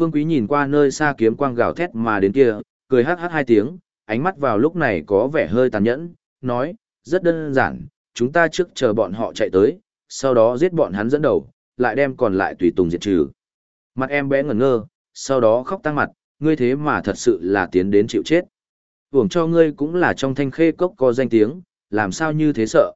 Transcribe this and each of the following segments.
Phương Quý nhìn qua nơi xa kiếm quang gào thét mà đến kia, cười hắc hắc hai tiếng, ánh mắt vào lúc này có vẻ hơi tàn nhẫn, nói, rất đơn giản, chúng ta trước chờ bọn họ chạy tới, sau đó giết bọn hắn dẫn đầu, lại đem còn lại tùy tùng diệt trừ. Mặt em bé ngẩn ngơ, sau đó khóc tăng mặt, ngươi thế mà thật sự là tiến đến chịu chết. Vưởng cho ngươi cũng là trong thanh khê cốc có danh tiếng, làm sao như thế sợ.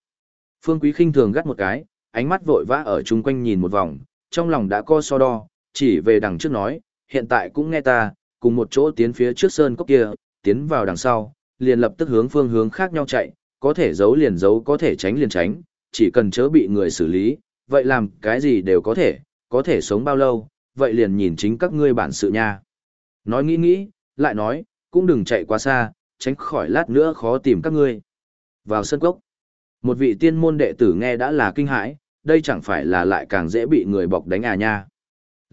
Phương Quý khinh thường gắt một cái, ánh mắt vội vã ở chung quanh nhìn một vòng, trong lòng đã co so đo, chỉ về đằng trước nói, hiện tại cũng nghe ta, cùng một chỗ tiến phía trước sơn cốc kia, tiến vào đằng sau, liền lập tức hướng phương hướng khác nhau chạy, có thể giấu liền giấu có thể tránh liền tránh, chỉ cần chớ bị người xử lý, vậy làm cái gì đều có thể, có thể sống bao lâu, vậy liền nhìn chính các ngươi bản sự nha. Nói nghĩ nghĩ, lại nói, cũng đừng chạy quá xa, tránh khỏi lát nữa khó tìm các ngươi. Vào sân cốc, một vị tiên môn đệ tử nghe đã là kinh hãi, đây chẳng phải là lại càng dễ bị người bọc đánh à nha.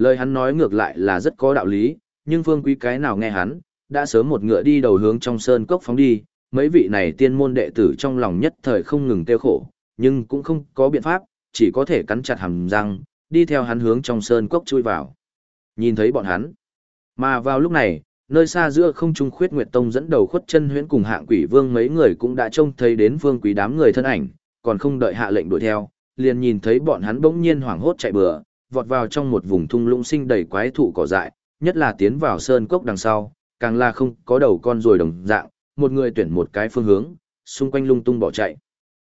Lời hắn nói ngược lại là rất có đạo lý, nhưng phương quý cái nào nghe hắn, đã sớm một ngựa đi đầu hướng trong sơn cốc phóng đi, mấy vị này tiên môn đệ tử trong lòng nhất thời không ngừng tiêu khổ, nhưng cũng không có biện pháp, chỉ có thể cắn chặt hàm răng, đi theo hắn hướng trong sơn cốc chui vào. Nhìn thấy bọn hắn, mà vào lúc này, nơi xa giữa không trung khuyết nguyệt tông dẫn đầu khuất chân huyễn cùng hạng quỷ vương mấy người cũng đã trông thấy đến vương quý đám người thân ảnh, còn không đợi hạ lệnh đuổi theo, liền nhìn thấy bọn hắn bỗng nhiên hoảng hốt chạy bừa, vọt vào trong một vùng thung lũng sinh đầy quái thụ cỏ dại, nhất là tiến vào sơn cốc đằng sau, càng là không có đầu con rồi đồng dạng, một người tuyển một cái phương hướng, xung quanh lung tung bỏ chạy.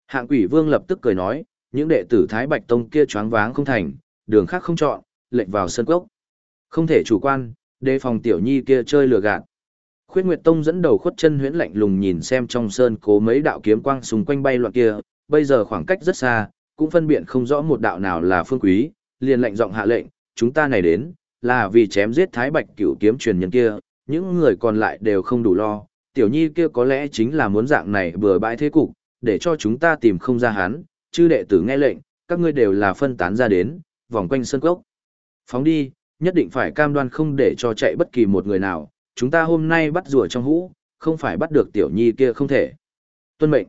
Hạng quỷ vương lập tức cười nói, những đệ tử Thái Bạch Tông kia choáng váng không thành, đường khác không chọn, lệnh vào sơn cốc. Không thể chủ quan, đề phòng tiểu nhi kia chơi lừa gạt. Khuyết Nguyệt Tông dẫn đầu khuất chân huyễn lạnh lùng nhìn xem trong sơn cố mấy đạo kiếm quang xung quanh bay loạn kia, bây giờ khoảng cách rất xa, cũng phân biệt không rõ một đạo nào là phương quý, liền lệnh giọng hạ lệnh, chúng ta này đến, là vì chém giết Thái Bạch cửu kiếm truyền nhân kia, những người còn lại đều không đủ lo, tiểu nhi kia có lẽ chính là muốn dạng này bừa bãi thế cục, để cho chúng ta tìm không ra hắn, chư đệ tử nghe lệnh, các ngươi đều là phân tán ra đến, vòng quanh sân cốc. Phóng đi, nhất định phải cam đoan không để cho chạy bất kỳ một người nào, chúng ta hôm nay bắt rùa trong hũ, không phải bắt được tiểu nhi kia không thể. Tuân mệnh.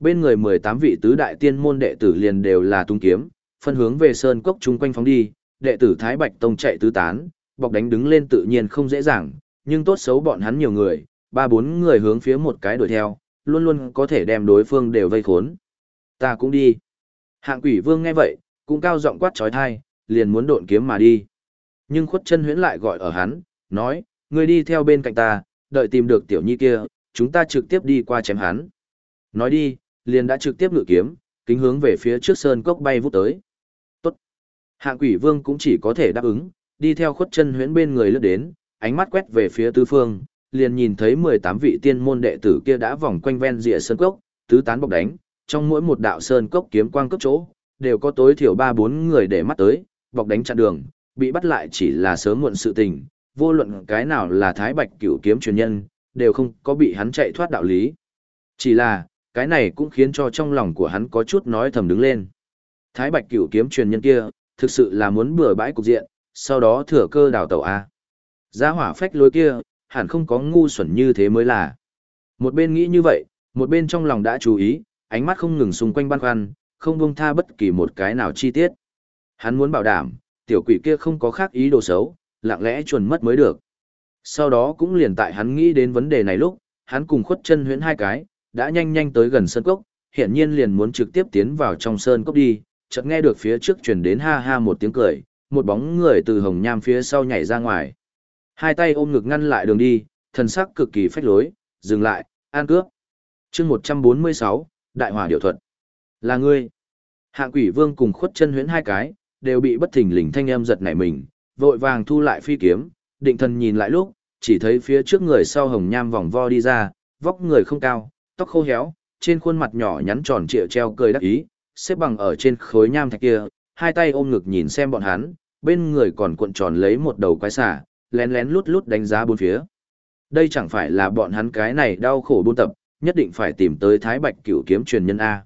Bên người 18 vị tứ đại tiên môn đệ tử liền đều là tung kiếm, phân hướng về sơn cốc chung quanh phóng đi, đệ tử Thái Bạch Tông chạy tứ tán, bọc đánh đứng lên tự nhiên không dễ dàng, nhưng tốt xấu bọn hắn nhiều người, ba bốn người hướng phía một cái đuổi theo, luôn luôn có thể đem đối phương đều vây khốn. Ta cũng đi. Hạng quỷ vương nghe vậy, cũng cao giọng quát trói thai, liền muốn độn kiếm mà đi. Nhưng khuất chân huyễn lại gọi ở hắn, nói, ngươi đi theo bên cạnh ta, đợi tìm được tiểu nhi kia, chúng ta trực tiếp đi qua chém hắn. Nói đi, liền đã trực tiếp ngự kiếm, kính hướng về phía trước sơn cốc bay vút tới. Hạng quỷ vương cũng chỉ có thể đáp ứng, đi theo khuất chân huyễn bên người lướt đến, ánh mắt quét về phía tứ phương, liền nhìn thấy 18 vị tiên môn đệ tử kia đã vòng quanh ven rìa sơn cốc, tứ tán bọc đánh, trong mỗi một đạo sơn cốc kiếm quang cấp chỗ, đều có tối thiểu 3-4 người để mắt tới, bọc đánh chặn đường, bị bắt lại chỉ là sớm muộn sự tình, vô luận cái nào là Thái Bạch cửu kiếm truyền nhân, đều không có bị hắn chạy thoát đạo lý. Chỉ là, cái này cũng khiến cho trong lòng của hắn có chút nói thầm đứng lên. Thái Bạch cửu kiếm truyền nhân kia, thực sự là muốn bừa bãi cục diện, sau đó thừa cơ đào tẩu A. Giá hỏa phách lối kia, hẳn không có ngu xuẩn như thế mới là. Một bên nghĩ như vậy, một bên trong lòng đã chú ý, ánh mắt không ngừng xung quanh băn khoăn, không buông tha bất kỳ một cái nào chi tiết. Hắn muốn bảo đảm, tiểu quỷ kia không có khác ý đồ xấu, lặng lẽ chuẩn mất mới được. Sau đó cũng liền tại hắn nghĩ đến vấn đề này lúc, hắn cùng khuất chân huyễn hai cái, đã nhanh nhanh tới gần sơn cốc, hiển nhiên liền muốn trực tiếp tiến vào trong sơn cốc đi, chợt nghe được phía trước truyền đến ha ha một tiếng cười, một bóng người từ hồng nham phía sau nhảy ra ngoài. Hai tay ôm ngực ngăn lại đường đi, thần sắc cực kỳ phách lối, dừng lại, an cướp. chương 146, Đại Hỏa điều Thuật. Là ngươi. Hạng quỷ vương cùng khuất chân huyễn hai cái, đều bị bất thình lình thanh âm giật nảy mình, vội vàng thu lại phi kiếm, định thần nhìn lại lúc, chỉ thấy phía trước người sau hồng nham vòng vo đi ra, vóc người không cao, tóc khô héo, trên khuôn mặt nhỏ nhắn tròn trịa treo cười đắc ý, xếp bằng ở trên khối nham thạch kia, hai tay ôm ngực nhìn xem bọn hắn, bên người còn cuộn tròn lấy một đầu quái xả, lén lén lút lút đánh giá bốn phía. Đây chẳng phải là bọn hắn cái này đau khổ buôn tập, nhất định phải tìm tới Thái Bạch Cửu kiếm truyền nhân A.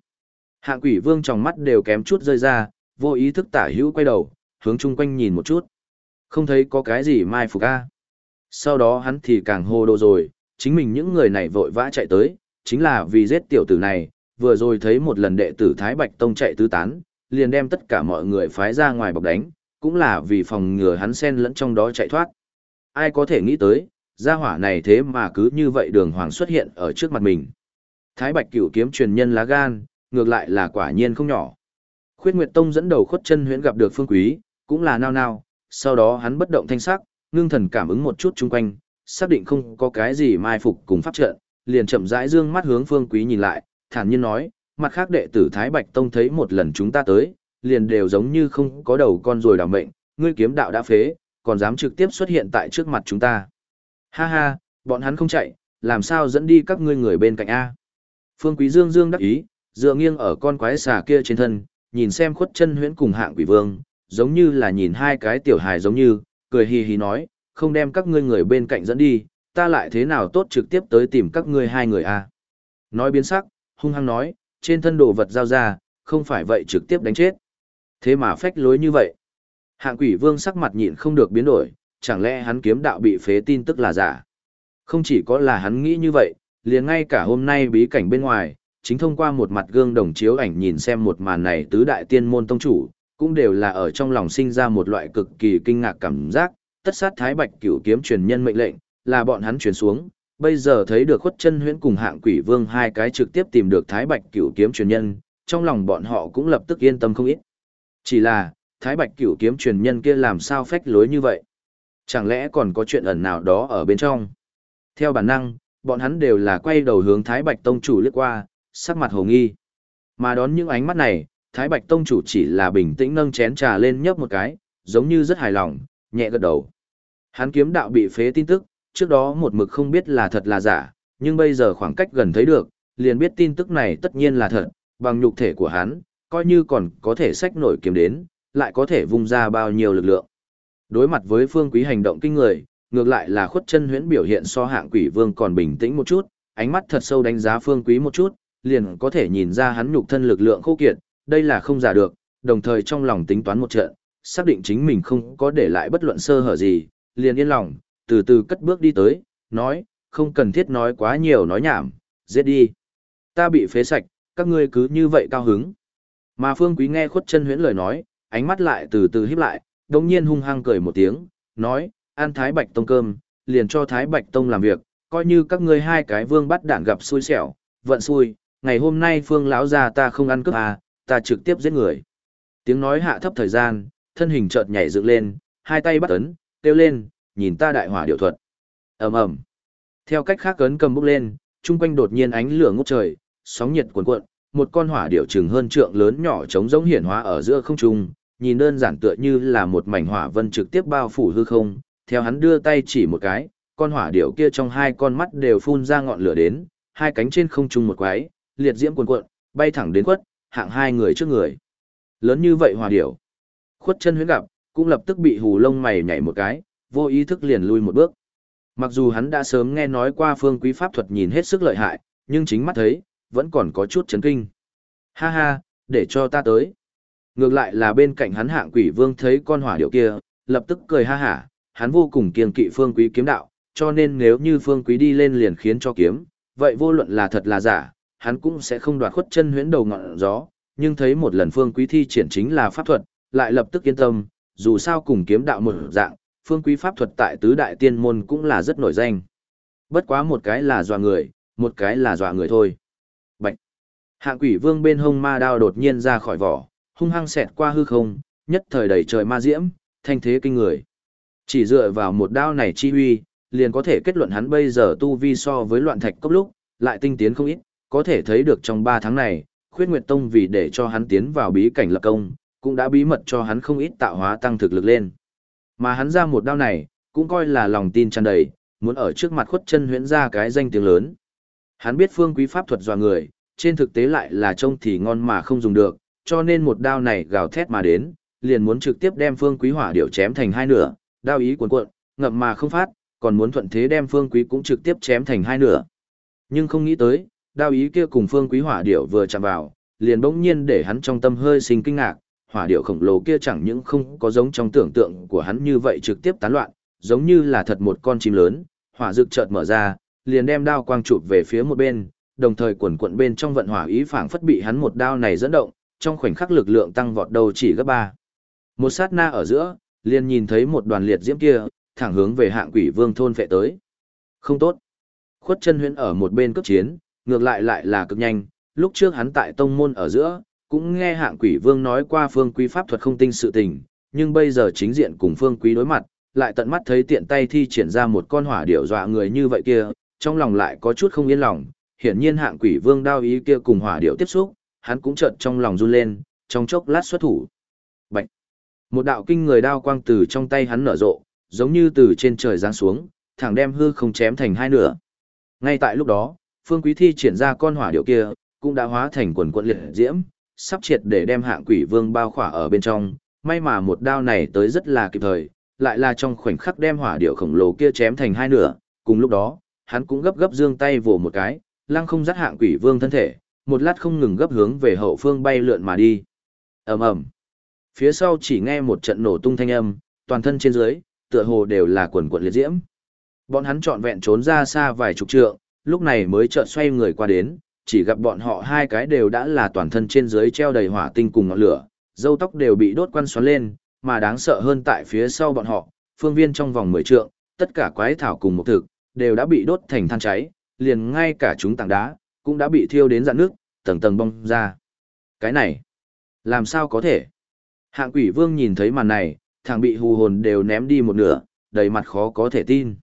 Hạng quỷ vương trong mắt đều kém chút rơi ra, vô ý thức tả hữu quay đầu, hướng chung quanh nhìn một chút. Không thấy có cái gì mai phục A. Sau đó hắn thì càng hô đồ rồi, chính mình những người này vội vã chạy tới, chính là vì giết tiểu tử này, vừa rồi thấy một lần đệ tử Thái Bạch Tông chạy tứ tán, liền đem tất cả mọi người phái ra ngoài bọc đánh, cũng là vì phòng ngừa hắn xen lẫn trong đó chạy thoát. ai có thể nghĩ tới, gia hỏa này thế mà cứ như vậy đường hoàng xuất hiện ở trước mặt mình. Thái Bạch Cửu kiếm truyền nhân lá gan, ngược lại là quả nhiên không nhỏ. Khuyết Nguyệt Tông dẫn đầu khuất chân huyễn gặp được Phương Quý, cũng là nao nao, sau đó hắn bất động thanh sắc, ngưng thần cảm ứng một chút chung quanh, xác định không có cái gì mai phục cùng pháp trận, liền chậm rãi dương mắt hướng Phương Quý nhìn lại, thản nhiên nói, mặt khác đệ tử Thái Bạch Tông thấy một lần chúng ta tới, liền đều giống như không có đầu con rồi đảo mệnh, ngươi kiếm đạo đã phế, còn dám trực tiếp xuất hiện tại trước mặt chúng ta. Ha ha, bọn hắn không chạy, làm sao dẫn đi các ngươi người bên cạnh A. Phương Quý Dương Dương đắc ý, dựa nghiêng ở con quái xà kia trên thân, nhìn xem khuất chân huyễn cùng hạng quỷ vương, giống như là nhìn hai cái tiểu hài giống như, cười hì hì nói, không đem các ngươi người bên cạnh dẫn đi, ta lại thế nào tốt trực tiếp tới tìm các ngươi hai người a. Nói biến sắc, hung hăng nói, trên thân đồ vật giao ra, không phải vậy trực tiếp đánh chết. Thế mà phách lối như vậy. Hạng quỷ vương sắc mặt nhịn không được biến đổi, chẳng lẽ hắn kiếm đạo bị phế tin tức là giả. Không chỉ có là hắn nghĩ như vậy, liền ngay cả hôm nay bí cảnh bên ngoài, chính thông qua một mặt gương đồng chiếu ảnh nhìn xem một màn này tứ đại tiên môn tông chủ, cũng đều là ở trong lòng sinh ra một loại cực kỳ kinh ngạc cảm giác, tất sát thái bạch cửu kiếm truyền nhân mệnh lệnh, là bọn hắn truyền xuống, bây giờ thấy được khuất chân huyễn cùng hạng quỷ vương hai cái trực tiếp tìm được thái bạch cửu kiếm truyền nhân, trong lòng bọn họ cũng lập tức yên tâm không ít. Chỉ là, thái bạch cửu kiếm truyền nhân kia làm sao phách lối như vậy? Chẳng lẽ còn có chuyện ẩn nào đó ở bên trong? Theo bản năng, bọn hắn đều là quay đầu hướng thái bạch tông chủ liếc qua, sắc mặt hồ nghi. Mà đón những ánh mắt này, Thái Bạch Tông chủ chỉ là bình tĩnh nâng chén trà lên nhấp một cái, giống như rất hài lòng, nhẹ gật đầu. Hắn kiếm đạo bị phế tin tức, trước đó một mực không biết là thật là giả, nhưng bây giờ khoảng cách gần thấy được, liền biết tin tức này tất nhiên là thật, bằng nhục thể của hắn, coi như còn có thể sách nổi kiếm đến, lại có thể vung ra bao nhiêu lực lượng. Đối mặt với phương quý hành động kinh người, ngược lại là khuất chân huyễn biểu hiện so hạng quỷ vương còn bình tĩnh một chút, ánh mắt thật sâu đánh giá phương quý một chút, liền có thể nhìn ra hắn nhục thân lực lượng khô kiệt, đây là không giả được, đồng thời trong lòng tính toán một trận, xác định chính mình không có để lại bất luận sơ hở gì, liền yên lòng, từ từ cất bước đi tới, nói, không cần thiết nói quá nhiều nói nhảm, giết đi. Ta bị phế sạch, các ngươi cứ như vậy cao hứng. Mà Phương Quý nghe khuất chân huyễn lời nói, ánh mắt lại từ từ híp lại, đồng nhiên hung hăng cười một tiếng, nói, ăn Thái Bạch Tông cơm, liền cho Thái Bạch Tông làm việc, coi như các ngươi hai cái vương bắt đạn gặp xui xẻo, vận xui, ngày hôm nay Phương lão gia ta không ăn cướp à, ta trực tiếp giết người. Tiếng nói hạ thấp thời gian, thân hình chợt nhảy dựng lên, hai tay bắt ấn, kêu lên, nhìn ta đại hỏa điệu thuật. ầm ầm. Theo cách khác cấn cầm bốc lên, trung quanh đột nhiên ánh lửa ngút trời, sóng nhiệt cuồn cuộn, một con hỏa điệu chừng hơn trượng lớn nhỏ trống giống hiển hóa ở giữa không trung, nhìn đơn giản tựa như là một mảnh hỏa vân trực tiếp bao phủ hư không. Theo hắn đưa tay chỉ một cái, con hỏa điệu kia trong hai con mắt đều phun ra ngọn lửa đến, hai cánh trên không trung một quái, liệt diễm cuồn cuộn, bay thẳng đến quất, hạng hai người trước người. Lớn như vậy hỏa điểu. Khuất chân huyến gặp, cũng lập tức bị hù lông mày nhảy một cái, vô ý thức liền lui một bước. Mặc dù hắn đã sớm nghe nói qua phương quý pháp thuật nhìn hết sức lợi hại, nhưng chính mắt thấy, vẫn còn có chút chấn kinh. Ha ha, để cho ta tới. Ngược lại là bên cạnh hắn hạng quỷ vương thấy con hỏa điệu kia, lập tức cười ha hả, hắn vô cùng kiêng kỵ phương quý kiếm đạo, cho nên nếu như phương quý đi lên liền khiến cho kiếm, vậy vô luận là thật là giả, hắn cũng sẽ không đoạt khuất chân huyễn đầu ngọn gió, nhưng thấy một lần phương quý thi triển chính là pháp thuật, lại lập tức yên tâm, dù sao cùng kiếm đạo một dạng, phương quý pháp thuật tại tứ đại tiên môn cũng là rất nổi danh. Bất quá một cái là dọa người, một cái là dọa người thôi. Bạch! Hạng quỷ vương bên hông ma đao đột nhiên ra khỏi vỏ, hung hăng xẹt qua hư không, nhất thời đầy trời ma diễm, thanh thế kinh người. Chỉ dựa vào một đao này chi huy, liền có thể kết luận hắn bây giờ tu vi so với loạn thạch cấp lúc, lại tinh tiến không ít, có thể thấy được trong 3 tháng này, Khuyết Nguyệt Tông vì để cho hắn tiến vào bí cảnh lập công, cũng đã bí mật cho hắn không ít tạo hóa tăng thực lực lên. Mà hắn ra một đao này, cũng coi là lòng tin tràn đầy, muốn ở trước mặt khuất chân huyễn ra cái danh tiếng lớn. Hắn biết phương quý pháp thuật dò người, trên thực tế lại là trông thì ngon mà không dùng được, cho nên một đao này gào thét mà đến, liền muốn trực tiếp đem phương quý hỏa điệu chém thành hai nửa, đao ý cuộn cuộn, ngậm mà không phát, còn muốn thuận thế đem phương quý cũng trực tiếp chém thành hai nửa. Nhưng không nghĩ tới, đao ý kia cùng phương quý hỏa điệu vừa chạm vào, liền bỗng nhiên để hắn trong tâm hơi sinh kinh ngạc, hỏa điệu khổng lồ kia chẳng những không có giống trong tưởng tượng của hắn như vậy trực tiếp tán loạn, giống như là thật một con chim lớn, hỏa rực chợt mở ra, liền đem đao quang chụp về phía một bên, đồng thời quần quận bên trong vận hỏa ý phảng phất bị hắn một đao này dẫn động, trong khoảnh khắc lực lượng tăng vọt đầu chỉ gấp ba. Một sát na ở giữa, liền nhìn thấy một đoàn liệt diễm kia, thẳng hướng về hạng quỷ vương thôn phệ tới. Không tốt. Khuất chân huyễn ở một bên cấp chiến, ngược lại lại là cực nhanh, lúc trước hắn tại tông môn ở giữa, cũng nghe hạng quỷ vương nói qua phương quý pháp thuật không tinh sự tình, nhưng bây giờ chính diện cùng phương quý đối mặt, lại tận mắt thấy tiện tay thi triển ra một con hỏa điểu dọa người như vậy kia, trong lòng lại có chút không yên lòng, hiển nhiên hạng quỷ vương đao ý kia cùng hỏa điểu tiếp xúc, hắn cũng chợt trong lòng run lên, trong chốc lát xuất thủ. Bạch! Một đạo kinh người đao quang từ trong tay hắn nở rộ, giống như từ trên trời giáng xuống, thẳng đem hư không chém thành hai nửa. Ngay tại lúc đó, Phương Quý Thi triển ra con hỏa điệu kia, cũng đã hóa thành quần quận liệt diễm, sắp triệt để đem hạng quỷ vương bao khỏa ở bên trong. May mà một đao này tới rất là kịp thời, lại là trong khoảnh khắc đem hỏa điệu khổng lồ kia chém thành hai nửa. Cùng lúc đó, hắn cũng gấp gấp dương tay vồ một cái, lăng không dắt hạng quỷ vương thân thể, một lát không ngừng gấp hướng về hậu phương bay lượn mà đi. ầm ầm, phía sau chỉ nghe một trận nổ tung thanh âm, toàn thân trên dưới, tựa hồ đều là quần quần liệt diễm. Bọn hắn trọn vẹn trốn ra xa vài chục trượng, lúc này mới chợt xoay người qua đến, chỉ gặp bọn họ hai cái đều đã là toàn thân trên dưới treo đầy hỏa tinh cùng ngọn lửa, râu tóc đều bị đốt quăn xoắn lên, mà đáng sợ hơn tại phía sau bọn họ, phương viên trong vòng 10 trượng, tất cả quái thảo cùng một thực, đều đã bị đốt thành than cháy, liền ngay cả chúng tảng đá, cũng đã bị thiêu đến dạn nước, tầng tầng bong ra. Cái này, làm sao có thể? Hạng quỷ vương nhìn thấy màn này, thằng bị hù hồn đều ném đi một nửa, đầy mặt khó có thể tin.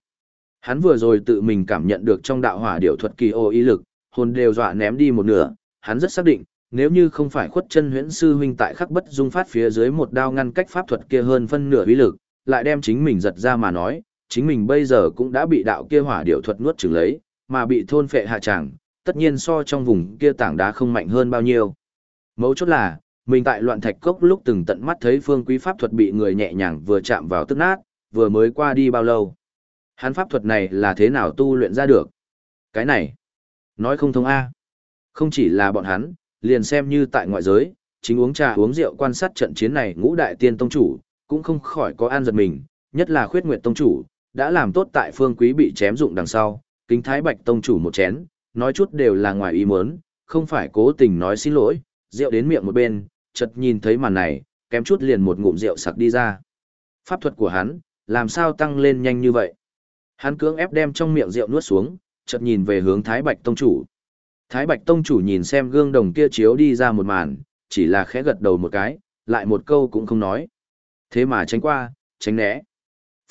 Hắn vừa rồi tự mình cảm nhận được trong đạo hỏa điều thuật kỳ ô ý lực, hồn đều dọa ném đi một nửa, hắn rất xác định, nếu như không phải khuất chân huyễn sư huynh tại khắc bất dung phát phía dưới một đao ngăn cách pháp thuật kia hơn phân nửa uy lực, lại đem chính mình giật ra mà nói, chính mình bây giờ cũng đã bị đạo kia hỏa điệu thuật nuốt chửng lấy, mà bị thôn phệ hạ tràng, tất nhiên so trong vùng kia tảng đá không mạnh hơn bao nhiêu. Mấu chốt là, mình tại loạn thạch cốc lúc từng tận mắt thấy phương quý pháp thuật bị người nhẹ nhàng vừa chạm vào tức nát, vừa mới qua đi bao lâu. Hắn pháp thuật này là thế nào tu luyện ra được? Cái này, nói không thông A. Không chỉ là bọn hắn, liền xem như tại ngoại giới, chính uống trà uống rượu quan sát trận chiến này ngũ đại tiên tông chủ, cũng không khỏi có an giật mình, nhất là khuyết nguyệt tông chủ, đã làm tốt tại phương quý bị chém dụng đằng sau, kính thái bạch tông chủ một chén, nói chút đều là ngoài ý muốn, không phải cố tình nói xin lỗi, rượu đến miệng một bên, chợt nhìn thấy màn này, kém chút liền một ngụm rượu sặc đi ra. Pháp thuật của hắn, làm sao tăng lên nhanh như vậy? Hắn cưỡng ép đem trong miệng rượu nuốt xuống, chợt nhìn về hướng Thái Bạch Tông Chủ. Thái Bạch Tông Chủ nhìn xem gương đồng kia chiếu đi ra một màn, chỉ là khẽ gật đầu một cái, lại một câu cũng không nói. Thế mà tránh qua, tránh né.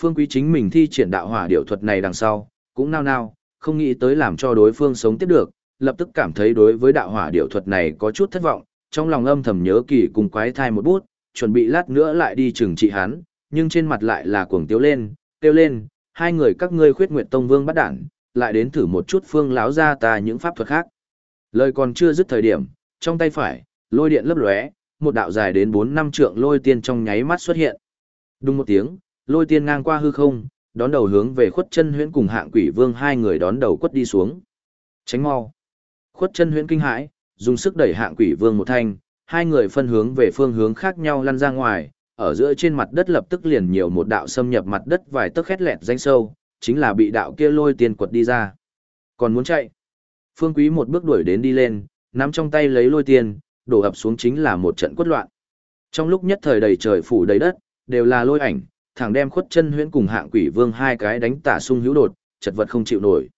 Phương Quý chính mình thi triển đạo hỏa điệu thuật này đằng sau, cũng nao nao, không nghĩ tới làm cho đối phương sống tiếp được, lập tức cảm thấy đối với đạo hỏa điệu thuật này có chút thất vọng, trong lòng âm thầm nhớ kỳ cùng quái thai một bút, chuẩn bị lát nữa lại đi trừng trị hắn, nhưng trên mặt lại là cuồng tiếu lên, tiêu lên, hai người các ngươi khuyết nguyện tông vương bắt đản, lại đến thử một chút phương láo ra ta những pháp thuật khác. Lời còn chưa dứt thời điểm, trong tay phải, lôi điện lấp lóe, một đạo dài đến 4 năm trượng lôi tiên trong nháy mắt xuất hiện. Đúng một tiếng, lôi tiên ngang qua hư không, đón đầu hướng về khuất chân huyễn cùng hạng quỷ vương hai người đón đầu quất đi xuống. Tránh mau. Khuất chân huyễn kinh hãi, dùng sức đẩy hạng quỷ vương một thanh, hai người phân hướng về phương hướng khác nhau lăn ra ngoài, ở giữa trên mặt đất lập tức liền nhiều một đạo xâm nhập mặt đất vài tấc khét lẹt danh sâu, chính là bị đạo kia lôi tiên quật đi ra. Còn muốn chạy. Phương Quý một bước đuổi đến đi lên, nắm trong tay lấy lôi tiên, đổ ập xuống chính là một trận quất loạn. Trong lúc nhất thời đầy trời phủ đầy đất, đều là lôi ảnh, thẳng đem khuất chân huyễn cùng hạng quỷ vương hai cái đánh tả sung hữu đột, chật vật không chịu nổi.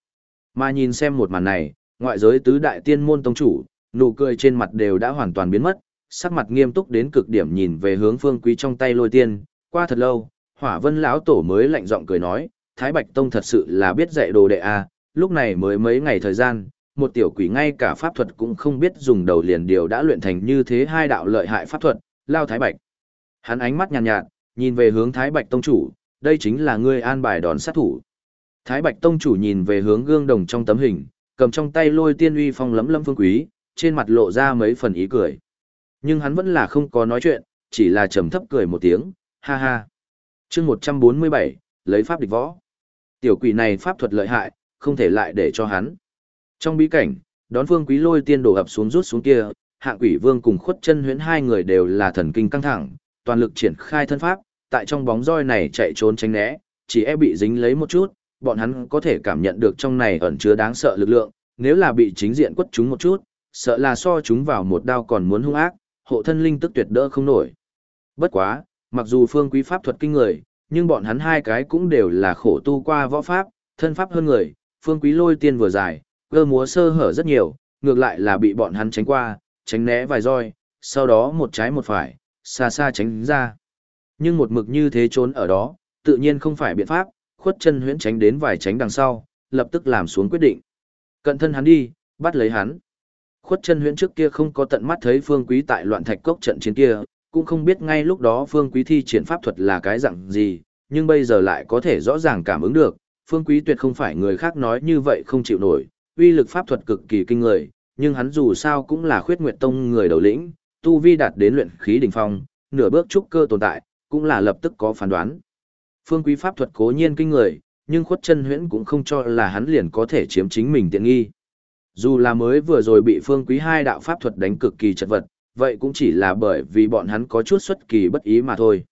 Mà nhìn xem một màn này, ngoại giới tứ đại tiên môn tông chủ, nụ cười trên mặt đều đã hoàn toàn biến mất, sắc mặt nghiêm túc đến cực điểm nhìn về hướng phương quý trong tay lôi tiên, qua thật lâu, hỏa vân lão tổ mới lạnh giọng cười nói, Thái Bạch Tông thật sự là biết dạy đồ đệ a à, lúc này mới mấy ngày thời gian, một tiểu quỷ ngay cả pháp thuật cũng không biết dùng đầu liền điều đã luyện thành như thế hai đạo lợi hại pháp thuật, lao Thái Bạch. Hắn ánh mắt nhàn nhạt, nhạt, nhìn về hướng Thái Bạch Tông chủ, đây chính là ngươi an bài đòn sát thủ. Thái Bạch Tông chủ nhìn về hướng gương đồng trong tấm hình, cầm trong tay lôi tiên uy phong lấm lẫm phương quý, trên mặt lộ ra mấy phần ý cười. Nhưng hắn vẫn là không có nói chuyện, chỉ là trầm thấp cười một tiếng, ha ha. chương 147, lấy pháp địch võ. Tiểu quỷ này pháp thuật lợi hại, không thể lại để cho hắn. Trong bí cảnh, đón phương quý lôi tiên đổ ập xuống rút xuống kia, hạng quỷ vương cùng khuất chân huyễn hai người đều là thần kinh căng thẳng, toàn lực triển khai thân pháp, tại trong bóng roi này chạy trốn tránh né, chỉ e bị dính lấy một chút, bọn hắn có thể cảm nhận được trong này ẩn chứa đáng sợ lực lượng, nếu là bị chính diện quất chúng một chút, sợ là so chúng vào một đao còn muốn hung ác, hộ thân linh tức tuyệt đỡ không nổi. Bất quá, mặc dù phương quý pháp thuật kinh người, nhưng bọn hắn hai cái cũng đều là khổ tu qua võ pháp, thân pháp hơn người, phương quý lôi tiên vừa dài, cơ múa sơ hở rất nhiều, ngược lại là bị bọn hắn tránh qua, tránh né vài roi, sau đó một trái một phải, xa xa tránh ra. Nhưng một mực như thế trốn ở đó, tự nhiên không phải biện pháp, khuất chân huyễn tránh đến vài tránh đằng sau, lập tức làm xuống quyết định. Cận thân hắn đi, bắt lấy hắn. Khuất chân huyễn trước kia không có tận mắt thấy phương quý tại loạn thạch cốc trận chiến kia, cũng không biết ngay lúc đó phương quý thi triển pháp thuật là cái dạng gì, nhưng bây giờ lại có thể rõ ràng cảm ứng được, phương quý tuyệt không phải người khác nói như vậy không chịu nổi, uy lực pháp thuật cực kỳ kinh người, nhưng hắn dù sao cũng là khuyết nguyệt tông người đầu lĩnh, tu vi đạt đến luyện khí đỉnh phong, nửa bước trúc cơ tồn tại, cũng là lập tức có phán đoán. Phương quý pháp thuật cố nhiên kinh người, nhưng khuất chân huyễn cũng không cho là hắn liền có thể chiếm chính mình tiện nghi. Dù là mới vừa rồi bị phương quý hai đạo pháp thuật đánh cực kỳ chật vật, vậy cũng chỉ là bởi vì bọn hắn có chút xuất kỳ bất ý mà thôi.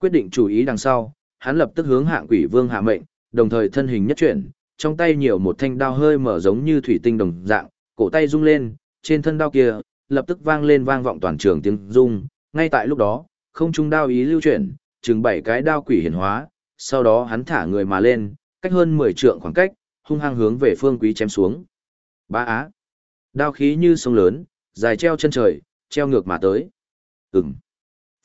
Quyết định chủ ý đằng sau, hắn lập tức hướng hạng quỷ vương hạ mệnh, đồng thời thân hình nhất chuyển, trong tay nhiều một thanh đao hơi mở giống như thủy tinh đồng dạng, cổ tay rung lên, trên thân đao kia, lập tức vang lên vang vọng toàn trường tiếng rung, ngay tại lúc đó, không trung đao ý lưu chuyển, chừng bảy cái đao quỷ hiển hóa, sau đó hắn thả người mà lên, cách hơn 10 trượng khoảng cách, hung hăng hướng về phương quý chém xuống. Ba á. Đao khí như sông lớn, dài treo chân trời, treo ngược mà tới. Ừm.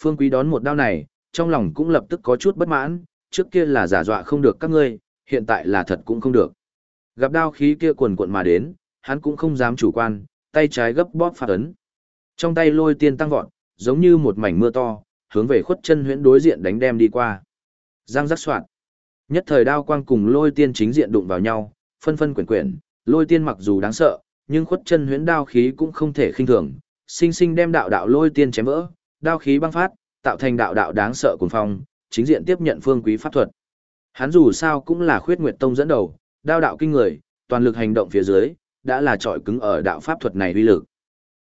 Phương quý đón một đao này, trong lòng cũng lập tức có chút bất mãn, trước kia là giả dọa không được các ngươi, hiện tại là thật cũng không được. Gặp đao khí kia cuồn cuộn mà đến, hắn cũng không dám chủ quan, tay trái gấp bóp phát ấn. Trong tay lôi tiên tăng vọt, giống như một mảnh mưa to, hướng về khuất chân huyễn đối diện đánh đem đi qua. Giang rắc soạn. Nhất thời đao quang cùng lôi tiên chính diện đụng vào nhau, phân phân quyển quyển, lôi tiên mặc dù đáng sợ, nhưng khuất chân huyễn đao khí cũng không thể khinh thường, sinh sinh đem đạo đạo lôi tiên chém vỡ, đao khí băng phát, tạo thành đạo đạo đáng sợ cuồng phong, chính diện tiếp nhận phương quý pháp thuật. Hắn dù sao cũng là khuyết nguyệt tông dẫn đầu, đao đạo kinh người, toàn lực hành động phía dưới, đã là trọi cứng ở đạo pháp thuật này uy lực.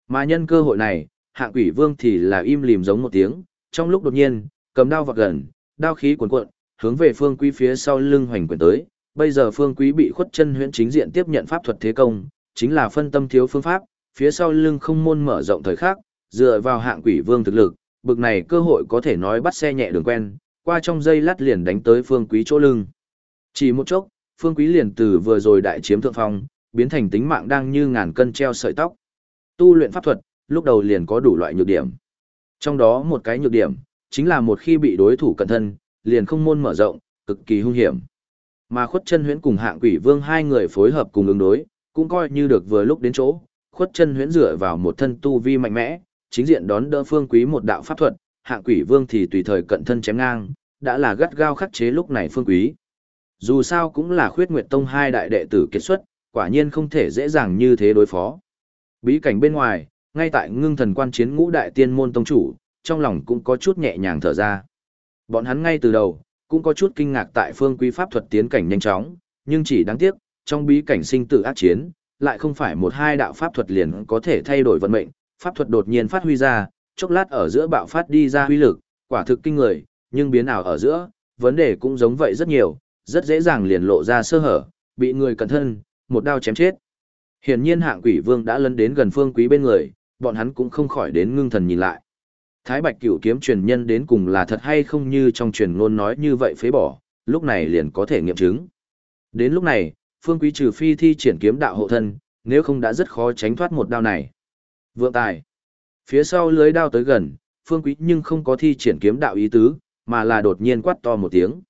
Mà nhân cơ hội này, hạng quỷ vương thì là im lìm giống một tiếng, trong lúc đột nhiên, cầm đao vọt gần, đao khí cuồn cuộn, hướng về phương quý phía sau lưng hoành quyền tới. Bây giờ phương quý bị khuất chân huyễn chính diện tiếp nhận pháp thuật thế công, chính là phân tâm thiếu phương pháp, phía sau lưng không môn mở rộng thời khắc, dựa vào hạng quỷ vương thực lực, bực này cơ hội có thể nói bắt xe nhẹ đường quen, qua trong dây lát liền đánh tới phương quý chỗ lưng. Chỉ một chốc, phương quý liền từ vừa rồi đại chiếm thượng phong, biến thành tính mạng đang như ngàn cân treo sợi tóc. Tu luyện pháp thuật, lúc đầu liền có đủ loại nhược điểm. Trong đó một cái nhược điểm, chính là một khi bị đối thủ cẩn thân, liền không môn mở rộng, cực kỳ hung hiểm. Mà khuất chân huyễn cùng hạng quỷ vương hai người phối hợp cùng ứng đối, cũng coi như được vừa lúc đến chỗ, khuất chân huyễn dựa vào một thân tu vi mạnh mẽ, chính diện đón đỡ phương quý một đạo pháp thuật, hạng quỷ vương thì tùy thời cận thân chém ngang, đã là gắt gao khắc chế lúc này phương quý. Dù sao cũng là khuyết nguyệt tông hai đại đệ tử kết xuất, quả nhiên không thể dễ dàng như thế đối phó. Bí cảnh bên ngoài, ngay tại ngưng thần quan chiến ngũ đại tiên môn tông chủ, trong lòng cũng có chút nhẹ nhàng thở ra. Bọn hắn ngay từ đầu, cũng có chút kinh ngạc tại phương quý pháp thuật tiến cảnh nhanh chóng, nhưng chỉ đáng tiếc, trong bí cảnh sinh tử ác chiến, lại không phải một hai đạo pháp thuật liền có thể thay đổi vận mệnh, pháp thuật đột nhiên phát huy ra, chốc lát ở giữa bạo phát đi ra huy lực, quả thực kinh người, nhưng biến ảo ở giữa, vấn đề cũng giống vậy rất nhiều, rất dễ dàng liền lộ ra sơ hở, bị người cẩn thân, một đao chém chết. Hiển nhiên hạng quỷ vương đã lấn đến gần phương quý bên người, bọn hắn cũng không khỏi đến ngưng thần nhìn lại. Thái Bạch Cửu kiếm truyền nhân đến cùng là thật hay không như trong truyền ngôn nói như vậy phế bỏ, lúc này liền có thể nghiệm chứng. Đến lúc này, Phương Quý trừ phi thi triển kiếm đạo hộ thân, nếu không đã rất khó tránh thoát một đao này. Vượng tài. Phía sau lưới đao tới gần, Phương Quý nhưng không có thi triển kiếm đạo ý tứ, mà là đột nhiên quát to một tiếng.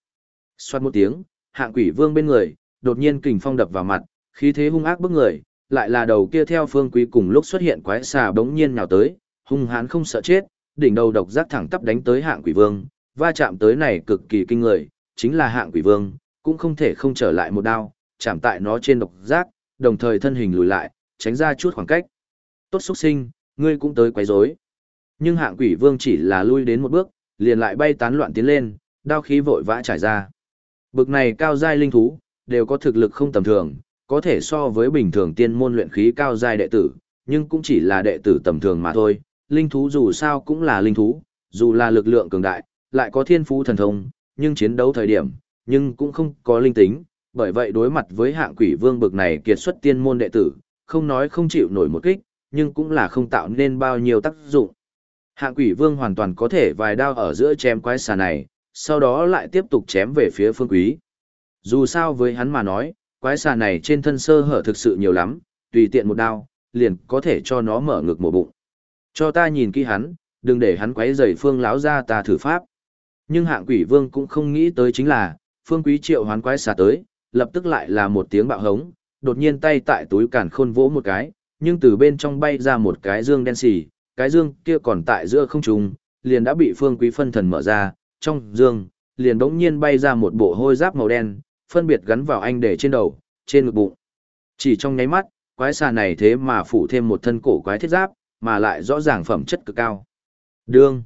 Xoát một tiếng, hạng quỷ vương bên người, đột nhiên kình phong đập vào mặt, khí thế hung ác bức người, lại là đầu kia theo Phương Quý cùng lúc xuất hiện quái xà bỗng nhiên nhào tới, hung hãn không sợ chết, đỉnh đầu độc giác thẳng tắp đánh tới hạng quỷ vương, va chạm tới này cực kỳ kinh người, chính là hạng quỷ vương, cũng không thể không trở lại một đao, chạm tại nó trên độc giác, đồng thời thân hình lùi lại, tránh ra chút khoảng cách. Tốt xuất sinh, ngươi cũng tới quấy rối. Nhưng hạng quỷ vương chỉ là lui đến một bước, liền lại bay tán loạn tiến lên, đao khí vội vã trải ra. Bực này cao giai linh thú, đều có thực lực không tầm thường, có thể so với bình thường tiên môn luyện khí cao giai đệ tử, nhưng cũng chỉ là đệ tử tầm thường mà thôi. Linh thú dù sao cũng là linh thú, dù là lực lượng cường đại, lại có thiên phú thần thông, nhưng chiến đấu thời điểm, nhưng cũng không có linh tính, bởi vậy đối mặt với hạng quỷ vương bực này kiệt xuất tiên môn đệ tử, không nói không chịu nổi một kích, nhưng cũng là không tạo nên bao nhiêu tác dụng. Hạng quỷ vương hoàn toàn có thể vài đao ở giữa chém quái xà này, sau đó lại tiếp tục chém về phía phương quý. Dù sao với hắn mà nói, quái xà này trên thân sơ hở thực sự nhiều lắm, tùy tiện một đao, liền có thể cho nó mở ngực một bụng. Cho ta nhìn kỹ hắn, đừng để hắn quấy rầy phương láo ra ta thử pháp. Nhưng hạng quỷ vương cũng không nghĩ tới chính là, phương quý triệu hoán quái xà tới, lập tức lại là một tiếng bạo hống, đột nhiên tay tại túi cản khôn vỗ một cái, nhưng từ bên trong bay ra một cái dương đen xì, cái dương kia còn tại giữa không trung, liền đã bị phương quý phân thần mở ra, trong dương, liền đống nhiên bay ra một bộ hôi giáp màu đen, phân biệt gắn vào anh để trên đầu, trên ngực bụng. Chỉ trong nháy mắt, quái xà này thế mà phủ thêm một thân cổ quái thiết giáp, mà lại rõ ràng phẩm chất cực cao. Đương.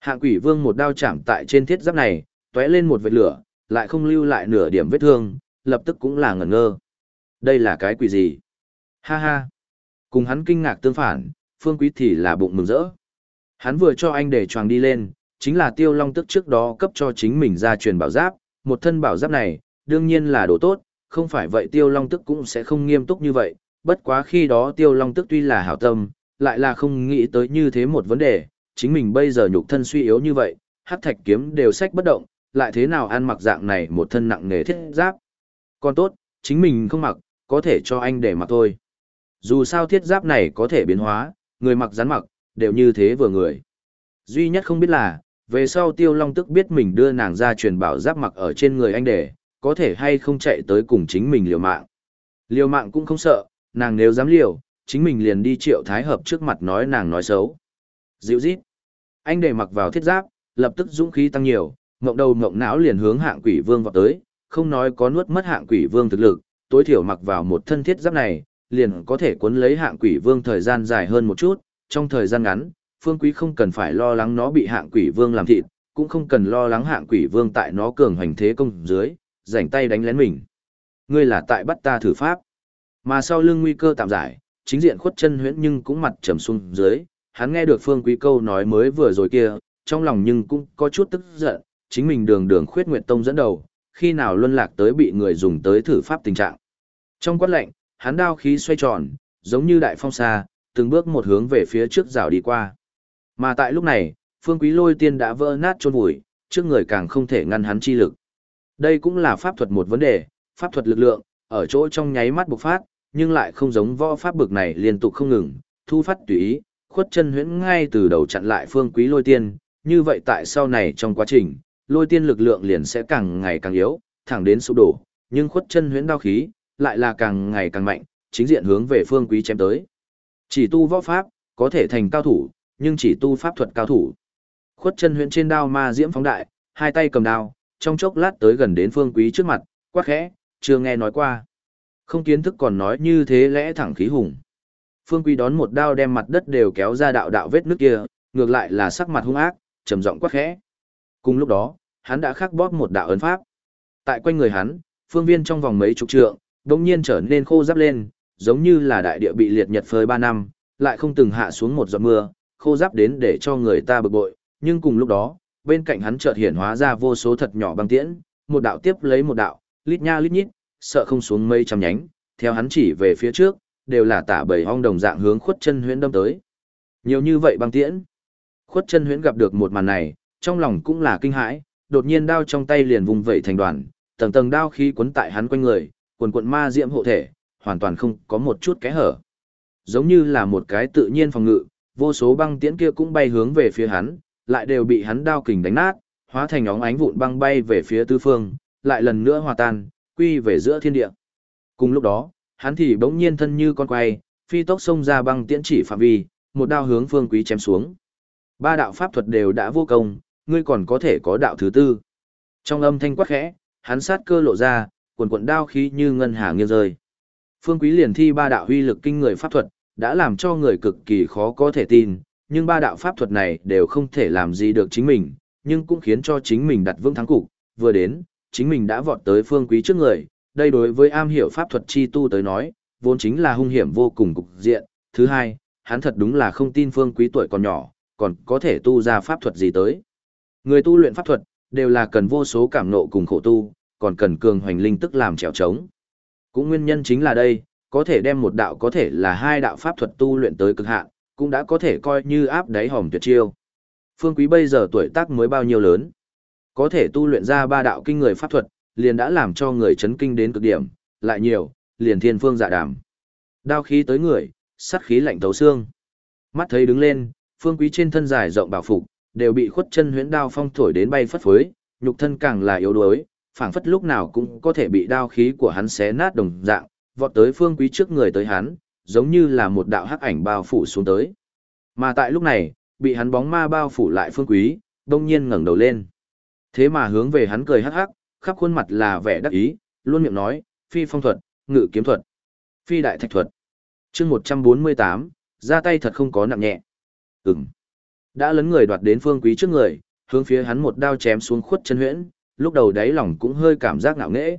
Hạng quỷ vương một đao chạm tại trên thiết giáp này, tóe lên một vệt lửa, lại không lưu lại nửa điểm vết thương, lập tức cũng là ngẩn ngơ. Đây là cái quỷ gì? Ha ha. Cùng hắn kinh ngạc tương phản, phương quý thì là bụng mừng rỡ. Hắn vừa cho anh để choàng đi lên, chính là tiêu long tức trước đó cấp cho chính mình ra truyền bảo giáp, một thân bảo giáp này, đương nhiên là đồ tốt, không phải vậy tiêu long tức cũng sẽ không nghiêm túc như vậy, bất quá khi đó tiêu long tức tuy là hảo tâm, lại là không nghĩ tới như thế một vấn đề, chính mình bây giờ nhục thân suy yếu như vậy, hắc thạch kiếm đều sách bất động, lại thế nào ăn mặc dạng này một thân nặng nề thiết giáp. Còn tốt, chính mình không mặc, có thể cho anh để mặc thôi. Dù sao thiết giáp này có thể biến hóa, người mặc rắn mặc, đều như thế vừa người. Duy nhất không biết là, về sau tiêu long tức biết mình đưa nàng ra truyền bảo giáp mặc ở trên người anh để, có thể hay không chạy tới cùng chính mình liều mạng. Liều mạng cũng không sợ, nàng nếu dám liều, chính mình liền đi triệu thái hợp trước mặt nói nàng nói xấu. Dịu dít. Anh để mặc vào thiết giáp, lập tức dũng khí tăng nhiều, ngộng đầu ngộng não liền hướng hạng quỷ vương vào tới, không nói có nuốt mất hạng quỷ vương thực lực, tối thiểu mặc vào một thân thiết giáp này, liền có thể cuốn lấy hạng quỷ vương thời gian dài hơn một chút, trong thời gian ngắn, phương quý không cần phải lo lắng nó bị hạng quỷ vương làm thịt, cũng không cần lo lắng hạng quỷ vương tại nó cường hành thế công dưới, rảnh tay đánh lén mình. Ngươi là tại bắt ta thử pháp. Mà sau lưng nguy cơ tạm giải, chính diện khuất chân huyễn nhưng cũng mặt trầm xuống dưới, hắn nghe được phương quý câu nói mới vừa rồi kia, trong lòng nhưng cũng có chút tức giận, chính mình đường đường khuyết nguyệt tông dẫn đầu, khi nào luân lạc tới bị người dùng tới thử pháp tình trạng. Trong quát lệnh, hắn đao khí xoay tròn, giống như đại phong xa, từng bước một hướng về phía trước rào đi qua. Mà tại lúc này, phương quý lôi tiên đã vỡ nát trôn vùi, trước người càng không thể ngăn hắn chi lực. Đây cũng là pháp thuật một vấn đề, pháp thuật lực lượng, ở chỗ trong nháy mắt bộc phát, nhưng lại không giống võ pháp bực này liên tục không ngừng, thu phát tùy ý, khuất chân huyễn ngay từ đầu chặn lại phương quý lôi tiên, như vậy tại sau này trong quá trình, lôi tiên lực lượng liền sẽ càng ngày càng yếu, thẳng đến sụp đổ, nhưng khuất chân huyễn đao khí, lại là càng ngày càng mạnh, chính diện hướng về phương quý chém tới. Chỉ tu võ pháp, có thể thành cao thủ, nhưng chỉ tu pháp thuật cao thủ. Khuất chân huyễn trên đao ma diễm phóng đại, hai tay cầm đao, trong chốc lát tới gần đến phương quý trước mặt, quát khẽ, chưa nghe nói qua. Không kiến thức còn nói như thế lẽ thẳng khí hùng. Phương quý đón một đao đem mặt đất đều kéo ra đạo đạo vết nước kia, ngược lại là sắc mặt hung ác, trầm giọng quát khẽ. Cùng lúc đó, hắn đã khắc bóp một đạo ấn pháp. Tại quanh người hắn, phương viên trong vòng mấy chục trượng, đột nhiên trở nên khô ráp lên, giống như là đại địa bị liệt nhật phơi ba năm, lại không từng hạ xuống một giọt mưa, khô ráp đến để cho người ta bực bội, nhưng cùng lúc đó, bên cạnh hắn chợt hiện hóa ra vô số thật nhỏ băng tiễn, một đạo tiếp lấy một đạo, lít nha lít nhít, sợ không xuống mây trăm nhánh, theo hắn chỉ về phía trước, đều là tả bầy hong đồng dạng hướng khuất chân huyễn đâm tới. Nhiều như vậy băng tiễn. Khuất chân huyễn gặp được một màn này, trong lòng cũng là kinh hãi, đột nhiên đao trong tay liền vùng vẩy thành đoàn, tầng tầng đao khí cuốn tại hắn quanh người, quần quần ma diễm hộ thể, hoàn toàn không có một chút kẽ hở. Giống như là một cái tự nhiên phòng ngự, vô số băng tiễn kia cũng bay hướng về phía hắn, lại đều bị hắn đao kình đánh nát, hóa thành óng ánh vụn băng bay về phía tứ phương, lại lần nữa hòa tan, quy về giữa thiên địa. Cùng lúc đó, hắn thì bỗng nhiên thân như con quay, phi tốc xông ra băng tiễn chỉ phạm vi, một đao hướng phương quý chém xuống. Ba đạo pháp thuật đều đã vô công, ngươi còn có thể có đạo thứ tư. Trong âm thanh quát khẽ, hắn sát cơ lộ ra, quần quần đao khí như ngân hà nghiêng rơi. Phương Quý liền thi ba đạo huy lực kinh người pháp thuật, đã làm cho người cực kỳ khó có thể tin, nhưng ba đạo pháp thuật này đều không thể làm gì được chính mình, nhưng cũng khiến cho chính mình đặt vững thắng cục. Vừa đến, chính mình đã vọt tới Phương Quý trước người, đây đối với am hiểu pháp thuật chi tu tới nói, vốn chính là hung hiểm vô cùng cục diện. Thứ hai, hắn thật đúng là không tin Phương Quý tuổi còn nhỏ, còn có thể tu ra pháp thuật gì tới. Người tu luyện pháp thuật, đều là cần vô số cảm nộ cùng khổ tu, còn cần cường hoành linh tức làm trèo trống. Cũng nguyên nhân chính là đây, có thể đem một đạo có thể là hai đạo pháp thuật tu luyện tới cực hạn, cũng đã có thể coi như áp đáy hòm tuyệt chiêu. Phương Quý bây giờ tuổi tác mới bao nhiêu lớn? Có thể tu luyện ra ba đạo kinh người pháp thuật, liền đã làm cho người chấn kinh đến cực điểm, lại nhiều, liền thiên phương dạ đàm. Đao khí tới người, sắt khí lạnh tấu xương. Mắt thấy đứng lên, phương quý trên thân dài rộng bảo phục, đều bị khuất chân huyễn đao phong thổi đến bay phất phới, nhục thân càng là yếu đuối, phảng phất lúc nào cũng có thể bị đao khí của hắn xé nát đồng dạng, vọt tới phương quý trước người tới hắn, giống như là một đạo hắc ảnh bao phủ xuống tới. Mà tại lúc này, bị hắn bóng ma bao phủ lại phương quý, đông nhiên ngẩng đầu lên. Thế mà hướng về hắn cười hắc hắc, khắp khuôn mặt là vẻ đắc ý, luôn miệng nói, phi phong thuật, ngự kiếm thuật, phi đại thạch thuật. chương 148, ra tay thật không có nặng nhẹ. Ừm. Đã lấn người đoạt đến phương quý trước người, hướng phía hắn một đao chém xuống khuất chân huyễn, lúc đầu đáy lòng cũng hơi cảm giác ngạo nghễ.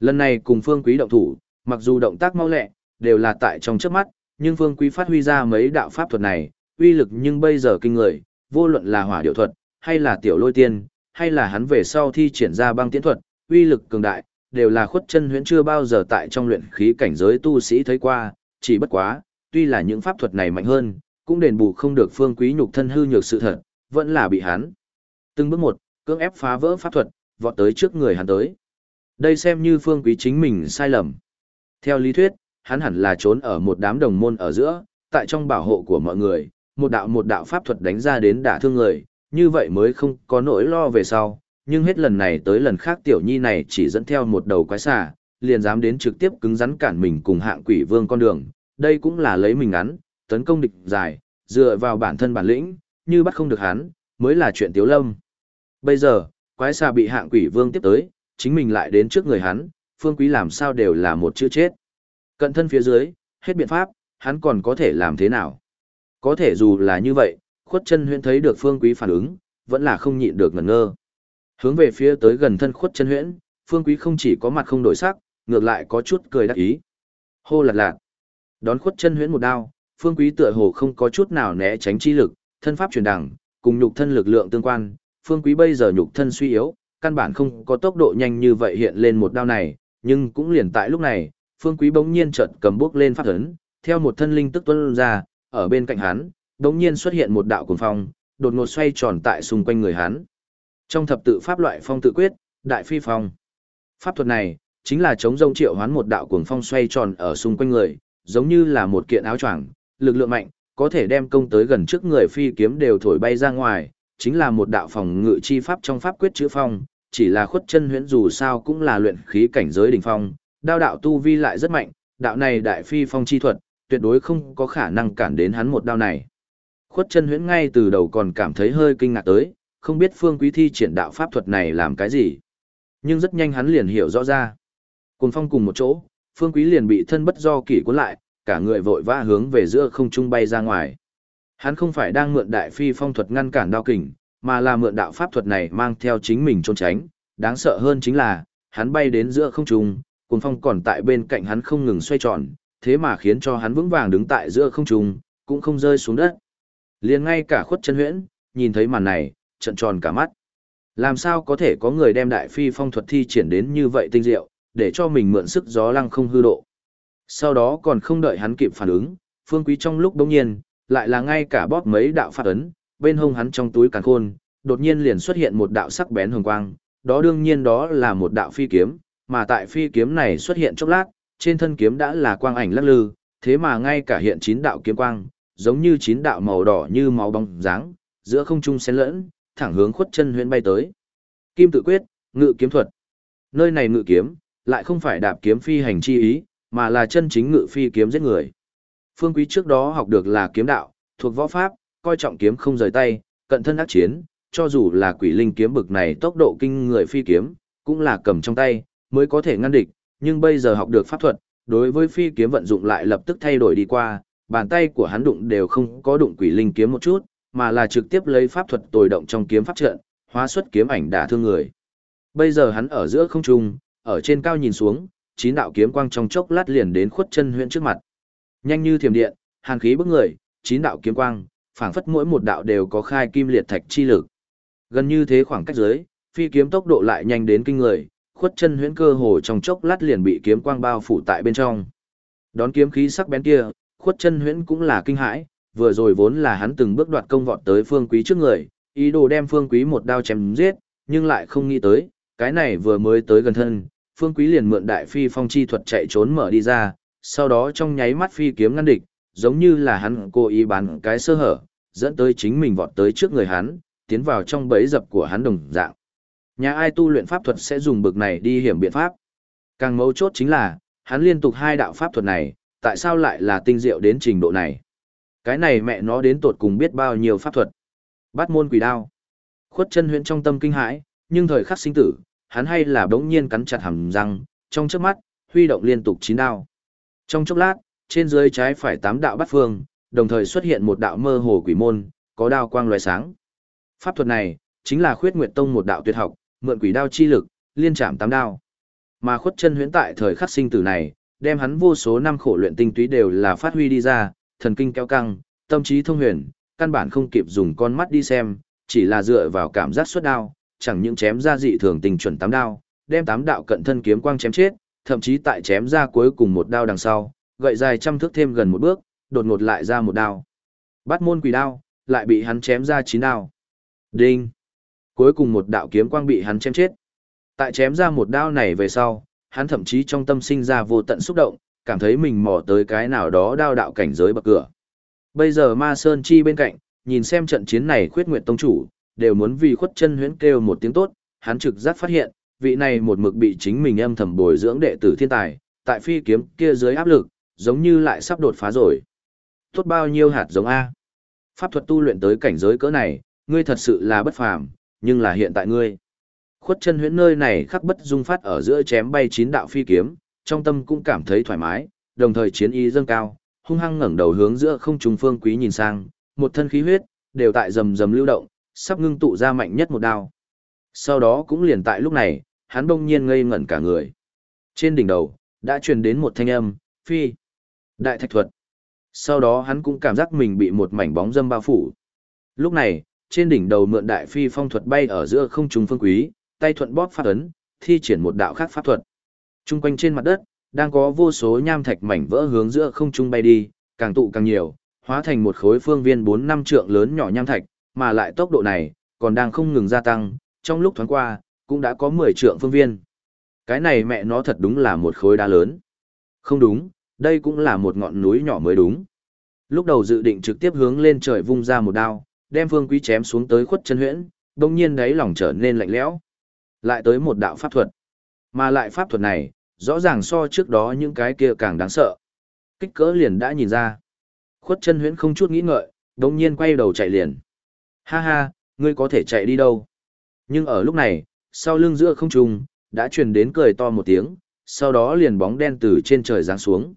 Lần này cùng phương quý động thủ, mặc dù động tác mau lẹ, đều là tại trong chớp mắt, nhưng phương quý phát huy ra mấy đạo pháp thuật này, uy lực nhưng bây giờ kinh người, vô luận là hỏa điệu thuật, hay là tiểu lôi tiên, hay là hắn về sau thi triển ra băng tiễn thuật, uy lực cường đại, đều là khuất chân huyễn chưa bao giờ tại trong luyện khí cảnh giới tu sĩ thấy qua, chỉ bất quá, tuy là những pháp thuật này mạnh hơn, cũng đền bù không được phương quý nhục thân hư nhược sự thật, vẫn là bị hắn. Từng bước một, cưỡng ép phá vỡ pháp thuật, vọt tới trước người hắn tới. Đây xem như phương quý chính mình sai lầm. Theo lý thuyết, hắn hẳn là trốn ở một đám đồng môn ở giữa, tại trong bảo hộ của mọi người, một đạo một đạo pháp thuật đánh ra đến đả thương người, như vậy mới không có nỗi lo về sau. Nhưng hết lần này tới lần khác tiểu nhi này chỉ dẫn theo một đầu quái xà, liền dám đến trực tiếp cứng rắn cản mình cùng hạng quỷ vương con đường. Đây cũng là lấy mình ngắn, tấn công địch dài, dựa vào bản thân bản lĩnh, như bắt không được hắn, mới là chuyện tiếu lâm. Bây giờ, quái xà bị hạng quỷ vương tiếp tới, chính mình lại đến trước người hắn, phương quý làm sao đều là một chữ chết. Cận thân phía dưới, hết biện pháp, hắn còn có thể làm thế nào? Có thể dù là như vậy, khuất chân huyễn thấy được phương quý phản ứng, vẫn là không nhịn được ngẩn ngơ. Hướng về phía tới gần thân khuất chân huyễn, phương quý không chỉ có mặt không đổi sắc, ngược lại có chút cười đắc ý. Hô lạt lạt. Đón khuất chân huyễn một đao, phương quý tựa hồ không có chút nào né tránh chi lực, thân pháp truyền đẳng, cùng nhục thân lực lượng tương quan, phương quý bây giờ nhục thân suy yếu, căn bản không có tốc độ nhanh như vậy hiện lên một đao này, nhưng cũng liền tại lúc này, phương quý bỗng nhiên chợt cầm bước lên pháp ấn, theo một thân linh tức tuôn ra, ở bên cạnh hắn, bỗng nhiên xuất hiện một đạo cuồng phong, đột ngột xoay tròn tại xung quanh người hắn. Trong thập tự pháp loại phong tự quyết, đại phi phong. Pháp thuật này, chính là chống rông triệu hoán một đạo cuồng phong xoay tròn ở xung quanh người, giống như là một kiện áo choàng, lực lượng mạnh, có thể đem công tới gần trước người phi kiếm đều thổi bay ra ngoài, chính là một đạo phòng ngự chi pháp trong pháp quyết chữ phong, chỉ là khuất chân huyễn dù sao cũng là luyện khí cảnh giới đỉnh phong, đao đạo tu vi lại rất mạnh, đạo này đại phi phong chi thuật, tuyệt đối không có khả năng cản đến hắn một đao này. Khuất chân huyễn ngay từ đầu còn cảm thấy hơi kinh ngạc tới, không biết phương quý thi triển đạo pháp thuật này làm cái gì. Nhưng rất nhanh hắn liền hiểu rõ ra. Cùng phong cùng một chỗ, phương quý liền bị thân bất do kỷ cuốn lại, cả người vội vã hướng về giữa không trung bay ra ngoài. Hắn không phải đang mượn đại phi phong thuật ngăn cản đao kình, mà là mượn đạo pháp thuật này mang theo chính mình trốn tránh. Đáng sợ hơn chính là, hắn bay đến giữa không trung, cuốn phong còn tại bên cạnh hắn không ngừng xoay tròn, thế mà khiến cho hắn vững vàng đứng tại giữa không trung, cũng không rơi xuống đất. Liền ngay cả khuất chân huyễn, nhìn thấy màn này, trận tròn cả mắt. Làm sao có thể có người đem đại phi phong thuật thi triển đến như vậy tinh diệu, để cho mình mượn sức gió lăng không hư độ. Sau đó còn không đợi hắn kịp phản ứng, phương quý trong lúc đống nhiên, lại là ngay cả bóp mấy đạo phát ấn, bên hông hắn trong túi càn khôn, đột nhiên liền xuất hiện một đạo sắc bén hồng quang, đó đương nhiên đó là một đạo phi kiếm, mà tại phi kiếm này xuất hiện chốc lát, trên thân kiếm đã là quang ảnh lắc lư, thế mà ngay cả hiện chín đạo kiếm quang, giống như chín đạo màu đỏ như máu bóng dáng, giữa không trung xen lẫn, thẳng hướng khuất chân huyễn bay tới. Kim tự quyết, ngự kiếm thuật. Nơi này ngự kiếm, lại không phải đạp kiếm phi hành chi ý, mà là chân chính ngự phi kiếm giết người. Phương Quý trước đó học được là kiếm đạo, thuộc võ pháp, coi trọng kiếm không rời tay, cận thân ác chiến, cho dù là quỷ linh kiếm bực này tốc độ kinh người phi kiếm, cũng là cầm trong tay, mới có thể ngăn địch, nhưng bây giờ học được pháp thuật, đối với phi kiếm vận dụng lại lập tức thay đổi đi qua, bàn tay của hắn đụng đều không có đụng quỷ linh kiếm một chút, mà là trực tiếp lấy pháp thuật tồi động trong kiếm pháp trận, hóa xuất kiếm ảnh đả thương người. Bây giờ hắn ở giữa không trung, ở trên cao nhìn xuống, chín đạo kiếm quang trong chốc lát liền đến khuất chân huyễn trước mặt. Nhanh như thiểm điện, hàn khí bức người, chín đạo kiếm quang, phảng phất mỗi một đạo đều có khai kim liệt thạch chi lực. Gần như thế khoảng cách dưới, phi kiếm tốc độ lại nhanh đến kinh người, khuất chân huyễn cơ hồ trong chốc lát liền bị kiếm quang bao phủ tại bên trong. Đón kiếm khí sắc bén kia, khuất chân huyễn cũng là kinh hãi, vừa rồi vốn là hắn từng bước đoạt công vọt tới phương quý trước người, ý đồ đem phương quý một đao chém giết, nhưng lại không nghĩ tới, cái này vừa mới tới gần thân, Phương Quý liền mượn đại phi phong chi thuật chạy trốn mở đi ra, sau đó trong nháy mắt phi kiếm ngăn địch, giống như là hắn cố ý bán cái sơ hở, dẫn tới chính mình vọt tới trước người hắn, tiến vào trong bẫy dập của hắn đồng dạng. Nhà ai tu luyện pháp thuật sẽ dùng bực này đi hiểm biện pháp. Càng mấu chốt chính là, hắn liên tục hai đạo pháp thuật này, tại sao lại là tinh diệu đến trình độ này? Cái này mẹ nó đến tột cùng biết bao nhiêu pháp thuật. Bắt môn quỷ đao. Khuất chân huyện trong tâm kinh hãi, nhưng thời khắc sinh tử, hắn hay là đống nhiên cắn chặt hàm răng, trong chớp mắt, huy động liên tục chín đao. Trong chốc lát, trên dưới trái phải tám đạo bắt phương, đồng thời xuất hiện một đạo mơ hồ quỷ môn, có đao quang lóe sáng. Pháp thuật này, chính là khuyết nguyệt tông một đạo tuyệt học, mượn quỷ đao chi lực, liên chạm tám đao. Mà khuất chân huyễn tại thời khắc sinh tử này, đem hắn vô số năm khổ luyện tinh túy đều là phát huy đi ra, thần kinh kéo căng, tâm trí thông huyền, căn bản không kịp dùng con mắt đi xem, chỉ là dựa vào cảm giác xuất đao, chẳng những chém ra dị thường tình chuẩn tám đao, đem tám đạo cận thân kiếm quang chém chết, thậm chí tại chém ra cuối cùng một đao đằng sau, gậy dài trăm thước thêm gần một bước, đột ngột lại ra một đao. Bắt môn quỷ đao, lại bị hắn chém ra chín đao. Đinh! Cuối cùng một đạo kiếm quang bị hắn chém chết. Tại chém ra một đao này về sau, hắn thậm chí trong tâm sinh ra vô tận xúc động, cảm thấy mình mò tới cái nào đó đao đạo cảnh giới bậc cửa. Bây giờ Ma Sơn Chi bên cạnh, nhìn xem trận chiến này khuyết nguyện tông chủ, đều muốn vì khuất chân huyễn kêu một tiếng tốt, hắn trực giác phát hiện, vị này một mực bị chính mình âm thầm bồi dưỡng đệ tử thiên tài, tại phi kiếm kia dưới áp lực, giống như lại sắp đột phá rồi. Tốt bao nhiêu hạt giống A. Pháp thuật tu luyện tới cảnh giới cỡ này, ngươi thật sự là bất phàm, nhưng là hiện tại ngươi. Khuất chân huyễn nơi này khắc bất dung phát ở giữa chém bay chín đạo phi kiếm, trong tâm cũng cảm thấy thoải mái, đồng thời chiến ý dâng cao, hung hăng ngẩng đầu hướng giữa không trung phương quý nhìn sang, một thân khí huyết, đều tại rầm rầm lưu động, sắp ngưng tụ ra mạnh nhất một đao. Sau đó cũng liền tại lúc này, hắn đông nhiên ngây ngẩn cả người. Trên đỉnh đầu, đã truyền đến một thanh âm, phi. Đại thạch thuật. Sau đó hắn cũng cảm giác mình bị một mảnh bóng dâm bao phủ. Lúc này, trên đỉnh đầu mượn đại phi phong thuật bay ở giữa không trung phương quý, tay thuận bóp phát ấn, thi triển một đạo khác pháp thuật. Trung quanh trên mặt đất, đang có vô số nham thạch mảnh vỡ hướng giữa không trung bay đi, càng tụ càng nhiều, hóa thành một khối phương viên 4 năm trượng lớn nhỏ nham thạch, mà lại tốc độ này còn đang không ngừng gia tăng, trong lúc thoáng qua, cũng đã có 10 trượng phương viên. Cái này mẹ nó thật đúng là một khối đá lớn. Không đúng, đây cũng là một ngọn núi nhỏ mới đúng. Lúc đầu dự định trực tiếp hướng lên trời vung ra một đao, đem Phương Quý chém xuống tới khuất chân huyễn, đồng nhiên đáy lòng trở nên lạnh lẽo. Lại tới một đạo pháp thuật. Mà lại pháp thuật này, rõ ràng so trước đó những cái kia càng đáng sợ. Kích cỡ liền đã nhìn ra. Khuất chân huyễn không chút nghĩ ngợi, đồng nhiên quay đầu chạy liền. Ha ha, ngươi có thể chạy đi đâu? Nhưng ở lúc này, sau lưng giữa không trung, đã truyền đến cười to một tiếng, sau đó liền bóng đen từ trên trời giáng xuống.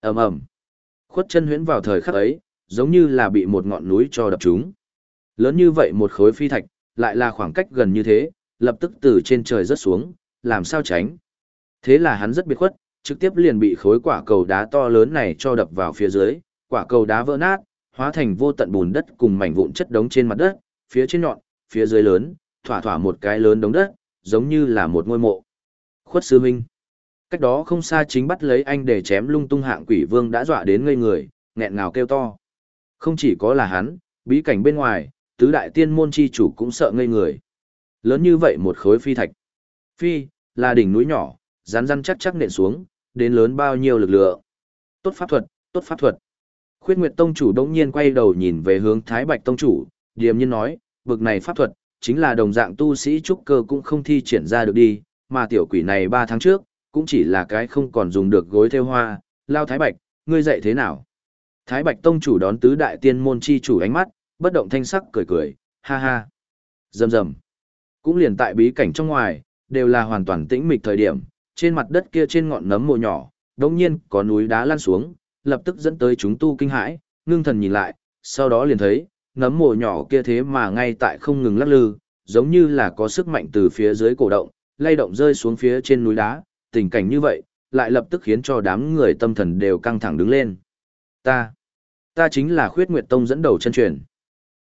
ầm ầm, Khuất chân huyễn vào thời khắc ấy, giống như là bị một ngọn núi cho đập trúng. Lớn như vậy một khối phi thạch, lại là khoảng cách gần như thế, lập tức từ trên trời rớt xuống, làm sao tránh. Thế là hắn rất biệt khuất, trực tiếp liền bị khối quả cầu đá to lớn này cho đập vào phía dưới, quả cầu đá vỡ nát, hóa thành vô tận bùn đất cùng mảnh vụn chất đống trên mặt đất, phía trên nhọn, phía dưới lớn, thỏa thỏa một cái lớn đống đất, giống như là một ngôi mộ. Khuất sư minh. Cách đó không xa chính bắt lấy anh để chém lung tung hạng quỷ vương đã dọa đến ngây người, nghẹn ngào kêu to. Không chỉ có là hắn, bí cảnh bên ngoài, tứ đại tiên môn chi chủ cũng sợ ngây người. Lớn như vậy một khối phi thạch. Phi, là đỉnh núi nhỏ, rắn rắn chắc chắc nện xuống, đến lớn bao nhiêu lực lượng. Tốt pháp thuật, tốt pháp thuật. Khuyết Nguyệt Tông chủ đống nhiên quay đầu nhìn về hướng Thái Bạch Tông chủ, điềm nhiên nói, bực này pháp thuật, chính là đồng dạng tu sĩ trúc cơ cũng không thi triển ra được đi, mà tiểu quỷ này 3 tháng trước, cũng chỉ là cái không còn dùng được gối theo hoa, lao Thái Bạch, ngươi dạy thế nào? Thái Bạch Tông chủ đón tứ đại tiên môn chi chủ ánh mắt, bất động thanh sắc cười cười, ha ha. Rầm rầm. Cũng liền tại bí cảnh trong ngoài, đều là hoàn toàn tĩnh mịch thời điểm, trên mặt đất kia trên ngọn nấm mồ nhỏ, đột nhiên có núi đá lăn xuống, lập tức dẫn tới chúng tu kinh hãi, ngưng thần nhìn lại, sau đó liền thấy, nấm mồ nhỏ kia thế mà ngay tại không ngừng lắc lư, giống như là có sức mạnh từ phía dưới cổ động, lay động rơi xuống phía trên núi đá, tình cảnh như vậy, lại lập tức khiến cho đám người tâm thần đều căng thẳng đứng lên. Ta, ta chính là khuyết nguyệt tông dẫn đầu chân truyền.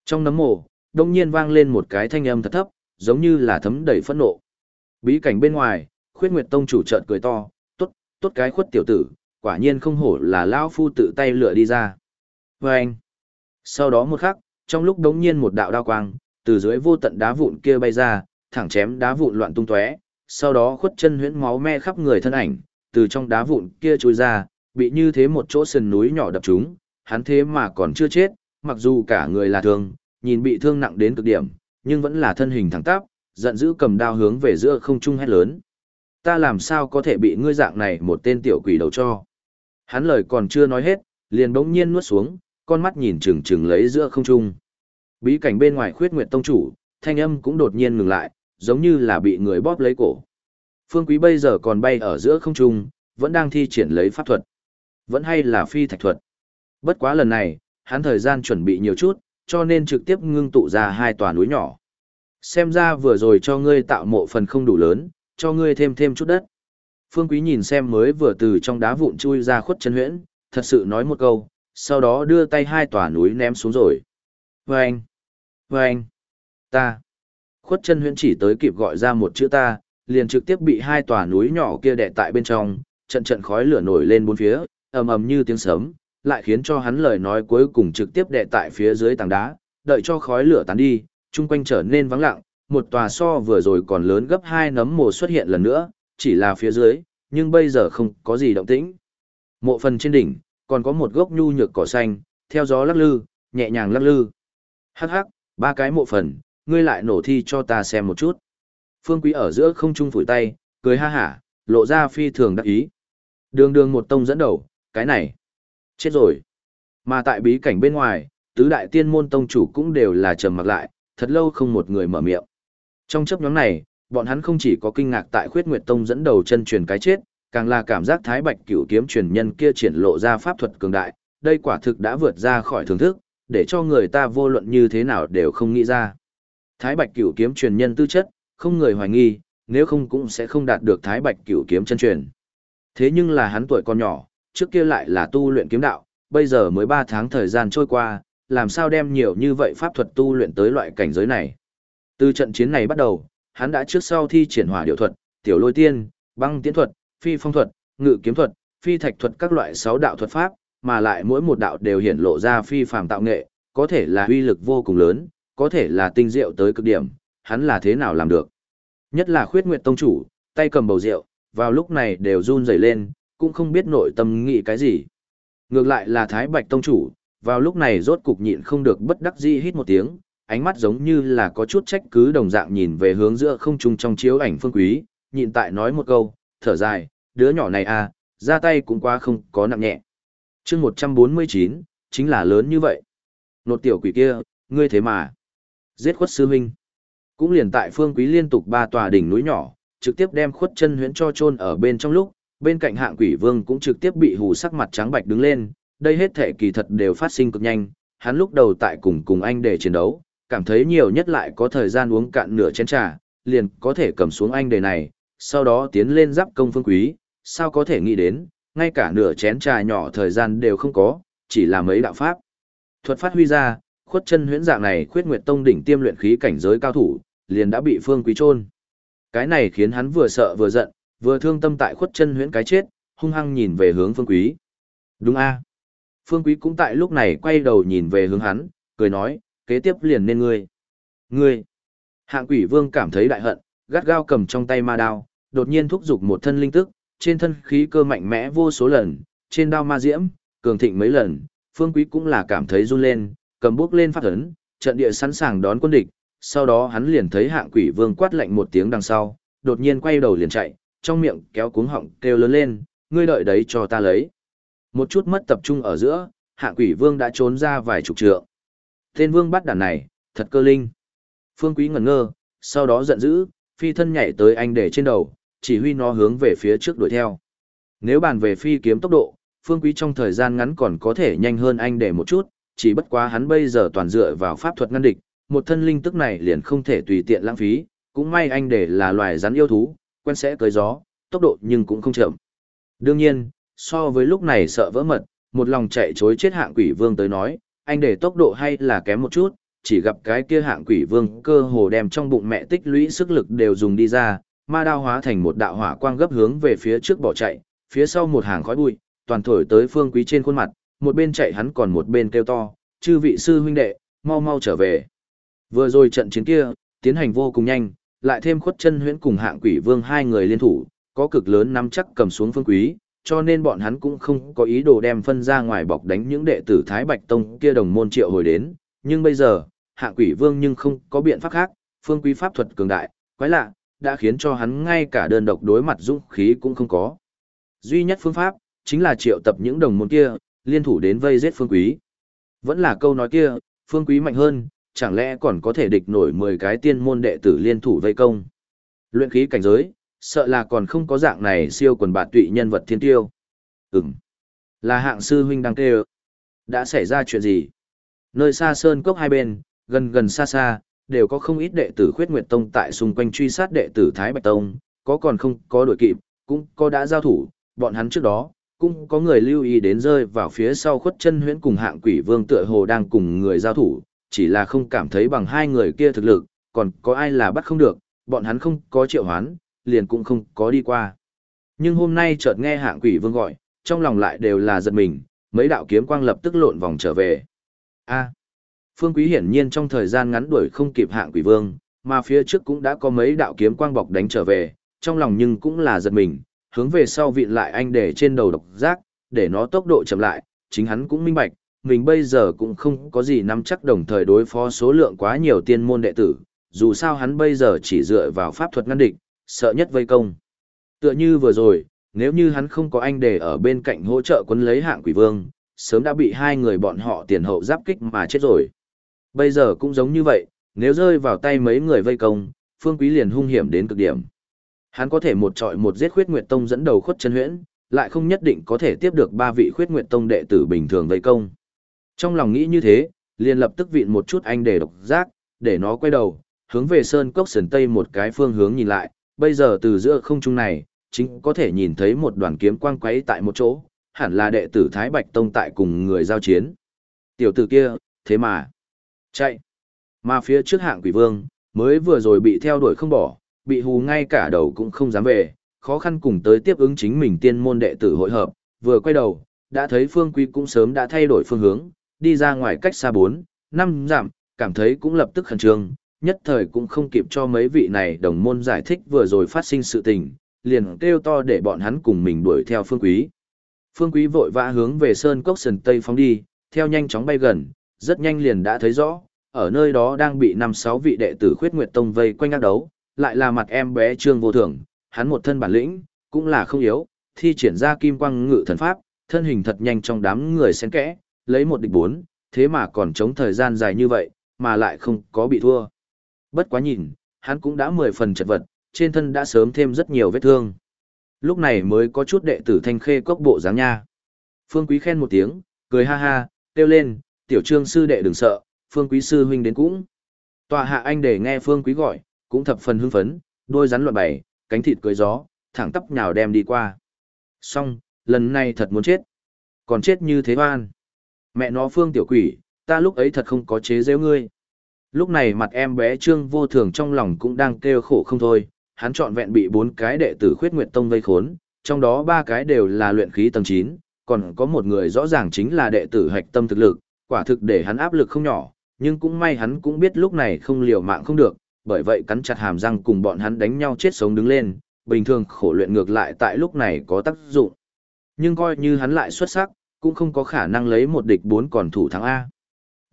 Trong nấm mồ, đông nhiên vang lên một cái thanh âm thật thấp, giống như là thấm đầy phẫn nộ. Bí cảnh bên ngoài, khuyết nguyệt tông chủ chợt cười to, tốt, tốt cái khuất tiểu tử, quả nhiên không hổ là lão phu tự tay lựa đi ra. Và anh, sau đó một khắc, trong lúc đống nhiên một đạo đao quang, từ dưới vô tận đá vụn kia bay ra, thẳng chém đá vụn loạn tung tóe, sau đó khuất chân huyễn máu me khắp người thân ảnh, từ trong đá vụn kia trôi ra, bị như thế một chỗ sườn núi nhỏ đập trúng, hắn thế mà còn chưa chết, mặc dù cả người là thương, nhìn bị thương nặng đến cực điểm, nhưng vẫn là thân hình thẳng tắp, giận dữ cầm đao hướng về giữa không trung hét lớn. Ta làm sao có thể bị ngươi dạng này một tên tiểu quỷ đầu cho? Hắn lời còn chưa nói hết, liền bỗng nhiên nuốt xuống, con mắt nhìn chừng chừng lấy giữa không trung. Bí cảnh bên ngoài khuyết nguyệt tông chủ, thanh âm cũng đột nhiên ngừng lại, giống như là bị người bóp lấy cổ. Phương Quý bây giờ còn bay ở giữa không trung, vẫn đang thi triển lấy pháp thuật. Vẫn hay là phi thạch thuật. Bất quá lần này, hắn thời gian chuẩn bị nhiều chút, cho nên trực tiếp ngưng tụ ra hai tòa núi nhỏ. Xem ra vừa rồi cho ngươi tạo mộ phần không đủ lớn, cho ngươi thêm thêm chút đất. Phương Quý nhìn xem mới vừa từ trong đá vụn chui ra khuất chân huyễn, thật sự nói một câu, sau đó đưa tay hai tòa núi ném xuống rồi. Vâng! Vâng! Ta! Khuất chân huyễn chỉ tới kịp gọi ra một chữ ta, liền trực tiếp bị hai tòa núi nhỏ kia đè tại bên trong, trận trận khói lửa nổi lên bốn phía, ầm ầm như tiếng sấm, lại khiến cho hắn lời nói cuối cùng trực tiếp đè tại phía dưới tảng đá, đợi cho khói lửa tán đi, chung quanh trở nên vắng lặng, một tòa so vừa rồi còn lớn gấp hai nấm mồ xuất hiện lần nữa, chỉ là phía dưới, nhưng bây giờ không có gì động tĩnh. Mộ phần trên đỉnh, còn có một gốc nhu nhược cỏ xanh, theo gió lắc lư, nhẹ nhàng lắc lư. Hắc hắc, ba cái mộ phần, ngươi lại nổ thi cho ta xem một chút. Phương Quý ở giữa không trung phủi tay, cười ha hả, lộ ra phi thường đắc ý. Đường đường một tông dẫn đầu, cái này, chết rồi. Mà tại bí cảnh bên ngoài, tứ đại tiên môn tông chủ cũng đều là trầm mặc lại, thật lâu không một người mở miệng. Trong chấp nhóm này, bọn hắn không chỉ có kinh ngạc tại khuyết nguyệt tông dẫn đầu chân truyền cái chết, càng là cảm giác thái bạch Cựu kiếm truyền nhân kia triển lộ ra pháp thuật cường đại, đây quả thực đã vượt ra khỏi thưởng thức, để cho người ta vô luận như thế nào đều không nghĩ ra. Thái bạch Cựu kiếm truyền nhân tư chất, không người hoài nghi, nếu không cũng sẽ không đạt được thái bạch Cựu kiếm chân truyền. Thế nhưng là hắn tuổi còn nhỏ, trước kia lại là tu luyện kiếm đạo, bây giờ mới ba tháng thời gian trôi qua, làm sao đem nhiều như vậy pháp thuật tu luyện tới loại cảnh giới này. Từ trận chiến này bắt đầu, hắn đã trước sau thi triển hỏa điệu thuật, tiểu lôi tiên, băng tiến thuật, phi phong thuật, ngự kiếm thuật, phi thạch thuật các loại sáu đạo thuật pháp, mà lại mỗi một đạo đều hiện lộ ra phi phàm tạo nghệ, có thể là uy lực vô cùng lớn, có thể là tinh diệu tới cực điểm, hắn là thế nào làm được. Nhất là khuyết nguyệt tông chủ, tay cầm bầu rượu, vào lúc này đều run rẩy lên, cũng không biết nội tâm nghĩ cái gì. Ngược lại là Thái Bạch tông chủ, vào lúc này rốt cục nhịn không được bất đắc dĩ hít một tiếng, ánh mắt giống như là có chút trách cứ đồng dạng nhìn về hướng giữa không trung trong chiếu ảnh phương quý, nhịn tại nói một câu, thở dài, đứa nhỏ này à, ra tay cũng quá không có nặng nhẹ. chương 149, chính là lớn như vậy. Nột tiểu quỷ kia, ngươi thế mà. Giết khuất sư huynh. Cũng liền tại phương quý liên tục ba tòa đỉnh núi nhỏ, trực tiếp đem khuất chân huyễn cho chôn ở bên trong lúc, bên cạnh hạng quỷ vương cũng trực tiếp bị hù sắc mặt trắng bạch đứng lên, đây hết thể kỳ thật đều phát sinh cực nhanh, hắn lúc đầu tại cùng cùng anh để chiến đấu, cảm thấy nhiều nhất lại có thời gian uống cạn nửa chén trà, liền có thể cầm xuống anh đề này, sau đó tiến lên giáp công phương quý, sao có thể nghĩ đến, ngay cả nửa chén trà nhỏ thời gian đều không có, chỉ là mấy đạo pháp. Thuật phát huy ra, khuất chân huyễn dạng này khuyết nguyệt tông đỉnh tiêm luyện khí cảnh giới cao thủ, liền đã bị phương quý chôn. Cái này khiến hắn vừa sợ vừa giận, vừa thương tâm tại khuất chân huyễn cái chết, hung hăng nhìn về hướng phương quý. Đúng a Phương quý cũng tại lúc này quay đầu nhìn về hướng hắn, cười nói, kế tiếp liền nên ngươi. Ngươi. Hạng quỷ vương cảm thấy đại hận, gắt gao cầm trong tay ma đao, đột nhiên thúc giục một thân linh tức, trên thân khí cơ mạnh mẽ vô số lần, trên đao ma diễm, cường thịnh mấy lần, phương quý cũng là cảm thấy run lên, cầm bước lên phát ấn, trận địa sẵn sàng đón quân địch, sau đó hắn liền thấy hạng quỷ vương quát lạnh một tiếng đằng sau, đột nhiên quay đầu liền chạy, trong miệng kéo cuống họng kêu lớn lên, ngươi đợi đấy cho ta lấy. Một chút mất tập trung ở giữa, hạng quỷ vương đã trốn ra vài chục trượng. Tên vương bắt đàn này, thật cơ linh. Phương quý ngẩn ngơ, sau đó giận dữ, phi thân nhảy tới anh để trên đầu, chỉ huy nó hướng về phía trước đuổi theo. Nếu bàn về phi kiếm tốc độ, phương quý trong thời gian ngắn còn có thể nhanh hơn anh để một chút, chỉ bất quá hắn bây giờ toàn dựa vào pháp thuật ngăn địch, một thân linh tức này liền không thể tùy tiện lãng phí, cũng may anh để là loài rắn yêu thú, quen sẽ tới gió, tốc độ nhưng cũng không chậm. Đương nhiên, so với lúc này sợ vỡ mật, một lòng chạy chối chết hạng quỷ vương tới nói, anh để tốc độ hay là kém một chút, chỉ gặp cái kia hạng quỷ vương cơ hồ đem trong bụng mẹ tích lũy sức lực đều dùng đi ra, ma đao hóa thành một đạo hỏa quang gấp hướng về phía trước bỏ chạy, phía sau một hàng khói bụi, toàn thổi tới phương quý trên khuôn mặt, một bên chạy hắn còn một bên kêu to, chư vị sư huynh đệ, mau mau trở về. Vừa rồi trận chiến kia, tiến hành vô cùng nhanh, lại thêm khuất chân huyễn cùng hạng quỷ vương hai người liên thủ, có cực lớn nắm chắc cầm xuống phương quý, cho nên bọn hắn cũng không có ý đồ đem phân ra ngoài bọc đánh những đệ tử Thái Bạch Tông kia đồng môn triệu hồi đến, nhưng bây giờ, Hạ quỷ vương nhưng không có biện pháp khác, phương quý pháp thuật cường đại, quái lạ, đã khiến cho hắn ngay cả đơn độc đối mặt dũng khí cũng không có. Duy nhất phương pháp, chính là triệu tập những đồng môn kia, liên thủ đến vây giết phương quý. Vẫn là câu nói kia, phương quý mạnh hơn, chẳng lẽ còn có thể địch nổi 10 cái tiên môn đệ tử liên thủ vây công. Luyện khí cảnh giới, sợ là còn không có dạng này siêu quần bạn tụy nhân vật thiên tiêu. Ừm, là hạng sư huynh đang kêu. Đã xảy ra chuyện gì? Nơi xa sơn cốc hai bên, gần gần xa xa, đều có không ít đệ tử khuyết nguyệt tông tại xung quanh truy sát đệ tử Thái Bạch Tông, có còn không có đội kịp, cũng có đã giao thủ, bọn hắn trước đó, cũng có người lưu ý đến rơi vào phía sau khuất chân huyễn cùng hạng quỷ vương tựa hồ đang cùng người giao thủ, chỉ là không cảm thấy bằng hai người kia thực lực, còn có ai là bắt không được, bọn hắn không có triệu hoán, liền cũng không có đi qua. Nhưng hôm nay chợt nghe hạng quỷ vương gọi, trong lòng lại đều là giật mình, mấy đạo kiếm quang lập tức lộn vòng trở về. A. Phương Quý hiển nhiên trong thời gian ngắn đuổi không kịp hạng quỷ vương, mà phía trước cũng đã có mấy đạo kiếm quang bọc đánh trở về, trong lòng nhưng cũng là giật mình, hướng về sau vịn lại anh để trên đầu độc giác, để nó tốc độ chậm lại, chính hắn cũng minh bạch, mình bây giờ cũng không có gì nắm chắc đồng thời đối phó số lượng quá nhiều tiên môn đệ tử, dù sao hắn bây giờ chỉ dựa vào pháp thuật ngăn địch, sợ nhất vây công. Tựa như vừa rồi, nếu như hắn không có anh để ở bên cạnh hỗ trợ quân lấy hạng quỷ vương, sớm đã bị hai người bọn họ tiền hậu giáp kích mà chết rồi. Bây giờ cũng giống như vậy, nếu rơi vào tay mấy người vây công, phương quý liền hung hiểm đến cực điểm. Hắn có thể một trọi một giết khuyết nguyệt tông dẫn đầu khuất chân huyễn, lại không nhất định có thể tiếp được ba vị khuyết nguyệt tông đệ tử bình thường vây công. Trong lòng nghĩ như thế, liền lập tức vịn một chút anh để độc giác, để nó quay đầu, hướng về sơn cốc sườn tây một cái phương hướng nhìn lại, bây giờ từ giữa không trung này, chính có thể nhìn thấy một đoàn kiếm quang quấy tại một chỗ, hẳn là đệ tử Thái Bạch Tông tại cùng người giao chiến. Tiểu tử kia, thế mà, chạy. Mà phía trước hạng quỷ vương, mới vừa rồi bị theo đuổi không bỏ, bị hù ngay cả đầu cũng không dám về, khó khăn cùng tới tiếp ứng chính mình tiên môn đệ tử hội hợp, vừa quay đầu, đã thấy phương quý cũng sớm đã thay đổi phương hướng, đi ra ngoài cách xa 4, 5 giảm, cảm thấy cũng lập tức khẩn trương, nhất thời cũng không kịp cho mấy vị này đồng môn giải thích vừa rồi phát sinh sự tình, liền kêu to để bọn hắn cùng mình đuổi theo phương quý. Phương quý vội vã hướng về sơn cốc sườn tây phóng đi, theo nhanh chóng bay gần, rất nhanh liền đã thấy rõ, ở nơi đó đang bị năm sáu vị đệ tử khuyết nguyệt tông vây quanh ác đấu, lại là mặt em bé trương vô thường, hắn một thân bản lĩnh, cũng là không yếu, thi triển ra kim quang ngự thần pháp, thân hình thật nhanh trong đám người xen kẽ, lấy một địch bốn, thế mà còn chống thời gian dài như vậy, mà lại không có bị thua. Bất quá nhìn, hắn cũng đã mười phần chật vật, trên thân đã sớm thêm rất nhiều vết thương. Lúc này mới có chút đệ tử thanh khê cốc bộ dáng nha. Phương Quý khen một tiếng, cười ha ha, kêu lên, tiểu trương sư đệ đừng sợ, Phương Quý sư huynh đến cũng. Tòa hạ anh để nghe Phương Quý gọi, cũng thập phần hưng phấn, đôi rắn loạn bảy, cánh thịt cưới gió, thẳng tắp nhào đem đi qua. Xong, lần này thật muốn chết. Còn chết như thế hoan. Mẹ nó Phương tiểu quỷ, ta lúc ấy thật không có chế giễu ngươi. Lúc này mặt em bé Trương Vô Thường trong lòng cũng đang kêu khổ không thôi, hắn trọn vẹn bị bốn cái đệ tử khuyết nguyệt tông vây khốn, trong đó ba cái đều là luyện khí tầng 9, còn có một người rõ ràng chính là đệ tử hạch tâm thực lực, quả thực để hắn áp lực không nhỏ, nhưng cũng may hắn cũng biết lúc này không liều mạng không được, bởi vậy cắn chặt hàm răng cùng bọn hắn đánh nhau chết sống đứng lên, bình thường khổ luyện ngược lại tại lúc này có tác dụng. Nhưng coi như hắn lại xuất sắc, cũng không có khả năng lấy một địch bốn còn thủ thắng A.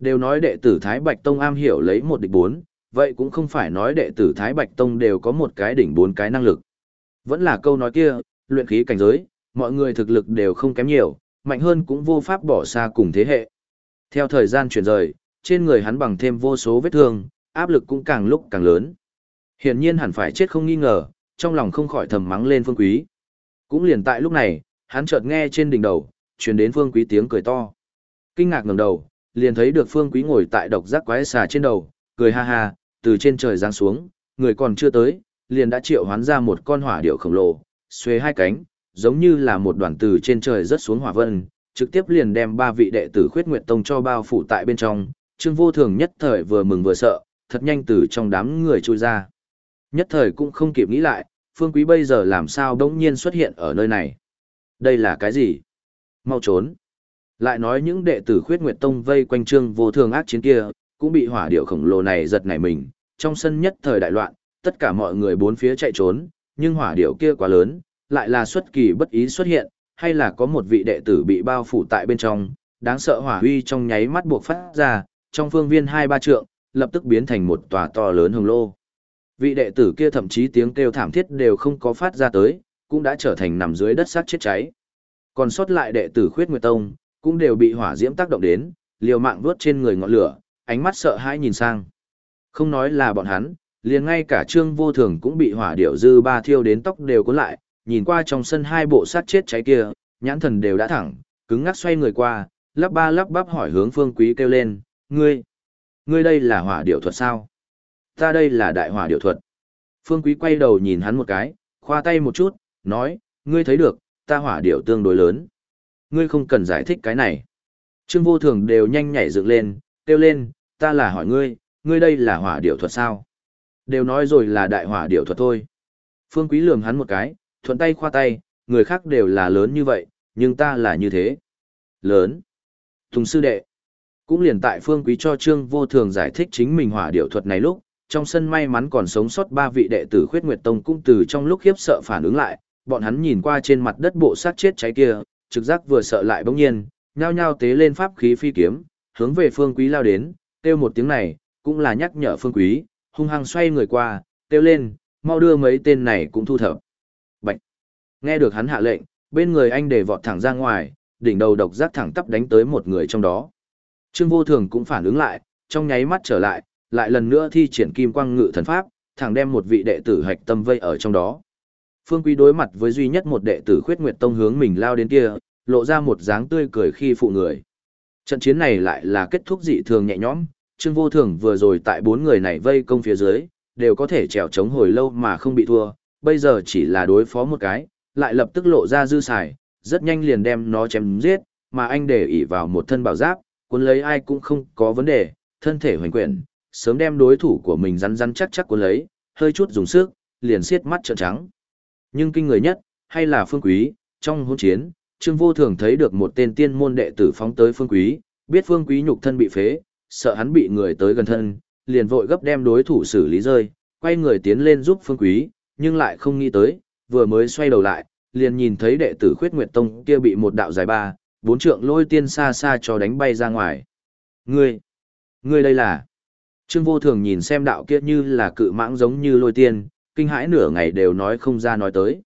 Đều nói đệ tử Thái Bạch Tông am hiểu lấy một địch bốn, vậy cũng không phải nói đệ tử Thái Bạch Tông đều có một cái đỉnh bốn cái năng lực. Vẫn là câu nói kia, luyện khí cảnh giới, mọi người thực lực đều không kém nhiều, mạnh hơn cũng vô pháp bỏ xa cùng thế hệ. Theo thời gian chuyển rời, trên người hắn bằng thêm vô số vết thương, áp lực cũng càng lúc càng lớn. Hiển nhiên hẳn phải chết không nghi ngờ, trong lòng không khỏi thầm mắng lên Phương Quý. Cũng liền tại lúc này, hắn chợt nghe trên đỉnh đầu, truyền đến Phương Quý tiếng cười to. Kinh ngạc ngẩng đầu, liền thấy được Phương Quý ngồi tại độc giác quái xà trên đầu, cười ha ha, từ trên trời giáng xuống, người còn chưa tới, liền đã triệu hoán ra một con hỏa điệu khổng lồ, xuê hai cánh, giống như là một đoàn từ trên trời rớt xuống hỏa vân, trực tiếp liền đem ba vị đệ tử Khuyết Nguyệt Tông cho bao phủ tại bên trong. Trương Vô Thường nhất thời vừa mừng vừa sợ, thật nhanh từ trong đám người trôi ra. Nhất thời cũng không kịp nghĩ lại, Phương Quý bây giờ làm sao đống nhiên xuất hiện ở nơi này. Đây là cái gì? Mau trốn. Lại nói những đệ tử khuyết nguyệt tông vây quanh trương vô thường ác chiến kia, cũng bị hỏa điệu khổng lồ này giật nảy mình, trong sân nhất thời đại loạn, tất cả mọi người bốn phía chạy trốn, nhưng hỏa điệu kia quá lớn, lại là xuất kỳ bất ý xuất hiện, hay là có một vị đệ tử bị bao phủ tại bên trong, đáng sợ hỏa huy trong nháy mắt buộc phát ra, trong phương viên hai ba trượng, lập tức biến thành một tòa to lớn hồng lô. Vị đệ tử kia thậm chí tiếng kêu thảm thiết đều không có phát ra tới, cũng đã trở thành nằm dưới đất sát chết cháy. Còn sót lại đệ tử Khuyết Nguyệt Tông, cũng đều bị hỏa diễm tác động đến, liều mạng vuốt trên người ngọn lửa, ánh mắt sợ hãi nhìn sang. Không nói là bọn hắn, liền ngay cả Trương Vô Thường cũng bị hỏa điệu dư ba thiêu đến tóc đều cuốn lại, nhìn qua trong sân hai bộ sát chết cháy kia, nhãn thần đều đã thẳng, cứng ngắc xoay người qua, lắp ba lắp bắp hỏi hướng Phương Quý kêu lên, "Ngươi, ngươi đây là hỏa điệu thuật sao?" "Ta đây là đại hỏa điệu thuật." Phương Quý quay đầu nhìn hắn một cái, khoa tay một chút, nói, "Ngươi thấy được, ta hỏa điệu tương đối lớn. Ngươi không cần giải thích cái này." Trương Vô Thường đều nhanh nhảy dựng lên, kêu lên, "Ta là hỏi ngươi, ngươi đây là hỏa điểu thuật sao?" Đều nói rồi là đại hỏa điểu thuật thôi. Phương Quý lườm hắn một cái, thuận tay khoa tay, người khác đều là lớn như vậy, nhưng ta là như thế. Lớn. Tùng sư đệ. Cũng liền tại Phương Quý cho Trương Vô Thường giải thích chính mình hỏa điệu thuật này lúc, trong sân may mắn còn sống sót ba vị đệ tử Khuyết Nguyệt Tông cũng từ trong lúc khiếp sợ phản ứng lại, bọn hắn nhìn qua trên mặt đất bộ xác chết cháy kia, trực giác vừa sợ lại bỗng nhiên, nhao nhao tế lên pháp khí phi kiếm, hướng về Phương Quý lao đến, kêu một tiếng này, cũng là nhắc nhở Phương Quý, hung hăng xoay người qua, kêu lên, mau đưa mấy tên này cũng thu thập. Bạch. Nghe được hắn hạ lệnh, bên người anh để vọt thẳng ra ngoài, đỉnh đầu độc giác thẳng tắp đánh tới một người trong đó. Trương Vô Thường cũng phản ứng lại, trong nháy mắt trở lại, lại lần nữa thi triển kim quang ngự thần pháp, thẳng đem một vị đệ tử hạch tâm vây ở trong đó. Phương Quý đối mặt với duy nhất một đệ tử khuyết nguyệt tông hướng mình lao đến kia, lộ ra một dáng tươi cười khi phụ người. Trận chiến này lại là kết thúc dị thường nhẹ nhõm, Trương Vô Thường vừa rồi tại bốn người này vây công phía dưới, đều có thể trèo chống hồi lâu mà không bị thua, bây giờ chỉ là đối phó một cái, lại lập tức lộ ra dư xài, rất nhanh liền đem nó chém giết, mà anh để ỷ vào một thân bảo giáp, cuốn lấy ai cũng không có vấn đề, thân thể hoành quyển, sớm đem đối thủ của mình rắn rắn chắc chắc cuốn lấy, hơi chút dùng sức, liền siết mắt trợn trắng. Nhưng kinh người nhất, hay là Phương Quý, trong hôn chiến, Trương Vô Thường thấy được một tên tiên môn đệ tử phóng tới Phương Quý, biết Phương Quý nhục thân bị phế, sợ hắn bị người tới gần thân, liền vội gấp đem đối thủ xử lý rơi, quay người tiến lên giúp Phương Quý, nhưng lại không nghĩ tới, vừa mới xoay đầu lại, liền nhìn thấy đệ tử Khuyết Nguyệt Tông kia bị một đạo dài ba, bốn trượng lôi tiên xa xa cho đánh bay ra ngoài. Ngươi, ngươi đây là... Trương Vô Thường nhìn xem đạo kia như là cự mãng giống như lôi tiên, kinh hãi nửa ngày đều nói không ra nói tới.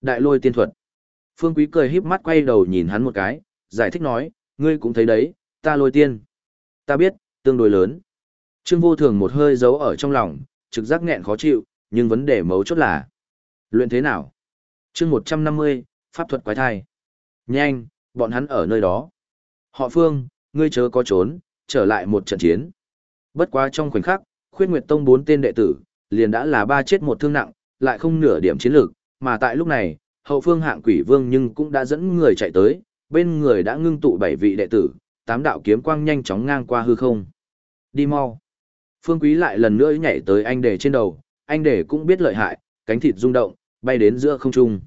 Đại lôi tiên thuật. Phương Quý cười híp mắt quay đầu nhìn hắn một cái, giải thích nói, ngươi cũng thấy đấy, ta lôi tiên. Ta biết, tương đối lớn. Trương Vô Thường một hơi giấu ở trong lòng, trực giác nghẹn khó chịu, nhưng vấn đề mấu chốt là luyện thế nào? Chương 150, pháp thuật quái thai. Nhanh, bọn hắn ở nơi đó. Họ Phương, ngươi chớ có trốn, trở lại một trận chiến. Bất quá trong khoảnh khắc, Khuyết Nguyệt Tông bốn tên đệ tử, liền đã là ba chết một thương nặng, lại không nửa điểm chiến lược, mà tại lúc này, hậu phương hạng quỷ vương nhưng cũng đã dẫn người chạy tới, bên người đã ngưng tụ bảy vị đệ tử, tám đạo kiếm quang nhanh chóng ngang qua hư không. Đi mau. Phương Quý lại lần nữa nhảy tới anh đề trên đầu, anh đề cũng biết lợi hại, cánh thịt rung động, bay đến giữa không trung.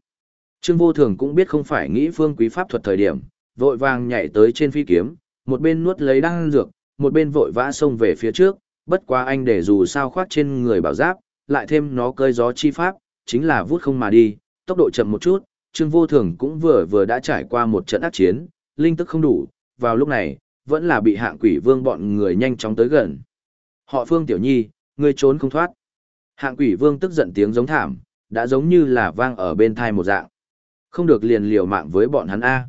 Trương Vô Thường cũng biết không phải nghĩ Phương Quý pháp thuật thời điểm, vội vàng nhảy tới trên phi kiếm, một bên nuốt lấy đan dược, một bên vội vã xông về phía trước, bất quá anh để dù sao khoác trên người bảo giáp, lại thêm nó cơi gió chi pháp, chính là vút không mà đi, tốc độ chậm một chút, Trương Vô Thường cũng vừa vừa đã trải qua một trận ác chiến, linh tức không đủ, vào lúc này, vẫn là bị hạng quỷ vương bọn người nhanh chóng tới gần. Họ Phương Tiểu Nhi, ngươi trốn không thoát. Hạng quỷ vương tức giận tiếng giống thảm, đã giống như là vang ở bên thai một dạng. Không được liền liều mạng với bọn hắn A.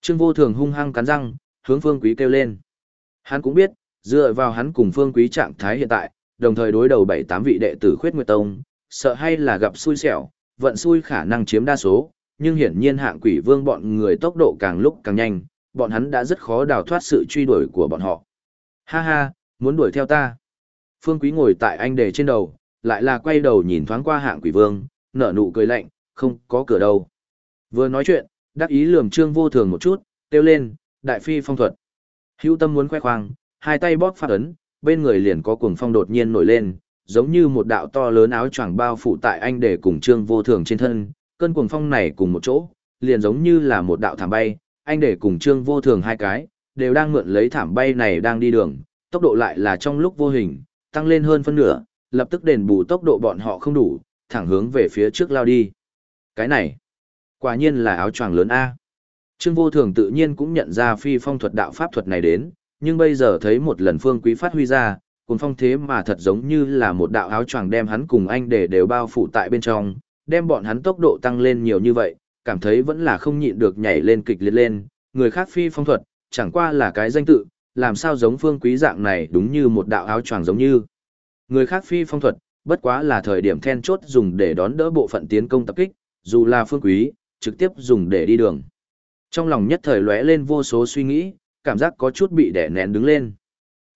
Trương vô thường hung hăng cắn răng, hướng phương quý kêu lên. Hắn cũng biết, dựa vào hắn cùng phương quý trạng thái hiện tại, đồng thời đối đầu bảy tám vị đệ tử khuyết nguyệt tông, sợ hay là gặp xui xẻo, vận xui khả năng chiếm đa số, nhưng hiển nhiên hạng quỷ vương bọn người tốc độ càng lúc càng nhanh, bọn hắn đã rất khó đào thoát sự truy đuổi của bọn họ. Ha ha, muốn đuổi theo ta. Phương Quý ngồi tại anh đề trên đầu, lại là quay đầu nhìn thoáng qua hạng quỷ vương, nở nụ cười lạnh, không có cửa đâu. Vừa nói chuyện, đắc ý lườm trương vô thường một chút, kêu lên, đại phi phong thuật. Hữu tâm muốn khoe khoang, hai tay bóp phát ấn, bên người liền có cuồng phong đột nhiên nổi lên, giống như một đạo to lớn áo choàng bao phủ tại anh để cùng trương vô thường trên thân, cơn cuồng phong này cùng một chỗ, liền giống như là một đạo thảm bay, anh để cùng trương vô thường hai cái, đều đang mượn lấy thảm bay này đang đi đường, tốc độ lại là trong lúc vô hình, tăng lên hơn phân nửa, lập tức đền bù tốc độ bọn họ không đủ, thẳng hướng về phía trước lao đi. Cái này, quả nhiên là áo choàng lớn A. Trương Vô Thường tự nhiên cũng nhận ra phi phong thuật đạo pháp thuật này đến, nhưng bây giờ thấy một lần phương quý phát huy ra, cùng phong thế mà thật giống như là một đạo áo choàng đem hắn cùng anh để đều bao phủ tại bên trong, đem bọn hắn tốc độ tăng lên nhiều như vậy, cảm thấy vẫn là không nhịn được nhảy lên kịch liệt lên, người khác phi phong thuật, chẳng qua là cái danh tự, làm sao giống phương quý dạng này đúng như một đạo áo choàng giống như. Người khác phi phong thuật, bất quá là thời điểm then chốt dùng để đón đỡ bộ phận tiến công tập kích, dù là phương quý, trực tiếp dùng để đi đường. Trong lòng nhất thời lóe lên vô số suy nghĩ, cảm giác có chút bị đè nén đứng lên.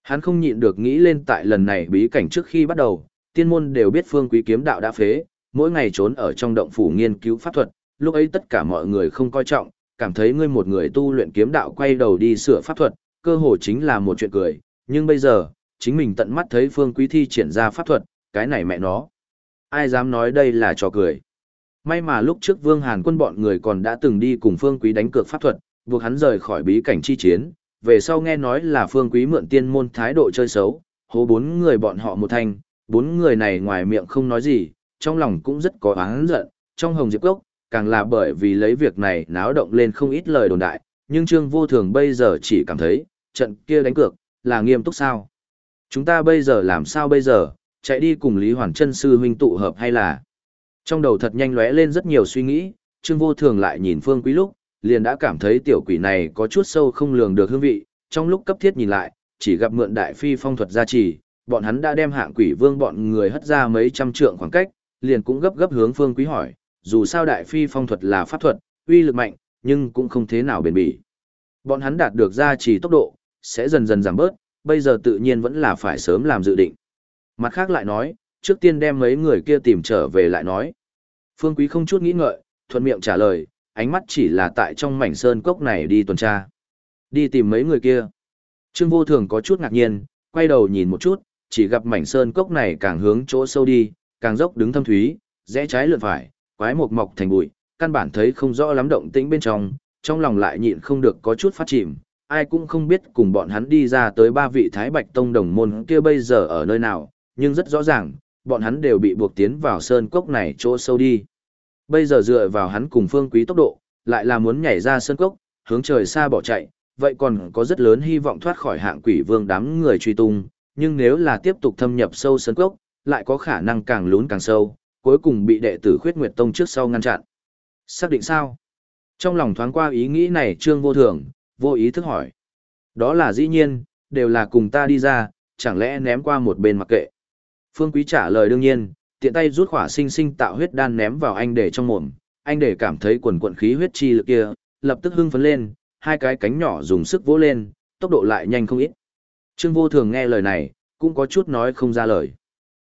Hắn không nhịn được nghĩ lên tại lần này bí cảnh trước khi bắt đầu, tiên môn đều biết phương quý kiếm đạo đã phế, mỗi ngày trốn ở trong động phủ nghiên cứu pháp thuật, lúc ấy tất cả mọi người không coi trọng, cảm thấy ngươi một người tu luyện kiếm đạo quay đầu đi sửa pháp thuật, cơ hồ chính là một chuyện cười, nhưng bây giờ, chính mình tận mắt thấy phương quý thi triển ra pháp thuật, cái này mẹ nó. Ai dám nói đây là trò cười. May mà lúc trước Vương Hàn quân bọn người còn đã từng đi cùng Phương Quý đánh cược pháp thuật, buộc hắn rời khỏi bí cảnh chi chiến, về sau nghe nói là Phương Quý mượn tiên môn thái độ chơi xấu, hố bốn người bọn họ một thanh, bốn người này ngoài miệng không nói gì, trong lòng cũng rất có oán giận, trong Hồng Diệp Cốc, càng là bởi vì lấy việc này náo động lên không ít lời đồn đại, nhưng Trương Vô Thường bây giờ chỉ cảm thấy, trận kia đánh cược, là nghiêm túc sao? Chúng ta bây giờ làm sao bây giờ, chạy đi cùng Lý Hoàn Trân Sư huynh tụ hợp hay là? Trong đầu thật nhanh lóe lên rất nhiều suy nghĩ, Trương Vô Thường lại nhìn Phương Quý lúc, liền đã cảm thấy tiểu quỷ này có chút sâu không lường được hương vị, trong lúc cấp thiết nhìn lại, chỉ gặp mượn đại phi phong thuật gia trì, bọn hắn đã đem hạng quỷ vương bọn người hất ra mấy trăm trượng khoảng cách, liền cũng gấp gấp hướng Phương Quý hỏi, dù sao đại phi phong thuật là pháp thuật, uy lực mạnh, nhưng cũng không thế nào bền bỉ. Bọn hắn đạt được gia trì tốc độ, sẽ dần dần giảm bớt, bây giờ tự nhiên vẫn là phải sớm làm dự định. Mặt khác lại nói, trước tiên đem mấy người kia tìm trở về lại nói. Phương Quý không chút nghĩ ngợi, thuận miệng trả lời, ánh mắt chỉ là tại trong mảnh sơn cốc này đi tuần tra. Đi tìm mấy người kia. Trương Vô Thường có chút ngạc nhiên, quay đầu nhìn một chút, chỉ gặp mảnh sơn cốc này càng hướng chỗ sâu đi, càng dốc đứng thâm thúy, rẽ trái lượn phải, quái mục mọc thành bụi, căn bản thấy không rõ lắm động tĩnh bên trong, trong lòng lại nhịn không được có chút phát chìm, ai cũng không biết cùng bọn hắn đi ra tới ba vị Thái Bạch Tông đồng môn kia bây giờ ở nơi nào, nhưng rất rõ ràng, bọn hắn đều bị buộc tiến vào sơn cốc này chỗ sâu đi. Bây giờ dựa vào hắn cùng phương quý tốc độ, lại là muốn nhảy ra sơn cốc, hướng trời xa bỏ chạy, vậy còn có rất lớn hy vọng thoát khỏi hạng quỷ vương đám người truy tung, nhưng nếu là tiếp tục thâm nhập sâu sơn cốc, lại có khả năng càng lún càng sâu, cuối cùng bị đệ tử khuyết nguyệt tông trước sau ngăn chặn. Xác định sao? Trong lòng thoáng qua ý nghĩ này trương vô thường, vô ý thức hỏi. Đó là dĩ nhiên, đều là cùng ta đi ra, chẳng lẽ ném qua một bên mặc kệ. Phương Quý trả lời đương nhiên, tiện tay rút khỏa sinh sinh tạo huyết đan ném vào anh để trong mồm, anh để cảm thấy quần quận khí huyết chi lực kia, lập tức hưng phấn lên, hai cái cánh nhỏ dùng sức vỗ lên, tốc độ lại nhanh không ít. Trương Vô Thường nghe lời này, cũng có chút nói không ra lời.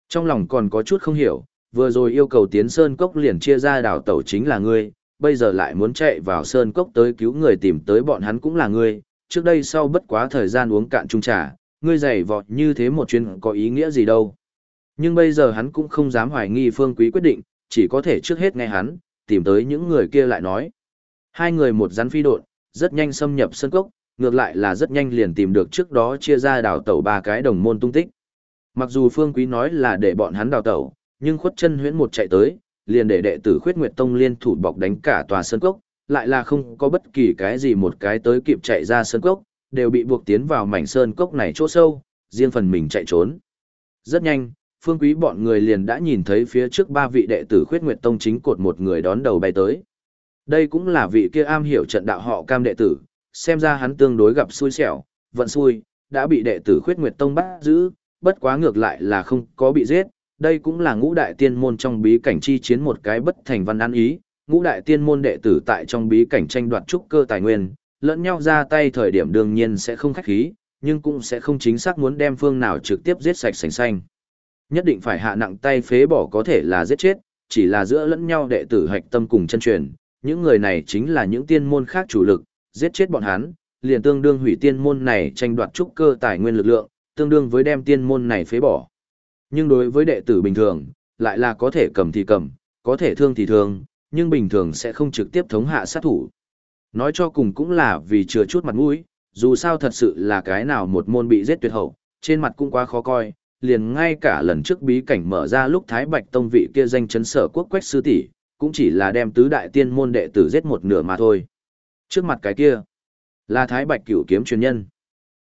Trong lòng còn có chút không hiểu, vừa rồi yêu cầu tiến sơn cốc liền chia ra đảo tẩu chính là ngươi, bây giờ lại muốn chạy vào sơn cốc tới cứu người tìm tới bọn hắn cũng là ngươi, trước đây sau bất quá thời gian uống cạn chung trà, ngươi giày vọt như thế một chuyến có ý nghĩa gì đâu. Nhưng bây giờ hắn cũng không dám hoài nghi phương quý quyết định, chỉ có thể trước hết nghe hắn, tìm tới những người kia lại nói. Hai người một rắn phi độn, rất nhanh xâm nhập sân cốc, ngược lại là rất nhanh liền tìm được trước đó chia ra đào tẩu ba cái đồng môn tung tích. Mặc dù phương quý nói là để bọn hắn đào tẩu, nhưng khuất chân huyễn một chạy tới, liền để đệ tử khuyết nguyệt tông liên thủ bọc đánh cả tòa sân cốc, lại là không có bất kỳ cái gì một cái tới kịp chạy ra sân cốc, đều bị buộc tiến vào mảnh sơn cốc này chỗ sâu, riêng phần mình chạy trốn. Rất nhanh, phương quý bọn người liền đã nhìn thấy phía trước ba vị đệ tử khuyết nguyệt tông chính cột một người đón đầu bay tới. Đây cũng là vị kia am hiểu trận đạo họ cam đệ tử, xem ra hắn tương đối gặp xui xẻo, vận xui, đã bị đệ tử khuyết nguyệt tông bắt giữ, bất quá ngược lại là không có bị giết. Đây cũng là ngũ đại tiên môn trong bí cảnh chi chiến một cái bất thành văn ăn ý, ngũ đại tiên môn đệ tử tại trong bí cảnh tranh đoạt trúc cơ tài nguyên, lẫn nhau ra tay thời điểm đương nhiên sẽ không khách khí, nhưng cũng sẽ không chính xác muốn đem phương nào trực tiếp giết sạch sành xanh. Nhất định phải hạ nặng tay phế bỏ có thể là giết chết, chỉ là giữa lẫn nhau đệ tử hạch tâm cùng chân truyền, những người này chính là những tiên môn khác chủ lực, giết chết bọn hắn, liền tương đương hủy tiên môn này tranh đoạt trúc cơ tài nguyên lực lượng, tương đương với đem tiên môn này phế bỏ. Nhưng đối với đệ tử bình thường, lại là có thể cầm thì cầm, có thể thương thì thương, nhưng bình thường sẽ không trực tiếp thống hạ sát thủ. Nói cho cùng cũng là vì chừa chút mặt mũi, dù sao thật sự là cái nào một môn bị giết tuyệt hậu, trên mặt cũng quá khó coi, liền ngay cả lần trước bí cảnh mở ra lúc Thái Bạch Tông vị kia danh chấn sở quốc quách sư tỷ, cũng chỉ là đem tứ đại tiên môn đệ tử giết một nửa mà thôi. Trước mặt cái kia, là Thái Bạch cửu kiếm truyền nhân.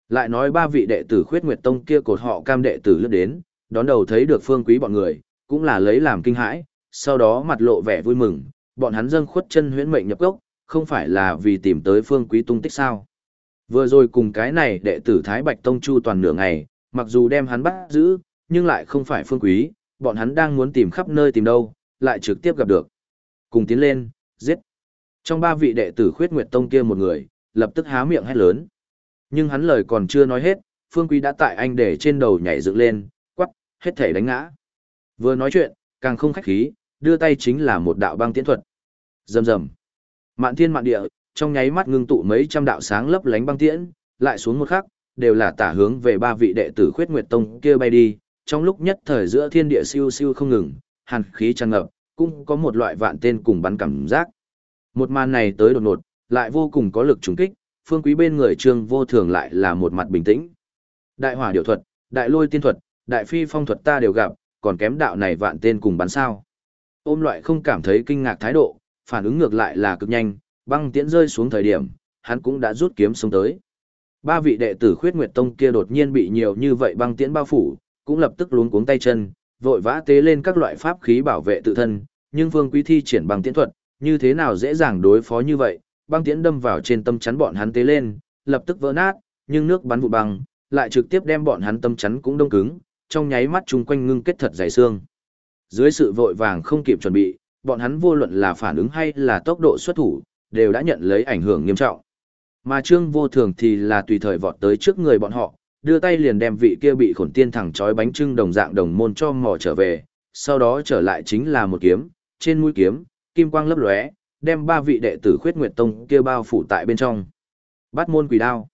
Lại nói ba vị đệ tử khuyết nguyệt tông kia cột họ cam đệ tử lướt đến, đón đầu thấy được phương quý bọn người, cũng là lấy làm kinh hãi, sau đó mặt lộ vẻ vui mừng, bọn hắn dâng khuất chân huyễn mệnh nhập gốc, không phải là vì tìm tới phương quý tung tích sao. Vừa rồi cùng cái này đệ tử Thái Bạch Tông Chu toàn nửa ngày, mặc dù đem hắn bắt giữ, nhưng lại không phải phương quý, bọn hắn đang muốn tìm khắp nơi tìm đâu, lại trực tiếp gặp được. Cùng tiến lên, giết. Trong ba vị đệ tử khuyết nguyệt tông kia một người, lập tức há miệng hét lớn. Nhưng hắn lời còn chưa nói hết, phương quý đã tại anh để trên đầu nhảy dựng lên, quắc, hết thể đánh ngã. Vừa nói chuyện, càng không khách khí, đưa tay chính là một đạo băng tiễn thuật. Rầm rầm. Mạn thiên mạn địa, trong nháy mắt ngưng tụ mấy trăm đạo sáng lấp lánh băng tiễn, lại xuống một khắc, đều là tả hướng về ba vị đệ tử khuyết nguyệt tông kia bay đi, trong lúc nhất thời giữa thiên địa siêu siêu không ngừng, hàn khí tràn ngập, cũng có một loại vạn tên cùng bắn cảm giác. Một màn này tới đột ngột, lại vô cùng có lực trùng kích, phương quý bên người trương vô thường lại là một mặt bình tĩnh. Đại hỏa điều thuật, đại lôi tiên thuật, đại phi phong thuật ta đều gặp, còn kém đạo này vạn tên cùng bắn sao. Ôm loại không cảm thấy kinh ngạc thái độ, phản ứng ngược lại là cực nhanh, băng tiễn rơi xuống thời điểm, hắn cũng đã rút kiếm xuống tới. Ba vị đệ tử khuyết nguyệt tông kia đột nhiên bị nhiều như vậy băng tiễn bao phủ, cũng lập tức luống cuống tay chân, vội vã tế lên các loại pháp khí bảo vệ tự thân, nhưng Vương Quý thi triển băng tiễn thuật, như thế nào dễ dàng đối phó như vậy, băng tiễn đâm vào trên tâm chắn bọn hắn tế lên, lập tức vỡ nát, nhưng nước bắn vụ băng, lại trực tiếp đem bọn hắn tâm chắn cũng đông cứng, trong nháy mắt chung quanh ngưng kết thật dày xương. Dưới sự vội vàng không kịp chuẩn bị, bọn hắn vô luận là phản ứng hay là tốc độ xuất thủ, đều đã nhận lấy ảnh hưởng nghiêm trọng. Mà Trương Vô Thường thì là tùy thời vọt tới trước người bọn họ, đưa tay liền đem vị kia bị khổn tiên thẳng trói bánh trưng đồng dạng đồng môn cho mò trở về, sau đó trở lại chính là một kiếm, trên mũi kiếm, kim quang lấp lóe, đem ba vị đệ tử khuyết nguyệt tông kia bao phủ tại bên trong. Bắt môn quỷ đao.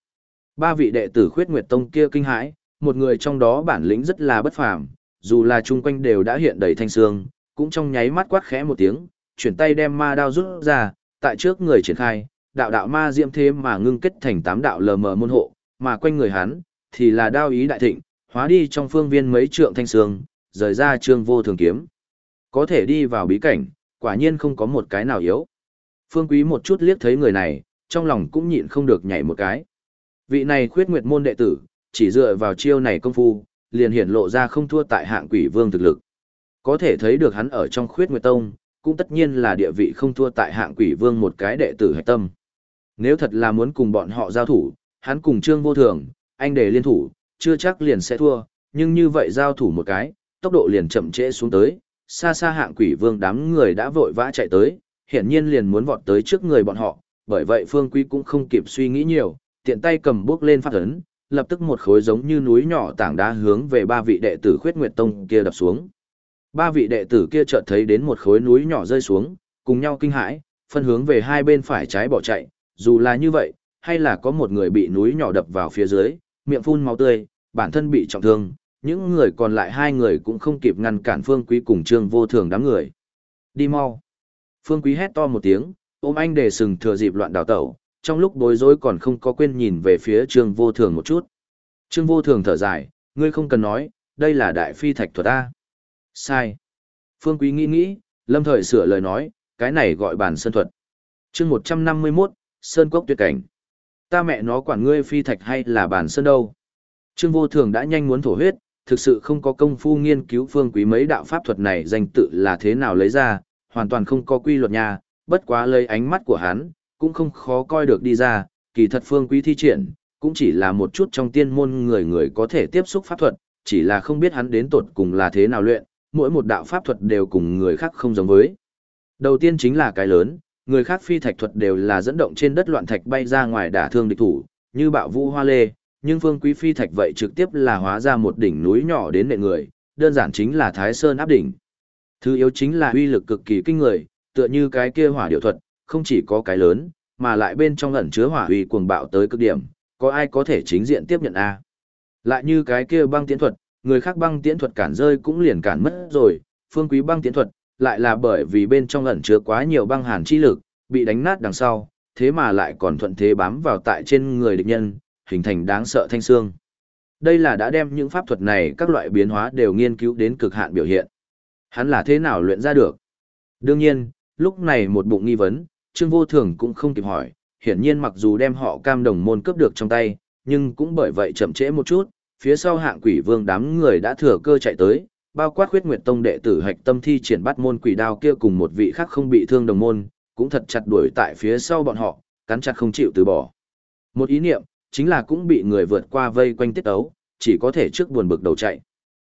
Ba vị đệ tử khuyết nguyệt tông kia kinh hãi, một người trong đó bản lĩnh rất là bất phàm, dù là chung quanh đều đã hiện đầy thanh xương, cũng trong nháy mắt quát khẽ một tiếng, chuyển tay đem ma đao rút ra, tại trước người triển khai, đạo đạo ma diễm thế mà ngưng kết thành tám đạo lờ mờ môn hộ, mà quanh người hắn thì là đao ý đại thịnh, hóa đi trong phương viên mấy trượng thanh sương rời ra trương vô thường kiếm. Có thể đi vào bí cảnh, quả nhiên không có một cái nào yếu. Phương Quý một chút liếc thấy người này, trong lòng cũng nhịn không được nhảy một cái. Vị này khuyết nguyệt môn đệ tử, chỉ dựa vào chiêu này công phu, liền hiển lộ ra không thua tại hạng quỷ vương thực lực. Có thể thấy được hắn ở trong khuyết nguyệt tông, cũng tất nhiên là địa vị không thua tại hạng quỷ vương một cái đệ tử hạch tâm. Nếu thật là muốn cùng bọn họ giao thủ, hắn cùng trương vô thường, anh để liên thủ, chưa chắc liền sẽ thua, nhưng như vậy giao thủ một cái, tốc độ liền chậm trễ xuống tới, xa xa hạng quỷ vương đám người đã vội vã chạy tới, hiển nhiên liền muốn vọt tới trước người bọn họ, bởi vậy Phương Quý cũng không kịp suy nghĩ nhiều, tiện tay cầm bước lên phát ấn, lập tức một khối giống như núi nhỏ tảng đá hướng về ba vị đệ tử Khuyết Nguyệt Tông kia đập xuống. Ba vị đệ tử kia chợt thấy đến một khối núi nhỏ rơi xuống, cùng nhau kinh hãi, phân hướng về hai bên phải trái bỏ chạy, dù là như vậy, hay là có một người bị núi nhỏ đập vào phía dưới, miệng phun máu tươi, bản thân bị trọng thương, những người còn lại hai người cũng không kịp ngăn cản Phương Quý cùng Trương Vô Thường đám người. Đi mau. Phương Quý hét to một tiếng, ôm anh để sừng thừa dịp loạn đào tẩu, trong lúc bối rối còn không có quên nhìn về phía Trương Vô Thường một chút. Trương Vô Thường thở dài, ngươi không cần nói, đây là đại phi thạch thuật A. Sai. Phương Quý nghĩ nghĩ, lâm thời sửa lời nói, cái này gọi bản sơn thuật. chương 151, Sơn Cốc tuyệt cảnh. Ta mẹ nó quản ngươi phi thạch hay là bản sơn đâu. Trương Vô Thường đã nhanh muốn thổ huyết, thực sự không có công phu nghiên cứu phương quý mấy đạo pháp thuật này danh tự là thế nào lấy ra, hoàn toàn không có quy luật nha, bất quá lấy ánh mắt của hắn, cũng không khó coi được đi ra, kỳ thật phương quý thi triển, cũng chỉ là một chút trong tiên môn người người có thể tiếp xúc pháp thuật, chỉ là không biết hắn đến tột cùng là thế nào luyện, mỗi một đạo pháp thuật đều cùng người khác không giống với. Đầu tiên chính là cái lớn, người khác phi thạch thuật đều là dẫn động trên đất loạn thạch bay ra ngoài đả thương địch thủ, như bạo vũ hoa lê, nhưng phương quý phi thạch vậy trực tiếp là hóa ra một đỉnh núi nhỏ đến nệ người, đơn giản chính là Thái Sơn áp đỉnh. Thứ yếu chính là uy lực cực kỳ kinh người, tựa như cái kia hỏa điệu thuật, không chỉ có cái lớn, mà lại bên trong ẩn chứa hỏa uy cuồng bạo tới cực điểm, có ai có thể chính diện tiếp nhận a? Lại như cái kia băng tiễn thuật, người khác băng tiễn thuật cản rơi cũng liền cản mất rồi, phương quý băng tiễn thuật, lại là bởi vì bên trong ẩn chứa quá nhiều băng hàn chi lực, bị đánh nát đằng sau, thế mà lại còn thuận thế bám vào tại trên người địch nhân, hình thành đáng sợ thanh xương. Đây là đã đem những pháp thuật này các loại biến hóa đều nghiên cứu đến cực hạn biểu hiện. Hắn là thế nào luyện ra được? Đương nhiên, lúc này một bụng nghi vấn, Trương Vô Thường cũng không kịp hỏi, hiển nhiên mặc dù đem họ cam đồng môn cướp được trong tay, nhưng cũng bởi vậy chậm trễ một chút, phía sau hạng quỷ vương đám người đã thừa cơ chạy tới, bao quát khuyết nguyệt tông đệ tử hạch tâm thi triển bắt môn quỷ đao kia cùng một vị khác không bị thương đồng môn, cũng thật chặt đuổi tại phía sau bọn họ, cắn chặt không chịu từ bỏ. Một ý niệm, chính là cũng bị người vượt qua vây quanh tiết ấu, chỉ có thể trước buồn bực đầu chạy.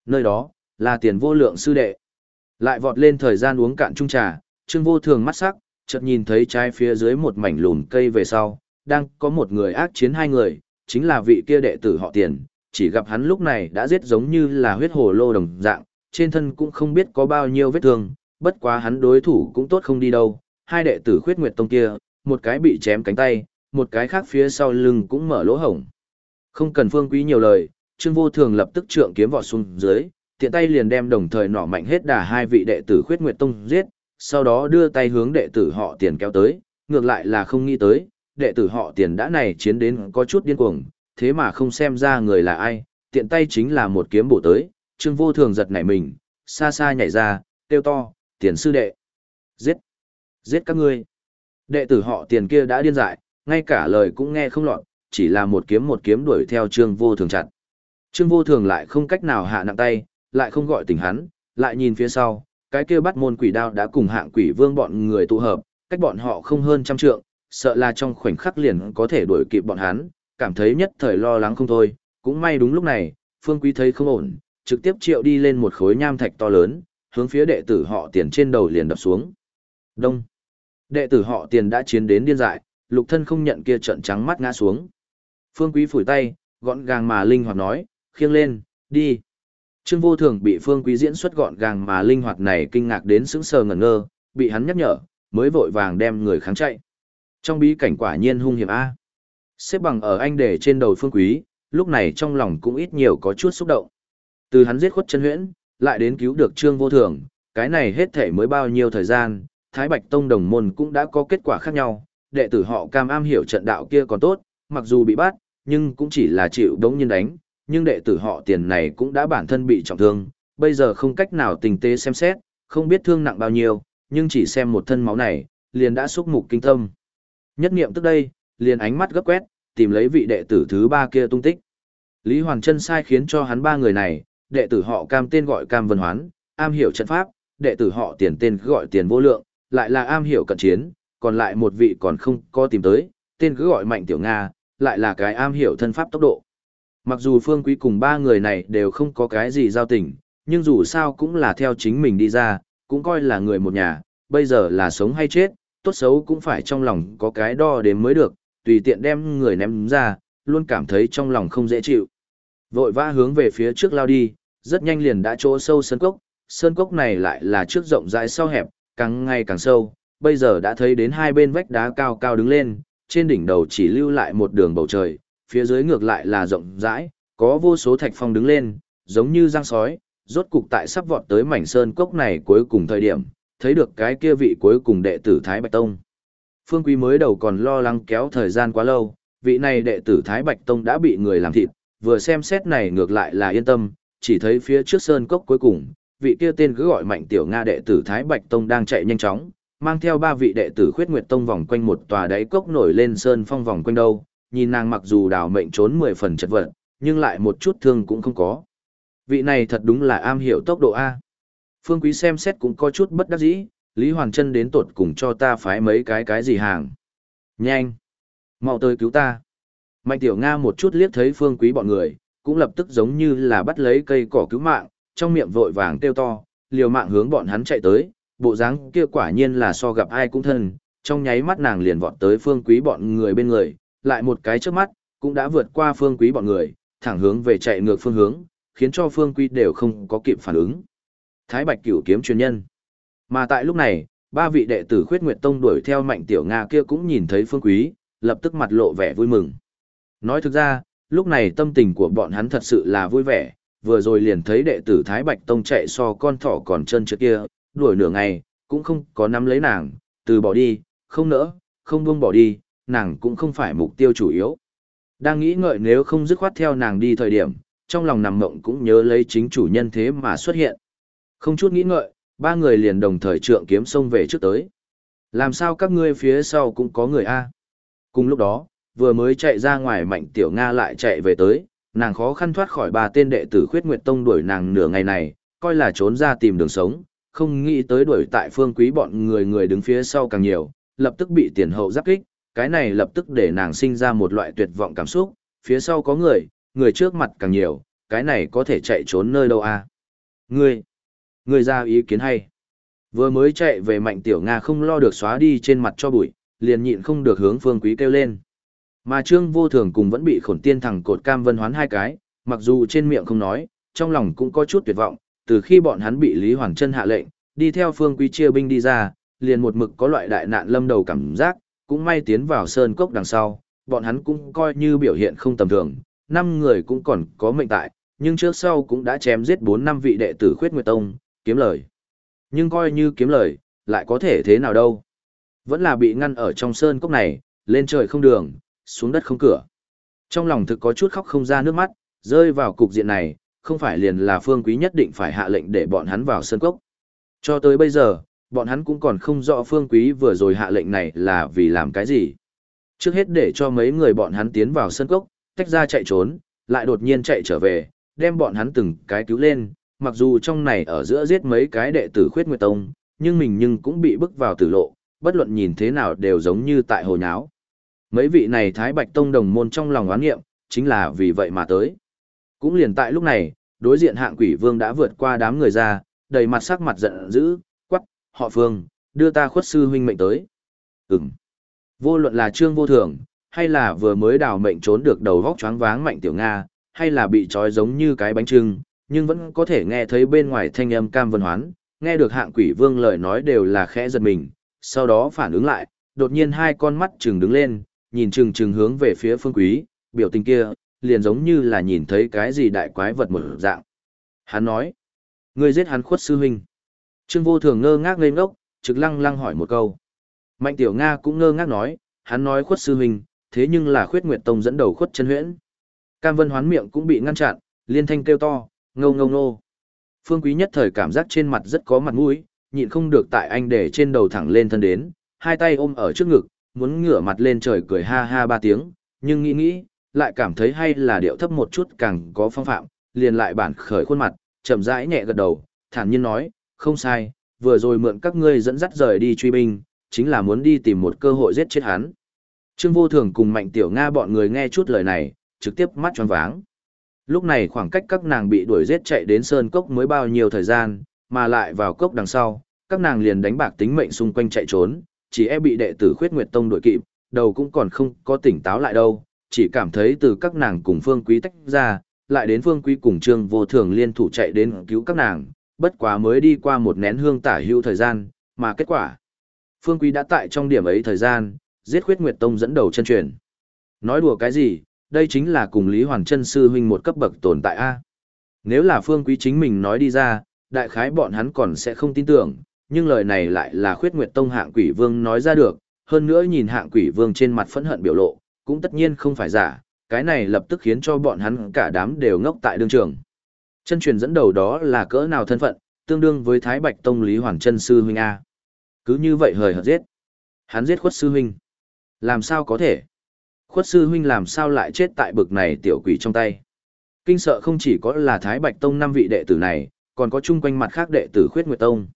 Nơi đó, là tiền vô lượng sư đệ. Lại vọt lên thời gian uống cạn chung trà, trương vô thường mắt sắc, chợt nhìn thấy trái phía dưới một mảnh lùn cây về sau, đang có một người ác chiến hai người, chính là vị kia đệ tử họ tiền, chỉ gặp hắn lúc này đã giết giống như là huyết hồ lô đồng dạng, trên thân cũng không biết có bao nhiêu vết thương, bất quá hắn đối thủ cũng tốt không đi đâu, hai đệ tử khuyết nguyệt tông kia, một cái bị chém cánh tay, một cái khác phía sau lưng cũng mở lỗ hổng. Không cần phương quý nhiều lời, Trương Vô Thường lập tức trượng kiếm vọt xuống dưới, tiện tay liền đem đồng thời nỏ mạnh hết đà hai vị đệ tử khuyết nguyệt tông giết, sau đó đưa tay hướng đệ tử họ tiền kéo tới, ngược lại là không nghĩ tới, đệ tử họ tiền đã này chiến đến có chút điên cuồng, thế mà không xem ra người là ai, tiện tay chính là một kiếm bổ tới, Trương Vô Thường giật nảy mình, xa xa nhảy ra, kêu to, tiền sư đệ. Giết! Giết các ngươi! Đệ tử họ tiền kia đã điên dại, ngay cả lời cũng nghe không lọt, chỉ là một kiếm một kiếm đuổi theo Trương Vô Thường chặt. Trương Vô Thường lại không cách nào hạ nặng tay, lại không gọi tỉnh hắn, lại nhìn phía sau, cái kia bắt môn quỷ đao đã cùng hạng quỷ vương bọn người tụ hợp, cách bọn họ không hơn trăm trượng, sợ là trong khoảnh khắc liền có thể đuổi kịp bọn hắn, cảm thấy nhất thời lo lắng không thôi, cũng may đúng lúc này, Phương Quý thấy không ổn, trực tiếp triệu đi lên một khối nham thạch to lớn, hướng phía đệ tử họ tiền trên đầu liền đập xuống. Đông. Đệ tử họ tiền đã chiến đến điên dại, lục thân không nhận kia trận trắng mắt ngã xuống. Phương Quý phủi tay, gọn gàng mà linh hoạt nói, khiêng lên, đi. Trương vô thường bị Phương Quý diễn xuất gọn gàng mà linh hoạt này kinh ngạc đến sững sờ ngẩn ngơ, bị hắn nhắc nhở, mới vội vàng đem người kháng chạy. Trong bí cảnh quả nhiên hung hiểm A. Xếp bằng ở anh để trên đầu Phương Quý, lúc này trong lòng cũng ít nhiều có chút xúc động. Từ hắn giết khuất chân huyễn, lại đến cứu được Trương vô thường, cái này hết thể mới bao nhiêu thời gian, Thái Bạch Tông đồng môn cũng đã có kết quả khác nhau, đệ tử họ cam am hiểu trận đạo kia còn tốt, mặc dù bị bắt, nhưng cũng chỉ là chịu đống nhiên đánh, nhưng đệ tử họ tiền này cũng đã bản thân bị trọng thương, bây giờ không cách nào tình tế xem xét, không biết thương nặng bao nhiêu, nhưng chỉ xem một thân máu này, liền đã xúc mục kinh tâm. Nhất niệm tức đây, liền ánh mắt gấp quét, tìm lấy vị đệ tử thứ ba kia tung tích. Lý Hoàng Trân sai khiến cho hắn ba người này, đệ tử họ cam tên gọi cam vân hoán, am hiểu trận pháp, đệ tử họ tiền tên gọi tiền vô lượng, lại là am hiểu cận chiến, còn lại một vị còn không có tìm tới, tên cứ gọi mạnh tiểu Nga, lại là cái am hiểu thân pháp tốc độ. Mặc dù phương quý cùng ba người này đều không có cái gì giao tình, nhưng dù sao cũng là theo chính mình đi ra, cũng coi là người một nhà, bây giờ là sống hay chết, tốt xấu cũng phải trong lòng có cái đo đếm mới được, tùy tiện đem người ném ra, luôn cảm thấy trong lòng không dễ chịu. Vội vã hướng về phía trước lao đi, rất nhanh liền đã chỗ sâu sơn cốc, sơn cốc này lại là trước rộng rãi sau hẹp, càng ngày càng sâu, bây giờ đã thấy đến hai bên vách đá cao cao đứng lên, trên đỉnh đầu chỉ lưu lại một đường bầu trời, phía dưới ngược lại là rộng rãi, có vô số thạch phong đứng lên, giống như giang sói, rốt cục tại sắp vọt tới mảnh sơn cốc này cuối cùng thời điểm, thấy được cái kia vị cuối cùng đệ tử Thái Bạch Tông. Phương Quý mới đầu còn lo lắng kéo thời gian quá lâu, vị này đệ tử Thái Bạch Tông đã bị người làm thịt, vừa xem xét này ngược lại là yên tâm, chỉ thấy phía trước sơn cốc cuối cùng, vị kia tên cứ gọi mạnh tiểu Nga đệ tử Thái Bạch Tông đang chạy nhanh chóng, mang theo ba vị đệ tử khuyết nguyệt tông vòng quanh một tòa đáy cốc nổi lên sơn phong vòng quanh đâu, nhìn nàng mặc dù đào mệnh trốn mười phần chật vật, nhưng lại một chút thương cũng không có. Vị này thật đúng là am hiểu tốc độ A. Phương Quý xem xét cũng có chút bất đắc dĩ, Lý Hoàng Trân đến tột cùng cho ta phái mấy cái cái gì hàng. Nhanh! mau tới cứu ta! Mạnh Tiểu Nga một chút liếc thấy Phương Quý bọn người, cũng lập tức giống như là bắt lấy cây cỏ cứu mạng, trong miệng vội vàng kêu to, liều mạng hướng bọn hắn chạy tới, bộ dáng kia quả nhiên là so gặp ai cũng thân, trong nháy mắt nàng liền vọt tới Phương Quý bọn người bên người, lại một cái trước mắt, cũng đã vượt qua Phương Quý bọn người, thẳng hướng về chạy ngược phương hướng, khiến cho Phương Quý đều không có kịp phản ứng. Thái Bạch Cửu kiếm truyền nhân. Mà tại lúc này, ba vị đệ tử Khuyết Nguyệt Tông đuổi theo Mạnh Tiểu Nga kia cũng nhìn thấy Phương Quý, lập tức mặt lộ vẻ vui mừng. Nói thực ra, lúc này tâm tình của bọn hắn thật sự là vui vẻ, vừa rồi liền thấy đệ tử Thái Bạch Tông chạy so con thỏ còn chân trước kia, đuổi nửa ngày, cũng không có nắm lấy nàng, từ bỏ đi, không nỡ, không buông bỏ đi, nàng cũng không phải mục tiêu chủ yếu. Đang nghĩ ngợi nếu không dứt khoát theo nàng đi thời điểm, trong lòng nằm mộng cũng nhớ lấy chính chủ nhân thế mà xuất hiện. Không chút nghĩ ngợi, ba người liền đồng thời trượng kiếm xông về trước tới. Làm sao các ngươi phía sau cũng có người A? Cùng lúc đó, vừa mới chạy ra ngoài mạnh tiểu Nga lại chạy về tới, nàng khó khăn thoát khỏi ba tên đệ tử khuyết nguyệt tông đuổi nàng nửa ngày này, coi là trốn ra tìm đường sống, không nghĩ tới đuổi tại phương quý bọn người người đứng phía sau càng nhiều, lập tức bị tiền hậu giáp kích, cái này lập tức để nàng sinh ra một loại tuyệt vọng cảm xúc, phía sau có người, người trước mặt càng nhiều, cái này có thể chạy trốn nơi đâu à? Ngươi, Người ra ý kiến hay. Vừa mới chạy về mạnh tiểu Nga không lo được xóa đi trên mặt cho bụi, liền nhịn không được hướng phương quý kêu lên. Mà trương vô thường cùng vẫn bị khổn tiên thẳng cột cam vân hoán hai cái, mặc dù trên miệng không nói, trong lòng cũng có chút tuyệt vọng, từ khi bọn hắn bị Lý Hoàng Trân hạ lệnh, đi theo phương quý chia binh đi ra, liền một mực có loại đại nạn lâm đầu cảm giác, cũng may tiến vào sơn cốc đằng sau, bọn hắn cũng coi như biểu hiện không tầm thường, năm người cũng còn có mệnh tại, nhưng trước sau cũng đã chém giết bốn năm vị đệ tử khuyết nguyệt tông, kiếm lời. Nhưng coi như kiếm lời, lại có thể thế nào đâu. Vẫn là bị ngăn ở trong sơn cốc này, lên trời không đường, xuống đất không cửa. Trong lòng thực có chút khóc không ra nước mắt, rơi vào cục diện này, không phải liền là phương quý nhất định phải hạ lệnh để bọn hắn vào sơn cốc. Cho tới bây giờ, bọn hắn cũng còn không rõ phương quý vừa rồi hạ lệnh này là vì làm cái gì. Trước hết để cho mấy người bọn hắn tiến vào sân cốc, tách ra chạy trốn, lại đột nhiên chạy trở về, đem bọn hắn từng cái cứu lên, mặc dù trong này ở giữa giết mấy cái đệ tử khuyết nguyệt tông, nhưng mình nhưng cũng bị bức vào tử lộ, bất luận nhìn thế nào đều giống như tại hồ nháo. Mấy vị này Thái Bạch Tông đồng môn trong lòng oán nghiệm, chính là vì vậy mà tới. Cũng liền tại lúc này, đối diện hạng quỷ vương đã vượt qua đám người ra, đầy mặt sắc mặt giận dữ, quắc, họ phương, đưa ta khuất sư huynh mệnh tới. Ừm. Vô luận là trương vô thường, hay là vừa mới đào mệnh trốn được đầu vóc choáng váng mạnh tiểu Nga, hay là bị trói giống như cái bánh trưng, nhưng vẫn có thể nghe thấy bên ngoài thanh âm cam vân hoán, nghe được hạng quỷ vương lời nói đều là khẽ giật mình, sau đó phản ứng lại, đột nhiên hai con mắt trừng đứng lên, nhìn trừng trừng hướng về phía phương quý, biểu tình kia, liền giống như là nhìn thấy cái gì đại quái vật một dạng. Hắn nói, ngươi giết hắn khuất sư huynh. Trương vô thường ngơ ngác ngây ngốc, trực lăng lăng hỏi một câu. Mạnh tiểu Nga cũng ngơ ngác nói, hắn nói khuất sư huynh, thế nhưng là khuyết nguyệt tông dẫn đầu khuất chân huyễn. Cam vân hoán miệng cũng bị ngăn chặn, liên thanh kêu to, ngâu ngâu ngô. Phương quý nhất thời cảm giác trên mặt rất có mặt mũi, nhịn không được tại anh để trên đầu thẳng lên thân đến, hai tay ôm ở trước ngực, muốn ngửa mặt lên trời cười ha ha ba tiếng, nhưng nghĩ nghĩ, lại cảm thấy hay là điệu thấp một chút càng có phong phạm, liền lại bản khởi khuôn mặt, chậm rãi nhẹ gật đầu, thản nhiên nói, không sai, vừa rồi mượn các ngươi dẫn dắt rời đi truy binh, chính là muốn đi tìm một cơ hội giết chết hắn. Trương Vô Thường cùng Mạnh Tiểu Nga bọn người nghe chút lời này, trực tiếp mắt tròn váng. Lúc này khoảng cách các nàng bị đuổi giết chạy đến Sơn Cốc mới bao nhiêu thời gian, mà lại vào cốc đằng sau, các nàng liền đánh bạc tính mệnh xung quanh chạy trốn, chỉ e bị đệ tử khuyết nguyệt tông đuổi kịp, đầu cũng còn không có tỉnh táo lại đâu, chỉ cảm thấy từ các nàng cùng phương quý tách ra, lại đến phương quý cùng trương vô thường liên thủ chạy đến cứu các nàng, bất quá mới đi qua một nén hương tả hưu thời gian, mà kết quả. Phương quý đã tại trong điểm ấy thời gian, giết khuyết nguyệt tông dẫn đầu chân truyền. Nói đùa cái gì, đây chính là cùng Lý Hoàn Trân sư huynh một cấp bậc tồn tại A. Nếu là phương quý chính mình nói đi ra, đại khái bọn hắn còn sẽ không tin tưởng, nhưng lời này lại là khuyết nguyệt tông hạng quỷ vương nói ra được, hơn nữa nhìn hạng quỷ vương trên mặt phẫn hận biểu lộ, cũng tất nhiên không phải giả, cái này lập tức khiến cho bọn hắn cả đám đều ngốc tại đương trường. Chân truyền dẫn đầu đó là cỡ nào thân phận, tương đương với Thái Bạch Tông Lý Hoàn chân sư huynh A. Cứ như vậy hời hợt giết. Hắn giết khuất sư huynh. Làm sao có thể? Khuất sư huynh làm sao lại chết tại bực này tiểu quỷ trong tay? Kinh sợ không chỉ có là Thái Bạch Tông năm vị đệ tử này, còn có chung quanh mặt khác đệ tử khuyết nguyệt tông.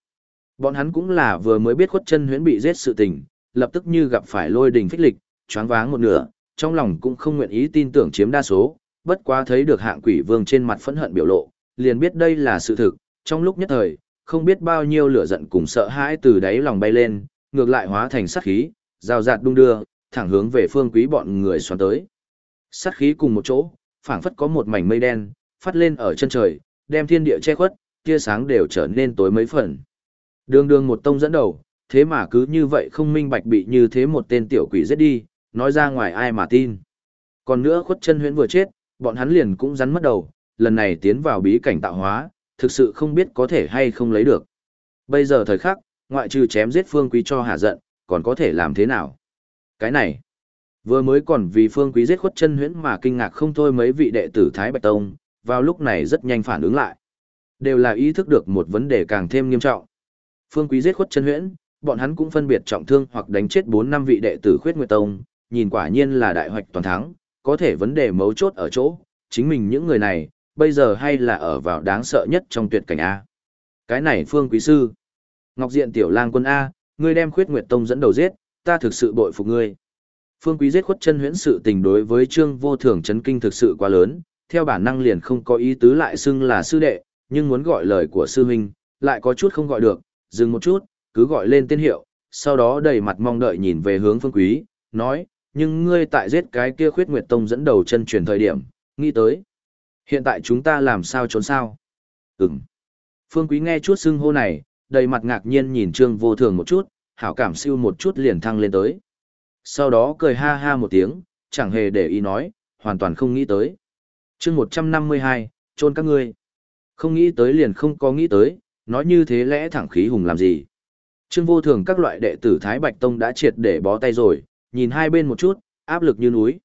Bọn hắn cũng là vừa mới biết khuất chân huyễn bị giết sự tình, lập tức như gặp phải lôi đình phích lịch, choáng váng một nửa, trong lòng cũng không nguyện ý tin tưởng chiếm đa số, bất quá thấy được hạng quỷ vương trên mặt phẫn hận biểu lộ, liền biết đây là sự thực, trong lúc nhất thời, không biết bao nhiêu lửa giận cùng sợ hãi từ đáy lòng bay lên, ngược lại hóa thành sát khí, rào rạt đung đưa, thẳng hướng về phương quý bọn người xoắn tới. Sát khí cùng một chỗ, phảng phất có một mảnh mây đen, phát lên ở chân trời, đem thiên địa che khuất, tia sáng đều trở nên tối mấy phần. Đường đường một tông dẫn đầu, thế mà cứ như vậy không minh bạch bị như thế một tên tiểu quỷ giết đi, nói ra ngoài ai mà tin. Còn nữa khuất chân huyễn vừa chết, bọn hắn liền cũng rắn mất đầu, lần này tiến vào bí cảnh tạo hóa, thực sự không biết có thể hay không lấy được. Bây giờ thời khắc, ngoại trừ chém giết phương quý cho hạ giận, còn có thể làm thế nào? Cái này, vừa mới còn vì phương quý giết khuất chân huyễn mà kinh ngạc không thôi mấy vị đệ tử Thái Bạch Tông, vào lúc này rất nhanh phản ứng lại. Đều là ý thức được một vấn đề càng thêm nghiêm trọng. Phương Quý giết khuất chân huyễn, bọn hắn cũng phân biệt trọng thương hoặc đánh chết 4 năm vị đệ tử khuyết nguyệt tông, nhìn quả nhiên là đại hoạch toàn thắng, có thể vấn đề mấu chốt ở chỗ, chính mình những người này, bây giờ hay là ở vào đáng sợ nhất trong tuyệt cảnh A. Cái này Phương Quý Sư. Ngọc Diện Tiểu lang quân A, ngươi đem khuyết nguyệt tông dẫn đầu giết, ta thực sự bội phục ngươi. Phương Quý giết khuất chân huyễn sự tình đối với Trương Vô Thường chấn kinh thực sự quá lớn, theo bản năng liền không có ý tứ lại xưng là sư đệ, nhưng muốn gọi lời của sư huynh, lại có chút không gọi được, dừng một chút, cứ gọi lên tên hiệu, sau đó đầy mặt mong đợi nhìn về hướng Phương Quý, nói, nhưng ngươi tại giết cái kia khuyết nguyệt tông dẫn đầu chân truyền thời điểm, nghĩ tới. Hiện tại chúng ta làm sao trốn sao? Ừm. Phương Quý nghe chút xưng hô này, đầy mặt ngạc nhiên nhìn Trương Vô Thường một chút, hảo cảm siêu một chút liền thăng lên tới. Sau đó cười ha ha một tiếng, chẳng hề để ý nói, hoàn toàn không nghĩ tới. chương 152, trôn các ngươi. Không nghĩ tới liền không có nghĩ tới, nói như thế lẽ thẳng khí hùng làm gì. Trương vô thường các loại đệ tử Thái Bạch Tông đã triệt để bó tay rồi, nhìn hai bên một chút, áp lực như núi.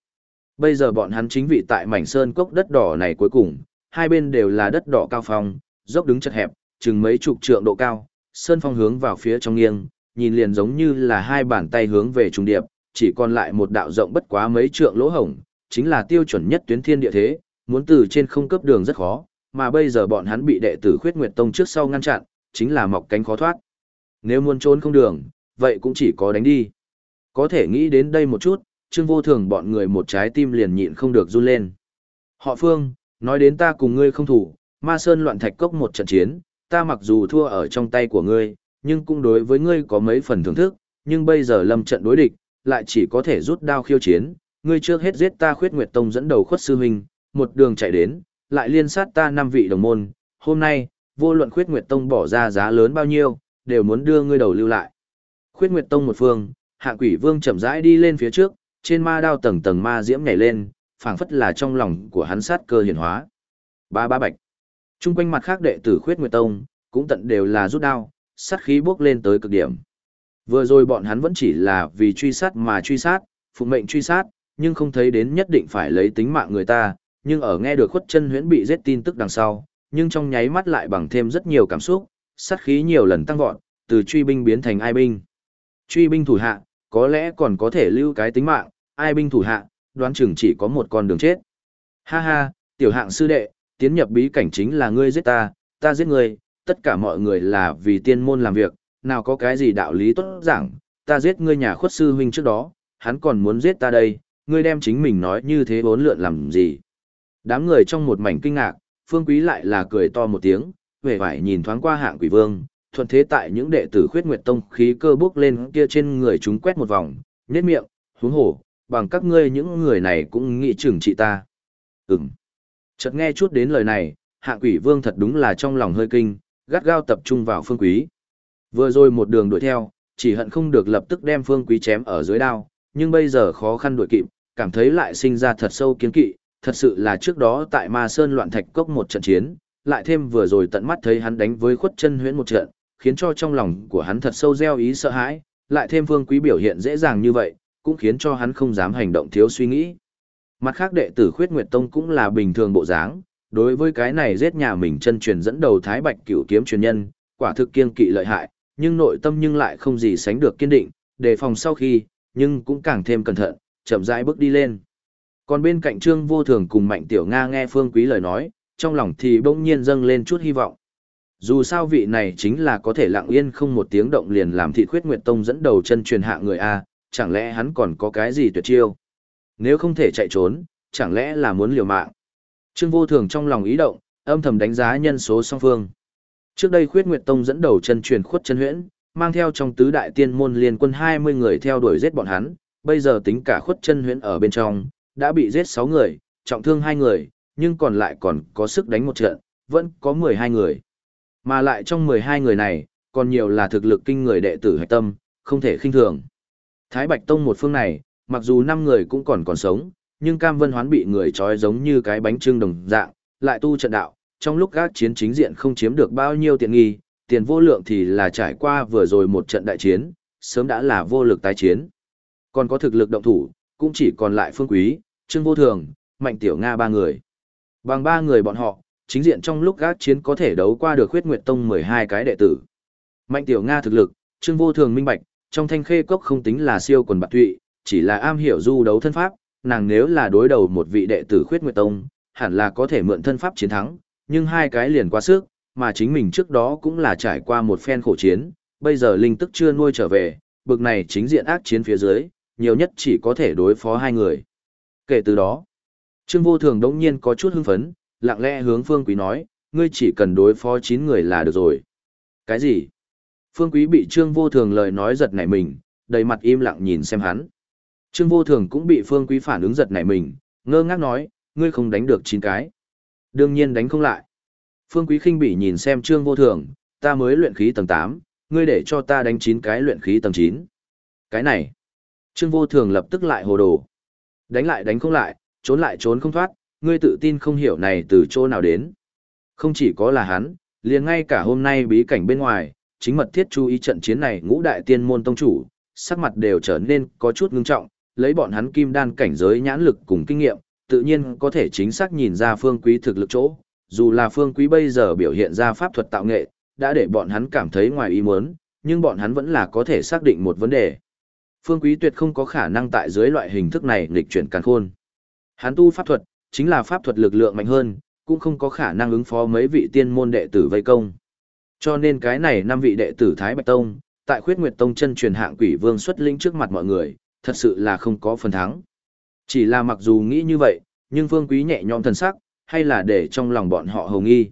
Bây giờ bọn hắn chính vị tại mảnh sơn cốc đất đỏ này cuối cùng, hai bên đều là đất đỏ cao phong, dốc đứng chật hẹp, chừng mấy chục trượng độ cao, sơn phong hướng vào phía trong nghiêng, nhìn liền giống như là hai bàn tay hướng về trung điệp, chỉ còn lại một đạo rộng bất quá mấy trượng lỗ hổng, chính là tiêu chuẩn nhất tuyến thiên địa thế, muốn từ trên không cấp đường rất khó, mà bây giờ bọn hắn bị đệ tử Khuyết Nguyệt Tông trước sau ngăn chặn, chính là mọc cánh khó thoát. Nếu muốn trốn không đường, vậy cũng chỉ có đánh đi. Có thể nghĩ đến đây một chút, Trương Vô Thường bọn người một trái tim liền nhịn không được run lên. Họ Phương, nói đến ta cùng ngươi không thủ, Ma Sơn loạn thạch cốc một trận chiến, ta mặc dù thua ở trong tay của ngươi, nhưng cũng đối với ngươi có mấy phần thưởng thức, nhưng bây giờ lâm trận đối địch, lại chỉ có thể rút đao khiêu chiến, ngươi trước hết giết ta khuyết nguyệt tông dẫn đầu khuất sư huynh, một đường chạy đến, lại liên sát ta năm vị đồng môn, hôm nay, vô luận khuyết nguyệt tông bỏ ra giá lớn bao nhiêu, đều muốn đưa ngươi đầu lưu lại. Khuyết nguyệt tông một phương, hạ quỷ vương chậm rãi đi lên phía trước, trên ma đao tầng tầng ma diễm nhảy lên, phảng phất là trong lòng của hắn sát cơ hiển hóa. Ba ba bạch. Trung quanh mặt khác đệ tử khuyết nguyệt tông, cũng tận đều là rút đao, sát khí bước lên tới cực điểm. Vừa rồi bọn hắn vẫn chỉ là vì truy sát mà truy sát, phụ mệnh truy sát, nhưng không thấy đến nhất định phải lấy tính mạng người ta, nhưng ở nghe được khuất chân huyễn bị giết tin tức đằng sau, nhưng trong nháy mắt lại bằng thêm rất nhiều cảm xúc, sát khí nhiều lần tăng vọt, từ truy binh biến thành ai binh. Truy binh thủ hạ, có lẽ còn có thể lưu cái tính mạng, ai binh thủ hạ, đoán chừng chỉ có một con đường chết. Ha ha, tiểu hạng sư đệ, tiến nhập bí cảnh chính là ngươi giết ta, ta giết ngươi, tất cả mọi người là vì tiên môn làm việc, nào có cái gì đạo lý tốt giảng, ta giết ngươi nhà khuất sư huynh trước đó, hắn còn muốn giết ta đây, ngươi đem chính mình nói như thế bốn lượn làm gì. Đám người trong một mảnh kinh ngạc, phương quý lại là cười to một tiếng, vẻ vải nhìn thoáng qua hạng quỷ vương, thuận thế tại những đệ tử khuyết nguyệt tông khí cơ bước lên kia trên người chúng quét một vòng, nhếch miệng, huống hổ, bằng các ngươi những người này cũng nghĩ chừng trị ta. Ừm. Chợt nghe chút đến lời này, hạ quỷ vương thật đúng là trong lòng hơi kinh, gắt gao tập trung vào phương quý. Vừa rồi một đường đuổi theo, chỉ hận không được lập tức đem phương quý chém ở dưới đao, nhưng bây giờ khó khăn đuổi kịp, cảm thấy lại sinh ra thật sâu kiến kỵ, thật sự là trước đó tại Ma Sơn loạn thạch cốc một trận chiến, lại thêm vừa rồi tận mắt thấy hắn đánh với khuất chân huyễn một trận, khiến cho trong lòng của hắn thật sâu gieo ý sợ hãi, lại thêm phương quý biểu hiện dễ dàng như vậy, cũng khiến cho hắn không dám hành động thiếu suy nghĩ. Mặt khác đệ tử khuyết nguyệt tông cũng là bình thường bộ dáng, đối với cái này giết nhà mình chân truyền dẫn đầu thái bạch cửu kiếm truyền nhân, quả thực kiên kỵ lợi hại, nhưng nội tâm nhưng lại không gì sánh được kiên định, đề phòng sau khi, nhưng cũng càng thêm cẩn thận, chậm rãi bước đi lên. Còn bên cạnh Trương Vô Thường cùng Mạnh Tiểu Nga nghe Phương Quý lời nói, trong lòng thì bỗng nhiên dâng lên chút hy vọng. Dù sao vị này chính là có thể lặng yên không một tiếng động liền làm thị khuyết nguyệt tông dẫn đầu chân truyền hạ người A, chẳng lẽ hắn còn có cái gì tuyệt chiêu? Nếu không thể chạy trốn, chẳng lẽ là muốn liều mạng? Trương Vô Thường trong lòng ý động, âm thầm đánh giá nhân số song phương. Trước đây Khuyết Nguyệt Tông dẫn đầu chân truyền khuất chân huyễn, mang theo trong tứ đại tiên môn liên quân 20 người theo đuổi giết bọn hắn, bây giờ tính cả khuất chân huyễn ở bên trong, đã bị giết 6 người, trọng thương 2 người, nhưng còn lại còn có sức đánh một trận, vẫn có 12 người. Mà lại trong 12 người này, còn nhiều là thực lực kinh người đệ tử hạch tâm, không thể khinh thường. Thái Bạch Tông một phương này, mặc dù 5 người cũng còn còn sống, nhưng Cam Vân Hoán bị người trói giống như cái bánh trưng đồng dạng, lại tu trận đạo, trong lúc các chiến chính diện không chiếm được bao nhiêu tiện nghi, tiền vô lượng thì là trải qua vừa rồi một trận đại chiến, sớm đã là vô lực tái chiến. Còn có thực lực động thủ, cũng chỉ còn lại phương quý, trương vô thường, mạnh tiểu Nga ba người. Bằng ba người bọn họ, chính diện trong lúc gác chiến có thể đấu qua được huyết nguyệt tông 12 cái đệ tử. Mạnh tiểu Nga thực lực, Trương Vô Thường minh bạch, trong thanh khê cốc không tính là siêu quần bạc tụy, chỉ là am hiểu du đấu thân pháp, nàng nếu là đối đầu một vị đệ tử khuyết nguyệt tông, hẳn là có thể mượn thân pháp chiến thắng, nhưng hai cái liền quá sức, mà chính mình trước đó cũng là trải qua một phen khổ chiến, bây giờ linh tức chưa nuôi trở về, bực này chính diện ác chiến phía dưới, nhiều nhất chỉ có thể đối phó hai người. Kể từ đó, Trương Vô Thường đống nhiên có chút hưng phấn, lặng lẽ hướng Phương Quý nói, ngươi chỉ cần đối phó 9 người là được rồi. Cái gì? Phương Quý bị Trương Vô Thường lời nói giật nảy mình, đầy mặt im lặng nhìn xem hắn. Trương Vô Thường cũng bị Phương Quý phản ứng giật nảy mình, ngơ ngác nói, ngươi không đánh được 9 cái. Đương nhiên đánh không lại. Phương Quý khinh bỉ nhìn xem Trương Vô Thường, ta mới luyện khí tầng 8, ngươi để cho ta đánh 9 cái luyện khí tầng 9. Cái này. Trương Vô Thường lập tức lại hồ đồ. Đánh lại đánh không lại, trốn lại trốn không thoát, ngươi tự tin không hiểu này từ chỗ nào đến. Không chỉ có là hắn, liền ngay cả hôm nay bí cảnh bên ngoài, chính mật thiết chú ý trận chiến này ngũ đại tiên môn tông chủ, sắc mặt đều trở nên có chút ngưng trọng, lấy bọn hắn kim đan cảnh giới nhãn lực cùng kinh nghiệm, tự nhiên có thể chính xác nhìn ra phương quý thực lực chỗ, dù là phương quý bây giờ biểu hiện ra pháp thuật tạo nghệ, đã để bọn hắn cảm thấy ngoài ý muốn, nhưng bọn hắn vẫn là có thể xác định một vấn đề. Phương quý tuyệt không có khả năng tại dưới loại hình thức này nghịch chuyển càn khôn. Hắn tu pháp thuật, chính là pháp thuật lực lượng mạnh hơn, cũng không có khả năng ứng phó mấy vị tiên môn đệ tử vây công. Cho nên cái này năm vị đệ tử Thái Bạch Tông, tại Khuyết Nguyệt Tông chân truyền hạng quỷ vương xuất linh trước mặt mọi người, thật sự là không có phần thắng. Chỉ là mặc dù nghĩ như vậy, nhưng Phương Quý nhẹ nhõm thần sắc, hay là để trong lòng bọn họ hồng nghi.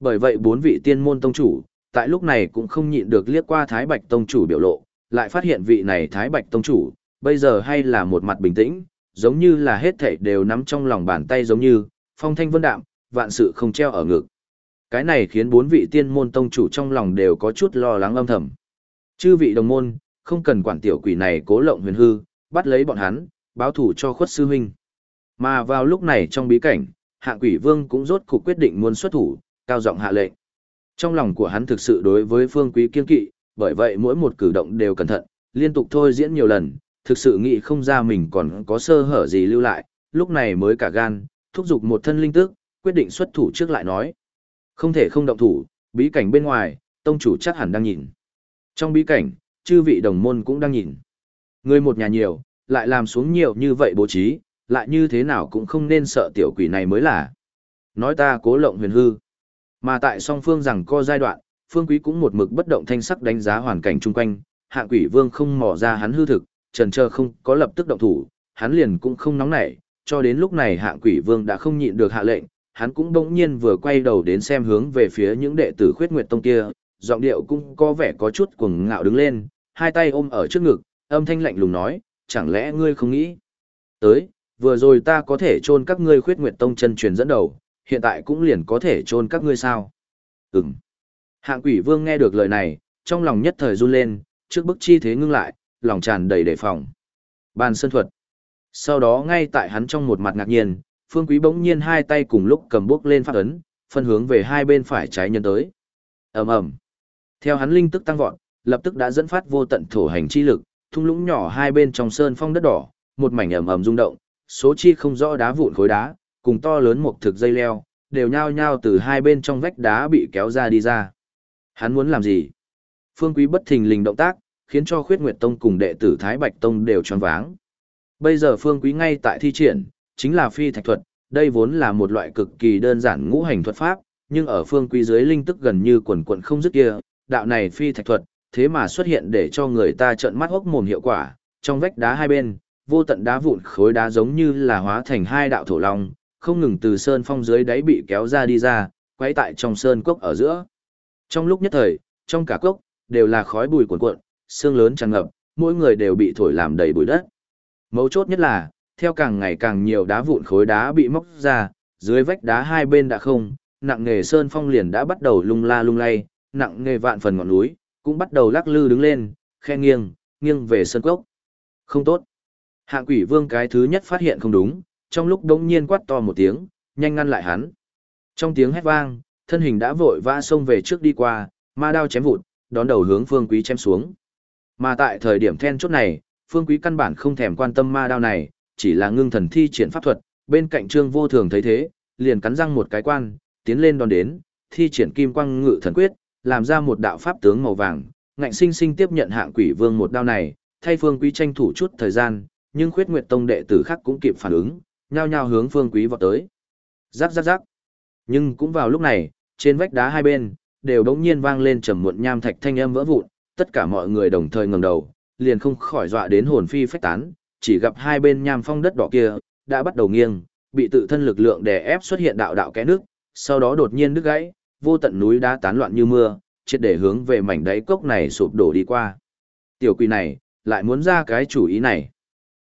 Bởi vậy bốn vị tiên môn tông chủ, tại lúc này cũng không nhịn được liếc qua Thái Bạch tông chủ biểu lộ, lại phát hiện vị này Thái Bạch tông chủ, bây giờ hay là một mặt bình tĩnh, giống như là hết thảy đều nắm trong lòng bàn tay giống như, phong thanh vân đạm, vạn sự không treo ở ngực. Cái này khiến bốn vị tiên môn tông chủ trong lòng đều có chút lo lắng âm thầm. Chư vị đồng môn, không cần quản tiểu quỷ này cố lộng huyền hư, bắt lấy bọn hắn, báo thủ cho khuất sư huynh. Mà vào lúc này trong bí cảnh, hạ quỷ vương cũng rốt cuộc quyết định muốn xuất thủ, cao giọng hạ lệnh. Trong lòng của hắn thực sự đối với phương quý kiên kỵ, bởi vậy mỗi một cử động đều cẩn thận, liên tục thôi diễn nhiều lần, thực sự nghĩ không ra mình còn có sơ hở gì lưu lại, lúc này mới cả gan, thúc giục một thân linh tức, quyết định xuất thủ trước lại nói. Không thể không động thủ, bí cảnh bên ngoài, tông chủ chắc hẳn đang nhìn. Trong bí cảnh, chư vị đồng môn cũng đang nhìn. Người một nhà nhiều, lại làm xuống nhiều như vậy bố trí, lại như thế nào cũng không nên sợ tiểu quỷ này mới là. Nói ta cố lộng huyền hư. Mà tại song phương rằng co giai đoạn, phương quý cũng một mực bất động thanh sắc đánh giá hoàn cảnh chung quanh, hạng quỷ vương không mò ra hắn hư thực, trần chờ không có lập tức động thủ, hắn liền cũng không nóng nảy, cho đến lúc này hạng quỷ vương đã không nhịn được hạ lệnh, hắn cũng bỗng nhiên vừa quay đầu đến xem hướng về phía những đệ tử khuyết nguyệt tông kia, giọng điệu cũng có vẻ có chút cuồng ngạo đứng lên, hai tay ôm ở trước ngực, âm thanh lạnh lùng nói, chẳng lẽ ngươi không nghĩ tới, vừa rồi ta có thể chôn các ngươi khuyết nguyệt tông chân truyền dẫn đầu, hiện tại cũng liền có thể chôn các ngươi sao? Ừm. Hạng quỷ vương nghe được lời này, trong lòng nhất thời run lên, trước bức chi thế ngưng lại, lòng tràn đầy đề phòng. Bàn sơn thuật. Sau đó ngay tại hắn trong một mặt ngạc nhiên, phương quý bỗng nhiên hai tay cùng lúc cầm bước lên phát ấn, phân hướng về hai bên phải trái nhân tới. ầm ầm Theo hắn linh tức tăng vọt, lập tức đã dẫn phát vô tận thổ hành chi lực, thung lũng nhỏ hai bên trong sơn phong đất đỏ, một mảnh ầm ầm rung động, số chi không rõ đá vụn khối đá, cùng to lớn một thực dây leo, đều nhao nhao từ hai bên trong vách đá bị kéo ra đi ra. Hắn muốn làm gì? Phương Quý bất thình lình động tác, khiến cho Khuyết Nguyệt Tông cùng đệ tử Thái Bạch Tông đều tròn váng. Bây giờ Phương Quý ngay tại thi triển, chính là phi thạch thuật, đây vốn là một loại cực kỳ đơn giản ngũ hành thuật pháp, nhưng ở Phương Quý dưới linh tức gần như quần quần không dứt kia, đạo này phi thạch thuật, thế mà xuất hiện để cho người ta trợn mắt hốc mồm hiệu quả, trong vách đá hai bên, vô tận đá vụn khối đá giống như là hóa thành hai đạo thổ long, không ngừng từ sơn phong dưới đáy bị kéo ra đi ra, quay tại trong sơn cốc ở giữa. Trong lúc nhất thời, trong cả cốc, đều là khói bụi cuồn cuộn, xương lớn tràn ngập, mỗi người đều bị thổi làm đầy bụi đất. Mấu chốt nhất là, theo càng ngày càng nhiều đá vụn khối đá bị móc ra, dưới vách đá hai bên đã không, nặng nghề sơn phong liền đã bắt đầu lung la lung lay, nặng nghề vạn phần ngọn núi, cũng bắt đầu lắc lư đứng lên, khe nghiêng, nghiêng về sân cốc. Không tốt. Hạng quỷ vương cái thứ nhất phát hiện không đúng, trong lúc đống nhiên quát to một tiếng, nhanh ngăn lại hắn. Trong tiếng hét vang, thân hình đã vội vã xông về trước đi qua, ma đao chém vụt, đón đầu hướng phương quý chém xuống. Mà tại thời điểm then chốt này, phương quý căn bản không thèm quan tâm ma đao này, chỉ là ngưng thần thi triển pháp thuật, bên cạnh trương vô thường thấy thế, liền cắn răng một cái quan, tiến lên đón đến, thi triển kim quang ngự thần quyết, làm ra một đạo pháp tướng màu vàng, ngạnh sinh sinh tiếp nhận hạng quỷ vương một đao này, thay Phương Quý tranh thủ chút thời gian, nhưng Khuyết Nguyệt Tông đệ tử khác cũng kịp phản ứng, nhao nhao hướng Phương Quý vọt tới. Rắc rắc rắc. Nhưng cũng vào lúc này, trên vách đá hai bên đều đống nhiên vang lên trầm muộn nham thạch thanh âm vỡ vụn, tất cả mọi người đồng thời ngẩng đầu, liền không khỏi dọa đến hồn phi phách tán, chỉ gặp hai bên nham phong đất đỏ kia đã bắt đầu nghiêng, bị tự thân lực lượng đè ép xuất hiện đạo đạo kẽ nước, sau đó đột nhiên đứt gãy, vô tận núi đá tán loạn như mưa, triệt để hướng về mảnh đáy cốc này sụp đổ đi qua. Tiểu quỷ này, lại muốn ra cái chủ ý này.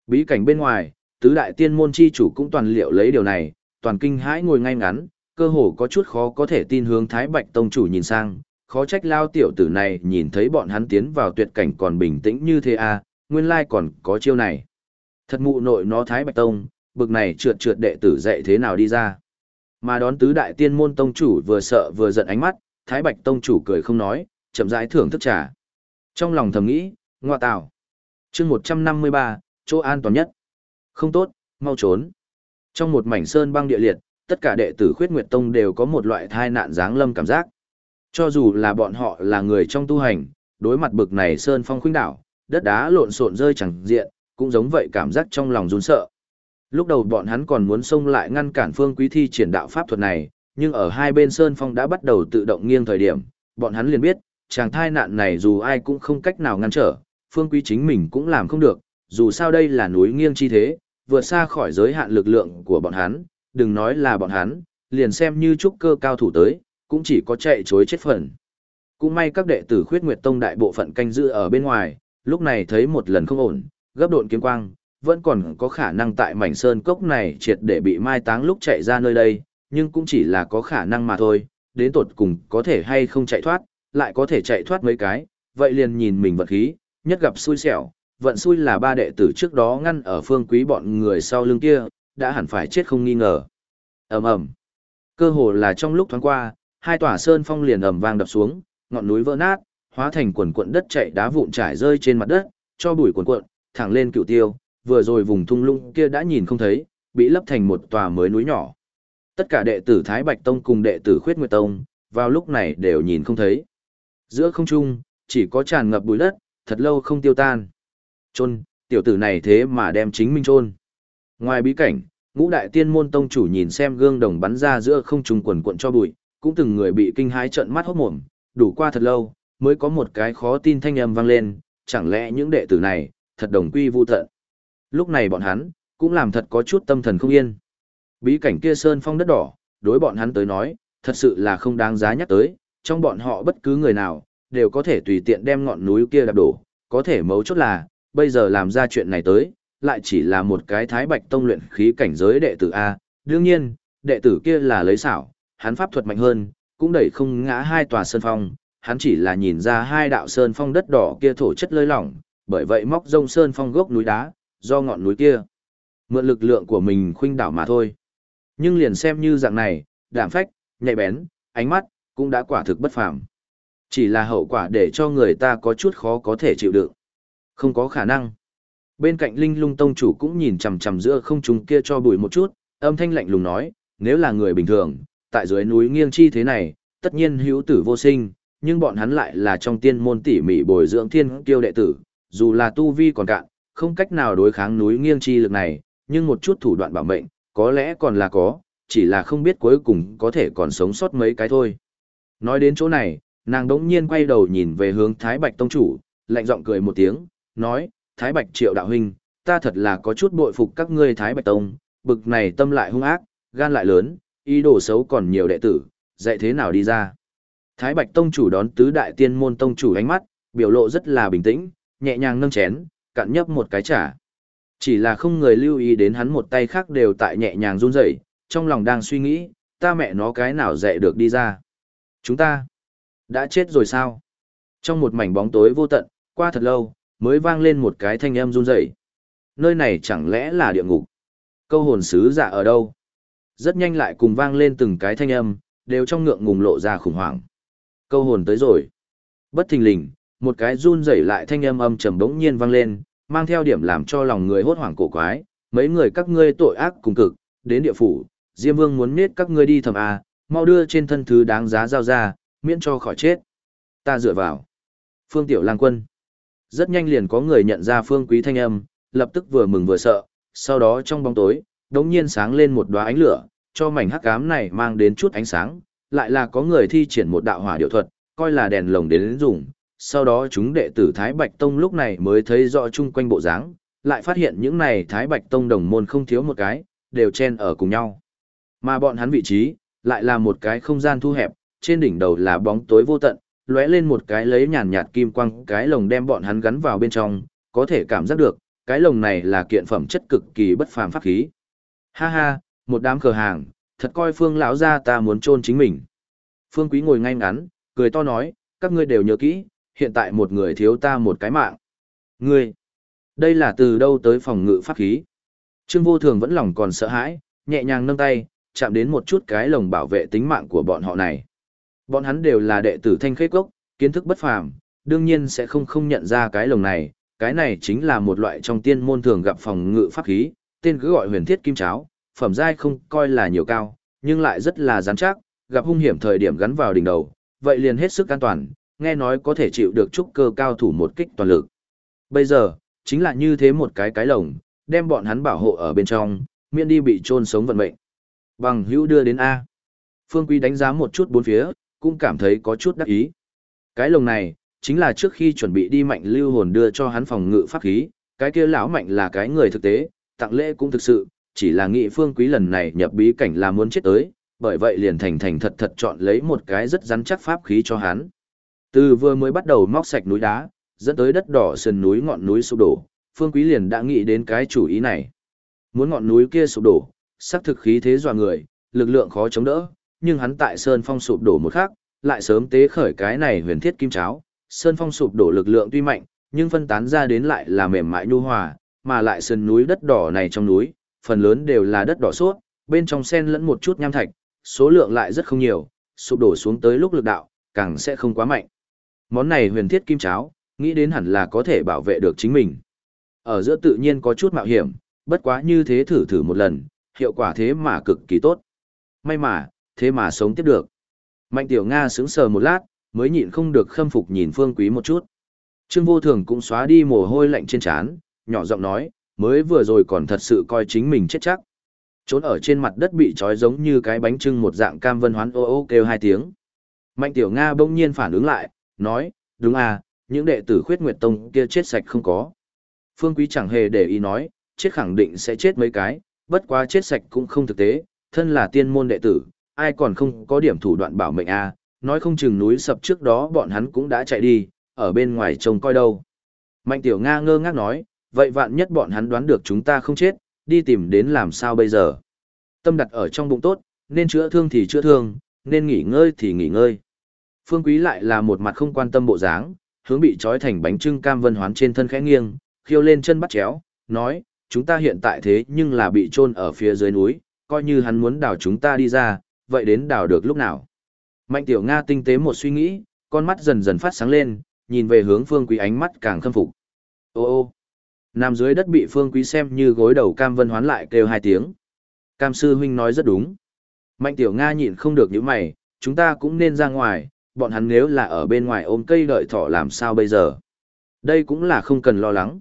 Bí cảnh bên ngoài, tứ đại tiên môn chi chủ cũng toàn liệu lấy điều này, toàn kinh hãi ngồi ngay ngắn, cơ hồ có chút khó có thể tin hướng Thái Bạch Tông chủ nhìn sang, khó trách lao tiểu tử này nhìn thấy bọn hắn tiến vào tuyệt cảnh còn bình tĩnh như thế à, nguyên lai còn có chiêu này. Thật mụ nội nó Thái Bạch Tông, bực này trượt trượt đệ tử dạy thế nào đi ra. Mà đón tứ đại tiên môn tông chủ vừa sợ vừa giận ánh mắt, Thái Bạch tông chủ cười không nói, chậm rãi thưởng thức trà. Trong lòng thầm nghĩ, ngoa tào. chương 153, chỗ an toàn nhất. Không tốt, mau trốn. Trong một mảnh sơn băng địa liệt, tất cả đệ tử khuyết nguyệt tông đều có một loại thai nạn giáng lâm cảm giác. Cho dù là bọn họ là người trong tu hành, đối mặt bực này sơn phong khuynh đảo, đất đá lộn xộn rơi chẳng diện, cũng giống vậy cảm giác trong lòng run sợ. Lúc đầu bọn hắn còn muốn xông lại ngăn cản phương quý thi triển đạo pháp thuật này, nhưng ở hai bên sơn phong đã bắt đầu tự động nghiêng thời điểm, bọn hắn liền biết, chàng thai nạn này dù ai cũng không cách nào ngăn trở, phương quý chính mình cũng làm không được, dù sao đây là núi nghiêng chi thế, vượt xa khỏi giới hạn lực lượng của bọn hắn, đừng nói là bọn hắn, liền xem như trúc cơ cao thủ tới, cũng chỉ có chạy chối chết phần. Cũng may các đệ tử khuyết nguyệt tông đại bộ phận canh giữ ở bên ngoài, lúc này thấy một lần không ổn, gấp độn kiếm quang, vẫn còn có khả năng tại mảnh sơn cốc này triệt để bị mai táng lúc chạy ra nơi đây, nhưng cũng chỉ là có khả năng mà thôi, đến tột cùng có thể hay không chạy thoát, lại có thể chạy thoát mấy cái, vậy liền nhìn mình vật khí, nhất gặp xui xẻo, vận xui là ba đệ tử trước đó ngăn ở phương quý bọn người sau lưng kia, đã hẳn phải chết không nghi ngờ. ầm ầm Cơ hồ là trong lúc thoáng qua, hai tòa sơn phong liền ầm vang đập xuống, ngọn núi vỡ nát, hóa thành quần cuộn đất chạy đá vụn trải rơi trên mặt đất, cho bụi cuộn cuộn, thẳng lên cựu tiêu, vừa rồi vùng thung lũng kia đã nhìn không thấy, bị lấp thành một tòa mới núi nhỏ. Tất cả đệ tử Thái Bạch Tông cùng đệ tử Khuyết Nguyệt Tông, vào lúc này đều nhìn không thấy. Giữa không trung, chỉ có tràn ngập bụi đất, thật lâu không tiêu tan. Trôn, tiểu tử này thế mà đem chính mình trôn. Ngoài bí cảnh, ngũ đại tiên môn tông chủ nhìn xem gương đồng bắn ra giữa không trung quần cuộn cho bụi, cũng từng người bị kinh hãi trợn mắt hốt mồm, đủ qua thật lâu, mới có một cái khó tin thanh âm vang lên, chẳng lẽ những đệ tử này, thật đồng quy vu tận. Lúc này bọn hắn, cũng làm thật có chút tâm thần không yên. Bí cảnh kia sơn phong đất đỏ, đối bọn hắn tới nói, thật sự là không đáng giá nhắc tới, trong bọn họ bất cứ người nào, đều có thể tùy tiện đem ngọn núi kia đạp đổ, có thể mấu chốt là, bây giờ làm ra chuyện này tới, lại chỉ là một cái thái bạch tông luyện khí cảnh giới đệ tử A, đương nhiên, đệ tử kia là lấy xảo, hắn pháp thuật mạnh hơn, cũng đẩy không ngã hai tòa sơn phong, hắn chỉ là nhìn ra hai đạo sơn phong đất đỏ kia thổ chất lơi lỏng, bởi vậy móc rông sơn phong gốc núi đá, do ngọn núi kia. Mượn lực lượng của mình khuynh đảo mà thôi. Nhưng liền xem như dạng này, đạm phách, nhạy bén, ánh mắt, cũng đã quả thực bất phàm. Chỉ là hậu quả để cho người ta có chút khó có thể chịu đựng. Không có khả năng. Bên cạnh Linh Lung Tông chủ cũng nhìn chằm chằm giữa không trung kia cho bụi một chút, âm thanh lạnh lùng nói, nếu là người bình thường, tại dưới núi nghiêng chi thế này, tất nhiên hữu tử vô sinh, nhưng bọn hắn lại là trong tiên môn tỉ mỉ bồi dưỡng thiên kiêu đệ tử, dù là tu vi còn cạn, không cách nào đối kháng núi nghiêng chi lực này, nhưng một chút thủ đoạn bảo mệnh, có lẽ còn là có, chỉ là không biết cuối cùng có thể còn sống sót mấy cái thôi. Nói đến chỗ này, nàng đống nhiên quay đầu nhìn về hướng Thái Bạch Tông Chủ, lạnh giọng cười một tiếng, nói, Thái Bạch Triệu Đạo Huynh, ta thật là có chút bội phục các ngươi Thái Bạch Tông, bực này tâm lại hung ác, gan lại lớn, ý đồ xấu còn nhiều đệ tử, dạy thế nào đi ra. Thái Bạch Tông Chủ đón tứ đại tiên môn Tông Chủ ánh mắt, biểu lộ rất là bình tĩnh, nhẹ nhàng nâng chén, cạn nhấp một cái trà. Chỉ là không người lưu ý đến hắn một tay khác đều tại nhẹ nhàng run rẩy, trong lòng đang suy nghĩ, ta mẹ nó cái nào dạy được đi ra. Chúng ta đã chết rồi sao? Trong một mảnh bóng tối vô tận, qua thật lâu, mới vang lên một cái thanh âm run rẩy. Nơi này chẳng lẽ là địa ngục? Câu hồn sứ giả ở đâu? Rất nhanh lại cùng vang lên từng cái thanh âm, đều trong ngượng ngùng lộ ra khủng hoảng. Câu hồn tới rồi. Bất thình lình, một cái run rẩy lại thanh âm âm trầm bỗng nhiên vang lên, mang theo điểm làm cho lòng người hốt hoảng cổ quái, mấy người các ngươi tội ác cùng cực, đến địa phủ, Diêm Vương muốn nết các ngươi đi thầm à, mau đưa trên thân thứ đáng giá giao ra, miễn cho khỏi chết. Ta dựa vào. Phương Tiểu Lang Quân. Rất nhanh liền có người nhận ra Phương Quý thanh âm, lập tức vừa mừng vừa sợ, sau đó trong bóng tối, đống nhiên sáng lên một đóa ánh lửa, cho mảnh hắc ám này mang đến chút ánh sáng, lại là có người thi triển một đạo hỏa điệu thuật, coi là đèn lồng đến dùng. Sau đó chúng đệ tử Thái Bạch Tông lúc này mới thấy rõ chung quanh bộ dáng, lại phát hiện những này Thái Bạch Tông đồng môn không thiếu một cái, đều chen ở cùng nhau. Mà bọn hắn vị trí, lại là một cái không gian thu hẹp, trên đỉnh đầu là bóng tối vô tận, lóe lên một cái lấy nhàn nhạt kim quang, cái lồng đem bọn hắn gắn vào bên trong, có thể cảm giác được, cái lồng này là kiện phẩm chất cực kỳ bất phàm pháp khí. Ha ha, một đám cờ hàng, thật coi Phương lão gia ta muốn chôn chính mình. Phương Quý ngồi ngay ngắn, cười to nói, các ngươi đều nhớ kỹ, hiện tại một người thiếu ta một cái mạng. Ngươi, đây là từ đâu tới phòng ngự pháp khí? Trương Vô Thường vẫn lòng còn sợ hãi, nhẹ nhàng nâng tay, chạm đến một chút cái lồng bảo vệ tính mạng của bọn họ này. Bọn hắn đều là đệ tử thanh khế cốc, kiến thức bất phàm, đương nhiên sẽ không không nhận ra cái lồng này, cái này chính là một loại trong tiên môn thường gặp phòng ngự pháp khí, tên cứ gọi huyền thiết kim cháo, phẩm giai không coi là nhiều cao, nhưng lại rất là rắn chắc, gặp hung hiểm thời điểm gắn vào đỉnh đầu, vậy liền hết sức an toàn, nghe nói có thể chịu được trúc cơ cao thủ một kích toàn lực. Bây giờ, chính là như thế một cái cái lồng, đem bọn hắn bảo hộ ở bên trong, miễn đi bị trôn sống vận mệnh. Bằng hữu đưa đến A. Phương Quý đánh giá một chút bốn phía, cũng cảm thấy có chút đắc ý. Cái lồng này, chính là trước khi chuẩn bị đi mạnh lưu hồn đưa cho hắn phòng ngự pháp khí, cái kia lão mạnh là cái người thực tế, tặng lễ cũng thực sự, chỉ là nghị phương quý lần này nhập bí cảnh là muốn chết tới, bởi vậy liền thành thành thật thật chọn lấy một cái rất rắn chắc pháp khí cho hắn. Từ vừa mới bắt đầu móc sạch núi đá, dẫn tới đất đỏ sườn núi ngọn núi sụp đổ, phương quý liền đã nghĩ đến cái chủ ý này. Muốn ngọn núi kia sụp đổ, sắc thực khí thế dọa người, lực lượng khó chống đỡ, nhưng hắn tại Sơn Phong sụp đổ một khắc, lại sớm tế khởi cái này huyền thiết kim cháo. Sơn Phong sụp đổ lực lượng tuy mạnh, nhưng phân tán ra đến lại là mềm mại nhu hòa, mà lại sườn núi đất đỏ này trong núi, phần lớn đều là đất đỏ suốt, bên trong xen lẫn một chút nham thạch, số lượng lại rất không nhiều, sụp đổ xuống tới lúc lực đạo, càng sẽ không quá mạnh. Món này huyền thiết kim cháo, nghĩ đến hẳn là có thể bảo vệ được chính mình. Ở giữa tự nhiên có chút mạo hiểm, bất quá như thế thử thử một lần, hiệu quả thế mà cực kỳ tốt. May mà, thế mà sống tiếp được. Mạnh tiểu Nga sững sờ một lát, mới nhịn không được khâm phục nhìn phương quý một chút. Trương vô thường cũng xóa đi mồ hôi lạnh trên trán, nhỏ giọng nói, mới vừa rồi còn thật sự coi chính mình chết chắc. Trốn ở trên mặt đất bị trói giống như cái bánh trưng một dạng cam vân hoán ô ô kêu hai tiếng. Mạnh tiểu Nga bỗng nhiên phản ứng lại, nói, đúng à, những đệ tử khuyết nguyệt tông kia chết sạch không có. Phương Quý chẳng hề để ý nói, chết khẳng định sẽ chết mấy cái, bất quá chết sạch cũng không thực tế, thân là tiên môn đệ tử, ai còn không có điểm thủ đoạn bảo mệnh à, nói không chừng núi sập trước đó bọn hắn cũng đã chạy đi, ở bên ngoài trông coi đâu. Mạnh tiểu Nga ngơ ngác nói, vậy vạn nhất bọn hắn đoán được chúng ta không chết, đi tìm đến làm sao bây giờ. Tâm đặt ở trong bụng tốt, nên chữa thương thì chữa thương, nên nghỉ ngơi thì nghỉ ngơi. Phương Quý lại là một mặt không quan tâm bộ dáng, hướng bị trói thành bánh trưng cam vân hoán trên thân khẽ nghiêng, khiêu lên chân bắt chéo, nói, chúng ta hiện tại thế nhưng là bị trôn ở phía dưới núi, coi như hắn muốn đào chúng ta đi ra, vậy đến đào được lúc nào. Mạnh tiểu Nga tinh tế một suy nghĩ, con mắt dần dần phát sáng lên, nhìn về hướng phương quý ánh mắt càng khâm phục. Ô ô, nằm dưới đất bị phương quý xem như gối đầu cam vân hoán lại kêu hai tiếng. Cam sư huynh nói rất đúng. Mạnh tiểu Nga nhịn không được những mày, chúng ta cũng nên ra ngoài, bọn hắn nếu là ở bên ngoài ôm cây đợi thỏ làm sao bây giờ. Đây cũng là không cần lo lắng.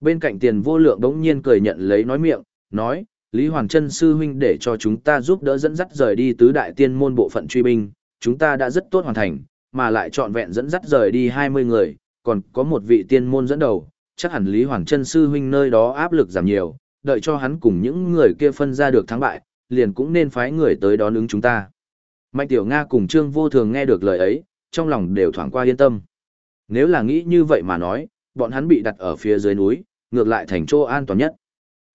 Bên cạnh tiền vô lượng đống nhiên cười nhận lấy nói miệng, nói, Lý Hoàng Trân sư huynh để cho chúng ta giúp đỡ dẫn dắt rời đi tứ đại tiên môn bộ phận truy binh, chúng ta đã rất tốt hoàn thành, mà lại trọn vẹn dẫn dắt rời đi 20 người, còn có một vị tiên môn dẫn đầu, chắc hẳn Lý Hoàng Trân sư huynh nơi đó áp lực giảm nhiều, đợi cho hắn cùng những người kia phân ra được thắng bại, liền cũng nên phái người tới đón ứng chúng ta. Mạnh Tiểu Nga cùng Trương Vô Thường nghe được lời ấy, trong lòng đều thoáng qua yên tâm. Nếu là nghĩ như vậy mà nói, bọn hắn bị đặt ở phía dưới núi, ngược lại thành chỗ an toàn nhất.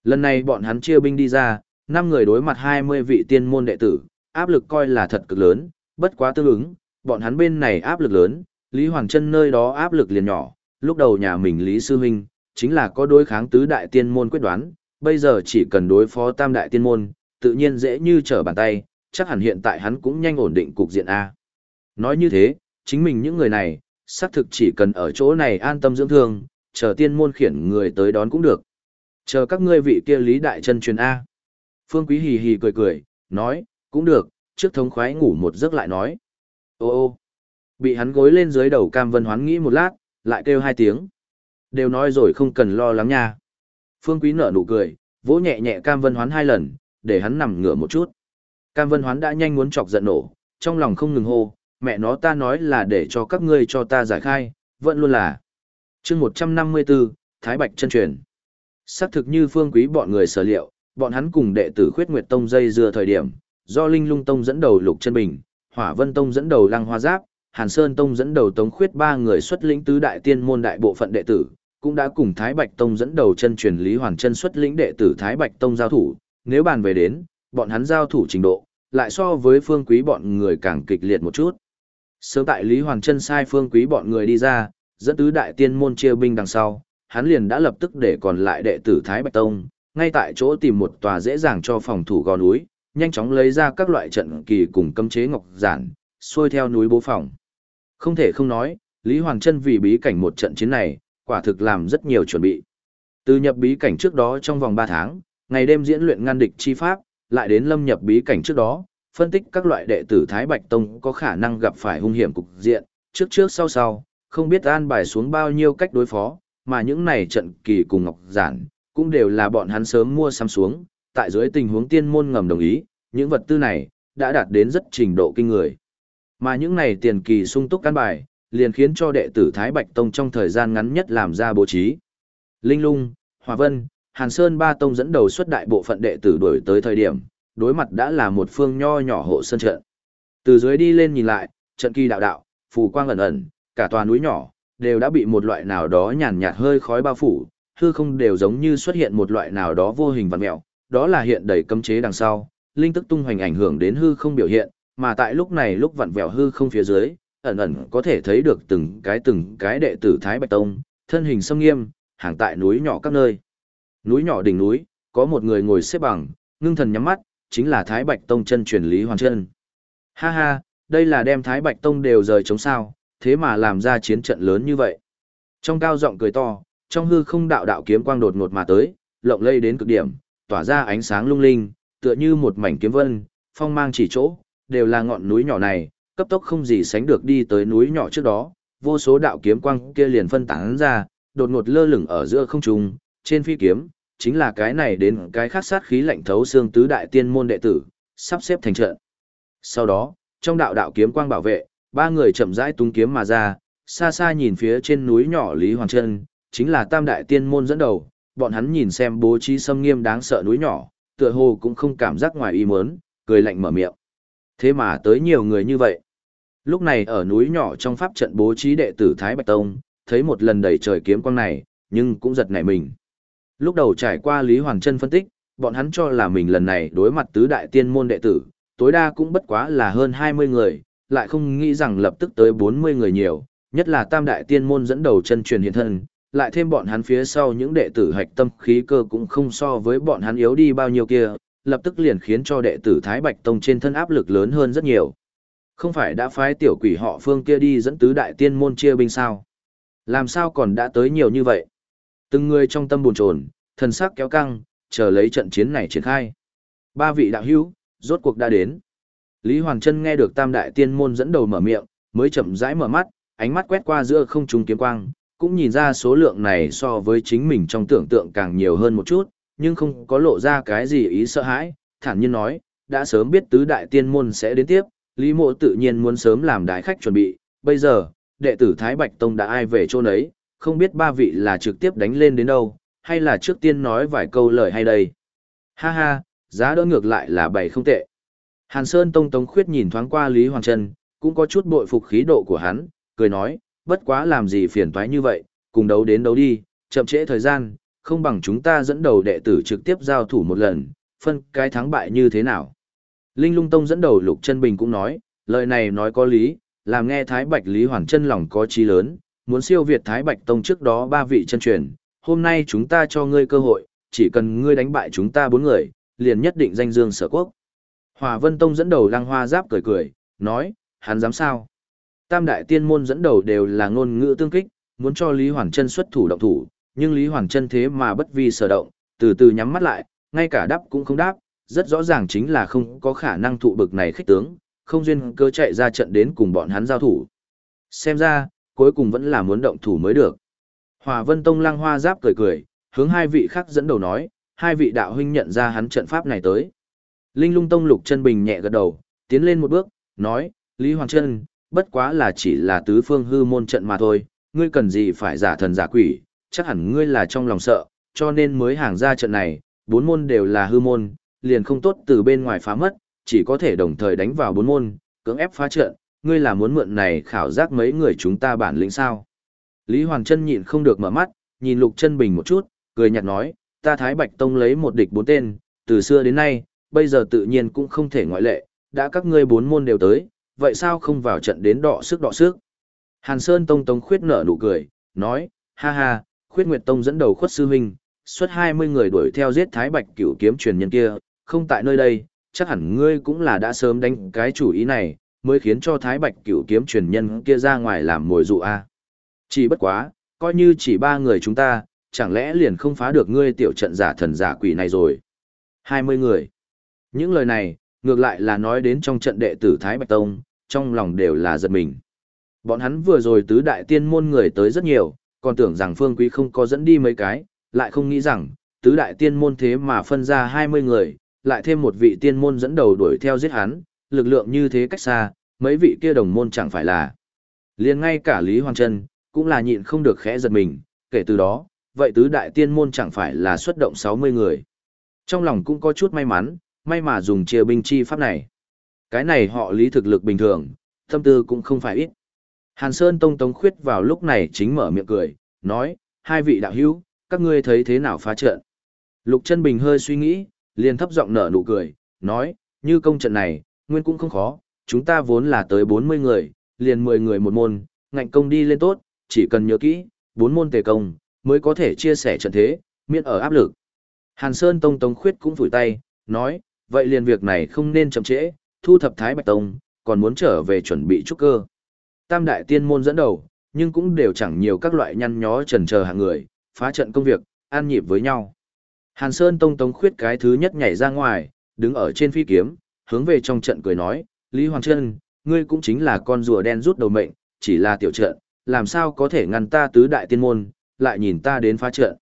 Lần này bọn hắn chia binh đi ra, 5 người đối mặt 20 vị tiên môn đệ tử, áp lực coi là thật cực lớn, bất quá tương ứng, bọn hắn bên này áp lực lớn, Lý Hoàng Trân nơi đó áp lực liền nhỏ, lúc đầu nhà mình Lý Sư Minh chính là có đối kháng tứ đại tiên môn quyết đoán, bây giờ chỉ cần đối phó tam đại tiên môn, tự nhiên dễ như trở bàn tay, chắc hẳn hiện tại hắn cũng nhanh ổn định cục diện A. Nói như thế, chính mình những người này, xác thực chỉ cần ở chỗ này an tâm dưỡng thương, chờ tiên môn khiển người tới đón cũng được. Chờ các ngươi vị kia Lý Đại chân truyền A. Phương Quý hì hì cười cười, nói, cũng được, trước thống khoái ngủ một giấc lại nói. Ô ô, bị hắn gối lên dưới đầu Cam Vân Hoán nghĩ một lát, lại kêu hai tiếng. Đều nói rồi không cần lo lắng nha. Phương Quý nở nụ cười, vỗ nhẹ nhẹ Cam Vân Hoán hai lần, để hắn nằm ngửa một chút. Cam Vân Hoán đã nhanh muốn chọc giận nổ, trong lòng không ngừng hô, mẹ nó ta nói là để cho các ngươi cho ta giải khai, vẫn luôn là. chương 154, Thái Bạch chân truyền. Xác thực như Phương Quý bọn người sở liệu, bọn hắn cùng đệ tử Khuyết Nguyệt Tông dây dưa thời điểm, do Linh Lung Tông dẫn đầu Lục Chân Bình, Hỏa Vân Tông dẫn đầu Lăng Hoa Giáp, Hàn Sơn Tông dẫn đầu Tống Khuyết ba người xuất lĩnh tứ đại tiên môn đại bộ phận đệ tử, cũng đã cùng Thái Bạch Tông dẫn đầu chân truyền Lý Hoàn Chân xuất lĩnh đệ tử Thái Bạch Tông giao thủ, nếu bàn về đến, bọn hắn giao thủ trình độ, lại so với Phương Quý bọn người càng kịch liệt một chút. Sớm tại Lý Hoàng Trân sai Phương Quý bọn người đi ra, dẫn tứ đại tiên môn chia binh đằng sau, hắn liền đã lập tức để còn lại đệ tử Thái Bạch Tông, ngay tại chỗ tìm một tòa dễ dàng cho phòng thủ gò núi, nhanh chóng lấy ra các loại trận kỳ cùng cấm chế ngọc giản, xuôi theo núi bố phòng. Không thể không nói, Lý Hoàng Trân vì bí cảnh một trận chiến này, quả thực làm rất nhiều chuẩn bị. Từ nhập bí cảnh trước đó trong vòng 3 tháng, ngày đêm diễn luyện ngăn địch chi pháp, lại đến lâm nhập bí cảnh trước đó, phân tích các loại đệ tử Thái Bạch Tông có khả năng gặp phải hung hiểm cục diện, trước trước sau sau, không biết an bài xuống bao nhiêu cách đối phó, mà những này trận kỳ cùng ngọc giản, cũng đều là bọn hắn sớm mua xăm xuống, tại dưới tình huống tiên môn ngầm đồng ý, những vật tư này đã đạt đến rất trình độ kinh người. Mà những này tiền kỳ sung túc căn bài, liền khiến cho đệ tử Thái Bạch Tông trong thời gian ngắn nhất làm ra bố trí. Linh Lung, Hòa Vân, Hàn Sơn ba tông dẫn đầu xuất đại bộ phận đệ tử đuổi tới thời điểm, đối mặt đã là một phương nho nhỏ hộ sơn trận. Từ dưới đi lên nhìn lại, trận kỳ đạo đạo, phù quang ẩn ẩn, cả tòa núi nhỏ đều đã bị một loại nào đó nhàn nhạt hơi khói bao phủ, hư không đều giống như xuất hiện một loại nào đó vô hình vật mèo, đó là hiện đầy cấm chế đằng sau, linh tức tung hoành ảnh hưởng đến hư không biểu hiện, mà tại lúc này lúc vặn vẹo hư không phía dưới, ẩn ẩn có thể thấy được từng cái từng cái đệ tử Thái Bạch Tông, thân hình sâm nghiêm, hàng tại núi nhỏ các nơi. Núi nhỏ đỉnh núi, có một người ngồi xếp bằng, ngưng thần nhắm mắt, chính là Thái Bạch Tông chân truyền Lý Hoàn Chân. Ha ha, đây là đem Thái Bạch Tông đều rời chống sao, thế mà làm ra chiến trận lớn như vậy. Trong cao giọng cười to, trong hư không đạo đạo kiếm quang đột ngột mà tới, lộng lây đến cực điểm, tỏa ra ánh sáng lung linh, tựa như một mảnh kiếm vân, phong mang chỉ chỗ, đều là ngọn núi nhỏ này, cấp tốc không gì sánh được đi tới núi nhỏ trước đó, vô số đạo kiếm quang kia liền phân tán ra, đột ngột lơ lửng ở giữa không trung, trên phi kiếm, chính là cái này đến cái khác sát khí lạnh thấu xương tứ đại tiên môn đệ tử, sắp xếp thành trận. Sau đó, trong đạo đạo kiếm quang bảo vệ, ba người chậm rãi tung kiếm mà ra, xa xa nhìn phía trên núi nhỏ Lý Hoàng Trân, chính là tam đại tiên môn dẫn đầu, bọn hắn nhìn xem bố trí xâm nghiêm đáng sợ núi nhỏ, tựa hồ cũng không cảm giác ngoài ý muốn, cười lạnh mở miệng. Thế mà tới nhiều người như vậy. Lúc này ở núi nhỏ trong pháp trận bố trí đệ tử Thái Bạch Tông, thấy một lần đầy trời kiếm quang này, nhưng cũng giật nảy mình. Lúc đầu trải qua Lý Hoàng Trân phân tích, bọn hắn cho là mình lần này đối mặt tứ đại tiên môn đệ tử, tối đa cũng bất quá là hơn 20 người, lại không nghĩ rằng lập tức tới 40 người nhiều, nhất là tam đại tiên môn dẫn đầu chân truyền hiện thân, lại thêm bọn hắn phía sau những đệ tử hạch tâm khí cơ cũng không so với bọn hắn yếu đi bao nhiêu kia, lập tức liền khiến cho đệ tử Thái Bạch Tông trên thân áp lực lớn hơn rất nhiều. Không phải đã phái tiểu quỷ họ phương kia đi dẫn tứ đại tiên môn chia binh sao? Làm sao còn đã tới nhiều như vậy? Từng người trong tâm buồn chồn, thần sắc kéo căng, chờ lấy trận chiến này triển khai. Ba vị đạo hữu, rốt cuộc đã đến. Lý Hoàng Trân nghe được tam đại tiên môn dẫn đầu mở miệng, mới chậm rãi mở mắt, ánh mắt quét qua giữa không trung kiếm quang, cũng nhìn ra số lượng này so với chính mình trong tưởng tượng càng nhiều hơn một chút, nhưng không có lộ ra cái gì ý sợ hãi, thản nhiên nói, đã sớm biết tứ đại tiên môn sẽ đến tiếp, Lý Mộ tự nhiên muốn sớm làm đại khách chuẩn bị, bây giờ, đệ tử Thái Bạch Tông đã ai về chỗ nấy, không biết ba vị là trực tiếp đánh lên đến đâu, hay là trước tiên nói vài câu lời hay đây. Ha ha, giá đỡ ngược lại là bảy không tệ. Hàn Sơn Tông Tống Khuyết nhìn thoáng qua Lý Hoàng Trân, cũng có chút bội phục khí độ của hắn, cười nói, bất quá làm gì phiền toái như vậy, cùng đấu đến đấu đi, chậm trễ thời gian, không bằng chúng ta dẫn đầu đệ tử trực tiếp giao thủ một lần, phân cái thắng bại như thế nào. Linh Lung Tông dẫn đầu Lục Trân Bình cũng nói, lời này nói có lý, làm nghe Thái Bạch Lý Hoàn Trân lòng có chí lớn, muốn siêu việt Thái Bạch Tông trước đó ba vị chân truyền, hôm nay chúng ta cho ngươi cơ hội, chỉ cần ngươi đánh bại chúng ta bốn người, liền nhất định danh dương sở quốc. Hòa Vân Tông dẫn đầu Lăng Hoa Giáp cười cười, nói, hắn dám sao? Tam đại tiên môn dẫn đầu đều là ngôn ngữ tương kích, muốn cho Lý Hoàng Trân xuất thủ động thủ, nhưng Lý Hoàng Trân thế mà bất vi sở động, từ từ nhắm mắt lại, ngay cả đáp cũng không đáp, rất rõ ràng chính là không có khả năng thụ bực này khích tướng, không duyên cơ chạy ra trận đến cùng bọn hắn giao thủ. Xem ra, cuối cùng vẫn là muốn động thủ mới được. Hòa Vân Tông Lăng Hoa Giáp cười cười, hướng hai vị khác dẫn đầu nói, hai vị đạo huynh nhận ra hắn trận pháp này tới. Linh Lung Tông Lục Chân Bình nhẹ gật đầu, tiến lên một bước, nói, Lý Hoàng Trân, bất quá là chỉ là tứ phương hư môn trận mà thôi, ngươi cần gì phải giả thần giả quỷ, chắc hẳn ngươi là trong lòng sợ, cho nên mới hàng ra trận này, bốn môn đều là hư môn, liền không tốt từ bên ngoài phá mất, chỉ có thể đồng thời đánh vào bốn môn, cưỡng ép phá trận, ngươi là muốn mượn này khảo giác mấy người chúng ta bản lĩnh sao. Lý Hoàng Trân nhịn không được mở mắt, nhìn Lục Chân Bình một chút, cười nhạt nói, ta Thái Bạch Tông lấy một địch bốn tên, từ xưa đến nay, bây giờ tự nhiên cũng không thể ngoại lệ, đã các ngươi bốn môn đều tới, vậy sao không vào trận đến đọ sức đọ sức. Hàn Sơn Tông Tông khuyết nở nụ cười, nói, ha ha, khuyết Nguyệt Tông dẫn đầu khuất sư huynh, xuất 20 người đuổi theo giết Thái Bạch cửu kiếm truyền nhân kia, không tại nơi đây, chắc hẳn ngươi cũng là đã sớm đánh cái chủ ý này, mới khiến cho Thái Bạch cửu kiếm truyền nhân kia ra ngoài làm mồi dụ a. Chỉ bất quá, coi như chỉ ba người chúng ta, chẳng lẽ liền không phá được ngươi tiểu trận giả thần giả quỷ này rồi. 20 người. Những lời này, ngược lại là nói đến trong trận đệ tử Thái Bạch Tông, trong lòng đều là giật mình. Bọn hắn vừa rồi tứ đại tiên môn người tới rất nhiều, còn tưởng rằng Phương Quý không có dẫn đi mấy cái, lại không nghĩ rằng, tứ đại tiên môn thế mà phân ra 20 người, lại thêm một vị tiên môn dẫn đầu đuổi theo giết hắn, lực lượng như thế cách xa, mấy vị kia đồng môn chẳng phải là. liền ngay cả Lý Hoàng Trân, cũng là nhịn không được khẽ giật mình, kể từ đó, vậy tứ đại tiên môn chẳng phải là xuất động 60 người. Trong lòng cũng có chút may mắn, may mà dùng chia binh chi pháp này. Cái này họ lý thực lực bình thường, tâm tư cũng không phải ít. Hàn Sơn Tông Tống Khuyết vào lúc này chính mở miệng cười, nói, hai vị đạo hữu, các ngươi thấy thế nào phá trận. Lục chân bình hơi suy nghĩ, liền thấp giọng nở nụ cười, nói, như công trận này, nguyên cũng không khó, chúng ta vốn là tới 40 người, liền 10 người một môn, ngạnh công đi lên tốt, chỉ cần nhớ kỹ, bốn môn tề công, mới có thể chia sẻ trận thế, miễn ở áp lực. Hàn Sơn Tông Tống Khuyết cũng phủi tay, nói, vậy liền việc này không nên chậm trễ, thu thập Thái Bạch Tông, còn muốn trở về chuẩn bị trúc cơ. Tam đại tiên môn dẫn đầu, nhưng cũng đều chẳng nhiều các loại nhăn nhó trần chờ hạng người, phá trận công việc, an nhịp với nhau. Hàn Sơn Tông Tống Khuyết cái thứ nhất nhảy ra ngoài, đứng ở trên phi kiếm, hướng về trong trận cười nói, Lý Hoàng Trân, ngươi cũng chính là con rùa đen rút đầu mệnh, chỉ là tiểu trận, làm sao có thể ngăn ta tứ đại tiên môn, lại nhìn ta đến phá trận.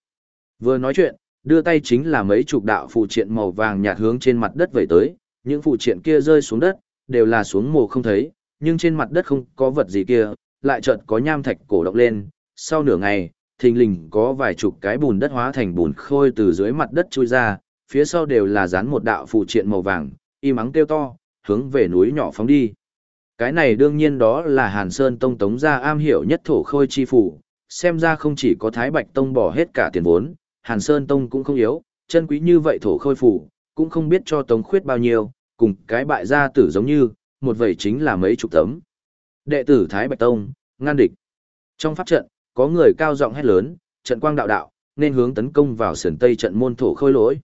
Vừa nói chuyện, đưa tay chính là mấy chục đạo phụ triện màu vàng nhạt hướng trên mặt đất vẩy tới, những phụ triện kia rơi xuống đất, đều là xuống mồ không thấy, nhưng trên mặt đất không có vật gì kia, lại chợt có nham thạch cổ động lên, sau nửa ngày, thình lình có vài chục cái bùn đất hóa thành bùn khôi từ dưới mặt đất chui ra, phía sau đều là dán một đạo phụ triện màu vàng, im ắng kêu to, hướng về núi nhỏ phóng đi. Cái này đương nhiên đó là Hàn Sơn Tông Tống gia am hiểu nhất thổ khôi chi phủ, xem ra không chỉ có Thái Bạch Tông bỏ hết cả tiền vốn, Hàn Sơn Tông cũng không yếu, chân quý như vậy thổ khôi phủ, cũng không biết cho Tống khuyết bao nhiêu, cùng cái bại gia tử giống như, một vậy chính là mấy chục tấm. Đệ tử Thái Bạch Tông, ngăn địch. Trong pháp trận, có người cao giọng hét lớn, trận quang đạo đạo, nên hướng tấn công vào sườn tây trận môn thổ khôi lỗi.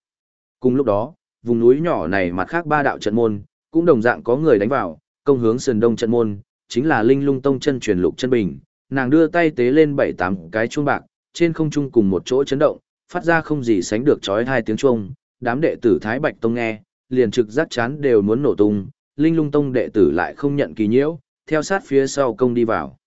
Cùng lúc đó, vùng núi nhỏ này mặt khác ba đạo trận môn, cũng đồng dạng có người đánh vào, công hướng sườn đông trận môn, chính là Linh Lung Tông chân truyền lục chân bình, nàng đưa tay tế lên bảy tám cái chuông bạc, trên không trung cùng một chỗ chấn động, phát ra không gì sánh được chói hai tiếng chuông, đám đệ tử Thái Bạch Tông nghe, liền trực giác chán đều muốn nổ tung, Linh Lung Tông đệ tử lại không nhận kỳ nhiễu, theo sát phía sau công đi vào.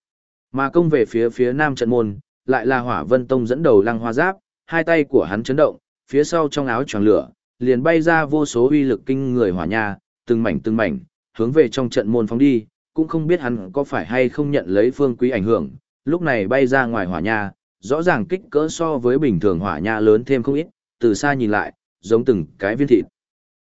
Mà công về phía phía nam trận môn, lại là Hỏa Vân Tông dẫn đầu Lăng Hoa Giáp, hai tay của hắn chấn động, phía sau trong áo choàng lửa, liền bay ra vô số uy lực kinh người hỏa nha, từng mảnh từng mảnh, hướng về trong trận môn phóng đi, cũng không biết hắn có phải hay không nhận lấy phương quý ảnh hưởng, lúc này bay ra ngoài hỏa nha, rõ ràng kích cỡ so với bình thường hỏa nha lớn thêm không ít, từ xa nhìn lại, giống từng cái viên thịt.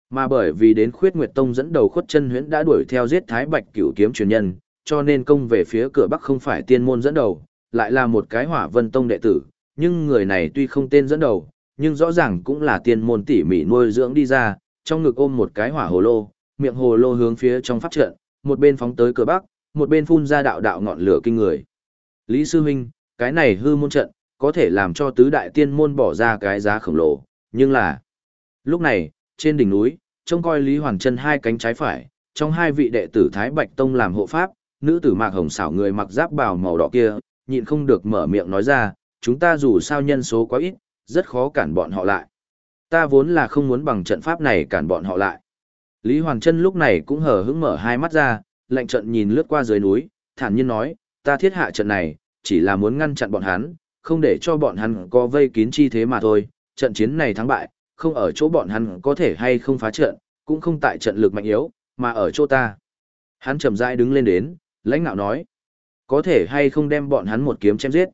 Mà bởi vì đến khuyết Nguyệt Tông dẫn đầu khuất chân huyễn đã đuổi theo giết Thái Bạch cửu kiếm truyền nhân, cho nên công về phía cửa Bắc không phải tiên môn dẫn đầu, lại là một cái hỏa vân tông đệ tử, nhưng người này tuy không tên dẫn đầu, nhưng rõ ràng cũng là tiên môn tỉ mỉ nuôi dưỡng đi ra, trong ngực ôm một cái hỏa hồ lô, miệng hồ lô hướng phía trong pháp trận, một bên phóng tới cửa bắc, một bên phun ra đạo đạo ngọn lửa kinh người. Lý sư huynh, cái này hư môn trận, có thể làm cho tứ đại tiên môn bỏ ra cái giá khổng lồ, nhưng là lúc này, trên đỉnh núi, trông coi Lý Hoàng Chân hai cánh trái phải, trong hai vị đệ tử Thái Bạch Tông làm hộ pháp, nữ tử Mạc Hồng xảo người mặc giáp bào màu đỏ kia, nhịn không được mở miệng nói ra, chúng ta dù sao nhân số quá ít, rất khó cản bọn họ lại. Ta vốn là không muốn bằng trận pháp này cản bọn họ lại. Lý Hoàng Trân lúc này cũng hờ hững mở hai mắt ra, lạnh trận nhìn lướt qua dưới núi, thản nhiên nói, ta thiết hạ trận này, chỉ là muốn ngăn chặn bọn hắn, không để cho bọn hắn có vây kín chi thế mà thôi. Trận chiến này thắng bại, không ở chỗ bọn hắn có thể hay không phá trận, cũng không tại trận lực mạnh yếu, mà ở chỗ ta. Hắn chậm rãi đứng lên đến, lãnh ngạo nói, có thể hay không đem bọn hắn một kiếm chém giết.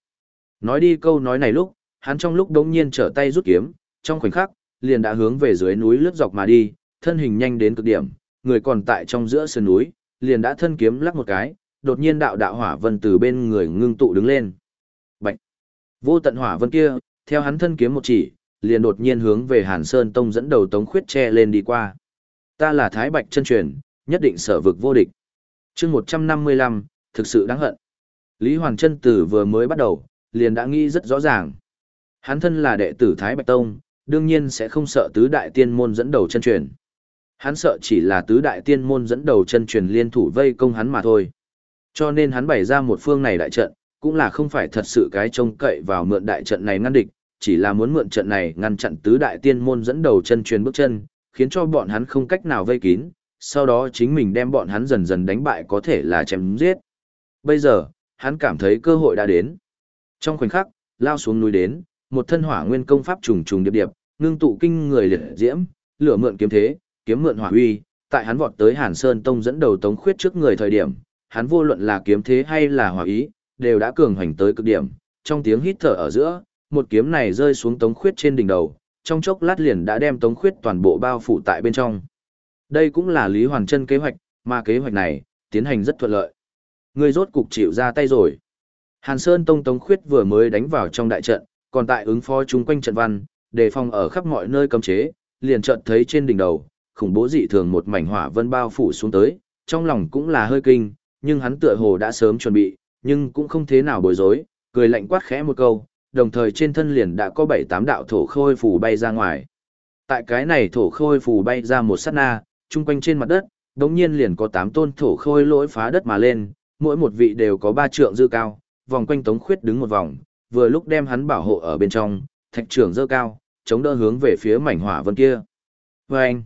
Nói đi câu nói này lúc, hắn trong lúc đống nhiên trở tay rút kiếm, trong khoảnh khắc, liền đã hướng về dưới núi lướt dọc mà đi, thân hình nhanh đến cực điểm, người còn tại trong giữa sườn núi, liền đã thân kiếm lắc một cái, đột nhiên đạo đạo hỏa vân từ bên người ngưng tụ đứng lên. Bạch! Vô tận hỏa vân kia, theo hắn thân kiếm một chỉ, liền đột nhiên hướng về Hàn Sơn Tông dẫn đầu Tống Khuyết che lên đi qua. Ta là Thái Bạch chân truyền, nhất định sở vực vô địch. chương 155, thực sự đáng hận. Lý Hoàng chân Tử vừa mới bắt đầu, liền đã nghĩ rất rõ ràng. Hắn thân là đệ tử Thái Bạch Tông, đương nhiên sẽ không sợ tứ đại tiên môn dẫn đầu chân truyền. Hắn sợ chỉ là tứ đại tiên môn dẫn đầu chân truyền liên thủ vây công hắn mà thôi. Cho nên hắn bày ra một phương này đại trận, cũng là không phải thật sự cái trông cậy vào mượn đại trận này ngăn địch, chỉ là muốn mượn trận này ngăn chặn tứ đại tiên môn dẫn đầu chân truyền bước chân, khiến cho bọn hắn không cách nào vây kín, sau đó chính mình đem bọn hắn dần dần đánh bại có thể là chém giết. Bây giờ, hắn cảm thấy cơ hội đã đến. Trong khoảnh khắc, lao xuống núi đến, một thân hỏa nguyên công pháp trùng trùng điệp điệp, ngưng tụ kinh người liệt diễm, lửa mượn kiếm thế, kiếm mượn hỏa uy, tại hắn vọt tới Hàn Sơn Tông dẫn đầu Tống Khuyết trước người thời điểm, hắn vô luận là kiếm thế hay là hỏa ý, đều đã cường hành tới cực điểm, trong tiếng hít thở ở giữa, một kiếm này rơi xuống Tống Khuyết trên đỉnh đầu, trong chốc lát liền đã đem Tống Khuyết toàn bộ bao phủ tại bên trong. Đây cũng là Lý Hoàn Chân kế hoạch, mà kế hoạch này tiến hành rất thuận lợi. Người rốt cục chịu ra tay rồi. Hàn Sơn Tông Tống Khuyết vừa mới đánh vào trong đại trận, còn tại ứng phó chung quanh trận văn, đề phòng ở khắp mọi nơi cấm chế, liền chợt thấy trên đỉnh đầu, khủng bố dị thường một mảnh hỏa vân bao phủ xuống tới, trong lòng cũng là hơi kinh, nhưng hắn tựa hồ đã sớm chuẩn bị, nhưng cũng không thế nào bối rối, cười lạnh quát khẽ một câu, đồng thời trên thân liền đã có bảy tám đạo thổ khôi phù bay ra ngoài. Tại cái này thổ khôi phù bay ra một sát na, chung quanh trên mặt đất, đống nhiên liền có tám tôn thổ khôi lỗi phá đất mà lên, mỗi một vị đều có ba trượng dư cao, vòng quanh tống khuyết đứng một vòng, vừa lúc đem hắn bảo hộ ở bên trong, thạch trưởng dơ cao, chống đỡ hướng về phía mảnh hỏa vân kia. Và anh,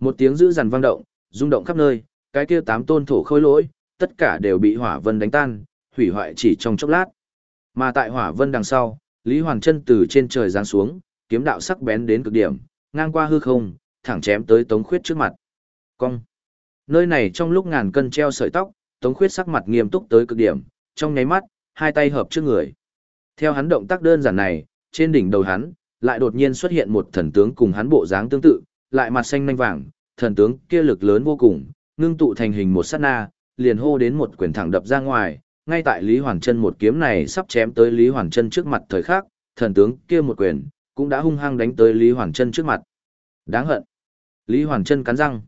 một tiếng dữ dằn vang động, rung động khắp nơi, cái kia tám tôn thổ khôi lỗi, tất cả đều bị hỏa vân đánh tan, hủy hoại chỉ trong chốc lát. Mà tại hỏa vân đằng sau, Lý Hoàng Chân từ trên trời giáng xuống, kiếm đạo sắc bén đến cực điểm, ngang qua hư không, thẳng chém tới Tống Khuyết trước mặt. Cong. Nơi này trong lúc ngàn cân treo sợi tóc, Tống Khuyết sắc mặt nghiêm túc tới cực điểm, trong nháy mắt, hai tay hợp trước người. Theo hắn động tác đơn giản này, trên đỉnh đầu hắn, lại đột nhiên xuất hiện một thần tướng cùng hắn bộ dáng tương tự, lại mặt xanh nanh vàng, thần tướng kia lực lớn vô cùng, ngưng tụ thành hình một sát na, liền hô đến một quyền thẳng đập ra ngoài, ngay tại Lý Hoàng Chân một kiếm này sắp chém tới Lý Hoàng Chân trước mặt thời khắc, thần tướng kia một quyền cũng đã hung hăng đánh tới Lý Hoàng Chân trước mặt. Đáng hận. Lý Hoàng Chân cắn răng.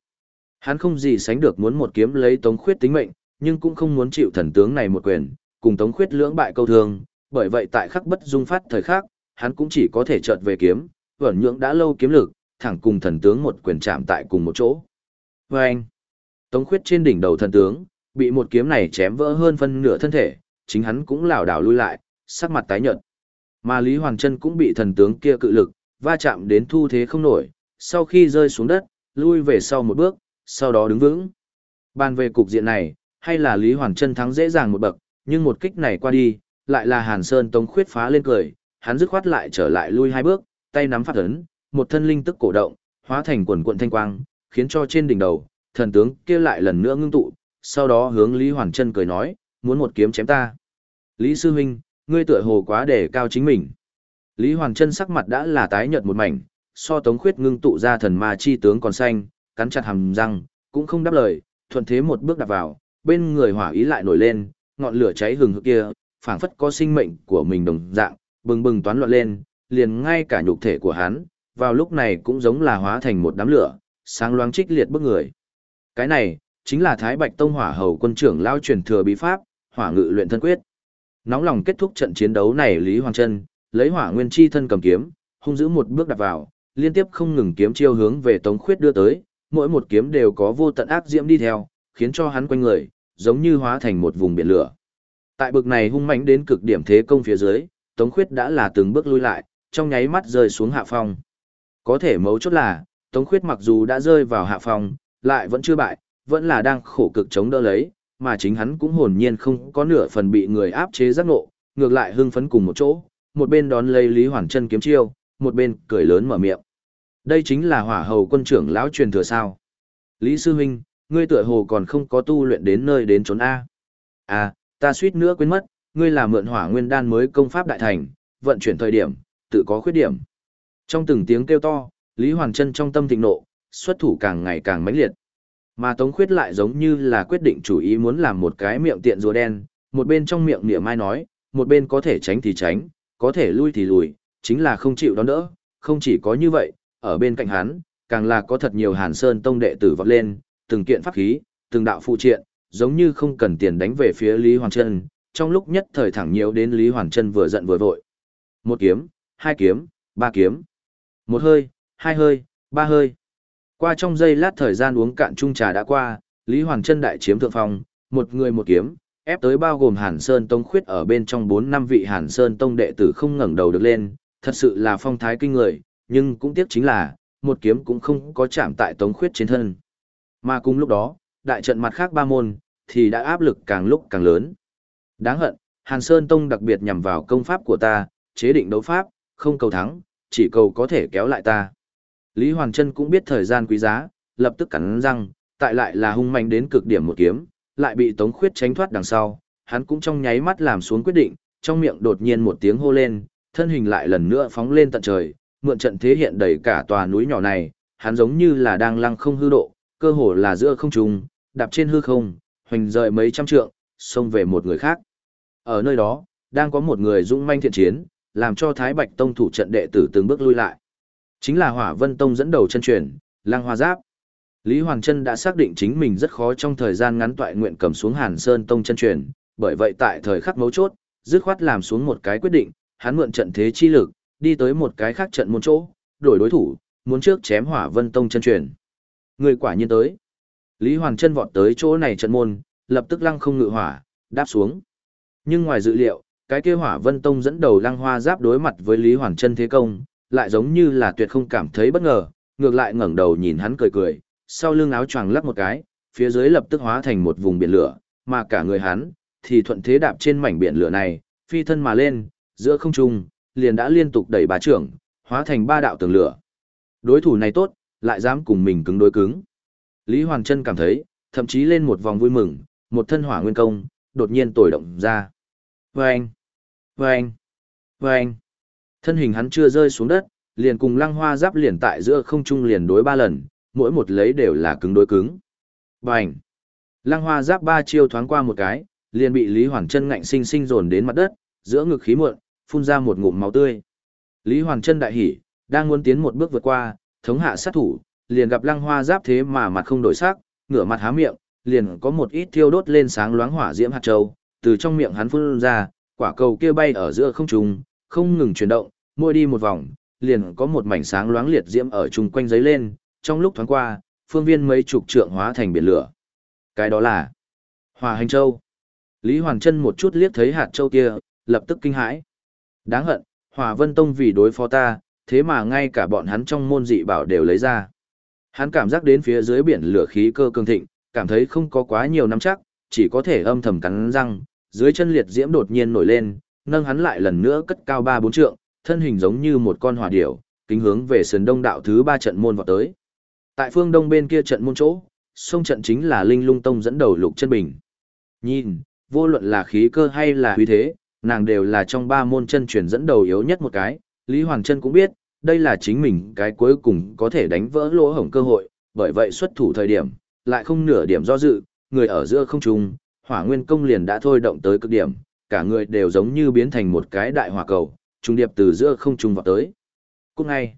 Hắn không gì sánh được muốn một kiếm lấy Tống Khuyết tính mệnh, nhưng cũng không muốn chịu thần tướng này một quyền, cùng Tống Khuyết lưỡng bại câu thương, bởi vậy tại khắc bất dung phát thời khắc, hắn cũng chỉ có thể chợt về kiếm, vẩn nhưỡng đã lâu kiếm lực, thẳng cùng thần tướng một quyền chạm tại cùng một chỗ. Và anh, Tống khuyết trên đỉnh đầu thần tướng, bị một kiếm này chém vỡ hơn phân nửa thân thể, chính hắn cũng lảo đảo lui lại, sắc mặt tái nhợt. Mà Lý Hoàng Trân cũng bị thần tướng kia cự lực, va chạm đến thu thế không nổi, sau khi rơi xuống đất, lui về sau một bước, sau đó đứng vững. Bàn về cục diện này, hay là Lý Hoàng Trân thắng dễ dàng một bậc, nhưng một kích này qua đi, lại là Hàn Sơn Tống khuyết phá lên cười, hắn dứt khoát lại trở lại lui hai bước, tay nắm phát ấn, một thân linh tức cổ động, hóa thành quần quận thanh quang, khiến cho trên đỉnh đầu, thần tướng kia lại lần nữa ngưng tụ, sau đó hướng Lý Hoàn Chân cười nói, muốn một kiếm chém ta. Lý Sư Huynh, ngươi tựa hồ quá để cao chính mình. Lý Hoàn Chân sắc mặt đã là tái nhợt một mảnh, so tống khuyết ngưng tụ ra thần ma chi tướng còn xanh, cắn chặt hàm răng, cũng không đáp lời, thuận thế một bước đặt vào, bên người hỏa ý lại nổi lên, ngọn lửa cháy hừng hực kia, phảng phất có sinh mệnh của mình đồng dạng, bừng bừng toán loạn lên, liền ngay cả nhục thể của hắn, vào lúc này cũng giống là hóa thành một đám lửa, sáng loáng trích liệt bức người. Cái này, chính là Thái Bạch Tông Hỏa Hầu quân trưởng lao truyền thừa bí pháp, Hỏa Ngự luyện thân quyết. Nóng lòng kết thúc trận chiến đấu này Lý Hoàng Chân, lấy Hỏa Nguyên chi thân cầm kiếm, hung giữ một bước đặt vào, liên tiếp không ngừng kiếm chiêu hướng về Tống Khuyết đưa tới, mỗi một kiếm đều có vô tận ác diễm đi theo, khiến cho hắn quanh người giống như hóa thành một vùng biển lửa. Tại bực này hung mãnh đến cực điểm thế công phía dưới, Tống Khuyết đã là từng bước lui lại, trong nháy mắt rơi xuống hạ phong. Có thể mấu chốt là, Tống Khuyết mặc dù đã rơi vào hạ phòng, lại vẫn chưa bại, vẫn là đang khổ cực chống đỡ lấy, mà chính hắn cũng hồn nhiên không có nửa phần bị người áp chế giác ngộ, ngược lại hưng phấn cùng một chỗ, một bên đón lấy Lý Hoàn Chân kiếm chiêu, một bên cười lớn mở miệng. Đây chính là hỏa hầu quân trưởng lão truyền thừa sao. Lý Sư Huynh, ngươi tựa hồ còn không có tu luyện đến nơi đến chốn A. À, ta suýt nữa quên mất, ngươi là mượn hỏa nguyên đan mới công pháp đại thành, vận chuyển thời điểm, tự có khuyết điểm. Trong từng tiếng kêu to, Lý Hoàn Trân trong tâm thịnh nộ, xuất thủ càng ngày càng mãnh liệt. Mà Tống Khuyết lại giống như là quyết định chủ ý muốn làm một cái miệng tiện rùa đen, một bên trong miệng niệm mai nói, một bên có thể tránh thì tránh, có thể lui thì lùi, chính là không chịu đón đỡ, không chỉ có như vậy, ở bên cạnh hắn, càng là có thật nhiều Hàn Sơn tông đệ tử vọt lên, từng kiện pháp khí, từng đạo phụ triện, giống như không cần tiền đánh về phía Lý Hoàn Trân, trong lúc nhất thời thẳng nhiều đến Lý Hoàn Trân vừa giận vừa vội. Một kiếm, hai kiếm, ba kiếm. Một hơi, hai hơi, ba hơi. Qua trong giây lát thời gian uống cạn chung trà đã qua, Lý Hoàn Trân đại chiếm thượng phong, một người một kiếm, ép tới bao gồm Hàn Sơn Tông khuyết ở bên trong bốn năm vị Hàn Sơn Tông đệ tử không ngẩng đầu được lên, thật sự là phong thái kinh người, nhưng cũng tiếc chính là, một kiếm cũng không có chạm tại Tống khuyết trên thân. Mà cùng lúc đó, đại trận mặt khác ba môn, thì đã áp lực càng lúc càng lớn. Đáng hận, Hàn Sơn Tông đặc biệt nhằm vào công pháp của ta, chế định đấu pháp, không cầu thắng, chỉ cầu có thể kéo lại ta. Lý Hoàng Trân cũng biết thời gian quý giá, lập tức cắn răng, tại lại là hung mạnh đến cực điểm một kiếm, lại bị Tống Khuyết tránh thoát đằng sau, hắn cũng trong nháy mắt làm xuống quyết định, trong miệng đột nhiên một tiếng hô lên, thân hình lại lần nữa phóng lên tận trời, mượn trận thế hiện đầy cả tòa núi nhỏ này, hắn giống như là đang lăng không hư độ, cơ hồ là giữa không trung, đạp trên hư không, hoành rời mấy trăm trượng, xông về một người khác. Ở nơi đó, đang có một người dũng manh thiện chiến, làm cho Thái Bạch Tông thủ trận đệ tử từng bước lui lại. Chính là Hỏa Vân Tông dẫn đầu chân truyền, Lăng Hoa Giáp. Lý Hoàng Trân đã xác định chính mình rất khó trong thời gian ngắn toại nguyện cầm xuống Hàn Sơn Tông chân truyền, bởi vậy tại thời khắc mấu chốt, dứt khoát làm xuống một cái quyết định, hắn mượn trận thế chi lực, đi tới một cái khác trận môn chỗ, đổi đối thủ, muốn trước chém Hỏa Vân Tông chân truyền. Người quả nhiên tới. Lý Hoàng Trân vọt tới chỗ này trận môn, lập tức lăng không ngự hỏa, đáp xuống. Nhưng ngoài dự liệu, cái kia Hỏa Vân Tông dẫn đầu lăng hoa giáp đối mặt với Lý Hoàng Trân thế công, lại giống như là tuyệt không cảm thấy bất ngờ, ngược lại ngẩng đầu nhìn hắn cười cười, sau lưng áo choàng lắc một cái, phía dưới lập tức hóa thành một vùng biển lửa, mà cả người hắn thì thuận thế đạp trên mảnh biển lửa này, phi thân mà lên, giữa không trung, liền đã liên tục đẩy bá trưởng, hóa thành ba đạo tường lửa. Đối thủ này tốt, lại dám cùng mình cứng đối cứng. Lý Hoàn Trân cảm thấy, thậm chí lên một vòng vui mừng, một thân hỏa nguyên công, đột nhiên tồi động ra. Vâng! Vâng! Vâng! Thân hình hắn chưa rơi xuống đất, liền cùng lăng hoa giáp liền tại giữa không trung liền đối ba lần, mỗi một lấy đều là cứng đối cứng. Bành! Lăng hoa giáp ba chiêu thoáng qua một cái, liền bị Lý Hoàn Trân ngạnh sinh sinh dồn đến mặt đất, giữa ngực khí muộn, phun ra một ngụm máu tươi. Lý Hoàn Trân đại hỉ, đang muốn tiến một bước vượt qua, thống hạ sát thủ, liền gặp lăng hoa giáp thế mà mặt không đổi sắc, ngửa mặt há miệng, liền có một ít thiêu đốt lên sáng loáng hỏa diễm hạt châu, từ trong miệng hắn phun ra, quả cầu kia bay ở giữa không trung, không ngừng chuyển động, môi đi một vòng, liền có một mảnh sáng loáng liệt diễm ở chung quanh giấy lên, trong lúc thoáng qua, phương viên mấy chục trượng hóa thành biển lửa. Cái đó là Hỏa Hành Châu. Lý Hoàn Chân một chút liếc thấy hạt châu kia, lập tức kinh hãi. Đáng hận, Hỏa Vân Tông vì đối phó ta, thế mà ngay cả bọn hắn trong môn dị bảo đều lấy ra. Hắn cảm giác đến phía dưới biển lửa khí cơ cường thịnh, cảm thấy không có quá nhiều nắm chắc, chỉ có thể âm thầm cắn răng, dưới chân liệt diễm đột nhiên nổi lên, nâng hắn lại lần nữa cất cao ba bốn trượng, thân hình giống như một con hỏa điểu, kính hướng về sườn đông đạo thứ ba trận môn vào tới. Tại phương đông bên kia trận môn chỗ, sông trận chính là Linh Lung Tông dẫn đầu Lục Chân Bình. Nhìn, vô luận là khí cơ hay là uy thế, nàng đều là trong ba môn chân truyền dẫn đầu yếu nhất một cái, Lý Hoàng Chân cũng biết, đây là chính mình cái cuối cùng có thể đánh vỡ lỗ hổng cơ hội, bởi vậy xuất thủ thời điểm, lại không nửa điểm do dự, người ở giữa không trung, hỏa nguyên công liền đã thôi động tới cực điểm, cả người đều giống như biến thành một cái đại hỏa cầu, trung điệp từ giữa không trung vào tới. Cũng ngay.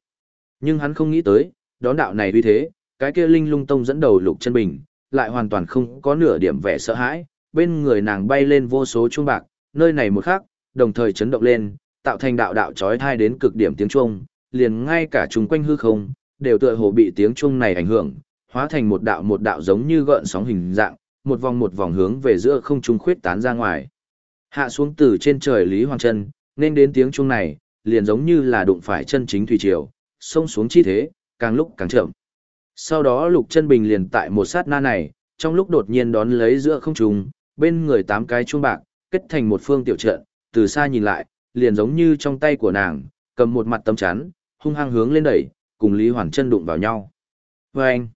Nhưng hắn không nghĩ tới, đón đạo này uy thế, cái kia linh lung tông dẫn đầu lục chân bình, lại hoàn toàn không có nửa điểm vẻ sợ hãi, bên người nàng bay lên vô số chuông bạc, nơi này một khắc, đồng thời chấn động lên, tạo thành đạo đạo chói thai đến cực điểm tiếng chuông, liền ngay cả chúng quanh hư không, đều tựa hồ bị tiếng chuông này ảnh hưởng, hóa thành một đạo một đạo giống như gợn sóng hình dạng, một vòng một vòng hướng về giữa không trung khuyết tán ra ngoài. Hạ xuống từ trên trời Lý Hoàng Trân, nên đến tiếng chuông này, liền giống như là đụng phải chân chính thủy triều, xông xuống chi thế, càng lúc càng chậm. Sau đó Lục Chân Bình liền tại một sát na này, trong lúc đột nhiên đón lấy giữa không trung, bên người tám cái chuông bạc, kết thành một phương tiểu trận, từ xa nhìn lại, liền giống như trong tay của nàng, cầm một mặt tấm chắn, hung hăng hướng lên đẩy, cùng Lý Hoàn Chân đụng vào nhau. Vâng!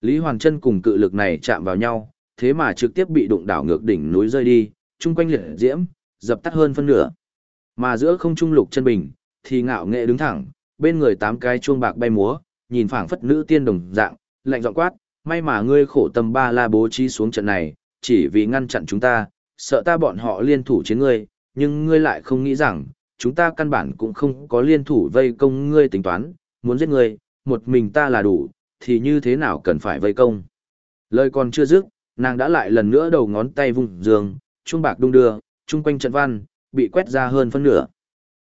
Lý Hoàn Chân cùng cự lực này chạm vào nhau, thế mà trực tiếp bị đụng đảo ngược đỉnh núi rơi đi, chung quanh liệt diễm, dập tắt hơn phân nửa. Mà giữa không trung lục chân bình, thì ngạo nghệ đứng thẳng, bên người tám cái chuông bạc bay múa, nhìn phảng phất nữ tiên đồng dạng, lạnh giọng quát, may mà ngươi khổ tâm ba la bố trí xuống trận này, chỉ vì ngăn chặn chúng ta, sợ ta bọn họ liên thủ chiến ngươi, nhưng ngươi lại không nghĩ rằng, chúng ta căn bản cũng không có liên thủ vây công ngươi tính toán, muốn giết ngươi, một mình ta là đủ, thì như thế nào cần phải vây công. Lời còn chưa dứt, nàng đã lại lần nữa đầu ngón tay vùng giường, trung bạc đung đưa, chung quanh trận văn, bị quét ra hơn phân nửa.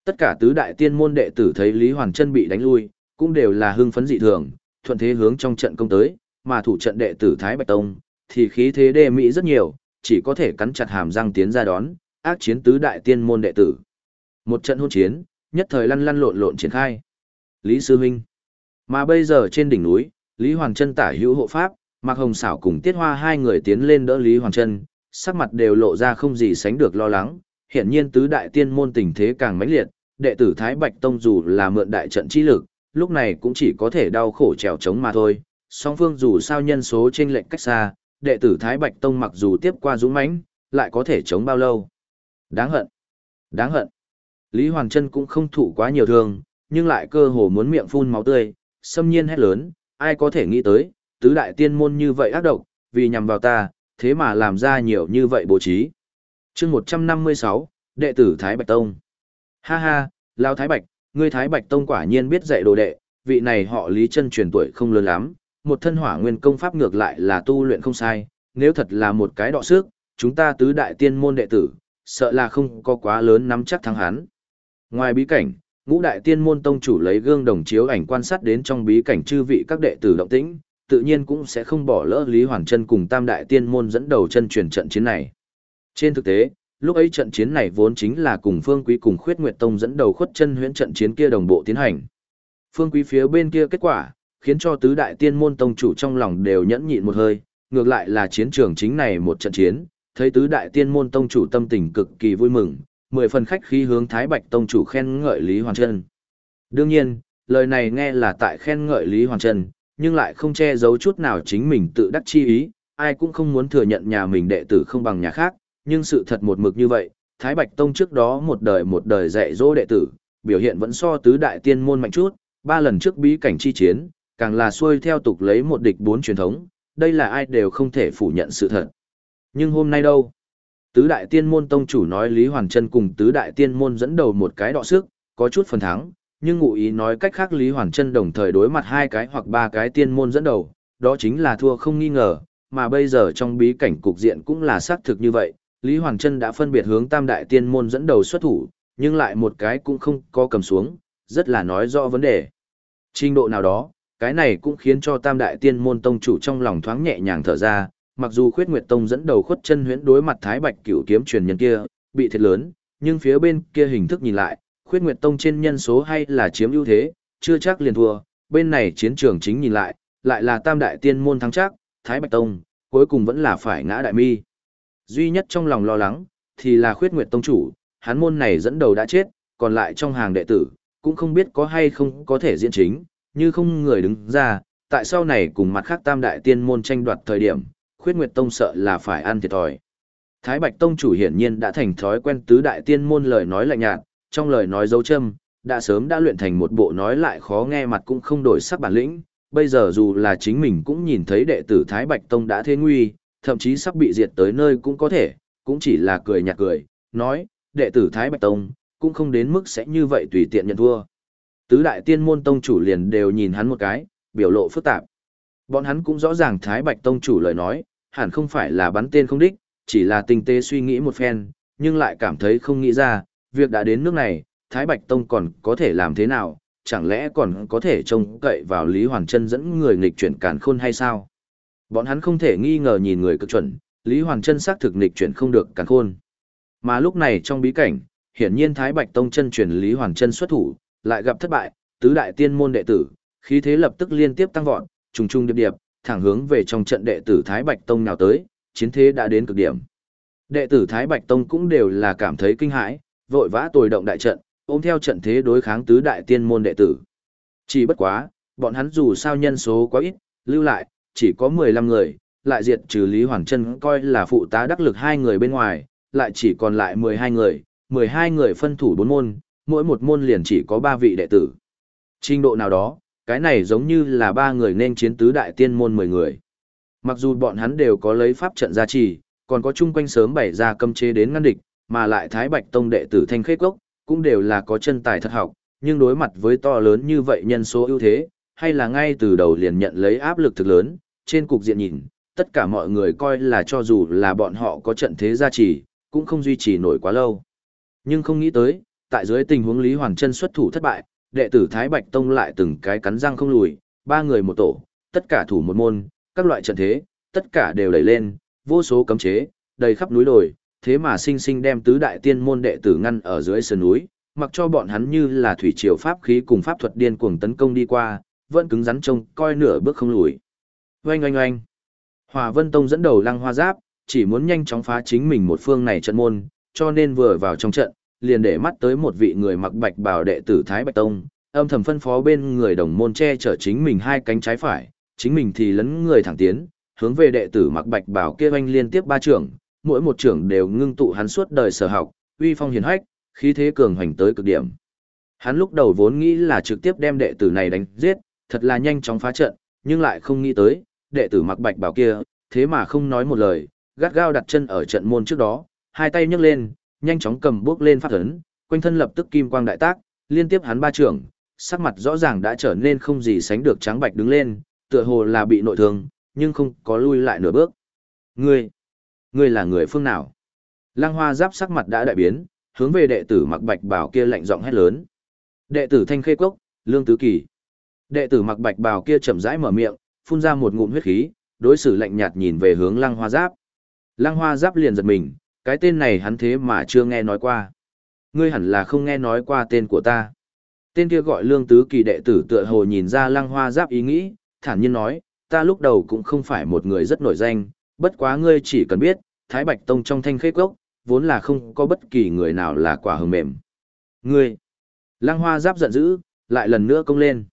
Tất cả tứ đại tiên môn đệ tử thấy Lý Hoàn Chân bị đánh lui, cũng đều là hưng phấn dị thường, thuận thế hướng trong trận công tới, mà thủ trận đệ tử Thái Bạch Tông thì khí thế đề mỹ rất nhiều, chỉ có thể cắn chặt hàm răng tiến ra đón, ác chiến tứ đại tiên môn đệ tử. Một trận hôn chiến, nhất thời lăn lăn lộn lộn triển khai. Lý Sư Minh. Mà bây giờ trên đỉnh núi, Lý Hoàng Trân tả hữu hộ pháp, Mạc Hồng Sảo cùng Tiết Hoa hai người tiến lên đỡ Lý Hoàng Trân, sắc mặt đều lộ ra không gì sánh được lo lắng, hiện nhiên tứ đại tiên môn tình thế càng mãnh liệt, đệ tử Thái Bạch Tông dù là mượn đại trận chi lực, lúc này cũng chỉ có thể đau khổ trèo chống mà thôi. Song phương dù sao nhân số trên lệnh cách xa, đệ tử Thái Bạch Tông mặc dù tiếp qua dũng mãnh, lại có thể chống bao lâu. Đáng hận. Đáng hận. Lý Hoàng Trân cũng không thụ quá nhiều thương, nhưng lại cơ hồ muốn miệng phun máu tươi, xâm nhiên hét lớn, ai có thể nghĩ tới, tứ đại tiên môn như vậy ác độc, vì nhằm vào ta, thế mà làm ra nhiều như vậy bố trí. chương 156, đệ tử Thái Bạch Tông. Ha ha, Lao Thái Bạch, ngươi Thái Bạch Tông quả nhiên biết dạy đồ đệ, vị này họ Lý Trân truyền tuổi không lớn lắm, một thân hỏa nguyên công pháp ngược lại là tu luyện không sai, nếu thật là một cái đọ sức, chúng ta tứ đại tiên môn đệ tử, sợ là không có quá lớn nắm chắc thắng hắn. Ngoài bí cảnh, ngũ đại tiên môn tông chủ lấy gương đồng chiếu ảnh quan sát đến trong bí cảnh chư vị các đệ tử động tĩnh, tự nhiên cũng sẽ không bỏ lỡ Lý Hoàn Chân cùng Tam đại tiên môn dẫn đầu chân truyền trận chiến này. Trên thực tế, lúc ấy trận chiến này vốn chính là cùng Phương Quý cùng Khuyết Nguyệt Tông dẫn đầu khuất chân huyễn trận chiến kia đồng bộ tiến hành. Phương Quý phía bên kia kết quả, khiến cho tứ đại tiên môn tông chủ trong lòng đều nhẫn nhịn một hơi, ngược lại là chiến trường chính này một trận chiến, thấy tứ đại tiên môn tông chủ tâm tình cực kỳ vui mừng, mười phần khách khí hướng Thái Bạch tông chủ khen ngợi Lý Hoàn Trân. Đương nhiên, lời này nghe là tại khen ngợi Lý Hoàn Trân, nhưng lại không che giấu chút nào chính mình tự đắc chi ý, ai cũng không muốn thừa nhận nhà mình đệ tử không bằng nhà khác, nhưng sự thật một mực như vậy, Thái Bạch Tông trước đó một đời một đời dạy dỗ đệ tử, biểu hiện vẫn so tứ đại tiên môn mạnh chút, ba lần trước bí cảnh chi chiến, càng là xuôi theo tục lấy một địch bốn truyền thống, đây là ai đều không thể phủ nhận sự thật. Nhưng hôm nay đâu? Tứ đại tiên môn tông chủ nói Lý Hoàn Trân cùng tứ đại tiên môn dẫn đầu một cái đọ sức, có chút phần thắng, nhưng ngụ ý nói cách khác Lý Hoàn Trân đồng thời đối mặt hai cái hoặc ba cái tiên môn dẫn đầu, đó chính là thua không nghi ngờ, mà bây giờ trong bí cảnh cục diện cũng là xác thực như vậy, Lý Hoàn Trân đã phân biệt hướng tam đại tiên môn dẫn đầu xuất thủ, nhưng lại một cái cũng không có cầm xuống, rất là nói rõ vấn đề. Trình độ nào đó, cái này cũng khiến cho tam đại tiên môn tông chủ trong lòng thoáng nhẹ nhàng thở ra, mặc dù khuyết nguyệt tông dẫn đầu khuất chân huyễn đối mặt thái bạch cửu kiếm truyền nhân kia, bị thiệt lớn, nhưng phía bên kia hình thức nhìn lại, khuyết nguyệt tông trên nhân số hay là chiếm ưu thế, chưa chắc liền thua, bên này chiến trường chính nhìn lại, lại là tam đại tiên môn thắng chắc, thái bạch tông, cuối cùng vẫn là phải ngã đại mi. Duy nhất trong lòng lo lắng, thì là khuyết nguyệt tông chủ, hắn môn này dẫn đầu đã chết, còn lại trong hàng đệ tử, cũng không biết có hay không có thể diễn chính, như không người đứng ra, tại sau này cùng mặt khác tam đại tiên môn tranh đoạt thời điểm, khuyết nguyệt tông sợ là phải ăn thiệt thòi. Thái Bạch Tông chủ hiển nhiên đã thành thói quen tứ đại tiên môn lời nói lạnh nhạt, trong lời nói dấu châm, đã sớm đã luyện thành một bộ nói lại khó nghe mặt cũng không đổi sắc bản lĩnh, bây giờ dù là chính mình cũng nhìn thấy đệ tử Thái Bạch Tông đã thế nguy, thậm chí sắp bị diệt tới nơi cũng có thể, cũng chỉ là cười nhạt cười, nói, đệ tử Thái Bạch Tông, cũng không đến mức sẽ như vậy tùy tiện nhận thua. Tứ đại tiên môn tông chủ liền đều nhìn hắn một cái, biểu lộ phức tạp. Bọn hắn cũng rõ ràng Thái Bạch tông chủ lời nói, hẳn không phải là bắn tên không đích, chỉ là tinh tế suy nghĩ một phen, nhưng lại cảm thấy không nghĩ ra, việc đã đến nước này, Thái Bạch tông còn có thể làm thế nào, chẳng lẽ còn có thể trông cậy vào Lý Hoàn Trân dẫn người nghịch chuyển càn khôn hay sao? Bọn hắn không thể nghi ngờ nhìn người cực chuẩn, Lý Hoàn Trân xác thực nghịch chuyển không được càn khôn. Mà lúc này trong bí cảnh, hiển nhiên Thái Bạch Tông chân chuyển Lý Hoàn Trân xuất thủ, lại gặp thất bại, tứ đại tiên môn đệ tử, khí thế lập tức liên tiếp tăng vọt, trùng trùng điệp điệp, thẳng hướng về trong trận đệ tử Thái Bạch Tông nào tới, chiến thế đã đến cực điểm. Đệ tử Thái Bạch Tông cũng đều là cảm thấy kinh hãi, vội vã tồi động đại trận, ôm theo trận thế đối kháng tứ đại tiên môn đệ tử. Chỉ bất quá, bọn hắn dù sao nhân số quá ít, lưu lại, chỉ có 15 người, lại diệt trừ Lý Hoàng Trân coi là phụ tá đắc lực hai người bên ngoài, lại chỉ còn lại 12 người, 12 người phân thủ bốn môn, mỗi một môn liền chỉ có 3 vị đệ tử. Trình độ nào đó, cái này giống như là ba người nên chiến tứ đại tiên môn 10 người. Mặc dù bọn hắn đều có lấy pháp trận gia trì, còn có chung quanh sớm bày ra cấm chế đến ngăn địch, mà lại Thái Bạch Tông đệ tử Thanh Khê Cốc, cũng đều là có chân tài thật học, nhưng đối mặt với to lớn như vậy nhân số ưu thế, hay là ngay từ đầu liền nhận lấy áp lực thực lớn, trên cục diện nhìn, tất cả mọi người coi là cho dù là bọn họ có trận thế gia trì, cũng không duy trì nổi quá lâu. Nhưng không nghĩ tới, tại dưới tình huống Lý Hoàng Trân xuất thủ thất bại, đệ tử Thái Bạch Tông lại từng cái cắn răng không lùi, ba người một tổ, tất cả thủ một môn, các loại trận thế, tất cả đều đẩy lên, vô số cấm chế, đầy khắp núi đồi, thế mà sinh sinh đem tứ đại tiên môn đệ tử ngăn ở dưới sườn núi, mặc cho bọn hắn như là thủy triều pháp khí cùng pháp thuật điên cuồng tấn công đi qua, vẫn cứng rắn trông, coi nửa bước không lùi. Oanh oanh oanh. Hòa Vân Tông dẫn đầu Lăng Hoa Giáp, chỉ muốn nhanh chóng phá chính mình một phương này trận môn, cho nên vừa vào trong trận, liền để mắt tới một vị người mặc bạch bào đệ tử Thái Bạch Tông, âm thầm phân phó bên người đồng môn che chở chính mình hai cánh trái phải, chính mình thì lấn người thẳng tiến, hướng về đệ tử mặc bạch bào kia oanh liên tiếp ba trưởng, mỗi một trưởng đều ngưng tụ hắn suốt đời sở học, uy phong hiền hách, khí thế cường hoành tới cực điểm. Hắn lúc đầu vốn nghĩ là trực tiếp đem đệ tử này đánh giết, thật là nhanh chóng phá trận, nhưng lại không nghĩ tới, đệ tử mặc bạch bảo kia, thế mà không nói một lời, gắt gao đặt chân ở trận môn trước đó, hai tay nhấc lên, nhanh chóng cầm bước lên pháp ấn, quanh thân lập tức kim quang đại tác, liên tiếp hắn ba trưởng, sắc mặt rõ ràng đã trở nên không gì sánh được trắng bạch đứng lên, tựa hồ là bị nội thương, nhưng không có lui lại nửa bước. Ngươi, ngươi là người phương nào? Lăng Hoa Giáp sắc mặt đã đại biến, hướng về đệ tử mặc bạch bảo kia lạnh giọng hét lớn. Đệ tử Thanh Khê Cốc, Lương Tứ Kỳ. Đệ tử mặc bạch bào kia chậm rãi mở miệng, phun ra một ngụm huyết khí, đối xử lạnh nhạt nhìn về hướng Lăng Hoa Giáp. Lăng Hoa Giáp liền giật mình, cái tên này hắn thế mà chưa nghe nói qua. Ngươi hẳn là không nghe nói qua tên của ta. Tên kia gọi Lương Tứ Kỳ đệ tử tựa hồ nhìn ra Lăng Hoa Giáp ý nghĩ, thản nhiên nói, ta lúc đầu cũng không phải một người rất nổi danh, bất quá ngươi chỉ cần biết, Thái Bạch Tông trong thanh khế cốc, vốn là không có bất kỳ người nào là quả hờ mềm. Ngươi! Lăng Hoa Giáp giận dữ, lại lần nữa công lên.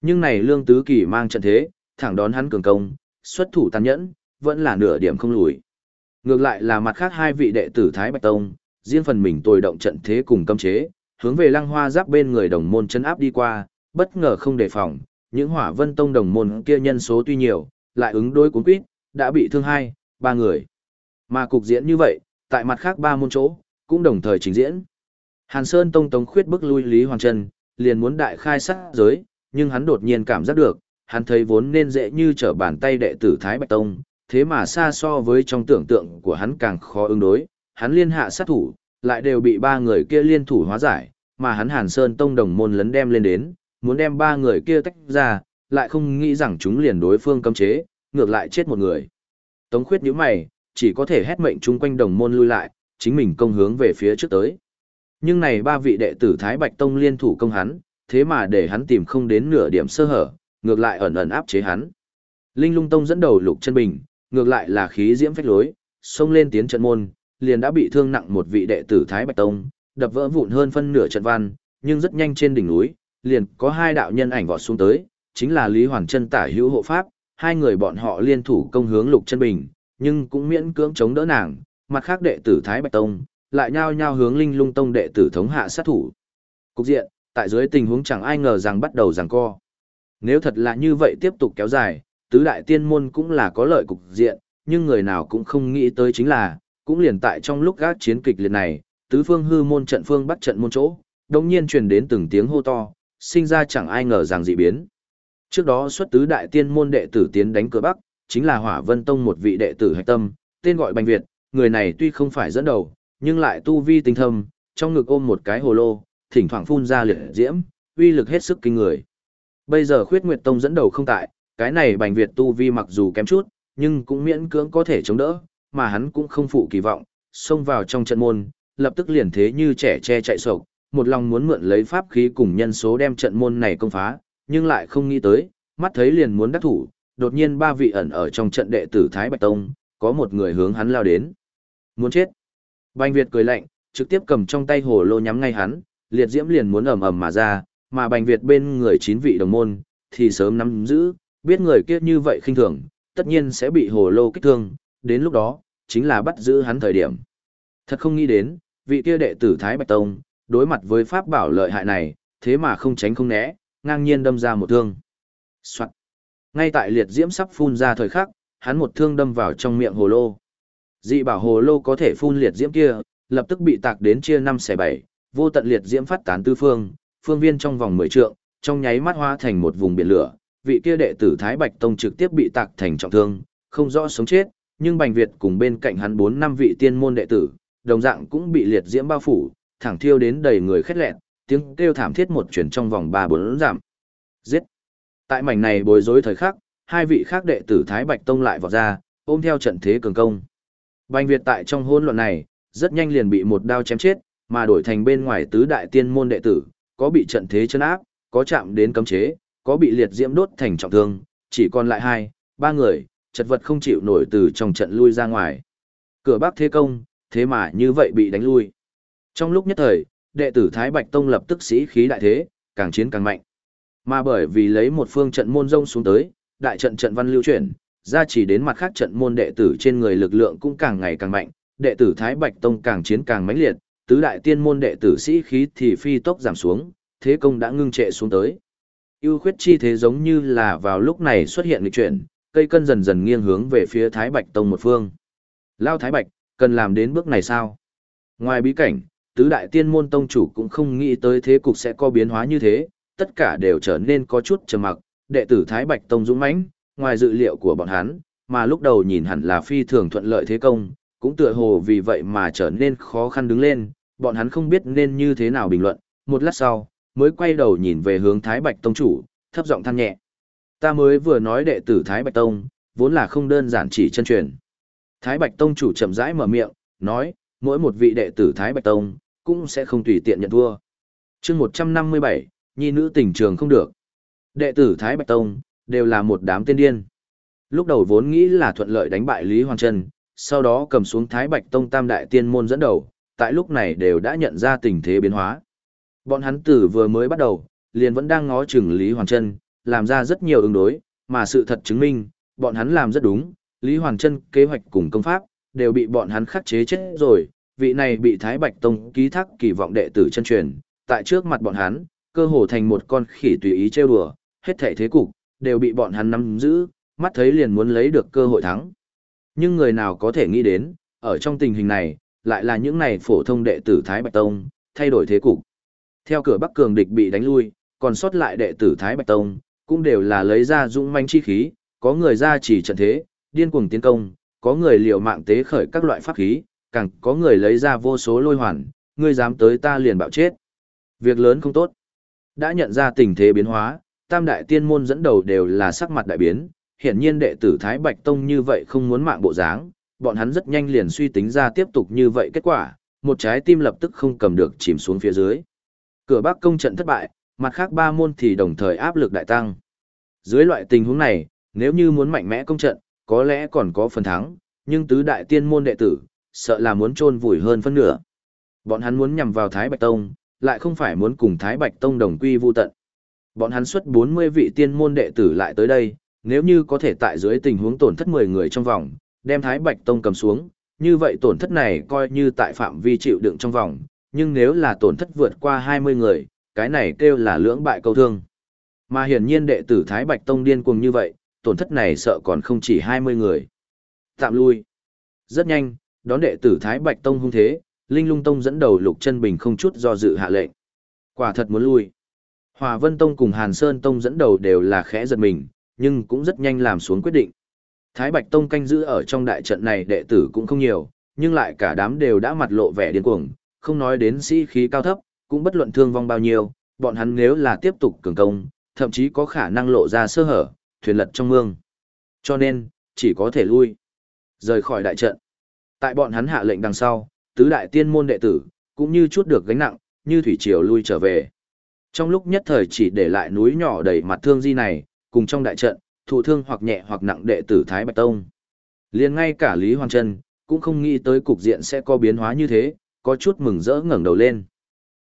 Nhưng này Lương Tứ Kỳ mang trận thế, thẳng đón hắn cường công, xuất thủ tàn nhẫn, vẫn là nửa điểm không lùi. Ngược lại là mặt khác hai vị đệ tử Thái Bạch Tông, riêng phần mình tồi động trận thế cùng cấm chế, hướng về Lăng Hoa Giáp bên người đồng môn chân áp đi qua, bất ngờ không đề phòng, những Hỏa Vân Tông đồng môn kia nhân số tuy nhiều, lại ứng đối cuốn quýt, đã bị thương hai, ba người. Mà cục diễn như vậy, tại mặt khác ba môn chỗ, cũng đồng thời trình diễn. Hàn Sơn Tông Tống khuyết bức lui Lý Hoàng Trần liền muốn đại khai sát giới, nhưng hắn đột nhiên cảm giác được, hắn thấy vốn nên dễ như trở bàn tay đệ tử Thái Bạch Tông, thế mà xa so với trong tưởng tượng của hắn càng khó ứng đối, hắn liên hạ sát thủ, lại đều bị ba người kia liên thủ hóa giải, mà hắn Hàn Sơn Tông đồng môn lấn đem lên đến, muốn đem ba người kia tách ra, lại không nghĩ rằng chúng liền đối phương cấm chế, ngược lại chết một người. Tống khuyết nhíu mày, chỉ có thể hét mệnh chung quanh đồng môn lui lại, chính mình công hướng về phía trước tới. Nhưng này ba vị đệ tử Thái Bạch Tông liên thủ công hắn, thế mà để hắn tìm không đến nửa điểm sơ hở, ngược lại ẩn ẩn áp chế hắn. Linh Lung Tông dẫn đầu Lục Chân Bình, ngược lại là khí diễm phách lối, xông lên tiến trận môn, liền đã bị thương nặng một vị đệ tử Thái Bạch Tông, đập vỡ vụn hơn phân nửa trận văn, nhưng rất nhanh trên đỉnh núi, liền có hai đạo nhân ảnh vọt xuống tới, chính là Lý Hoàn Chân tả hữu hộ pháp, hai người bọn họ liên thủ công hướng Lục Chân Bình, nhưng cũng miễn cưỡng chống đỡ nàng, mặt khác đệ tử Thái Bạch Tông, lại nhao nhao hướng Linh Lung Tông đệ tử thống hạ sát thủ. Cục diện, tại dưới tình huống chẳng ai ngờ rằng bắt đầu giằng co. Nếu thật là như vậy tiếp tục kéo dài, tứ đại tiên môn cũng là có lợi cục diện, nhưng người nào cũng không nghĩ tới chính là, cũng liền tại trong lúc gác chiến kịch liệt này, tứ phương hư môn trận phương bắt trận môn chỗ, đồng nhiên truyền đến từng tiếng hô to, sinh ra chẳng ai ngờ rằng dị biến. Trước đó xuất tứ đại tiên môn đệ tử tiến đánh cửa Bắc, chính là Hỏa Vân Tông một vị đệ tử hạch tâm, tên gọi Bành Việt, người này tuy không phải dẫn đầu, nhưng lại tu vi tinh thâm, trong ngực ôm một cái hồ lô, thỉnh thoảng phun ra liệt diễm, uy lực hết sức kinh người. Bây giờ Khuyết Nguyệt Tông dẫn đầu không tại, cái này Bành Việt tu vi mặc dù kém chút, nhưng cũng miễn cưỡng có thể chống đỡ, mà hắn cũng không phụ kỳ vọng, xông vào trong trận môn, lập tức liền thế như trẻ che chạy sộc, một lòng muốn mượn lấy pháp khí cùng nhân số đem trận môn này công phá, nhưng lại không nghĩ tới, mắt thấy liền muốn đắc thủ, đột nhiên ba vị ẩn ở trong trận đệ tử Thái Bạch Tông, có một người hướng hắn lao đến. Muốn chết. Bành Việt cười lạnh, trực tiếp cầm trong tay hồ lô nhắm ngay hắn, liệt diễm liền muốn ầm ầm mà ra, mà Bành Việt bên người chín vị đồng môn, thì sớm nắm giữ, biết người kia như vậy khinh thường, tất nhiên sẽ bị hồ lô kích thương, đến lúc đó, chính là bắt giữ hắn thời điểm. Thật không nghĩ đến, vị kia đệ tử Thái Bạch Tông, đối mặt với pháp bảo lợi hại này, thế mà không tránh không né, ngang nhiên đâm ra một thương. Soạn. Ngay tại liệt diễm sắp phun ra thời khắc, hắn một thương đâm vào trong miệng hồ lô. Dị bảo hồ lô có thể phun liệt diễm kia, lập tức bị tạc đến chia năm xẻ bảy, vô tận liệt diễm phát tán tư phương, phương viên trong vòng 10 trượng, trong nháy mắt hóa thành một vùng biển lửa. Vị kia đệ tử Thái Bạch Tông trực tiếp bị tạc thành trọng thương, không rõ sống chết, nhưng Bành Việt cùng bên cạnh hắn 4 năm vị tiên môn đệ tử, đồng dạng cũng bị liệt diễm bao phủ, thẳng thiêu đến đầy người khét lẹn, tiếng kêu thảm thiết một chuyển trong vòng 3-4 giảm. Giết! Tại mảnh này bối rối thời khắc, hai vị khác đệ tử Thái Bạch Tông lại vọt ra, ôm theo trận thế cường công. Bành Việt tại trong hỗn loạn này, rất nhanh liền bị một đao chém chết, mà đổi thành bên ngoài tứ đại tiên môn đệ tử, có bị trận thế chân áp, có chạm đến cấm chế, có bị liệt diễm đốt thành trọng thương, chỉ còn lại hai, ba người, chật vật không chịu nổi từ trong trận lui ra ngoài. Cửa Bắc thế công, thế mà như vậy bị đánh lui. Trong lúc nhất thời, đệ tử Thái Bạch Tông lập tức sĩ khí đại thế, càng chiến càng mạnh. Mà bởi vì lấy một phương trận môn rông xuống tới, đại trận trận văn lưu chuyển, ra chỉ đến mặt khác trận môn đệ tử trên người lực lượng cũng càng ngày càng mạnh, đệ tử Thái Bạch Tông càng chiến càng mãnh liệt, tứ đại tiên môn đệ tử sĩ khí thì phi tốc giảm xuống, thế công đã ngưng trệ xuống tới. Ưu khuyết chi thế giống như là vào lúc này xuất hiện lịch chuyển, cây cân dần dần nghiêng hướng về phía Thái Bạch Tông một phương. Lao Thái Bạch, cần làm đến bước này sao? Ngoài bí cảnh, tứ đại tiên môn tông chủ cũng không nghĩ tới thế cục sẽ có biến hóa như thế, tất cả đều trở nên có chút trầm mặc, đệ tử Thái Bạch Tông dũng mãnh, ngoài dự liệu của bọn hắn, mà lúc đầu nhìn hẳn là phi thường thuận lợi thế công, cũng tựa hồ vì vậy mà trở nên khó khăn đứng lên, bọn hắn không biết nên như thế nào bình luận, một lát sau, mới quay đầu nhìn về hướng Thái Bạch Tông chủ, thấp giọng than nhẹ. Ta mới vừa nói đệ tử Thái Bạch Tông, vốn là không đơn giản chỉ chân truyền. Thái Bạch Tông chủ chậm rãi mở miệng, nói, mỗi một vị đệ tử Thái Bạch Tông, cũng sẽ không tùy tiện nhận thua. chương 157, nhi nữ tình trường không được. Đệ tử Thái Bạch Tông, đều là một đám tiên điên. Lúc đầu vốn nghĩ là thuận lợi đánh bại Lý Hoàng Trân, sau đó cầm xuống Thái Bạch Tông tam đại tiên môn dẫn đầu, tại lúc này đều đã nhận ra tình thế biến hóa. Bọn hắn tử vừa mới bắt đầu, liền vẫn đang ngó chừng Lý Hoàng Trân, làm ra rất nhiều ứng đối, mà sự thật chứng minh, bọn hắn làm rất đúng, Lý Hoàng Trân kế hoạch cùng công pháp, đều bị bọn hắn khắc chế chết rồi, vị này bị Thái Bạch Tông ký thác kỳ vọng đệ tử chân truyền, tại trước mặt bọn hắn, cơ hồ thành một con khỉ tùy ý trêu đùa, hết thảy thế cục, đều bị bọn hắn nắm giữ, mắt thấy liền muốn lấy được cơ hội thắng. Nhưng người nào có thể nghĩ đến, ở trong tình hình này, lại là những này phổ thông đệ tử Thái Bạch Tông, thay đổi thế cục. Theo cửa Bắc Cường địch bị đánh lui, còn sót lại đệ tử Thái Bạch Tông, cũng đều là lấy ra dũng manh chi khí, có người ra chỉ trận thế, điên cuồng tiến công, có người liều mạng tế khởi các loại pháp khí, càng có người lấy ra vô số lôi hoàn, ngươi dám tới ta liền bạo chết. Việc lớn không tốt. Đã nhận ra tình thế biến hóa, tam đại tiên môn dẫn đầu đều là sắc mặt đại biến, hiển nhiên đệ tử Thái Bạch Tông như vậy không muốn mạng bộ dáng, bọn hắn rất nhanh liền suy tính ra tiếp tục như vậy kết quả, một trái tim lập tức không cầm được chìm xuống phía dưới. Cửa Bắc công trận thất bại, mặt khác ba môn thì đồng thời áp lực đại tăng. Dưới loại tình huống này, nếu như muốn mạnh mẽ công trận, có lẽ còn có phần thắng, nhưng tứ đại tiên môn đệ tử, sợ là muốn chôn vùi hơn phân nửa. Bọn hắn muốn nhằm vào Thái Bạch Tông, lại không phải muốn cùng Thái Bạch Tông đồng quy vu tận. Bọn hắn xuất 40 vị tiên môn đệ tử lại tới đây, nếu như có thể tại dưới tình huống tổn thất 10 người trong vòng, đem Thái Bạch Tông cầm xuống, như vậy tổn thất này coi như tại phạm vi chịu đựng trong vòng, nhưng nếu là tổn thất vượt qua 20 người, cái này kêu là lưỡng bại câu thương. Mà hiển nhiên đệ tử Thái Bạch Tông điên cuồng như vậy, tổn thất này sợ còn không chỉ 20 người. Tạm lui. Rất nhanh, đón đệ tử Thái Bạch Tông hung thế, Linh Lung Tông dẫn đầu Lục Chân Bình không chút do dự hạ lệnh. Quả thật muốn lui. Hòa Vân Tông cùng Hàn Sơn Tông dẫn đầu đều là khẽ giật mình, nhưng cũng rất nhanh làm xuống quyết định. Thái Bạch Tông canh giữ ở trong đại trận này đệ tử cũng không nhiều, nhưng lại cả đám đều đã mặt lộ vẻ điên cuồng, không nói đến sĩ khí cao thấp, cũng bất luận thương vong bao nhiêu, bọn hắn nếu là tiếp tục cường công, thậm chí có khả năng lộ ra sơ hở, thuyền lật trong mương. Cho nên, chỉ có thể lui. Rời khỏi đại trận. Tại bọn hắn hạ lệnh đằng sau, tứ đại tiên môn đệ tử, cũng như chút được gánh nặng, như thủy triều lui trở về. Trong lúc nhất thời chỉ để lại núi nhỏ đầy mặt thương di này, cùng trong đại trận, thụ thương hoặc nhẹ hoặc nặng đệ tử Thái Bạch Tông. liền ngay cả Lý Hoàng Trân, cũng không nghĩ tới cục diện sẽ có biến hóa như thế, có chút mừng rỡ ngẩng đầu lên.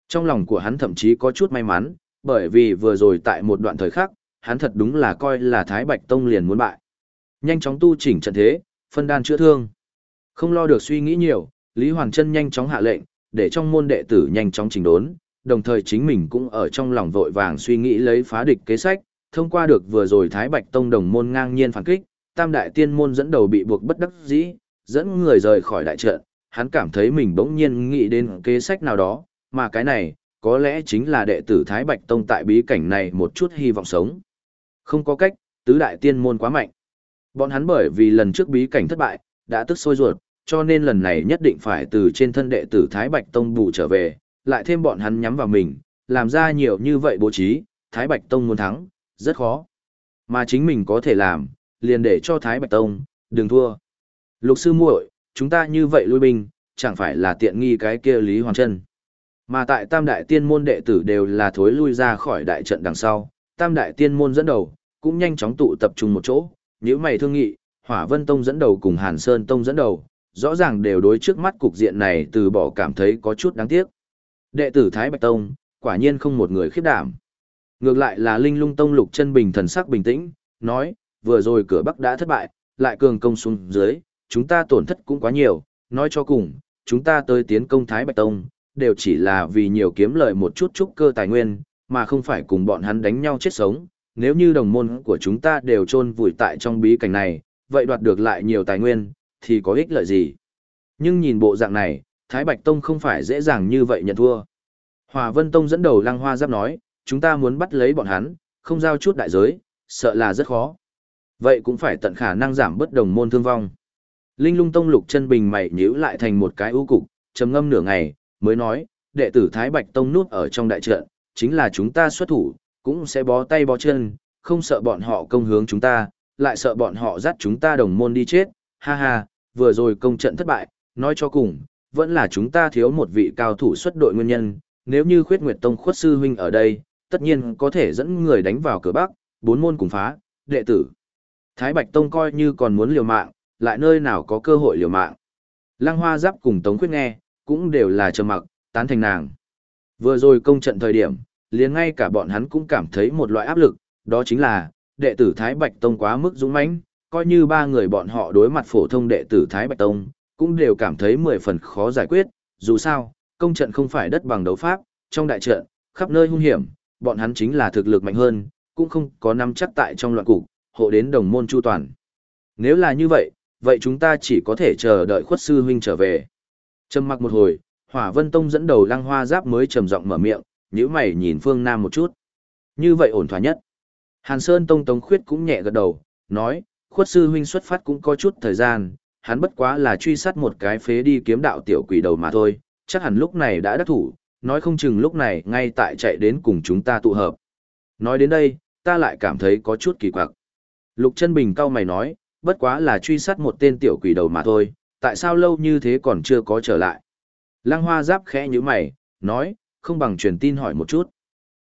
Trong lòng của hắn thậm chí có chút may mắn, bởi vì vừa rồi tại một đoạn thời khắc, hắn thật đúng là coi là Thái Bạch Tông liền muốn bại. Nhanh chóng tu chỉnh trận thế, phân đan chữa thương. Không lo được suy nghĩ nhiều, Lý Hoàng Trân nhanh chóng hạ lệnh, để trong môn đệ tử nhanh chóng chỉnh đốn, đồng thời chính mình cũng ở trong lòng vội vàng suy nghĩ lấy phá địch kế sách, thông qua được vừa rồi Thái Bạch Tông đồng môn ngang nhiên phản kích, Tam đại tiên môn dẫn đầu bị buộc bất đắc dĩ, dẫn người rời khỏi đại trận, hắn cảm thấy mình bỗng nhiên nghĩ đến kế sách nào đó, mà cái này, có lẽ chính là đệ tử Thái Bạch Tông tại bí cảnh này một chút hy vọng sống. Không có cách, tứ đại tiên môn quá mạnh. Bọn hắn bởi vì lần trước bí cảnh thất bại, đã tức sôi ruột, cho nên lần này nhất định phải từ trên thân đệ tử Thái Bạch Tông bù trở về, lại thêm bọn hắn nhắm vào mình, làm ra nhiều như vậy bố trí, Thái Bạch Tông muốn thắng, rất khó. Mà chính mình có thể làm, liền để cho Thái Bạch Tông, đừng thua. Lục sư muội, chúng ta như vậy lui binh, chẳng phải là tiện nghi cái kia Lý Hoàng Trân. Mà tại Tam Đại Tiên Môn đệ tử đều là thối lui ra khỏi đại trận đằng sau, Tam Đại Tiên Môn dẫn đầu, cũng nhanh chóng tụ tập trung một chỗ, nếu mày thương nghị, Hỏa Vân Tông dẫn đầu cùng Hàn Sơn Tông dẫn đầu, rõ ràng đều đối trước mắt cục diện này từ bỏ cảm thấy có chút đáng tiếc. Đệ tử Thái Bạch Tông, quả nhiên không một người khiếp đảm. Ngược lại là Linh Lung Tông Lục Chân Bình thần sắc bình tĩnh, nói, vừa rồi cửa Bắc đã thất bại, lại cường công xuống dưới, chúng ta tổn thất cũng quá nhiều, nói cho cùng, chúng ta tới tiến công Thái Bạch Tông, đều chỉ là vì nhiều kiếm lợi một chút chút cơ tài nguyên, mà không phải cùng bọn hắn đánh nhau chết sống. Nếu như đồng môn của chúng ta đều chôn vùi tại trong bí cảnh này, vậy đoạt được lại nhiều tài nguyên, thì có ích lợi gì? Nhưng nhìn bộ dạng này, Thái Bạch Tông không phải dễ dàng như vậy nhận thua. Hòa Vân Tông dẫn đầu Lăng Hoa Giáp nói, chúng ta muốn bắt lấy bọn hắn, không giao chút đại giới, sợ là rất khó. Vậy cũng phải tận khả năng giảm bất đồng môn thương vong. Linh lung tông lục chân bình mày nhíu lại thành một cái ưu cục, trầm ngâm nửa ngày, mới nói, đệ tử Thái Bạch Tông nút ở trong đại trận, chính là chúng ta xuất thủ, cũng sẽ bó tay bó chân, không sợ bọn họ công hướng chúng ta, lại sợ bọn họ dắt chúng ta đồng môn đi chết, ha ha, vừa rồi công trận thất bại, nói cho cùng, vẫn là chúng ta thiếu một vị cao thủ xuất đội nguyên nhân, nếu như khuyết nguyệt tông khuất sư huynh ở đây, tất nhiên có thể dẫn người đánh vào cửa bắc, bốn môn cùng phá, đệ tử. Thái Bạch Tông coi như còn muốn liều mạng, lại nơi nào có cơ hội liều mạng. Lăng Hoa Giáp cùng Tống Khuyết nghe, cũng đều là trầm mặc, tán thành nàng. Vừa rồi công trận thời điểm, liền ngay cả bọn hắn cũng cảm thấy một loại áp lực, đó chính là, đệ tử Thái Bạch Tông quá mức dũng mãnh, coi như ba người bọn họ đối mặt phổ thông đệ tử Thái Bạch Tông, cũng đều cảm thấy mười phần khó giải quyết, dù sao, công trận không phải đất bằng đấu pháp, trong đại trận, khắp nơi hung hiểm, bọn hắn chính là thực lực mạnh hơn, cũng không có nắm chắc tại trong loạn cục, hộ đến đồng môn chu toàn. Nếu là như vậy, vậy chúng ta chỉ có thể chờ đợi khuất sư huynh trở về. Trầm mặc một hồi, Hỏa Vân Tông dẫn đầu Lăng Hoa Giáp mới trầm giọng mở miệng, nhíu mày nhìn Phương Nam một chút. Như vậy ổn thỏa nhất. Hàn Sơn Tông Tống Khuyết cũng nhẹ gật đầu, nói, khuất sư huynh xuất phát cũng có chút thời gian, hắn bất quá là truy sát một cái phế đi kiếm đạo tiểu quỷ đầu mà thôi, chắc hẳn lúc này đã đắc thủ, nói không chừng lúc này ngay tại chạy đến cùng chúng ta tụ hợp. Nói đến đây, ta lại cảm thấy có chút kỳ quặc. Lục chân bình cao mày nói, bất quá là truy sát một tên tiểu quỷ đầu mà thôi, tại sao lâu như thế còn chưa có trở lại. Lăng hoa giáp khẽ như mày, nói, không bằng truyền tin hỏi một chút.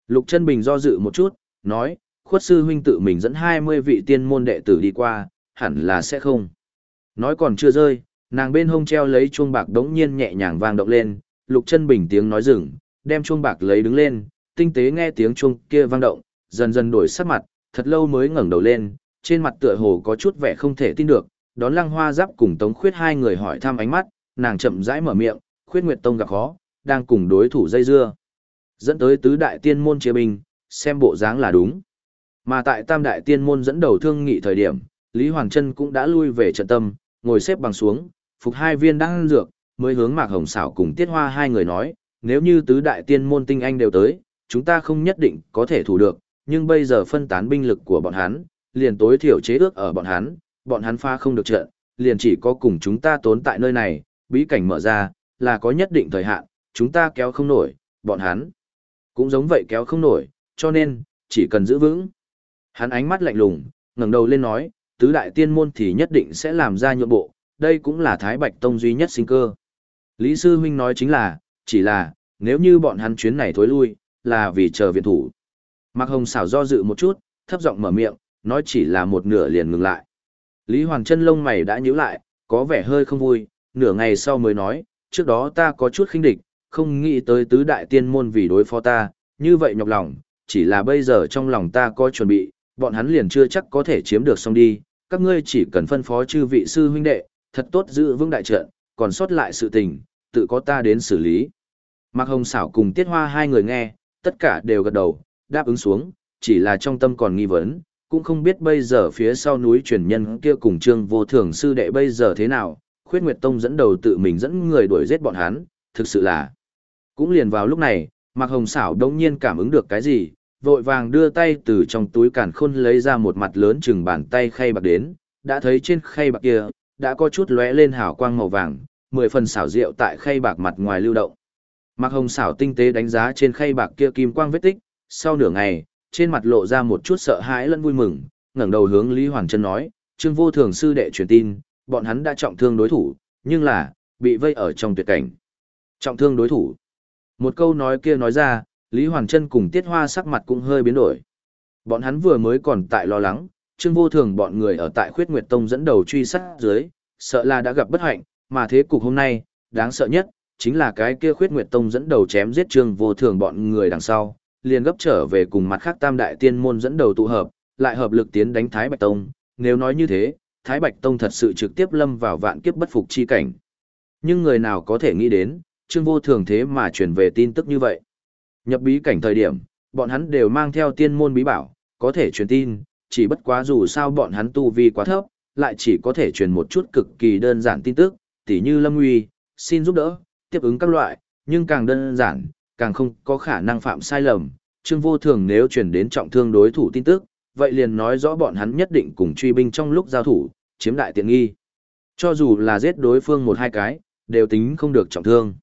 Lục chân bình do dự một chút, nói, khuất sư huynh tự mình dẫn 20 vị tiên môn đệ tử đi qua, hẳn là sẽ không. Nói còn chưa rơi, nàng bên hông treo lấy chuông bạc đống nhiên nhẹ nhàng vang động lên, lục chân bình tiếng nói dừng, đem chuông bạc lấy đứng lên, tinh tế nghe tiếng chuông kia vang động, dần dần đổi sắc mặt, thật lâu mới ngẩng đầu lên, trên mặt tựa hồ có chút vẻ không thể tin được, đón lăng hoa giáp cùng tống khuyết hai người hỏi thăm ánh mắt, nàng chậm rãi mở miệng, khuyết nguyệt tông gặp khó, đang cùng đối thủ dây dưa. Dẫn tới tứ đại tiên môn chia bình, xem bộ dáng là đúng. Mà tại tam đại tiên môn dẫn đầu thương nghị thời điểm, Lý Hoàng Trân cũng đã lui về trận tâm, ngồi xếp bằng xuống, phục hai viên đang dược, mới hướng Mạc Hồng Sảo cùng Tiết Hoa hai người nói, nếu như tứ đại tiên môn tinh anh đều tới, chúng ta không nhất định có thể thủ được, nhưng bây giờ phân tán binh lực của bọn hắn, liền tối thiểu chế ước ở bọn hắn, bọn hắn pha không được trận, liền chỉ có cùng chúng ta tốn tại nơi này, bí cảnh mở ra, là có nhất định thời hạn, chúng ta kéo không nổi, bọn hắn cũng giống vậy kéo không nổi, cho nên, chỉ cần giữ vững. Hắn ánh mắt lạnh lùng, ngẩng đầu lên nói, tứ đại tiên môn thì nhất định sẽ làm ra nhượng bộ, đây cũng là Thái Bạch Tông duy nhất sinh cơ. Lý Sư Huynh nói chính là, chỉ là, nếu như bọn hắn chuyến này thối lui, là vì chờ viện thủ. Mạc Hồng xảo do dự một chút, thấp giọng mở miệng, nói chỉ là một nửa liền ngừng lại. Lý Hoàng chân lông mày đã nhíu lại, có vẻ hơi không vui, nửa ngày sau mới nói, trước đó ta có chút khinh địch, không nghĩ tới tứ đại tiên môn vì đối phó ta, như vậy nhọc lòng, chỉ là bây giờ trong lòng ta có chuẩn bị, bọn hắn liền chưa chắc có thể chiếm được xong đi, các ngươi chỉ cần phân phó chư vị sư huynh đệ, thật tốt giữ vững đại trận, còn sót lại sự tình, tự có ta đến xử lý. Mạc Hồng xảo cùng Tiết Hoa hai người nghe, tất cả đều gật đầu, đáp ứng xuống, chỉ là trong tâm còn nghi vấn, cũng không biết bây giờ phía sau núi truyền nhân kia cùng trương vô thường sư đệ bây giờ thế nào, khuyết nguyệt tông dẫn đầu tự mình dẫn người đuổi giết bọn hắn, thực sự là. Cũng liền vào lúc này, Mạc Hồng xảo đống nhiên cảm ứng được cái gì, vội vàng đưa tay từ trong túi càn khôn lấy ra một mặt lớn chừng bàn tay khay bạc đến, đã thấy trên khay bạc kia, đã có chút lóe lên hào quang màu vàng, mười phần xảo rượu tại khay bạc mặt ngoài lưu động. Mạc Hồng xảo tinh tế đánh giá trên khay bạc kia kim quang vết tích, sau nửa ngày, trên mặt lộ ra một chút sợ hãi lẫn vui mừng, ngẩng đầu hướng Lý Hoàng Trân nói, Trương Vô Thường sư đệ truyền tin, bọn hắn đã trọng thương đối thủ, nhưng là, bị vây ở trong tuyệt cảnh. Trọng thương đối thủ. Một câu nói kia nói ra, Lý Hoàng Trân cùng Tiết Hoa sắc mặt cũng hơi biến đổi. Bọn hắn vừa mới còn tại lo lắng, Trương Vô Thường bọn người ở tại Khuyết Nguyệt Tông dẫn đầu truy sát dưới, sợ là đã gặp bất hạnh, mà thế cục hôm nay, đáng sợ nhất, chính là cái kia Khuyết Nguyệt Tông dẫn đầu chém giết Trương Vô Thường bọn người đằng sau, liền gấp trở về cùng mặt khác Tam Đại Tiên Môn dẫn đầu tụ hợp, lại hợp lực tiến đánh Thái Bạch Tông. Nếu nói như thế, Thái Bạch Tông thật sự trực tiếp lâm vào vạn kiếp bất phục chi cảnh. Nhưng người nào có thể nghĩ đến, Trương Vô Thường thế mà truyền về tin tức như vậy. Nhập bí cảnh thời điểm, bọn hắn đều mang theo tiên môn bí bảo, có thể truyền tin, chỉ bất quá dù sao bọn hắn tu vi quá thấp, lại chỉ có thể truyền một chút cực kỳ đơn giản tin tức, tỉ như Lâm Nguy, xin giúp đỡ, tiếp ứng các loại, nhưng càng đơn giản, càng không có khả năng phạm sai lầm. Trương Vô Thường nếu truyền đến trọng thương đối thủ tin tức, vậy liền nói rõ bọn hắn nhất định cùng truy binh trong lúc giao thủ, chiếm đại tiện nghi. Cho dù là giết đối phương một hai cái, đều tính không được trọng thương.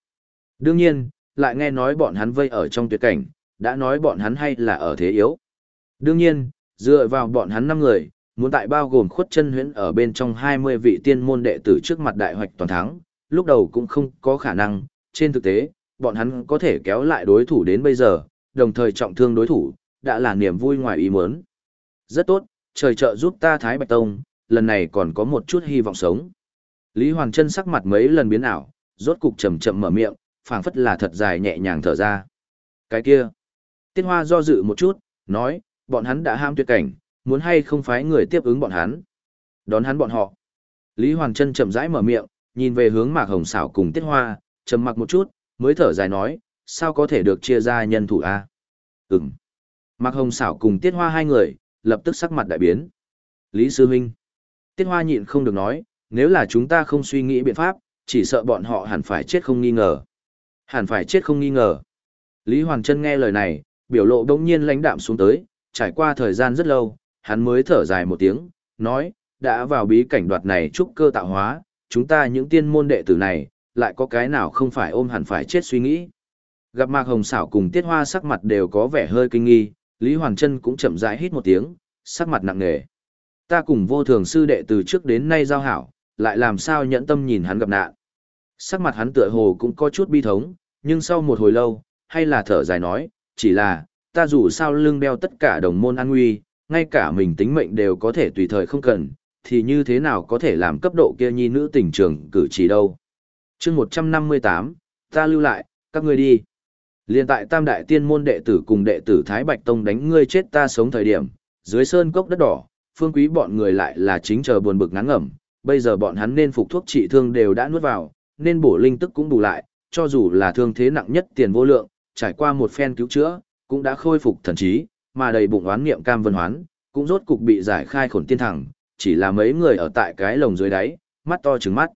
Đương nhiên, lại nghe nói bọn hắn vây ở trong tuyệt cảnh, đã nói bọn hắn hay là ở thế yếu. Đương nhiên, dựa vào bọn hắn năm người, muốn tại bao gồm khuất chân huyễn ở bên trong 20 vị tiên môn đệ tử trước mặt đại hoạch toàn thắng, lúc đầu cũng không có khả năng, trên thực tế, bọn hắn có thể kéo lại đối thủ đến bây giờ, đồng thời trọng thương đối thủ, đã là niềm vui ngoài ý muốn. Rất tốt, trời trợ giúp ta Thái Bạch Tông, lần này còn có một chút hy vọng sống. Lý Hoàng Trân sắc mặt mấy lần biến ảo, rốt cục chậm chậm mở miệng, phảng phất là thật dài nhẹ nhàng thở ra. Cái kia, Tiết Hoa do dự một chút, nói, bọn hắn đã ham tuyệt cảnh, muốn hay không phái người tiếp ứng bọn hắn. Đón hắn bọn họ. Lý Hoàng Trân chậm rãi mở miệng, nhìn về hướng Mạc Hồng Sảo cùng Tiết Hoa, trầm mặc một chút, mới thở dài nói, sao có thể được chia ra nhân thủ a? Ừm. Mạc Hồng xảo cùng Tiết Hoa hai người, lập tức sắc mặt đại biến. Lý Sư Minh. Tiết Hoa nhịn không được nói, nếu là chúng ta không suy nghĩ biện pháp, chỉ sợ bọn họ hẳn phải chết không nghi ngờ. Hẳn phải chết không nghi ngờ. Lý Hoàng Trân nghe lời này, biểu lộ đống nhiên lãnh đạm xuống tới, trải qua thời gian rất lâu, hắn mới thở dài một tiếng, nói, đã vào bí cảnh đoạt này trúc cơ tạo hóa, chúng ta những tiên môn đệ tử này, lại có cái nào không phải ôm hẳn phải chết suy nghĩ. Gặp Mạc Hồng xảo cùng Tiết Hoa sắc mặt đều có vẻ hơi kinh nghi, Lý Hoàng Trân cũng chậm rãi hít một tiếng, sắc mặt nặng nề. Ta cùng vô thường sư đệ từ trước đến nay giao hảo, lại làm sao nhẫn tâm nhìn hắn gặp nạn. Sắc mặt hắn tựa hồ cũng có chút bi thống, nhưng sau một hồi lâu, hay là thở dài nói, chỉ là, ta dù sao lưng đeo tất cả đồng môn an nguy, ngay cả mình tính mệnh đều có thể tùy thời không cần, thì như thế nào có thể làm cấp độ kia nhi nữ tình trường cử chỉ đâu chương 158, ta lưu lại, các ngươi đi. Liên tại tam đại tiên môn đệ tử cùng đệ tử Thái Bạch Tông đánh ngươi chết ta sống thời điểm, dưới sơn cốc đất đỏ, phương quý bọn người lại là chính chờ buồn bực ngắn ngẩm, bây giờ bọn hắn nên phục thuốc trị thương đều đã nuốt vào, nên bổ linh tức cũng bù lại, cho dù là thương thế nặng nhất tiền vô lượng, trải qua một phen cứu chữa, cũng đã khôi phục thần trí, mà đầy bụng oán niệm cam vân hoán, cũng rốt cục bị giải khai khổn tiên thẳng, chỉ là mấy người ở tại cái lồng dưới đáy, mắt to trừng mắt.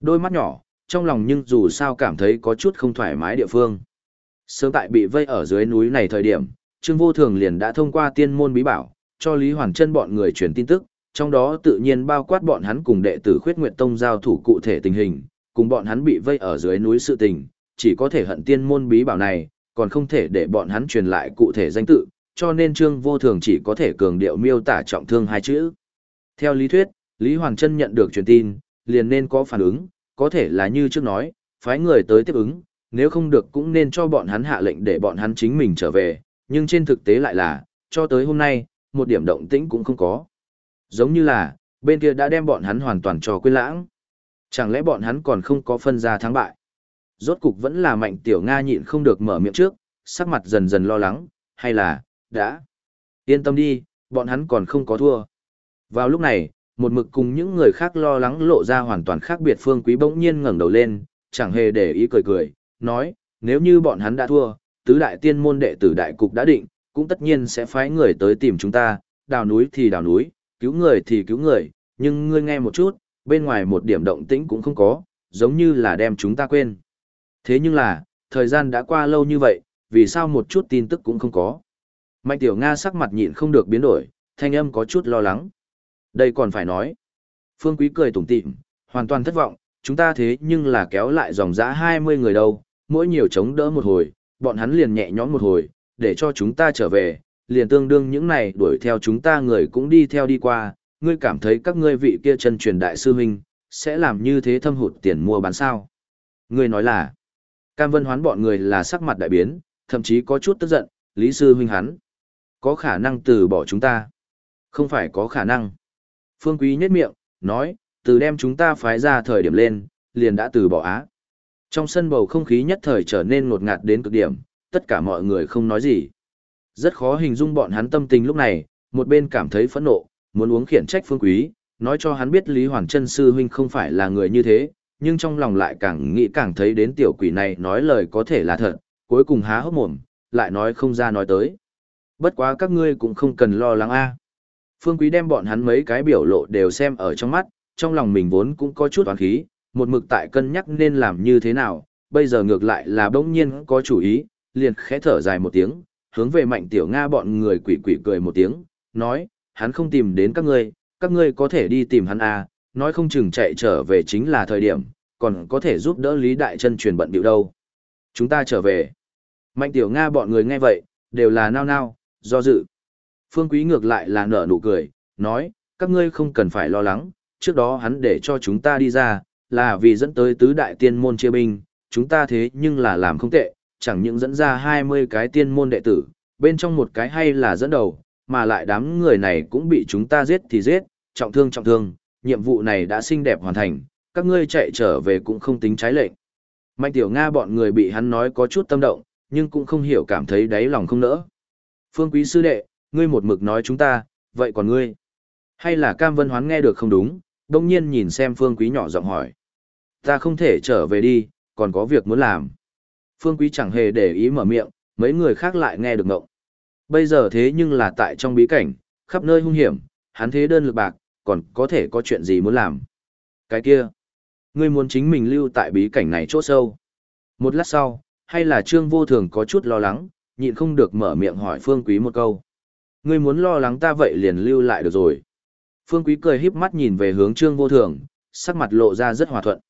Đôi mắt nhỏ, trong lòng nhưng dù sao cảm thấy có chút không thoải mái địa phương. Sớm tại bị vây ở dưới núi này thời điểm, Trương Vô Thường liền đã thông qua tiên môn bí bảo, cho Lý Hoàn Trân bọn người truyền tin tức, trong đó tự nhiên bao quát bọn hắn cùng đệ tử Khuyết Nguyệt Tông giao thủ cụ thể tình hình, cùng bọn hắn bị vây ở dưới núi sự tình, chỉ có thể hận tiên môn bí bảo này, còn không thể để bọn hắn truyền lại cụ thể danh tự, cho nên Trương Vô Thường chỉ có thể cường điệu miêu tả trọng thương hai chữ. Theo lý thuyết, Lý Hoàng Trân nhận được truyền tin, liền nên có phản ứng, có thể là như trước nói, phái người tới tiếp ứng, nếu không được cũng nên cho bọn hắn hạ lệnh để bọn hắn chính mình trở về, nhưng trên thực tế lại là, cho tới hôm nay, một điểm động tĩnh cũng không có. Giống như là, bên kia đã đem bọn hắn hoàn toàn cho quên lãng. Chẳng lẽ bọn hắn còn không có phân ra thắng bại? Rốt cục vẫn là mạnh tiểu Nga nhịn không được mở miệng trước, sắc mặt dần dần lo lắng, hay là, đã. Yên tâm đi, bọn hắn còn không có thua. Vào lúc này, một mực cùng những người khác lo lắng lộ ra hoàn toàn khác biệt phương quý bỗng nhiên ngẩng đầu lên, chẳng hề để ý cười cười, nói, nếu như bọn hắn đã thua, tứ đại tiên môn đệ tử đại cục đã định, cũng tất nhiên sẽ phái người tới tìm chúng ta, đào núi thì đào núi, cứu người thì cứu người, nhưng ngươi nghe một chút, bên ngoài một điểm động tĩnh cũng không có, giống như là đem chúng ta quên. Thế nhưng là, thời gian đã qua lâu như vậy, vì sao một chút tin tức cũng không có. Mạnh tiểu Nga sắc mặt nhịn không được biến đổi, thanh âm có chút lo lắng. Đây còn phải nói. Phương Quý cười tủm tỉm, hoàn toàn thất vọng, chúng ta thế nhưng là kéo lại dòng dã 20 người đâu, mỗi nhiều chống đỡ một hồi, bọn hắn liền nhẹ nhõm một hồi, để cho chúng ta trở về, liền tương đương những này đuổi theo chúng ta người cũng đi theo đi qua, ngươi cảm thấy các ngươi vị kia chân truyền đại sư huynh, sẽ làm như thế thâm hụt tiền mua bán sao. Ngươi nói là, Cam Vân hoán bọn người là sắc mặt đại biến, thậm chí có chút tức giận, Lý sư huynh hắn, có khả năng từ bỏ chúng ta. Không phải có khả năng. Phương Quý nhếch miệng, nói, từ đem chúng ta phái ra thời điểm lên, liền đã từ bỏ á. Trong sân bầu không khí nhất thời trở nên ngột ngạt đến cực điểm, tất cả mọi người không nói gì. Rất khó hình dung bọn hắn tâm tình lúc này, một bên cảm thấy phẫn nộ, muốn uống khiển trách phương quý, nói cho hắn biết Lý Hoàng Trân Sư Huynh không phải là người như thế, nhưng trong lòng lại càng nghĩ càng thấy đến tiểu quỷ này nói lời có thể là thật, cuối cùng há hốc mồm, lại nói không ra nói tới. Bất quá các ngươi cũng không cần lo lắng a. Phương Quý đem bọn hắn mấy cái biểu lộ đều xem ở trong mắt, trong lòng mình vốn cũng có chút oán khí, một mực tại cân nhắc nên làm như thế nào, bây giờ ngược lại là bỗng nhiên có chủ ý, liền khẽ thở dài một tiếng, hướng về mạnh tiểu Nga bọn người quỷ quỷ cười một tiếng, nói, hắn không tìm đến các ngươi, các ngươi có thể đi tìm hắn à, nói không chừng chạy trở về chính là thời điểm, còn có thể giúp đỡ Lý Đại chân truyền bận điệu đâu. Chúng ta trở về. Mạnh tiểu Nga bọn người nghe vậy, đều là nao nao, do dự. Phương Quý ngược lại là nở nụ cười, nói, các ngươi không cần phải lo lắng, trước đó hắn để cho chúng ta đi ra, là vì dẫn tới tứ đại tiên môn chia binh, chúng ta thế nhưng là làm không tệ, chẳng những dẫn ra 20 cái tiên môn đệ tử, bên trong một cái hay là dẫn đầu, mà lại đám người này cũng bị chúng ta giết thì giết, trọng thương trọng thương, nhiệm vụ này đã xinh đẹp hoàn thành, các ngươi chạy trở về cũng không tính trái lệnh. Mạnh tiểu Nga bọn người bị hắn nói có chút tâm động, nhưng cũng không hiểu cảm thấy đáy lòng không nỡ. Phương quý sư đệ, ngươi một mực nói chúng ta, vậy còn ngươi? Hay là Cam Vân Hoán nghe được không đúng, đông nhiên nhìn xem Phương quý nhỏ giọng hỏi. Ta không thể trở về đi, còn có việc muốn làm. Phương Quý chẳng hề để ý mở miệng, mấy người khác lại nghe được ngộng. Bây giờ thế nhưng là tại trong bí cảnh, khắp nơi hung hiểm, hắn thế đơn lực bạc, còn có thể có chuyện gì muốn làm. Cái kia, ngươi muốn chính mình lưu tại bí cảnh này chỗ sâu. Một lát sau, hay là Trương Vô Thường có chút lo lắng, nhịn không được mở miệng hỏi Phương Quý một câu. Ngươi muốn lo lắng ta vậy liền lưu lại được rồi. Phương Quý cười híp mắt nhìn về hướng Trương Vô Thường, sắc mặt lộ ra rất hòa thuận.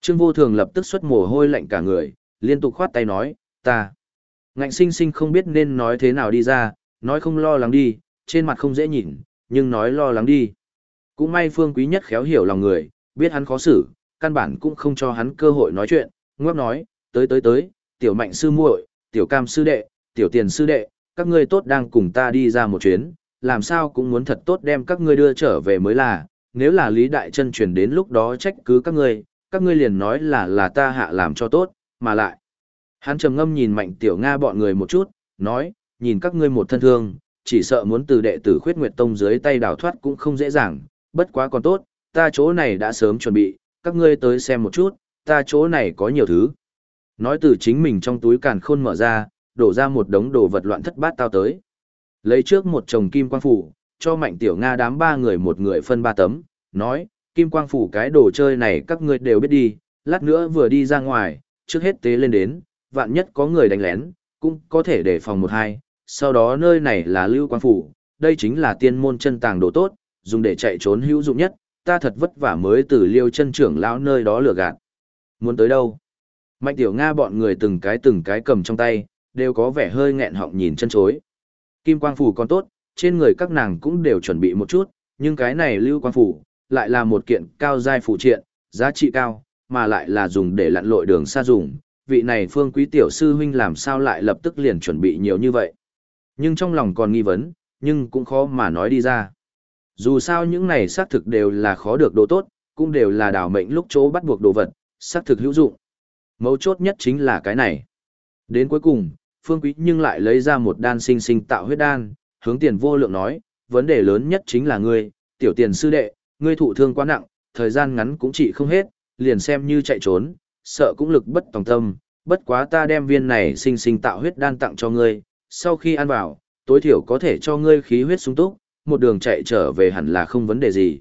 Trương Vô Thường lập tức xuất mồ hôi lạnh cả người, liên tục khoát tay nói, ta. Ngạnh sinh sinh không biết nên nói thế nào đi ra, nói không lo lắng đi, trên mặt không dễ nhìn, nhưng nói lo lắng đi. Cũng may Phương Quý Nhất khéo hiểu lòng người, biết hắn khó xử, căn bản cũng không cho hắn cơ hội nói chuyện, ngoắc nói, tới tới tới, tiểu mạnh sư muội, tiểu cam sư đệ, tiểu tiền sư đệ, các ngươi tốt đang cùng ta đi ra một chuyến, làm sao cũng muốn thật tốt đem các ngươi đưa trở về mới là, nếu là Lý Đại Trân chuyển đến lúc đó trách cứ các ngươi, các ngươi liền nói là là ta hạ làm cho tốt, mà lại. Hắn trầm ngâm nhìn mạnh tiểu Nga bọn người một chút, nói, nhìn các ngươi một thân thương, chỉ sợ muốn từ đệ tử khuyết nguyệt tông dưới tay đào thoát cũng không dễ dàng, bất quá còn tốt, ta chỗ này đã sớm chuẩn bị, các ngươi tới xem một chút, ta chỗ này có nhiều thứ. Nói từ chính mình trong túi càn khôn mở ra, đổ ra một đống đồ vật loạn thất bát tao tới. Lấy trước một chồng kim quang phủ, cho mạnh tiểu Nga đám ba người một người phân ba tấm, nói, kim quang phủ cái đồ chơi này các ngươi đều biết đi, lát nữa vừa đi ra ngoài, trước hết tế lên đến, vạn nhất có người đánh lén, cũng có thể đề phòng một hai, sau đó nơi này là lưu quang phủ, đây chính là tiên môn chân tàng đồ tốt, dùng để chạy trốn hữu dụng nhất, ta thật vất vả mới từ liêu chân trưởng lão nơi đó lừa gạt. Muốn tới đâu? Mạnh tiểu Nga bọn người từng cái từng cái cầm trong tay, đều có vẻ hơi nghẹn họng nhìn chân chối. Kim quang phủ còn tốt, trên người các nàng cũng đều chuẩn bị một chút, nhưng cái này lưu quang phủ, lại là một kiện cao giai phụ triện, giá trị cao, mà lại là dùng để lặn lội đường xa dùng, vị này phương quý tiểu sư huynh làm sao lại lập tức liền chuẩn bị nhiều như vậy. Nhưng trong lòng còn nghi vấn, nhưng cũng khó mà nói đi ra. Dù sao những này xác thực đều là khó được đồ tốt, cũng đều là đảo mệnh lúc chỗ bắt buộc đồ vật, xác thực hữu dụng. Mấu chốt nhất chính là cái này. Đến cuối cùng, Phương Quý nhưng lại lấy ra một đan sinh sinh tạo huyết đan, hướng tiền vô lượng nói, vấn đề lớn nhất chính là ngươi, tiểu tiền sư đệ, ngươi thụ thương quá nặng, thời gian ngắn cũng chỉ không hết, liền xem như chạy trốn, sợ cũng lực bất tòng tâm, bất quá ta đem viên này sinh sinh tạo huyết đan tặng cho ngươi, sau khi ăn vào, tối thiểu có thể cho ngươi khí huyết sung túc, một đường chạy trở về hẳn là không vấn đề gì.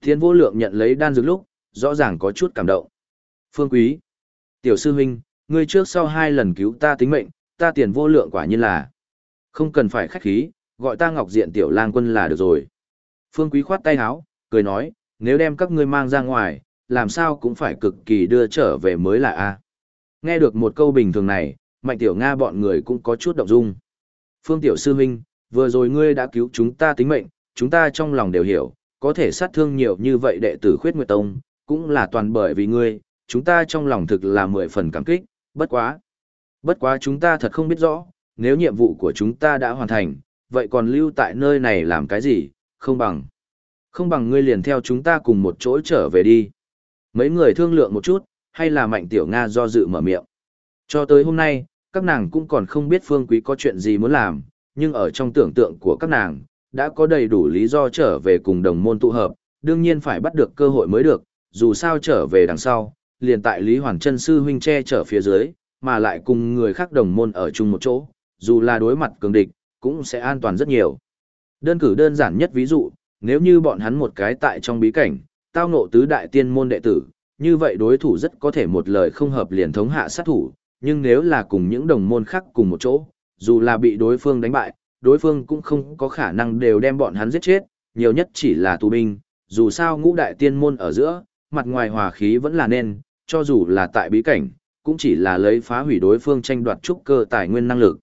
Thiên vô lượng nhận lấy đan dược lúc, rõ ràng có chút cảm động. Phương quý, tiểu sư huynh, ngươi trước sau hai lần cứu ta tính mệnh, ta tiền vô lượng quả nhiên là. Không cần phải khách khí, gọi ta ngọc diện tiểu lang quân là được rồi. Phương quý khoát tay háo, cười nói, nếu đem các ngươi mang ra ngoài, làm sao cũng phải cực kỳ đưa trở về mới là a. Nghe được một câu bình thường này, mạnh tiểu Nga bọn người cũng có chút động dung. Phương tiểu sư huynh, vừa rồi ngươi đã cứu chúng ta tính mệnh, chúng ta trong lòng đều hiểu, có thể sát thương nhiều như vậy đệ tử khuyết nguyệt tông, cũng là toàn bởi vì ngươi, chúng ta trong lòng thực là mười phần cảm kích, bất quá. Bất quá chúng ta thật không biết rõ, nếu nhiệm vụ của chúng ta đã hoàn thành, vậy còn lưu tại nơi này làm cái gì, không bằng. Không bằng ngươi liền theo chúng ta cùng một chỗ trở về đi. Mấy người thương lượng một chút, hay là mạnh tiểu Nga do dự mở miệng. Cho tới hôm nay, các nàng cũng còn không biết phương quý có chuyện gì muốn làm, nhưng ở trong tưởng tượng của các nàng, đã có đầy đủ lý do trở về cùng đồng môn tụ hợp, đương nhiên phải bắt được cơ hội mới được, dù sao trở về đằng sau, liền tại Lý Hoàn Trân Sư huynh che chở phía dưới, mà lại cùng người khác đồng môn ở chung một chỗ, dù là đối mặt cường địch, cũng sẽ an toàn rất nhiều. Đơn cử đơn giản nhất ví dụ, nếu như bọn hắn một cái tại trong bí cảnh, tao ngộ tứ đại tiên môn đệ tử, như vậy đối thủ rất có thể một lời không hợp liền thống hạ sát thủ, nhưng nếu là cùng những đồng môn khác cùng một chỗ, dù là bị đối phương đánh bại, đối phương cũng không có khả năng đều đem bọn hắn giết chết, nhiều nhất chỉ là tù binh, dù sao ngũ đại tiên môn ở giữa, mặt ngoài hòa khí vẫn là nên, cho dù là tại bí cảnh, cũng chỉ là lấy phá hủy đối phương tranh đoạt trúc cơ tài nguyên năng lực.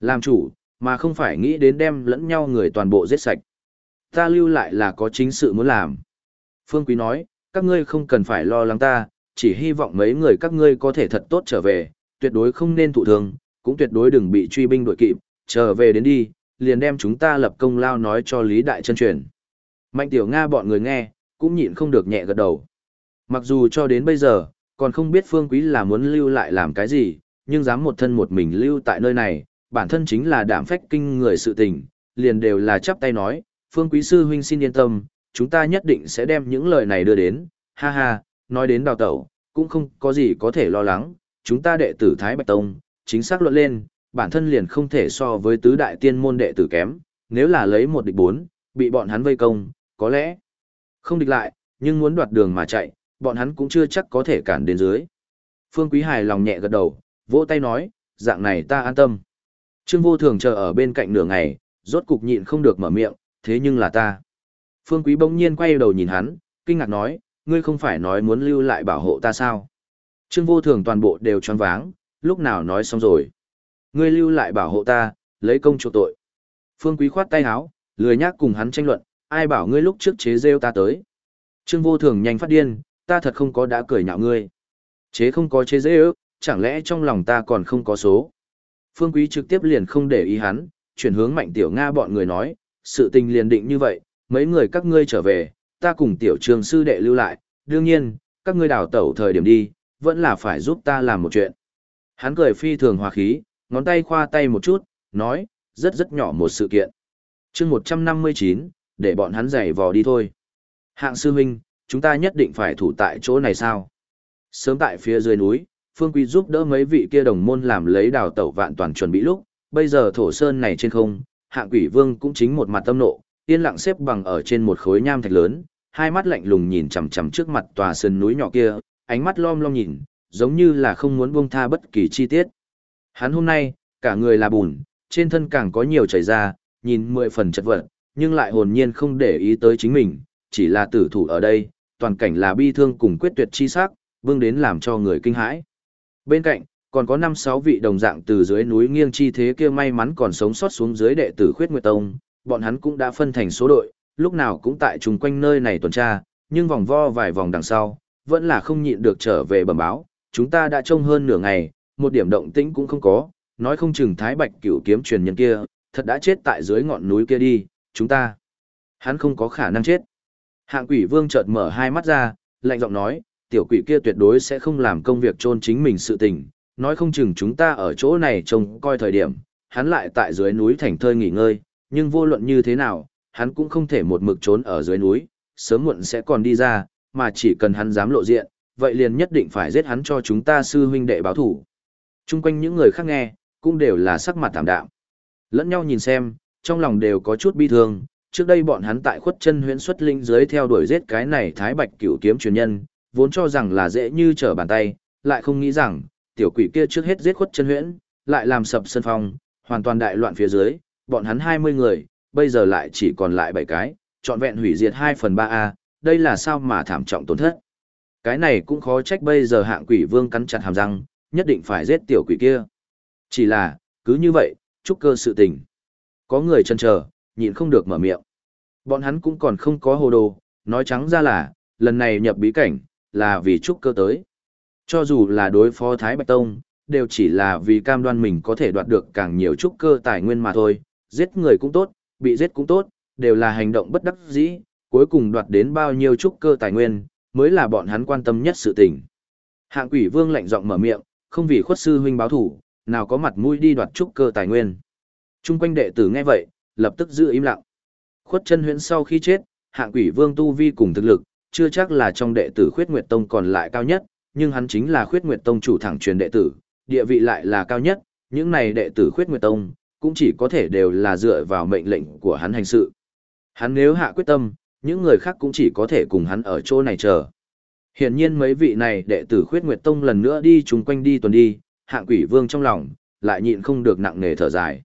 Làm chủ, mà không phải nghĩ đến đem lẫn nhau người toàn bộ giết sạch. Ta lưu lại là có chính sự muốn làm. Phương Quý nói, các ngươi không cần phải lo lắng ta, chỉ hy vọng mấy người các ngươi có thể thật tốt trở về, tuyệt đối không nên thụ thương, cũng tuyệt đối đừng bị truy binh đuổi kịp, trở về đến đi, liền đem chúng ta lập công lao nói cho Lý Đại chân truyền. Mạnh tiểu Nga bọn người nghe, cũng nhịn không được nhẹ gật đầu. Mặc dù cho đến bây giờ, còn không biết Phương Quý là muốn lưu lại làm cái gì, nhưng dám một thân một mình lưu tại nơi này, bản thân chính là đảm phách kinh người sự tình, liền đều là chắp tay nói, Phương Quý Sư Huynh xin yên tâm, chúng ta nhất định sẽ đem những lời này đưa đến, ha ha, nói đến đào tẩu, cũng không có gì có thể lo lắng, chúng ta đệ tử Thái Bạch Tông, chính xác luận lên, bản thân liền không thể so với tứ đại tiên môn đệ tử kém, nếu là lấy một địch bốn, bị bọn hắn vây công, có lẽ không địch lại, nhưng muốn đoạt đường mà chạy, bọn hắn cũng chưa chắc có thể cản đến dưới. Phương Quý hài lòng nhẹ gật đầu, vỗ tay nói, dạng này ta an tâm. Trương Vô Thường chờ ở bên cạnh nửa ngày, rốt cục nhịn không được mở miệng, thế nhưng là ta. Phương Quý bỗng nhiên quay đầu nhìn hắn, kinh ngạc nói, ngươi không phải nói muốn lưu lại bảo hộ ta sao? Trương Vô Thường toàn bộ đều choáng váng, lúc nào nói xong rồi. Ngươi lưu lại bảo hộ ta, lấy công chỗ tội. Phương Quý khoát tay áo, lười nhác cùng hắn tranh luận, ai bảo ngươi lúc trước chế rêu ta tới. Trương Vô Thường nhanh phát điên, ta thật không có đã cười nhạo ngươi. Chế không có chế dễ ước, chẳng lẽ trong lòng ta còn không có số. Phương Quý trực tiếp liền không để ý hắn, chuyển hướng mạnh tiểu Nga bọn người nói, sự tình liền định như vậy, mấy người các ngươi trở về, ta cùng tiểu trường sư đệ lưu lại, đương nhiên, các ngươi đào tẩu thời điểm đi, vẫn là phải giúp ta làm một chuyện. Hắn cười phi thường hòa khí, ngón tay khoa tay một chút, nói, rất rất nhỏ một sự kiện. chương 159, để bọn hắn giày vò đi thôi. Hạng sư huynh, chúng ta nhất định phải thủ tại chỗ này sao? Sớm tại phía dưới núi, Phương Quý giúp đỡ mấy vị kia đồng môn làm lấy đào tẩu vạn toàn chuẩn bị lúc, bây giờ thổ sơn này trên không, hạng quỷ vương cũng chính một mặt tâm nộ, yên lặng xếp bằng ở trên một khối nham thạch lớn, hai mắt lạnh lùng nhìn chằm chằm trước mặt tòa sơn núi nhỏ kia, ánh mắt lom lom nhìn, giống như là không muốn buông tha bất kỳ chi tiết. Hắn hôm nay, cả người là bùn, trên thân càng có nhiều chảy ra, nhìn mười phần chật vật, nhưng lại hồn nhiên không để ý tới chính mình, chỉ là tử thủ ở đây, toàn cảnh là bi thương cùng quyết tuyệt chi sắc, vương đến làm cho người kinh hãi. Bên cạnh, còn có năm sáu vị đồng dạng từ dưới núi nghiêng chi thế kia may mắn còn sống sót xuống dưới đệ tử khuyết nguyệt tông, bọn hắn cũng đã phân thành số đội, lúc nào cũng tại chung quanh nơi này tuần tra, nhưng vòng vo vài vòng đằng sau, vẫn là không nhịn được trở về bẩm báo, chúng ta đã trông hơn nửa ngày, một điểm động tĩnh cũng không có, nói không chừng Thái Bạch cửu kiếm truyền nhân kia, thật đã chết tại dưới ngọn núi kia đi, chúng ta. Hắn không có khả năng chết. Hạng quỷ vương chợt mở hai mắt ra, lạnh giọng nói, tiểu quỷ kia tuyệt đối sẽ không làm công việc trôn chính mình sự tình, nói không chừng chúng ta ở chỗ này trông coi thời điểm, hắn lại tại dưới núi thành thơi nghỉ ngơi, nhưng vô luận như thế nào, hắn cũng không thể một mực trốn ở dưới núi, sớm muộn sẽ còn đi ra, mà chỉ cần hắn dám lộ diện, vậy liền nhất định phải giết hắn cho chúng ta sư huynh đệ báo thủ. Trung quanh những người khác nghe, cũng đều là sắc mặt tạm đạm. Lẫn nhau nhìn xem, trong lòng đều có chút bi thương, trước đây bọn hắn tại khuất chân huyễn xuất linh dưới theo đuổi giết cái này thái bạch cửu kiếm truyền nhân, vốn cho rằng là dễ như trở bàn tay, lại không nghĩ rằng, tiểu quỷ kia trước hết giết khuất chân huyễn, lại làm sập sân phong, hoàn toàn đại loạn phía dưới, bọn hắn 20 người, bây giờ lại chỉ còn lại 7 cái, trọn vẹn hủy diệt 2 phần 3A, đây là sao mà thảm trọng tổn thất. Cái này cũng khó trách bây giờ hạng quỷ vương cắn chặt hàm răng, nhất định phải giết tiểu quỷ kia. Chỉ là, cứ như vậy, chúc cơ sự tình. Có người chân chờ, nhịn không được mở miệng. Bọn hắn cũng còn không có hồ đồ, nói trắng ra là, lần này nhập bí cảnh, là vì trúc cơ tới. Cho dù là đối phó Thái Bạch Tông, đều chỉ là vì cam đoan mình có thể đoạt được càng nhiều trúc cơ tài nguyên mà thôi, giết người cũng tốt, bị giết cũng tốt, đều là hành động bất đắc dĩ, cuối cùng đoạt đến bao nhiêu trúc cơ tài nguyên, mới là bọn hắn quan tâm nhất sự tình. Hạng quỷ vương lạnh giọng mở miệng, không vì khuất sư huynh báo thủ, nào có mặt mũi đi đoạt trúc cơ tài nguyên. Trung quanh đệ tử nghe vậy, lập tức giữ im lặng. Khuất chân huyễn sau khi chết, hạng quỷ vương tu vi cùng thực lực, chưa chắc là trong đệ tử khuyết nguyệt tông còn lại cao nhất, nhưng hắn chính là khuyết nguyệt tông chủ thẳng truyền đệ tử, địa vị lại là cao nhất, những này đệ tử khuyết nguyệt tông, cũng chỉ có thể đều là dựa vào mệnh lệnh của hắn hành sự. Hắn nếu hạ quyết tâm, những người khác cũng chỉ có thể cùng hắn ở chỗ này chờ. Hiển nhiên mấy vị này đệ tử khuyết nguyệt tông lần nữa đi chung quanh đi tuần đi, hạng quỷ vương trong lòng, lại nhịn không được nặng nề thở dài.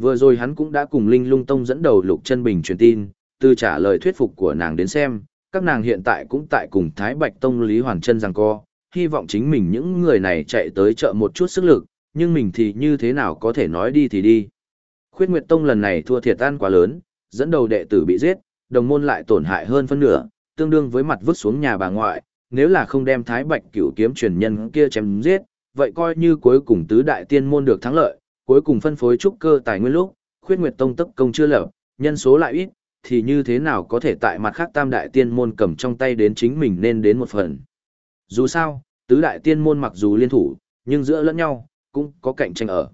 Vừa rồi hắn cũng đã cùng Linh Lung Tông dẫn đầu Lục Chân Bình truyền tin, từ trả lời thuyết phục của nàng đến xem, các nàng hiện tại cũng tại cùng Thái Bạch Tông Lý Hoàn Chân rằng co, hy vọng chính mình những người này chạy tới chợ một chút sức lực, nhưng mình thì như thế nào có thể nói đi thì đi. Khuyết Nguyệt Tông lần này thua thiệt tan quá lớn, dẫn đầu đệ tử bị giết, đồng môn lại tổn hại hơn phân nửa, tương đương với mặt vứt xuống nhà bà ngoại, nếu là không đem Thái Bạch Cửu kiếm truyền nhân kia chém giết, vậy coi như cuối cùng tứ đại tiên môn được thắng lợi, cuối cùng phân phối trúc cơ tài nguyên lúc, Khuyết Nguyệt Tông tốc công chưa lập, nhân số lại ít, thì như thế nào có thể tại mặt khác tam đại tiên môn cầm trong tay đến chính mình nên đến một phần. Dù sao, tứ đại tiên môn mặc dù liên thủ, nhưng giữa lẫn nhau, cũng có cạnh tranh ở.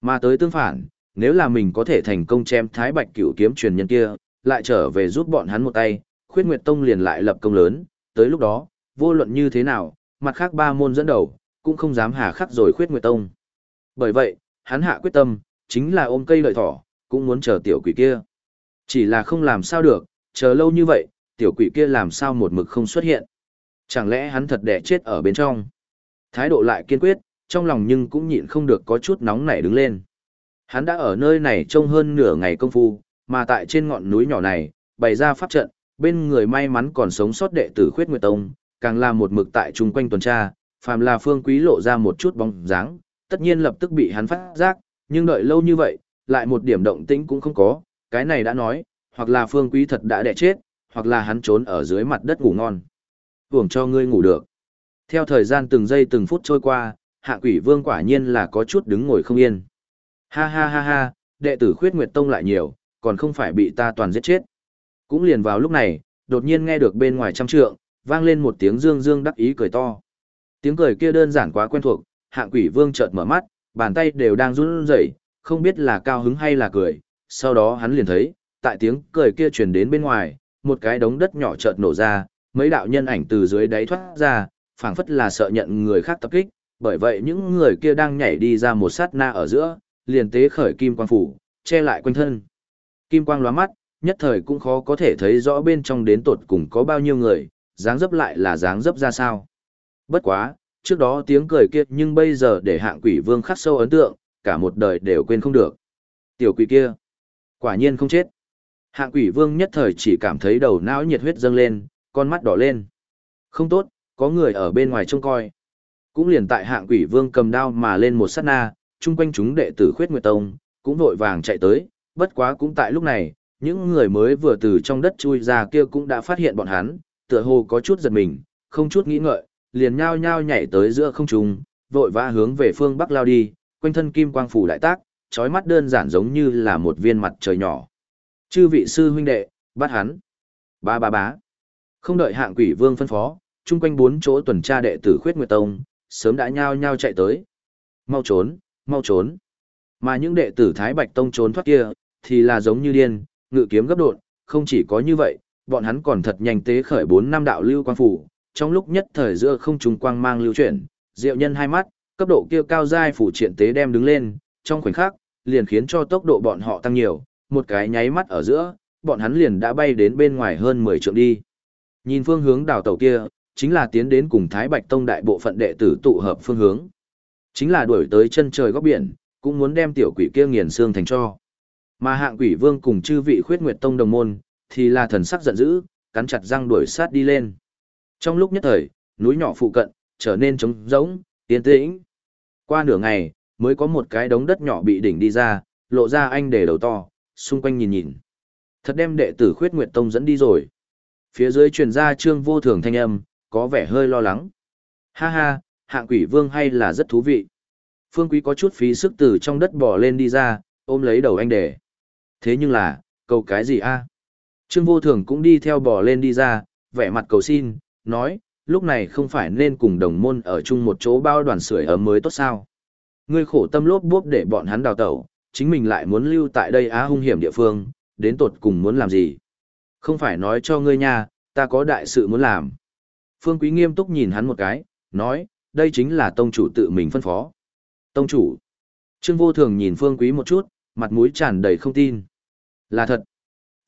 Mà tới tương phản, nếu là mình có thể thành công chém thái bạch cửu kiếm truyền nhân kia, lại trở về giúp bọn hắn một tay, khuyết nguyệt tông liền lại lập công lớn, tới lúc đó, vô luận như thế nào, mặt khác ba môn dẫn đầu, cũng không dám hà khắc rồi khuyết nguyệt tông. Bởi vậy, hắn hạ quyết tâm, chính là ôm cây lợi thỏ, cũng muốn chờ tiểu quỷ kia. Chỉ là không làm sao được, chờ lâu như vậy, tiểu quỷ kia làm sao một mực không xuất hiện. Chẳng lẽ hắn thật đẻ chết ở bên trong? Thái độ lại kiên quyết, trong lòng nhưng cũng nhịn không được có chút nóng nảy đứng lên. Hắn đã ở nơi này trông hơn nửa ngày công phu, mà tại trên ngọn núi nhỏ này, bày ra pháp trận, bên người may mắn còn sống sót đệ tử khuyết nguyệt tông, càng là một mực tại chung quanh tuần tra, phàm là phương quý lộ ra một chút bóng dáng, tất nhiên lập tức bị hắn phát giác, nhưng đợi lâu như vậy, lại một điểm động tĩnh cũng không có, cái này đã nói, hoặc là phương quý thật đã đẻ chết, hoặc là hắn trốn ở dưới mặt đất ngủ ngon hưởng cho ngươi ngủ được. Theo thời gian từng giây từng phút trôi qua, hạ quỷ vương quả nhiên là có chút đứng ngồi không yên. Ha ha ha ha, đệ tử khuyết nguyệt tông lại nhiều, còn không phải bị ta toàn giết chết. Cũng liền vào lúc này, đột nhiên nghe được bên ngoài trăm trượng, vang lên một tiếng dương dương đắc ý cười to. Tiếng cười kia đơn giản quá quen thuộc, hạng quỷ vương chợt mở mắt, bàn tay đều đang run rẩy, không biết là cao hứng hay là cười. Sau đó hắn liền thấy, tại tiếng cười kia truyền đến bên ngoài, một cái đống đất nhỏ chợt nổ ra, mấy đạo nhân ảnh từ dưới đáy thoát ra, phảng phất là sợ nhận người khác tập kích, bởi vậy những người kia đang nhảy đi ra một sát na ở giữa, liền tế khởi kim quang phủ, che lại quanh thân. Kim quang lóa mắt, nhất thời cũng khó có thể thấy rõ bên trong đến tột cùng có bao nhiêu người, dáng dấp lại là dáng dấp ra sao. Bất quá, trước đó tiếng cười kia nhưng bây giờ để hạng quỷ vương khắc sâu ấn tượng, cả một đời đều quên không được. Tiểu quỷ kia, quả nhiên không chết. Hạng quỷ vương nhất thời chỉ cảm thấy đầu não nhiệt huyết dâng lên, con mắt đỏ lên. Không tốt, có người ở bên ngoài trông coi. Cũng liền tại hạng quỷ vương cầm đao mà lên một sát na, chung quanh chúng đệ tử khuyết nguyệt tông, cũng vội vàng chạy tới, bất quá cũng tại lúc này, những người mới vừa từ trong đất chui ra kia cũng đã phát hiện bọn hắn, tựa hồ có chút giật mình, không chút nghĩ ngợi, liền nhao nhao nhảy tới giữa không trung, vội vã hướng về phương bắc lao đi, quanh thân kim quang phủ đại tác, chói mắt đơn giản giống như là một viên mặt trời nhỏ. Chư vị sư huynh đệ, bắt hắn. Ba ba bá. Không đợi hạng quỷ vương phân phó, chung quanh bốn chỗ tuần tra đệ tử khuyết nguyệt tông, sớm đã nhao nhao chạy tới. Mau trốn, mau trốn. Mà những đệ tử Thái Bạch Tông trốn thoát kia, thì là giống như điên, ngự kiếm gấp đột, không chỉ có như vậy, bọn hắn còn thật nhanh tế khởi bốn năm đạo lưu quang phủ, trong lúc nhất thời giữa không trung quang mang lưu chuyển, diệu nhân hai mắt, cấp độ kia cao giai phủ triển tế đem đứng lên, trong khoảnh khắc, liền khiến cho tốc độ bọn họ tăng nhiều, một cái nháy mắt ở giữa, bọn hắn liền đã bay đến bên ngoài hơn 10 trượng đi. Nhìn phương hướng đảo tàu kia, chính là tiến đến cùng Thái Bạch Tông đại bộ phận đệ tử tụ hợp phương hướng. Chính là đuổi tới chân trời góc biển, cũng muốn đem tiểu quỷ kia nghiền xương thành cho. Mà hạng quỷ vương cùng chư vị khuyết nguyệt tông đồng môn, thì là thần sắc giận dữ, cắn chặt răng đuổi sát đi lên. Trong lúc nhất thời, núi nhỏ phụ cận, trở nên trống rỗng, yên tĩnh. Qua nửa ngày, mới có một cái đống đất nhỏ bị đỉnh đi ra, lộ ra anh để đầu to, xung quanh nhìn nhìn. Thật đem đệ tử khuyết nguyệt tông dẫn đi rồi. Phía dưới truyền ra trương vô thường thanh âm, có vẻ hơi lo lắng. Ha ha, hạng quỷ vương hay là rất thú vị. Phương quý có chút phí sức từ trong đất bò lên đi ra, ôm lấy đầu anh để. Thế nhưng là, cầu cái gì a? Trương vô thường cũng đi theo bò lên đi ra, vẻ mặt cầu xin, nói, lúc này không phải nên cùng đồng môn ở chung một chỗ bao đoàn sưởi ấm mới tốt sao. Ngươi khổ tâm lốp bốp để bọn hắn đào tẩu, chính mình lại muốn lưu tại đây á hung hiểm địa phương, đến tột cùng muốn làm gì. Không phải nói cho ngươi nha, ta có đại sự muốn làm. Phương Quý nghiêm túc nhìn hắn một cái, nói, đây chính là tông chủ tự mình phân phó. Tông chủ. Trương vô thường nhìn Phương Quý một chút, mặt mũi tràn đầy không tin. Là thật.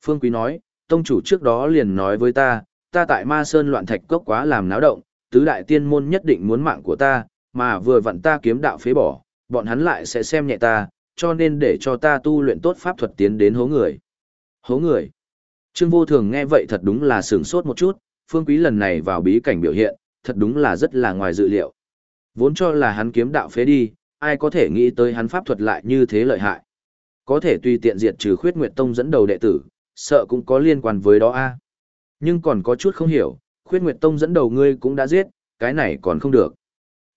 Phương Quý nói, tông chủ trước đó liền nói với ta, ta tại ma sơn loạn thạch cốc quá làm náo động, tứ đại tiên môn nhất định muốn mạng của ta, mà vừa vặn ta kiếm đạo phế bỏ, bọn hắn lại sẽ xem nhẹ ta, cho nên để cho ta tu luyện tốt pháp thuật tiến đến hố người. Hố người. Trương vô thường nghe vậy thật đúng là sửng sốt một chút, phương quý lần này vào bí cảnh biểu hiện, thật đúng là rất là ngoài dự liệu. Vốn cho là hắn kiếm đạo phế đi, ai có thể nghĩ tới hắn pháp thuật lại như thế lợi hại. Có thể tùy tiện diệt trừ khuyết nguyệt tông dẫn đầu đệ tử, sợ cũng có liên quan với đó a. Nhưng còn có chút không hiểu, khuyết nguyệt tông dẫn đầu ngươi cũng đã giết, cái này còn không được.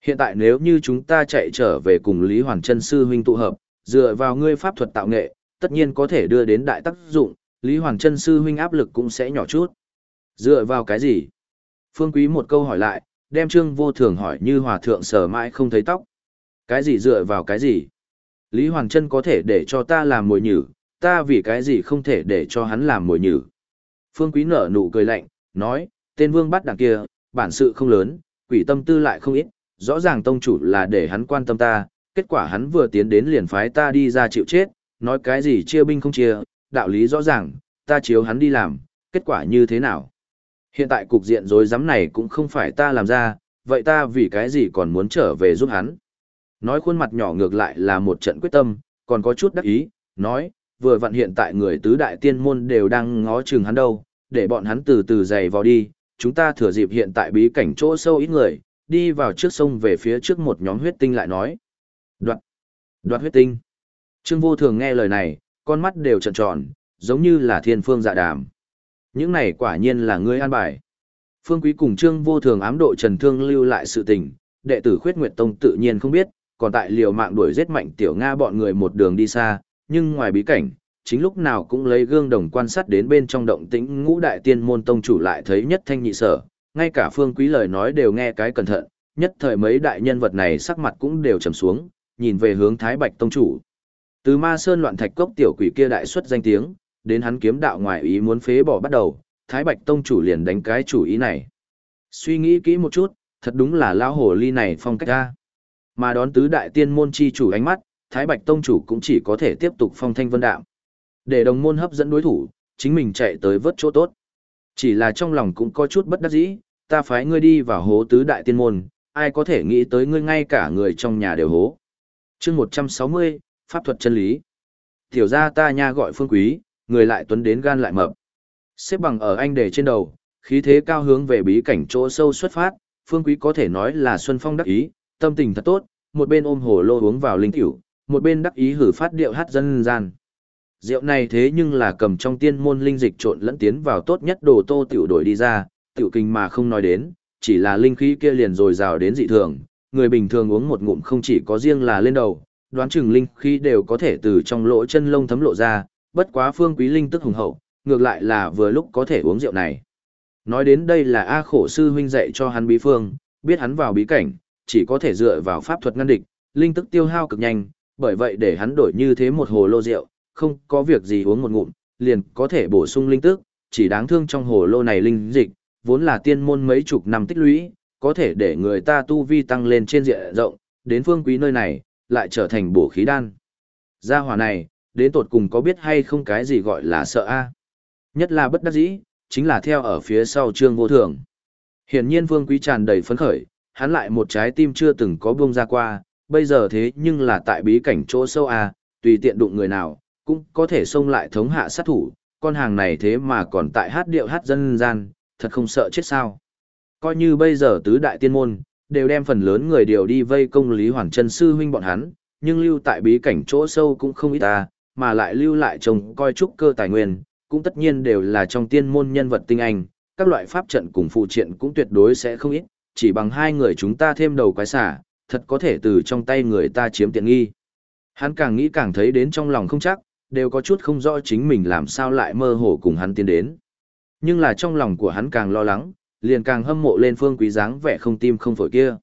Hiện tại nếu như chúng ta chạy trở về cùng Lý Hoàng Trân Sư huynh tụ hợp, dựa vào ngươi pháp thuật tạo nghệ, tất nhiên có thể đưa đến đại tác dụng, Lý Hoàng Trân Sư huynh áp lực cũng sẽ nhỏ chút. Dựa vào cái gì? Phương Quý một câu hỏi lại, đem Trương Vô Thường hỏi như hòa thượng sở mãi không thấy tóc. Cái gì dựa vào cái gì? Lý Hoàng Trân có thể để cho ta làm mồi nhử, ta vì cái gì không thể để cho hắn làm mồi nhử. Phương Quý nở nụ cười lạnh, nói, tên vương bắt đằng kia, bản sự không lớn, quỷ tâm tư lại không ít, rõ ràng tông chủ là để hắn quan tâm ta, kết quả hắn vừa tiến đến liền phái ta đi ra chịu chết, nói cái gì chia binh không chia, đạo lý rõ ràng, ta chiếu hắn đi làm, kết quả như thế nào. Hiện tại cục diện rối rắm này cũng không phải ta làm ra, vậy ta vì cái gì còn muốn trở về giúp hắn. Nói khuôn mặt nhỏ ngược lại là một trận quyết tâm, còn có chút đắc ý, nói, vừa vặn hiện tại người tứ đại tiên môn đều đang ngó chừng hắn đâu, để bọn hắn từ từ dày vào đi, chúng ta thừa dịp hiện tại bí cảnh chỗ sâu ít người, đi vào trước sông về phía trước một nhóm huyết tinh lại nói. Đoạt, đoạt huyết tinh. Trương vô thường nghe lời này, con mắt đều trợn tròn, giống như là thiên phương dạ đàm. Những này quả nhiên là ngươi an bài. Phương Quý cùng Trương vô thường ám độ trần thương lưu lại sự tình, đệ tử khuyết nguyệt tông tự nhiên không biết, còn tại liều mạng đuổi giết mạnh tiểu Nga bọn người một đường đi xa, nhưng ngoài bí cảnh, chính lúc nào cũng lấy gương đồng quan sát đến bên trong động tĩnh ngũ đại tiên môn tông chủ lại thấy nhất thanh nhị sở, ngay cả phương quý lời nói đều nghe cái cẩn thận, nhất thời mấy đại nhân vật này sắc mặt cũng đều trầm xuống, nhìn về hướng Thái Bạch tông chủ. Từ ma sơn loạn thạch cốc tiểu quỷ kia đại xuất danh tiếng, đến hắn kiếm đạo ngoài ý muốn phế bỏ bắt đầu, Thái Bạch tông chủ liền đánh cái chủ ý này. Suy nghĩ kỹ một chút, thật đúng là lão hồ ly này phong cách ra. Mà đón tứ đại tiên môn chi chủ ánh mắt, Thái Bạch tông chủ cũng chỉ có thể tiếp tục phong thanh vân đạm để đồng môn hấp dẫn đối thủ, chính mình chạy tới vớt chỗ tốt. Chỉ là trong lòng cũng có chút bất đắc dĩ, ta phái ngươi đi vào hố tứ đại tiên môn, ai có thể nghĩ tới ngươi ngay cả người trong nhà đều hố. chương 160, Pháp thuật chân lý. Tiểu ra ta nha gọi phương quý, người lại tuấn đến gan lại mập. Xếp bằng ở anh đề trên đầu, khí thế cao hướng về bí cảnh chỗ sâu xuất phát, phương quý có thể nói là xuân phong đắc ý, tâm tình thật tốt, một bên ôm hồ lô uống vào linh tiểu, một bên đắc ý hử phát điệu hát dân gian. Rượu này thế nhưng là cầm trong tiên môn linh dịch trộn lẫn tiến vào tốt nhất đồ tô tiểu đổi đi ra, tiểu kinh mà không nói đến, chỉ là linh khí kia liền rồi rào đến dị thường, người bình thường uống một ngụm không chỉ có riêng là lên đầu, đoán chừng linh khí đều có thể từ trong lỗ chân lông thấm lộ ra, bất quá phương quý linh tức hùng hậu, ngược lại là vừa lúc có thể uống rượu này. Nói đến đây là A khổ sư huynh dạy cho hắn bí phương, biết hắn vào bí cảnh, chỉ có thể dựa vào pháp thuật ngăn địch, linh tức tiêu hao cực nhanh, bởi vậy để hắn đổi như thế một hồ lô rượu, không có việc gì uống một ngụm, liền có thể bổ sung linh tức, chỉ đáng thương trong hồ lô này linh dịch, vốn là tiên môn mấy chục năm tích lũy, có thể để người ta tu vi tăng lên trên diện rộng, đến phương quý nơi này, lại trở thành bổ khí đan. Gia hỏa này, đến tột cùng có biết hay không cái gì gọi là sợ a Nhất là bất đắc dĩ, chính là theo ở phía sau trương vô thường. Hiển nhiên phương quý tràn đầy phấn khởi, hắn lại một trái tim chưa từng có buông ra qua, bây giờ thế nhưng là tại bí cảnh chỗ sâu a tùy tiện đụng người nào, cũng có thể xông lại thống hạ sát thủ, con hàng này thế mà còn tại hát điệu hát dân gian, thật không sợ chết sao. Coi như bây giờ tứ đại tiên môn, đều đem phần lớn người điều đi vây công Lý Hoàng Trân sư huynh bọn hắn, nhưng lưu tại bí cảnh chỗ sâu cũng không ít ta, mà lại lưu lại trông coi trúc cơ tài nguyên, cũng tất nhiên đều là trong tiên môn nhân vật tinh anh, các loại pháp trận cùng phụ triện cũng tuyệt đối sẽ không ít, chỉ bằng hai người chúng ta thêm đầu quái xả, thật có thể từ trong tay người ta chiếm tiện nghi. Hắn càng nghĩ càng thấy đến trong lòng không chắc, đều có chút không rõ chính mình làm sao lại mơ hồ cùng hắn tiến đến. Nhưng là trong lòng của hắn càng lo lắng, liền càng hâm mộ lên phương quý dáng vẻ không tim không phổi kia.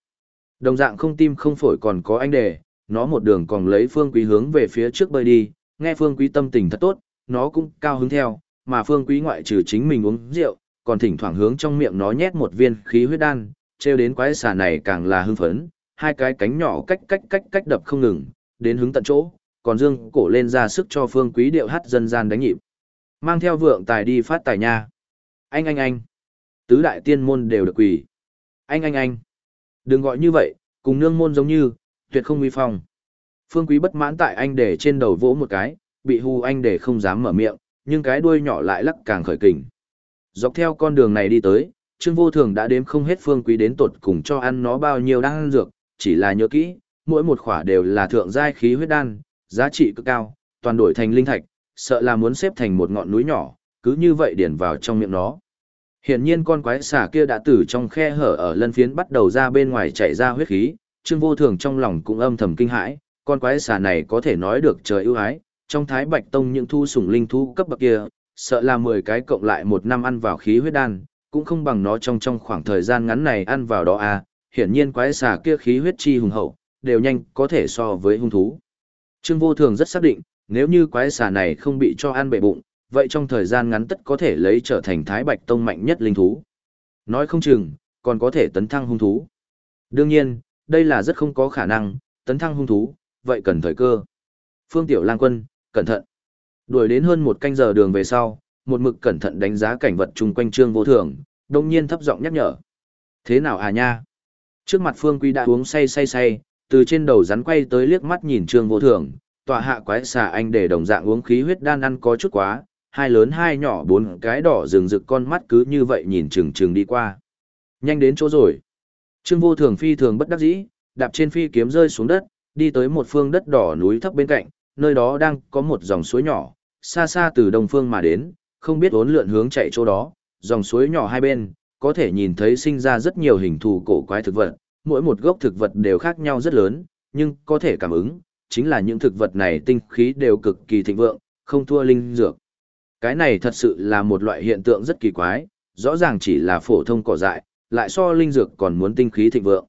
Đồng dạng không tim không phổi còn có anh đề, nó một đường còn lấy phương quý hướng về phía trước bơi đi, nghe phương quý tâm tình thật tốt, nó cũng cao hứng theo, mà phương quý ngoại trừ chính mình uống rượu, còn thỉnh thoảng hướng trong miệng nó nhét một viên khí huyết đan, treo đến quái xà này càng là hưng phấn, hai cái cánh nhỏ cách cách cách cách đập không ngừng, đến hướng tận chỗ, còn dương cổ lên ra sức cho phương quý điệu hát dân gian đánh nhịp. Mang theo vượng tài đi phát tài nha. Anh anh anh. Tứ đại tiên môn đều được quỷ. Anh anh anh. Đừng gọi như vậy, cùng nương môn giống như, tuyệt không uy phong. Phương quý bất mãn tại anh để trên đầu vỗ một cái, bị hù anh để không dám mở miệng, nhưng cái đuôi nhỏ lại lắc càng khởi kình. Dọc theo con đường này đi tới, Trương Vô Thường đã đếm không hết phương quý đến tột cùng cho ăn nó bao nhiêu đang ăn dược, chỉ là nhớ kỹ, mỗi một khỏa đều là thượng giai khí huyết đan, giá trị cực cao, toàn đổi thành linh thạch, sợ là muốn xếp thành một ngọn núi nhỏ, cứ như vậy điền vào trong miệng nó. Hiển nhiên con quái xà kia đã từ trong khe hở ở lân phiến bắt đầu ra bên ngoài chảy ra huyết khí, Trương Vô Thường trong lòng cũng âm thầm kinh hãi, con quái xà này có thể nói được trời ưu ái, trong Thái Bạch Tông những thu sủng linh thú cấp bậc kia, sợ là 10 cái cộng lại một năm ăn vào khí huyết đan, cũng không bằng nó trong trong khoảng thời gian ngắn này ăn vào đó à, hiển nhiên quái xà kia khí huyết chi hùng hậu, đều nhanh có thể so với hung thú. Trương Vô Thường rất xác định, nếu như quái xà này không bị cho ăn bể bụng, vậy trong thời gian ngắn tất có thể lấy trở thành Thái Bạch Tông mạnh nhất linh thú. Nói không chừng, còn có thể tấn thăng hung thú. Đương nhiên, đây là rất không có khả năng, tấn thăng hung thú, vậy cần thời cơ. Phương Tiểu Lang Quân, cẩn thận. Đuổi đến hơn một canh giờ đường về sau, một mực cẩn thận đánh giá cảnh vật chung quanh Trương Vô Thường, đồng nhiên thấp giọng nhắc nhở. Thế nào à nha? Trước mặt Phương Quy đã uống say say say, từ trên đầu rắn quay tới liếc mắt nhìn Trương Vô Thường, tòa hạ quái xà anh để đồng dạng uống khí huyết đan ăn có chút quá, hai lớn hai nhỏ bốn cái đỏ rừng rực con mắt cứ như vậy nhìn chừng chừng đi qua. Nhanh đến chỗ rồi. Trương Vô Thường phi thường bất đắc dĩ, đạp trên phi kiếm rơi xuống đất, đi tới một phương đất đỏ núi thấp bên cạnh, nơi đó đang có một dòng suối nhỏ, xa xa từ đông phương mà đến, không biết uốn lượn hướng chạy chỗ đó, dòng suối nhỏ hai bên, có thể nhìn thấy sinh ra rất nhiều hình thù cổ quái thực vật, mỗi một gốc thực vật đều khác nhau rất lớn, nhưng có thể cảm ứng, chính là những thực vật này tinh khí đều cực kỳ thịnh vượng, không thua linh dược. Cái này thật sự là một loại hiện tượng rất kỳ quái, rõ ràng chỉ là phổ thông cỏ dại, lại so linh dược còn muốn tinh khí thịnh vượng.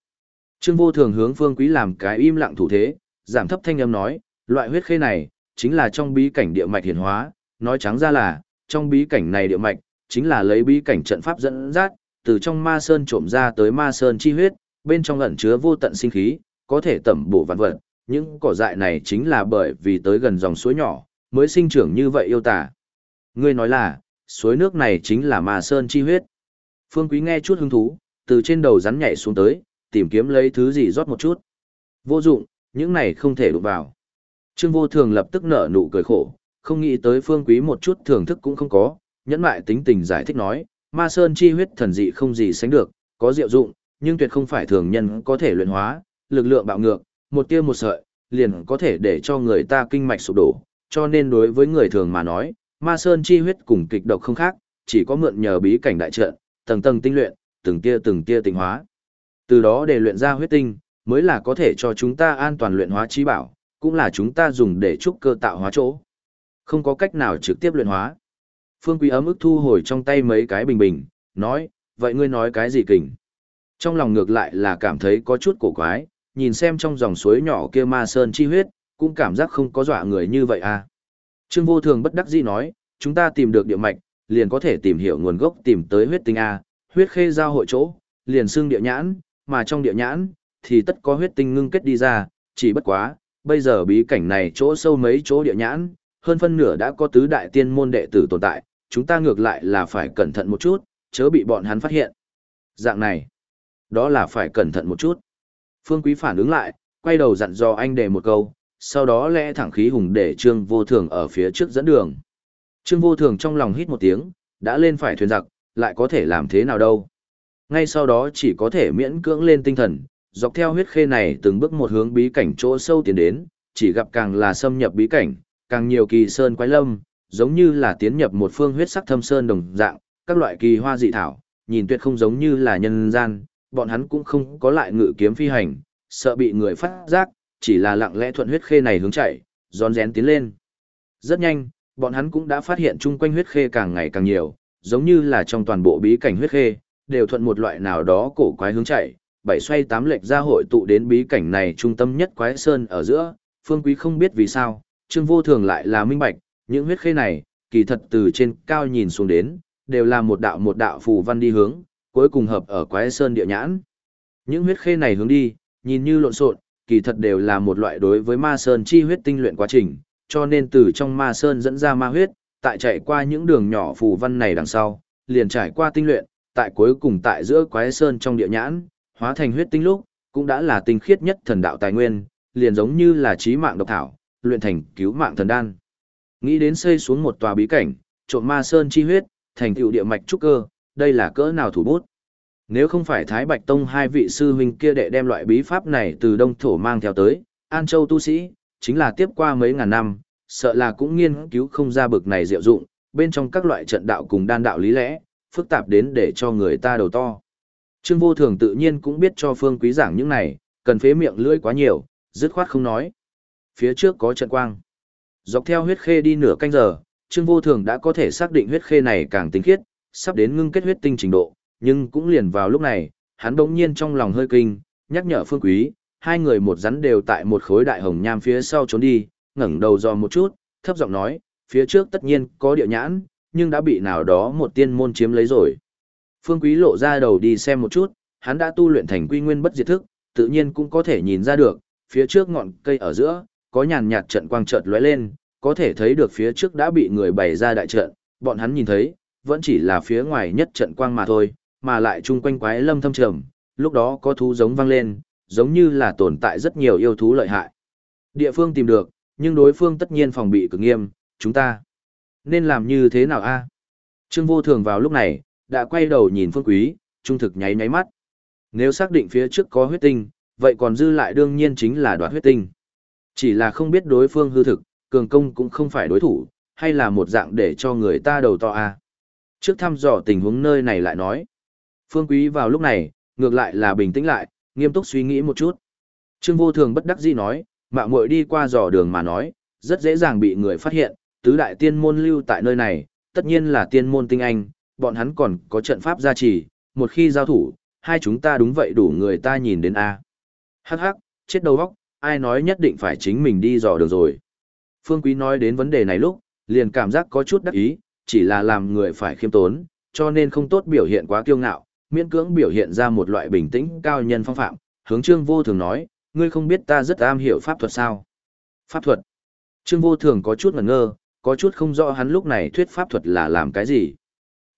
Trương Vô Thường hướng Phương Quý làm cái im lặng thủ thế, giảm thấp thanh âm nói, loại huyết khê này chính là trong bí cảnh địa mạch hiển hóa, nói trắng ra là, trong bí cảnh này địa mạch chính là lấy bí cảnh trận pháp dẫn dắt, từ trong ma sơn trộm ra tới ma sơn chi huyết, bên trong ẩn chứa vô tận sinh khí, có thể tẩm bổ vạn vật. Những cỏ dại này chính là bởi vì tới gần dòng suối nhỏ, mới sinh trưởng như vậy yêu tả. Ngươi nói là, suối nước này chính là ma sơn chi huyết. Phương Quý nghe chút hứng thú, từ trên đầu rắn nhảy xuống tới, tìm kiếm lấy thứ gì rót một chút. Vô dụng, những này không thể đụng vào. Trương Vô Thường lập tức nở nụ cười khổ, không nghĩ tới Phương Quý một chút thưởng thức cũng không có, nhẫn mại tính tình giải thích nói, ma sơn chi huyết thần dị không gì sánh được, có diệu dụng, nhưng tuyệt không phải thường nhân có thể luyện hóa, lực lượng bạo ngược, một tia một sợi, liền có thể để cho người ta kinh mạch sụp đổ, cho nên đối với người thường mà nói, ma sơn chi huyết cùng kịch độc không khác, chỉ có mượn nhờ bí cảnh đại trận, tầng tầng tinh luyện, từng tia từng tia tinh hóa. Từ đó để luyện ra huyết tinh, mới là có thể cho chúng ta an toàn luyện hóa trí bảo, cũng là chúng ta dùng để trúc cơ tạo hóa chỗ. Không có cách nào trực tiếp luyện hóa. Phương Quý ấm ức thu hồi trong tay mấy cái bình bình, nói, vậy ngươi nói cái gì kình? Trong lòng ngược lại là cảm thấy có chút cổ quái, nhìn xem trong dòng suối nhỏ kia ma sơn chi huyết, cũng cảm giác không có dọa người như vậy à. Trương vô thường bất đắc dĩ nói, chúng ta tìm được địa mạch, liền có thể tìm hiểu nguồn gốc tìm tới huyết tinh A, huyết khê giao hội chỗ, liền xương địa nhãn, mà trong địa nhãn, thì tất có huyết tinh ngưng kết đi ra, chỉ bất quá, bây giờ bí cảnh này chỗ sâu mấy chỗ địa nhãn, hơn phân nửa đã có tứ đại tiên môn đệ tử tồn tại, chúng ta ngược lại là phải cẩn thận một chút, chớ bị bọn hắn phát hiện. Dạng này, đó là phải cẩn thận một chút. Phương Quý phản ứng lại, quay đầu dặn dò anh để một câu, sau đó lẽ thẳng khí hùng để Trương Vô Thường ở phía trước dẫn đường. Trương Vô Thường trong lòng hít một tiếng, đã lên phải thuyền giặc, lại có thể làm thế nào đâu. Ngay sau đó chỉ có thể miễn cưỡng lên tinh thần, dọc theo huyết khê này từng bước một hướng bí cảnh chỗ sâu tiến đến, chỉ gặp càng là xâm nhập bí cảnh, càng nhiều kỳ sơn quái lâm, giống như là tiến nhập một phương huyết sắc thâm sơn đồng dạng, các loại kỳ hoa dị thảo, nhìn tuyệt không giống như là nhân gian, bọn hắn cũng không có lại ngự kiếm phi hành, sợ bị người phát giác, chỉ là lặng lẽ thuận huyết khê này hướng chạy, rón rén tiến lên. Rất nhanh, bọn hắn cũng đã phát hiện chung quanh huyết khê càng ngày càng nhiều, giống như là trong toàn bộ bí cảnh huyết khê, đều thuận một loại nào đó cổ quái hướng chạy, bảy xoay tám lệch ra hội tụ đến bí cảnh này trung tâm nhất quái sơn ở giữa, phương quý không biết vì sao, trương vô thường lại là minh bạch, những huyết khê này, kỳ thật từ trên cao nhìn xuống đến, đều là một đạo một đạo phù văn đi hướng, cuối cùng hợp ở quái sơn địa nhãn. Những huyết khê này hướng đi, nhìn như lộn xộn, kỳ thật đều là một loại đối với ma sơn chi huyết tinh luyện quá trình, cho nên từ trong ma sơn dẫn ra ma huyết, tại chạy qua những đường nhỏ phù văn này đằng sau, liền trải qua tinh luyện, tại cuối cùng tại giữa quái sơn trong địa nhãn, hóa thành huyết tinh lúc, cũng đã là tinh khiết nhất thần đạo tài nguyên, liền giống như là trí mạng độc thảo, luyện thành cứu mạng thần đan. Nghĩ đến xây xuống một tòa bí cảnh, trộm ma sơn chi huyết, thành tựu địa mạch trúc cơ, đây là cỡ nào thủ bút. Nếu không phải Thái Bạch Tông hai vị sư huynh kia đệ đem loại bí pháp này từ Đông Thổ mang theo tới, An Châu tu sĩ, chính là tiếp qua mấy ngàn năm, sợ là cũng nghiên cứu không ra bực này diệu dụng, bên trong các loại trận đạo cùng đan đạo lý lẽ, phức tạp đến để cho người ta đầu to. Trương Vô Thường tự nhiên cũng biết cho Phương Quý giảng những này, cần phế miệng lưỡi quá nhiều, dứt khoát không nói. Phía trước có trận quang. Dọc theo huyết khê đi nửa canh giờ, Trương Vô Thường đã có thể xác định huyết khê này càng tinh khiết, sắp đến ngưng kết huyết tinh trình độ, nhưng cũng liền vào lúc này, hắn bỗng nhiên trong lòng hơi kinh, nhắc nhở Phương Quý, hai người một rắn đều tại một khối đại hồng nham phía sau trốn đi, ngẩng đầu dò một chút, thấp giọng nói, phía trước tất nhiên có địa nhãn, nhưng đã bị nào đó một tiên môn chiếm lấy rồi. Phương Quý lộ ra đầu đi xem một chút, hắn đã tu luyện thành quy nguyên bất diệt thức, tự nhiên cũng có thể nhìn ra được, phía trước ngọn cây ở giữa, có nhàn nhạt trận quang chợt lóe lên, có thể thấy được phía trước đã bị người bày ra đại trận, bọn hắn nhìn thấy, vẫn chỉ là phía ngoài nhất trận quang mà thôi, mà lại chung quanh quái lâm thâm trầm, lúc đó có thú giống vang lên, giống như là tồn tại rất nhiều yêu thú lợi hại. Địa phương tìm được, nhưng đối phương tất nhiên phòng bị cực nghiêm, chúng ta nên làm như thế nào a? Trương Vô Thường vào lúc này, đã quay đầu nhìn Phương Quý, trung thực nháy nháy mắt. Nếu xác định phía trước có huyết tinh, vậy còn dư lại đương nhiên chính là đoạt huyết tinh. Chỉ là không biết đối phương hư thực, cường công cũng không phải đối thủ, hay là một dạng để cho người ta đầu to a. Trước thăm dò tình huống nơi này lại nói. Phương Quý vào lúc này, ngược lại là bình tĩnh lại, nghiêm túc suy nghĩ một chút. Trương Vô Thường bất đắc dĩ nói, mạo muội đi qua dò đường mà nói, rất dễ dàng bị người phát hiện, tứ đại tiên môn lưu tại nơi này, tất nhiên là tiên môn tinh anh, bọn hắn còn có trận pháp gia trì, một khi giao thủ, hai chúng ta đúng vậy đủ người ta nhìn đến A. Hắc hắc, chết đầu óc, ai nói nhất định phải chính mình đi dò đường rồi. Phương Quý nói đến vấn đề này lúc, liền cảm giác có chút đắc ý, chỉ là làm người phải khiêm tốn, cho nên không tốt biểu hiện quá kiêu ngạo, miễn cưỡng biểu hiện ra một loại bình tĩnh cao nhân phong phạm, hướng trương vô thường nói, ngươi không biết ta rất am hiểu pháp thuật sao. Pháp thuật. Trương vô thường có chút ngẩn ngơ, có chút không rõ hắn lúc này thuyết pháp thuật là làm cái gì.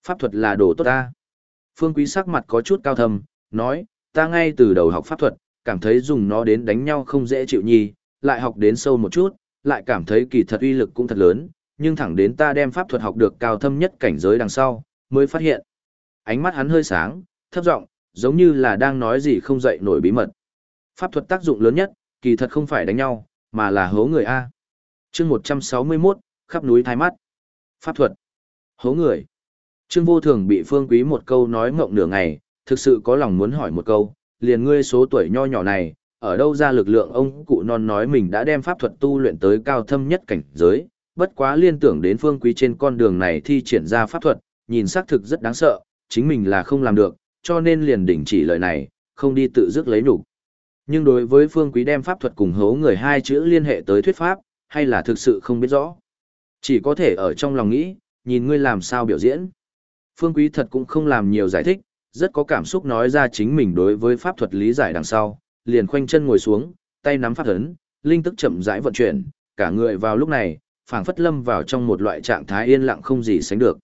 Pháp thuật là đồ tốt ta. Phương quý sắc mặt có chút cao thầm, nói, ta ngay từ đầu học pháp thuật, cảm thấy dùng nó đến đánh nhau không dễ chịu nhi, lại học đến sâu một chút, lại cảm thấy kỳ thật uy lực cũng thật lớn, nhưng thẳng đến ta đem pháp thuật học được cao thâm nhất cảnh giới đằng sau, mới phát hiện. Ánh mắt hắn hơi sáng, thấp giọng, giống như là đang nói gì không dậy nổi bí mật. Pháp thuật tác dụng lớn nhất, kỳ thật không phải đánh nhau, mà là hố người A. chương 161, khắp núi thái mắt. Pháp thuật. Hố người. Trương vô thường bị phương quý một câu nói ngộng nửa ngày, thực sự có lòng muốn hỏi một câu, liền ngươi số tuổi nho nhỏ này, ở đâu ra lực lượng ông cụ non nói mình đã đem pháp thuật tu luyện tới cao thâm nhất cảnh giới, bất quá liên tưởng đến phương quý trên con đường này thi triển ra pháp thuật, nhìn xác thực rất đáng sợ, chính mình là không làm được, cho nên liền đình chỉ lời này, không đi tự dứt lấy đủ. Nhưng đối với phương quý đem pháp thuật cùng hố người hai chữ liên hệ tới thuyết pháp, hay là thực sự không biết rõ. Chỉ có thể ở trong lòng nghĩ, nhìn ngươi làm sao biểu diễn. Phương quý thật cũng không làm nhiều giải thích, rất có cảm xúc nói ra chính mình đối với pháp thuật lý giải đằng sau, liền khoanh chân ngồi xuống, tay nắm pháp ấn, linh tức chậm rãi vận chuyển, cả người vào lúc này, phảng phất lâm vào trong một loại trạng thái yên lặng không gì sánh được.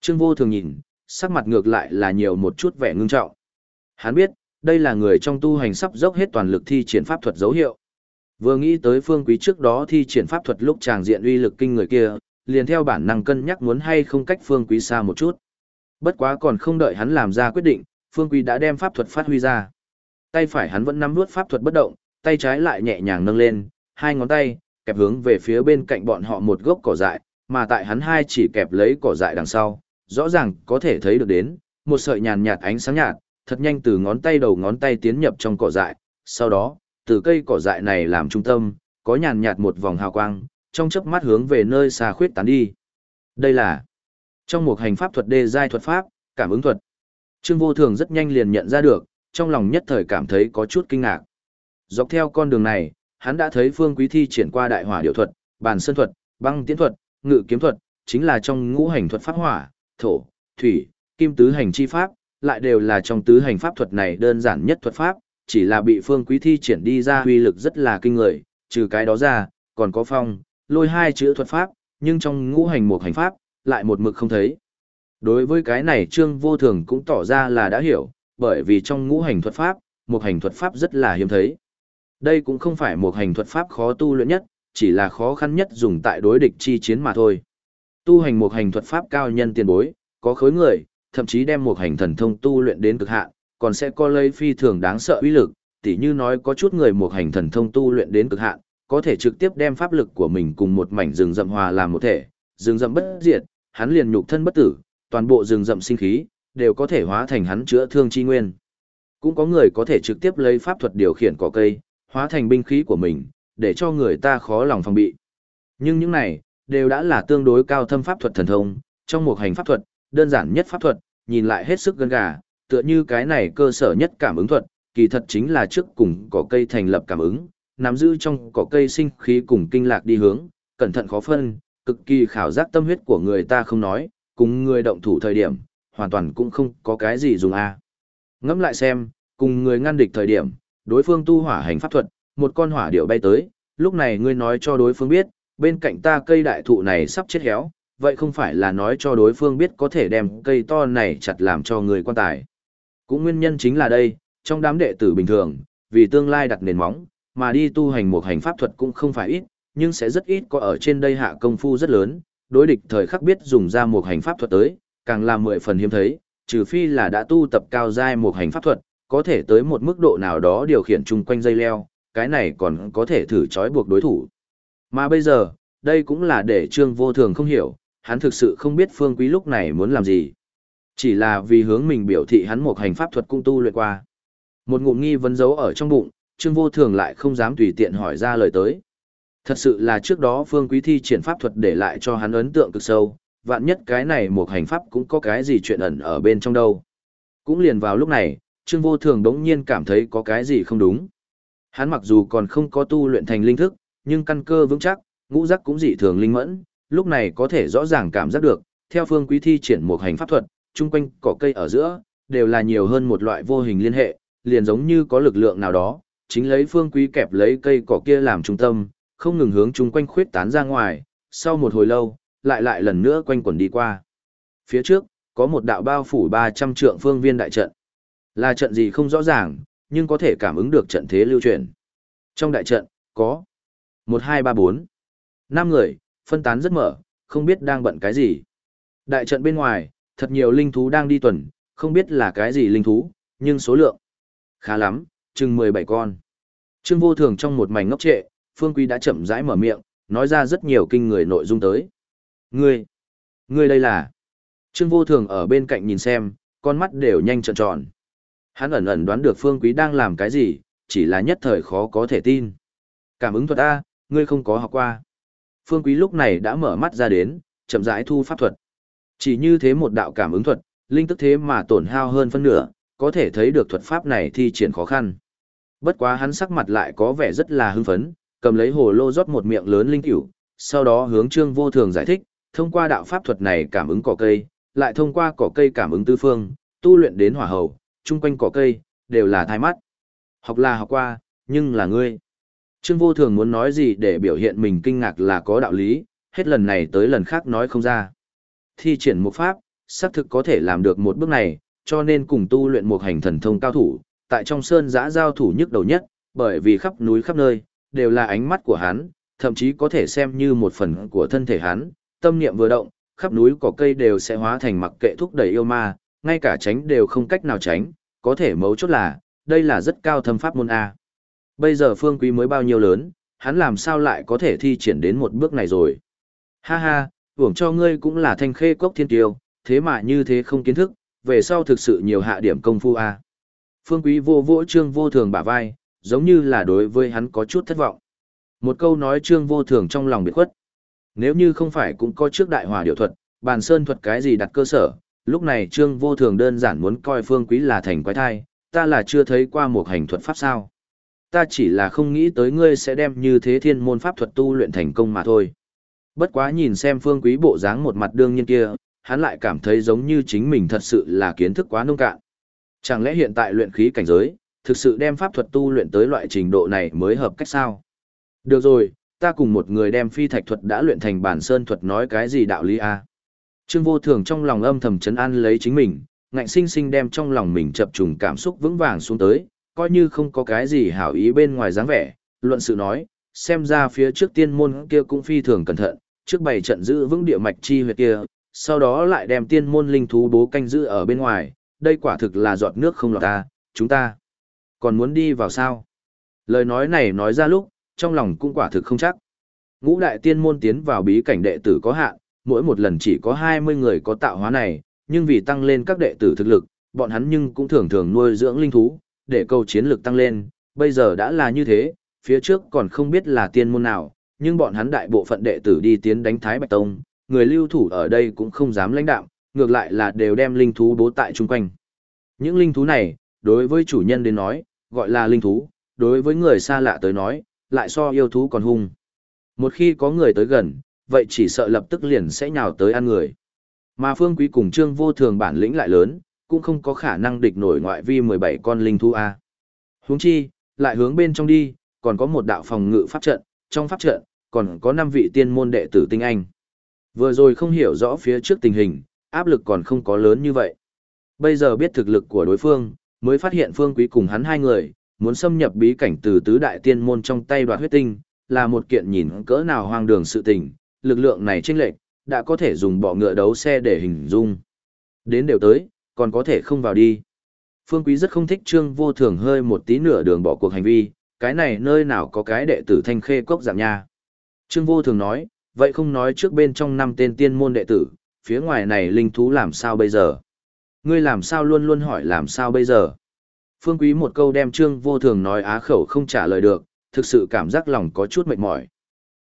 Trương Vô thường nhìn, sắc mặt ngược lại là nhiều một chút vẻ ngưng trọng. Hắn biết, đây là người trong tu hành sắp dốc hết toàn lực thi triển pháp thuật dấu hiệu. Vừa nghĩ tới phương quý trước đó thi triển pháp thuật lúc chàng diện uy lực kinh người kia, liền theo bản năng cân nhắc muốn hay không cách phương quý xa một chút. Bất quá còn không đợi hắn làm ra quyết định, phương quý đã đem pháp thuật phát huy ra. Tay phải hắn vẫn nắm nuốt pháp thuật bất động, tay trái lại nhẹ nhàng nâng lên, hai ngón tay, kẹp hướng về phía bên cạnh bọn họ một gốc cỏ dại, mà tại hắn hai chỉ kẹp lấy cỏ dại đằng sau, rõ ràng có thể thấy được đến, một sợi nhàn nhạt ánh sáng nhạt, thật nhanh từ ngón tay đầu ngón tay tiến nhập trong cỏ dại, sau đó, từ cây cỏ dại này làm trung tâm, có nhàn nhạt một vòng hào quang, trong chớp mắt hướng về nơi xa khuyết tán đi. Đây là trong một hành pháp thuật đê giai thuật pháp, cảm ứng thuật. Trương Vô Thường rất nhanh liền nhận ra được, trong lòng nhất thời cảm thấy có chút kinh ngạc. Dọc theo con đường này, hắn đã thấy Phương Quý thi triển qua đại hỏa điều thuật, bàn sơn thuật, băng tiễn thuật, ngự kiếm thuật, chính là trong ngũ hành thuật pháp hỏa, thổ, thủy, kim tứ hành chi pháp, lại đều là trong tứ hành pháp thuật này đơn giản nhất thuật pháp, chỉ là bị Phương Quý thi triển đi ra uy lực rất là kinh người, trừ cái đó ra, còn có phong, lôi hai chữ thuật pháp, nhưng trong ngũ hành một hành pháp, lại một mực không thấy. Đối với cái này Trương Vô Thường cũng tỏ ra là đã hiểu, bởi vì trong ngũ hành thuật pháp, một hành thuật pháp rất là hiếm thấy. Đây cũng không phải một hành thuật pháp khó tu luyện nhất, chỉ là khó khăn nhất dùng tại đối địch chi chiến mà thôi. Tu hành một hành thuật pháp cao nhân tiền bối, có khối người, thậm chí đem một hành thần thông tu luyện đến cực hạn, còn sẽ có lấy phi thường đáng sợ uy lực, tỉ như nói có chút người một hành thần thông tu luyện đến cực hạn, có thể trực tiếp đem pháp lực của mình cùng một mảnh rừng rậm hòa làm một thể, rừng rậm bất diệt, hắn liền nhục thân bất tử, toàn bộ rừng rậm sinh khí đều có thể hóa thành hắn chữa thương chi nguyên. Cũng có người có thể trực tiếp lấy pháp thuật điều khiển cỏ cây, hóa thành binh khí của mình, để cho người ta khó lòng phòng bị. Nhưng những này, đều đã là tương đối cao thâm pháp thuật thần thông, trong một hành pháp thuật, đơn giản nhất pháp thuật, nhìn lại hết sức gân gà, tựa như cái này cơ sở nhất cảm ứng thuật, kỳ thật chính là trước cùng cỏ cây thành lập cảm ứng, nắm giữ trong cỏ cây sinh khí cùng kinh lạc đi hướng, cẩn thận khó phân, cực kỳ khảo giác tâm huyết của người ta không nói, cùng người động thủ thời điểm, hoàn toàn cũng không có cái gì dùng a. Ngẫm lại xem, cùng người ngăn địch thời điểm, đối phương tu hỏa hành pháp thuật, một con hỏa điệu bay tới, lúc này ngươi nói cho đối phương biết, bên cạnh ta cây đại thụ này sắp chết héo, vậy không phải là nói cho đối phương biết có thể đem cây to này chặt làm cho người quan tài. Cũng nguyên nhân chính là đây, trong đám đệ tử bình thường, vì tương lai đặt nền móng, mà đi tu hành một hành pháp thuật cũng không phải ít, nhưng sẽ rất ít có ở trên đây hạ công phu rất lớn, đối địch thời khắc biết dùng ra một hành pháp thuật tới, càng là mười phần hiếm thấy, trừ phi là đã tu tập cao giai một hành pháp thuật, có thể tới một mức độ nào đó điều khiển chung quanh dây leo, cái này còn có thể thử trói buộc đối thủ. Mà bây giờ, đây cũng là để Trương Vô Thường không hiểu, hắn thực sự không biết Phương Quý lúc này muốn làm gì. Chỉ là vì hướng mình biểu thị hắn một hành pháp thuật cung tu luyện qua. Một ngụm nghi vấn giấu ở trong bụng, Trương Vô Thường lại không dám tùy tiện hỏi ra lời tới. Thật sự là trước đó Phương Quý thi triển pháp thuật để lại cho hắn ấn tượng cực sâu, vạn nhất cái này một hành pháp cũng có cái gì chuyện ẩn ở bên trong đâu. Cũng liền vào lúc này, Trương Vô Thường đống nhiên cảm thấy có cái gì không đúng. Hắn mặc dù còn không có tu luyện thành linh thức, nhưng căn cơ vững chắc, ngũ giác cũng dị thường linh mẫn, lúc này có thể rõ ràng cảm giác được, theo phương quý thi triển một hành pháp thuật, chung quanh cỏ cây ở giữa, đều là nhiều hơn một loại vô hình liên hệ, liền giống như có lực lượng nào đó, chính lấy phương quý kẹp lấy cây cỏ kia làm trung tâm, không ngừng hướng chung quanh khuyết tán ra ngoài, sau một hồi lâu, lại lại lần nữa quanh quẩn đi qua. Phía trước, có một đạo bao phủ 300 trượng phương viên đại trận. Là trận gì không rõ ràng, nhưng có thể cảm ứng được trận thế lưu truyền. Trong đại trận, có 1, 2, 3, 4, 5 người, phân tán rất mở, không biết đang bận cái gì. Đại trận bên ngoài, thật nhiều linh thú đang đi tuần, không biết là cái gì linh thú, nhưng số lượng khá lắm, chừng 17 con. Trương vô thường trong một mảnh ngốc trệ, Phương Quý đã chậm rãi mở miệng, nói ra rất nhiều kinh người nội dung tới. Ngươi, ngươi đây là... Trương vô thường ở bên cạnh nhìn xem, con mắt đều nhanh trợn tròn. Hắn ẩn ẩn đoán được Phương Quý đang làm cái gì, chỉ là nhất thời khó có thể tin. Cảm ứng thuật A, ngươi không có học qua. Phương Quý lúc này đã mở mắt ra đến, chậm rãi thu pháp thuật. Chỉ như thế một đạo cảm ứng thuật, linh tức thế mà tổn hao hơn phân nửa, có thể thấy được thuật pháp này thi triển khó khăn. Bất quá hắn sắc mặt lại có vẻ rất là hưng phấn, cầm lấy hồ lô rót một miệng lớn linh cửu, sau đó hướng Trương Vô Thường giải thích, thông qua đạo pháp thuật này cảm ứng cỏ cây, lại thông qua cỏ cây cảm ứng tư phương, tu luyện đến hỏa hầu, chung quanh cỏ cây, đều là thai mắt. Học là học qua, nhưng là ngươi. Trương Vô Thường muốn nói gì để biểu hiện mình kinh ngạc là có đạo lý, hết lần này tới lần khác nói không ra. Thi triển một pháp, xác thực có thể làm được một bước này, cho nên cùng tu luyện một hành thần thông cao thủ, tại trong sơn giã giao thủ nhức đầu nhất, bởi vì khắp núi khắp nơi, đều là ánh mắt của hắn, thậm chí có thể xem như một phần của thân thể hắn, tâm niệm vừa động, khắp núi cỏ cây đều sẽ hóa thành mặc kệ thúc đẩy yêu ma, ngay cả tránh đều không cách nào tránh, có thể mấu chốt là, đây là rất cao thâm pháp môn A. Bây giờ phương quý mới bao nhiêu lớn, hắn làm sao lại có thể thi triển đến một bước này rồi. Ha ha, hưởng cho ngươi cũng là thanh khê cốc thiên tiêu, thế mà như thế không kiến thức, về sau thực sự nhiều hạ điểm công phu A. Phương quý vô vỗ trương vô thường bả vai, giống như là đối với hắn có chút thất vọng. Một câu nói trương vô thường trong lòng biệt khuất. Nếu như không phải cũng có trước đại hòa điều thuật, bàn sơn thuật cái gì đặt cơ sở, lúc này trương vô thường đơn giản muốn coi phương quý là thành quái thai, ta là chưa thấy qua một hành thuật pháp sao. Ta chỉ là không nghĩ tới ngươi sẽ đem như thế thiên môn pháp thuật tu luyện thành công mà thôi. Bất quá nhìn xem phương quý bộ dáng một mặt đương nhiên kia, hắn lại cảm thấy giống như chính mình thật sự là kiến thức quá nông cạn. Chẳng lẽ hiện tại luyện khí cảnh giới, thực sự đem pháp thuật tu luyện tới loại trình độ này mới hợp cách sao? Được rồi, ta cùng một người đem phi thạch thuật đã luyện thành bản sơn thuật nói cái gì đạo lý a? À? Trương Vô Thường trong lòng âm thầm chấn an lấy chính mình, ngạnh sinh sinh đem trong lòng mình chập trùng cảm xúc vững vàng xuống tới, coi như không có cái gì hảo ý bên ngoài dáng vẻ, luận sự nói, xem ra phía trước tiên môn kia cũng phi thường cẩn thận, trước bày trận giữ vững địa mạch chi huyệt kia, sau đó lại đem tiên môn linh thú bố canh giữ ở bên ngoài, đây quả thực là giọt nước không lọt ta, chúng ta còn muốn đi vào sao? Lời nói này nói ra lúc, trong lòng cũng quả thực không chắc. Ngũ đại tiên môn tiến vào bí cảnh đệ tử có hạn, mỗi một lần chỉ có 20 người có tạo hóa này, nhưng vì tăng lên các đệ tử thực lực, bọn hắn nhưng cũng thường thường nuôi dưỡng linh thú, để câu chiến lực tăng lên, bây giờ đã là như thế, phía trước còn không biết là tiên môn nào, nhưng bọn hắn đại bộ phận đệ tử đi tiến đánh Thái Bạch Tông, người lưu thủ ở đây cũng không dám lãnh đạo, ngược lại là đều đem linh thú bố tại chung quanh. Những linh thú này, đối với chủ nhân đến nói, gọi là linh thú, đối với người xa lạ tới nói, lại so yêu thú còn hung. Một khi có người tới gần, vậy chỉ sợ lập tức liền sẽ nhào tới ăn người. Mà Phương Quý cùng Trương Vô Thường bản lĩnh lại lớn, cũng không có khả năng địch nổi ngoại vi 17 con linh thú A. Huống chi, lại hướng bên trong đi, còn có một đạo phòng ngự pháp trận, trong pháp trận, còn có 5 vị tiên môn đệ tử tinh anh. Vừa rồi không hiểu rõ phía trước tình hình, áp lực còn không có lớn như vậy. Bây giờ biết thực lực của đối phương, mới phát hiện Phương Quý cùng hắn hai người, muốn xâm nhập bí cảnh từ tứ đại tiên môn trong tay đoạt huyết tinh, là một kiện nhìn cỡ nào hoang đường sự tình, lực lượng này chênh lệch, đã có thể dùng bọ ngựa đấu xe để hình dung. Đến đều tới, còn có thể không vào đi. Phương Quý rất không thích Trương Vô Thường hơi một tí nửa đường bỏ cuộc hành vi, cái này nơi nào có cái đệ tử thanh khê cốc giảm nha. Trương Vô Thường nói, vậy không nói trước bên trong năm tên tiên môn đệ tử, phía ngoài này linh thú làm sao bây giờ? Ngươi làm sao luôn luôn hỏi làm sao bây giờ? Phương Quý một câu đem Trương Vô Thường nói á khẩu không trả lời được, thực sự cảm giác lòng có chút mệt mỏi.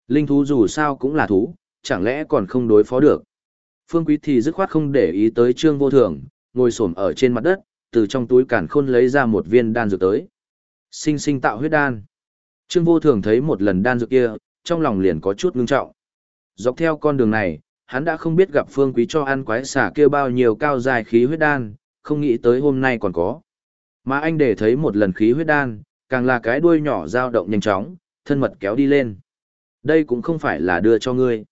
Linh thú dù sao cũng là thú, chẳng lẽ còn không đối phó được. Phương Quý thì dứt khoát không để ý tới Trương Vô Thường, ngồi xổm ở trên mặt đất, từ trong túi cản khôn lấy ra một viên đan dược tới. Sinh sinh tạo huyết đan. Trương Vô Thường thấy một lần đan dược kia, trong lòng liền có chút ngưng trọng. Dọc theo con đường này, hắn đã không biết gặp Phương Quý cho ăn quái xả kia bao nhiêu cao dài khí huyết đan, không nghĩ tới hôm nay còn có. Mà anh để thấy một lần khí huyết đan, càng là cái đuôi nhỏ dao động nhanh chóng, thân mật kéo đi lên. Đây cũng không phải là đưa cho ngươi.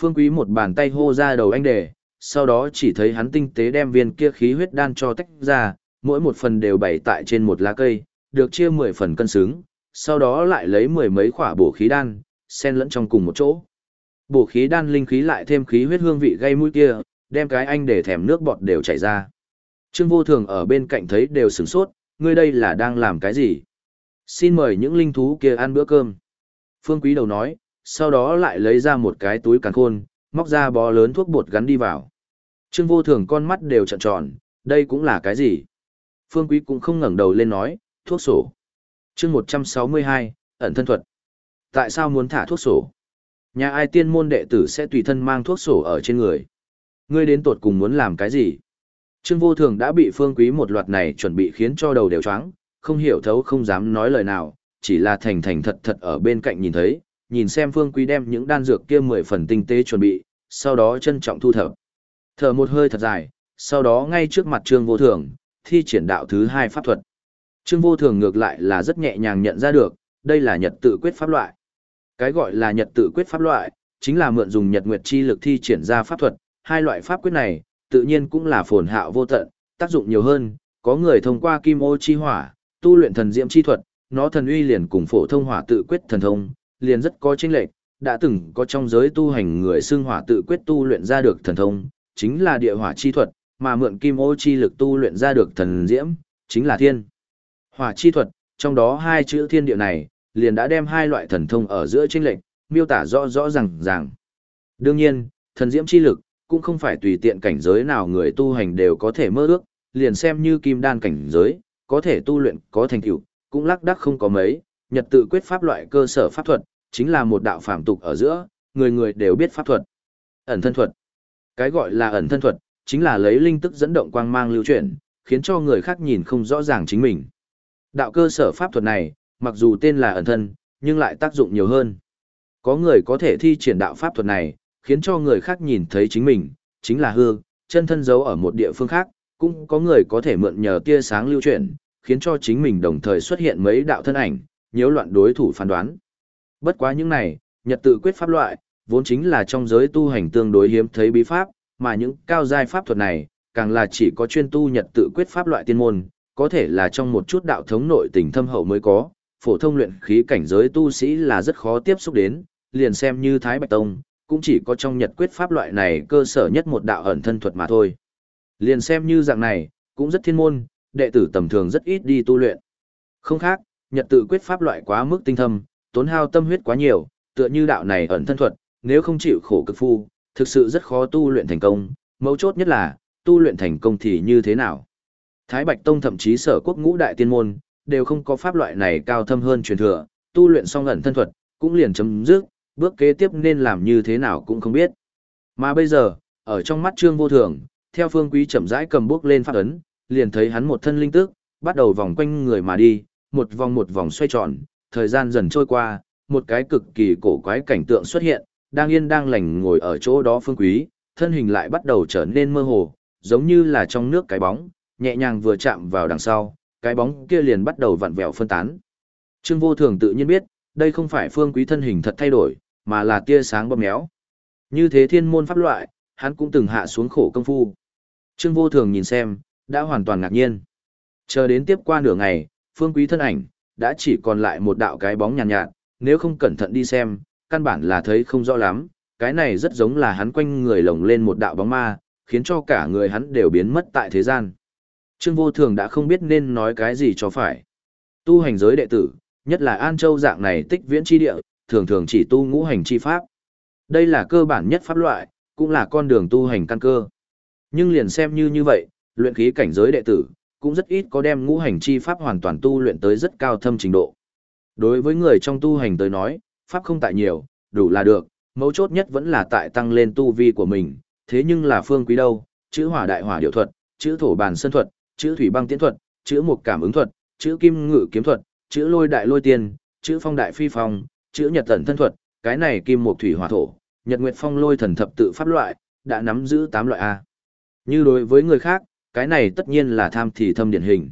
Phương Quý một bàn tay hô ra đầu anh đề, sau đó chỉ thấy hắn tinh tế đem viên kia khí huyết đan cho tách ra, mỗi một phần đều bày tại trên một lá cây, được chia 10 phần cân xứng, sau đó lại lấy mười mấy khỏa bổ khí đan, xen lẫn trong cùng một chỗ. Bổ khí đan linh khí lại thêm khí huyết hương vị gây mũi kia, đem cái anh để thèm nước bọt đều chảy ra. Trương Vô Thường ở bên cạnh thấy đều sửng sốt, ngươi đây là đang làm cái gì? Xin mời những linh thú kia ăn bữa cơm. Phương Quý đầu nói, sau đó lại lấy ra một cái túi càn khôn, móc ra bó lớn thuốc bột gắn đi vào. Trương vô thường con mắt đều trợn tròn, đây cũng là cái gì? Phương Quý cũng không ngẩng đầu lên nói, thuốc sổ. chương 162, ẩn thân thuật. Tại sao muốn thả thuốc sổ? Nhà ai tiên môn đệ tử sẽ tùy thân mang thuốc sổ ở trên người? Ngươi đến tột cùng muốn làm cái gì? Trương Vô Thường đã bị Phương Quý một loạt này chuẩn bị khiến cho đầu đều choáng, không hiểu thấu không dám nói lời nào, chỉ là thành thành thật thật ở bên cạnh nhìn thấy, nhìn xem Phương Quý đem những đan dược kia mười phần tinh tế chuẩn bị, sau đó trân trọng thu thập. Thở một hơi thật dài, sau đó ngay trước mặt Trương Vô Thường, thi triển đạo thứ hai pháp thuật. Trương Vô Thường ngược lại là rất nhẹ nhàng nhận ra được, đây là nhật tự quyết pháp loại. Cái gọi là nhật tự quyết pháp loại, chính là mượn dùng nhật nguyệt chi lực thi triển ra pháp thuật, hai loại pháp quyết này, tự nhiên cũng là phồn hạo vô tận, tác dụng nhiều hơn, có người thông qua kim ô chi hỏa, tu luyện thần diễm chi thuật, nó thần uy liền cùng phổ thông hỏa tự quyết thần thông, liền rất có chênh lệch, đã từng có trong giới tu hành người xương hỏa tự quyết tu luyện ra được thần thông, chính là địa hỏa chi thuật, mà mượn kim ô chi lực tu luyện ra được thần diễm, chính là thiên. Hỏa chi thuật, trong đó hai chữ thiên địa này, liền đã đem hai loại thần thông ở giữa chênh lệch, miêu tả rõ rõ ràng ràng. Đương nhiên, thần diễm chi lực, cũng không phải tùy tiện cảnh giới nào người tu hành đều có thể mơ ước, liền xem như kim đan cảnh giới, có thể tu luyện có thành tựu, cũng lắc đắc không có mấy, nhật tự quyết pháp loại cơ sở pháp thuật, chính là một đạo phàm tục ở giữa, người người đều biết pháp thuật. Ẩn thân thuật. Cái gọi là ẩn thân thuật, chính là lấy linh tức dẫn động quang mang lưu chuyển, khiến cho người khác nhìn không rõ ràng chính mình. Đạo cơ sở pháp thuật này, mặc dù tên là ẩn thân, nhưng lại tác dụng nhiều hơn. Có người có thể thi triển đạo pháp thuật này, khiến cho người khác nhìn thấy chính mình, chính là hư, chân thân giấu ở một địa phương khác, cũng có người có thể mượn nhờ tia sáng lưu chuyển, khiến cho chính mình đồng thời xuất hiện mấy đạo thân ảnh, nhiễu loạn đối thủ phán đoán. Bất quá những này, nhật tự quyết pháp loại, vốn chính là trong giới tu hành tương đối hiếm thấy bí pháp, mà những cao giai pháp thuật này, càng là chỉ có chuyên tu nhật tự quyết pháp loại tiên môn, có thể là trong một chút đạo thống nội tình thâm hậu mới có, phổ thông luyện khí cảnh giới tu sĩ là rất khó tiếp xúc đến, liền xem như Thái Bạch Tông, cũng chỉ có trong nhật quyết pháp loại này cơ sở nhất một đạo ẩn thân thuật mà thôi. Liền xem như dạng này, cũng rất thiên môn, đệ tử tầm thường rất ít đi tu luyện. Không khác, nhật tự quyết pháp loại quá mức tinh thâm, tốn hao tâm huyết quá nhiều, tựa như đạo này ẩn thân thuật, nếu không chịu khổ cực phu, thực sự rất khó tu luyện thành công, mấu chốt nhất là, tu luyện thành công thì như thế nào. Thái Bạch Tông thậm chí sở quốc ngũ đại tiên môn, đều không có pháp loại này cao thâm hơn truyền thừa, tu luyện xong ẩn thân thuật, cũng liền chấm dứt, bước kế tiếp nên làm như thế nào cũng không biết. Mà bây giờ, ở trong mắt Trương Vô Thường, theo Phương Quý chậm rãi cầm bước lên pháp ấn, liền thấy hắn một thân linh tức, bắt đầu vòng quanh người mà đi, một vòng một vòng xoay tròn, thời gian dần trôi qua, một cái cực kỳ cổ quái cảnh tượng xuất hiện, đang yên đang lành ngồi ở chỗ đó Phương Quý, thân hình lại bắt đầu trở nên mơ hồ, giống như là trong nước cái bóng, nhẹ nhàng vừa chạm vào đằng sau, cái bóng kia liền bắt đầu vặn vẹo phân tán. Trương Vô Thường tự nhiên biết, đây không phải Phương Quý thân hình thật thay đổi, mà là tia sáng bơm méo. Như thế thiên môn pháp loại, hắn cũng từng hạ xuống khổ công phu. Trương Vô Thường nhìn xem, đã hoàn toàn ngạc nhiên. Chờ đến tiếp qua nửa ngày, Phương Quý thân ảnh, đã chỉ còn lại một đạo cái bóng nhàn nhạt, nhạt, nếu không cẩn thận đi xem, căn bản là thấy không rõ lắm, cái này rất giống là hắn quanh người lồng lên một đạo bóng ma, khiến cho cả người hắn đều biến mất tại thế gian. Trương Vô Thường đã không biết nên nói cái gì cho phải. Tu hành giới đệ tử, nhất là An Châu dạng này tích viễn chi địa, thường thường chỉ tu ngũ hành chi pháp. Đây là cơ bản nhất pháp loại, cũng là con đường tu hành căn cơ. Nhưng liền xem như như vậy, luyện khí cảnh giới đệ tử, cũng rất ít có đem ngũ hành chi pháp hoàn toàn tu luyện tới rất cao thâm trình độ. Đối với người trong tu hành tới nói, pháp không tại nhiều, đủ là được, mấu chốt nhất vẫn là tại tăng lên tu vi của mình, thế nhưng là phương quý đâu, chữ hỏa đại hỏa điều thuật, chữ thổ bàn sơn thuật, chữ thủy băng tiến thuật, chữ mục cảm ứng thuật, chữ kim ngự kiếm thuật, chữ lôi đại lôi tiền, chữ phong đại phi phong, chữ nhật tận thân thuật, cái này kim mục thủy hỏa thổ, nhật nguyệt phong lôi thần thập tự pháp loại, đã nắm giữ 8 loại A. Như đối với người khác, cái này tất nhiên là tham thì thâm điển hình.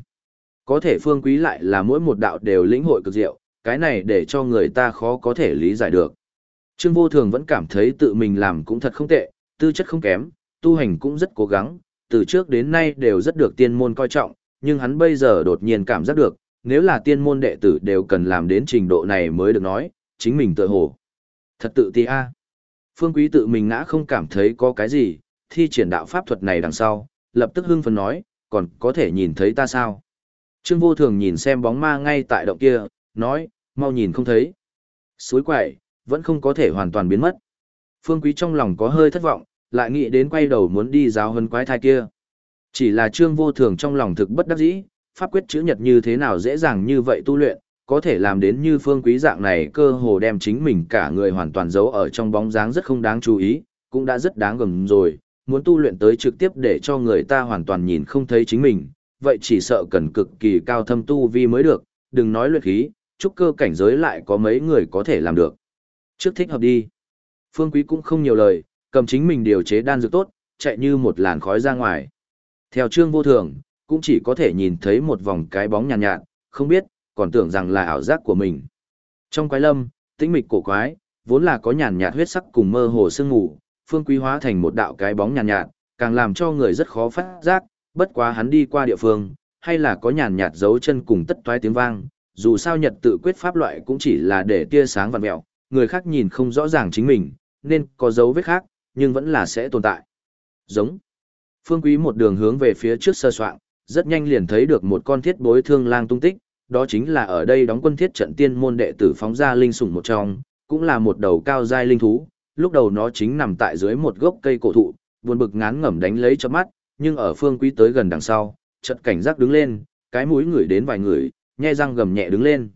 Có thể phương quý lại là mỗi một đạo đều lĩnh hội cực diệu, cái này để cho người ta khó có thể lý giải được. Trương Vô Thường vẫn cảm thấy tự mình làm cũng thật không tệ, tư chất không kém, tu hành cũng rất cố gắng, từ trước đến nay đều rất được tiên môn coi trọng, nhưng hắn bây giờ đột nhiên cảm giác được, nếu là tiên môn đệ tử đều cần làm đến trình độ này mới được nói, chính mình tự hồ. Thật tự ti a. Phương Quý tự mình ngã không cảm thấy có cái gì, thi triển đạo pháp thuật này đằng sau, lập tức hưng phấn nói, còn có thể nhìn thấy ta sao? Trương Vô Thường nhìn xem bóng ma ngay tại động kia, nói, mau nhìn không thấy. Suối quậy, vẫn không có thể hoàn toàn biến mất. Phương Quý trong lòng có hơi thất vọng, lại nghĩ đến quay đầu muốn đi giáo hân quái thai kia. Chỉ là Trương Vô Thường trong lòng thực bất đắc dĩ, pháp quyết chữ nhật như thế nào dễ dàng như vậy tu luyện, có thể làm đến như phương quý dạng này cơ hồ đem chính mình cả người hoàn toàn giấu ở trong bóng dáng rất không đáng chú ý, cũng đã rất đáng gầm rồi, muốn tu luyện tới trực tiếp để cho người ta hoàn toàn nhìn không thấy chính mình, vậy chỉ sợ cần cực kỳ cao thâm tu vi mới được, đừng nói luyện khí, trúc cơ cảnh giới lại có mấy người có thể làm được. Trước thích hợp đi. Phương Quý cũng không nhiều lời, cầm chính mình điều chế đan dược tốt, chạy như một làn khói ra ngoài. Theo trương vô thường, cũng chỉ có thể nhìn thấy một vòng cái bóng nhàn nhạt, nhạt, không biết, còn tưởng rằng là ảo giác của mình. Trong quái lâm, tĩnh mịch cổ quái, vốn là có nhàn nhạt huyết sắc cùng mơ hồ sương ngủ, phương quý hóa thành một đạo cái bóng nhàn nhạt, nhạt, càng làm cho người rất khó phát giác, bất quá hắn đi qua địa phương, hay là có nhàn nhạt dấu chân cùng tất toái tiếng vang, dù sao nhật tự quyết pháp loại cũng chỉ là để tia sáng vằn mẹo, người khác nhìn không rõ ràng chính mình, nên có dấu vết khác, nhưng vẫn là sẽ tồn tại. Giống. Phương Quý một đường hướng về phía trước sơ soạn, rất nhanh liền thấy được một con thiết bối thương lang tung tích, đó chính là ở đây đóng quân thiết trận tiên môn đệ tử phóng ra linh sủng một trong, cũng là một đầu cao giai linh thú, lúc đầu nó chính nằm tại dưới một gốc cây cổ thụ, buồn bực ngán ngẩm đánh lấy cho mắt, nhưng ở phương quý tới gần đằng sau, chợt cảnh giác đứng lên, cái mũi ngửi đến vài người, nhe răng gầm nhẹ đứng lên.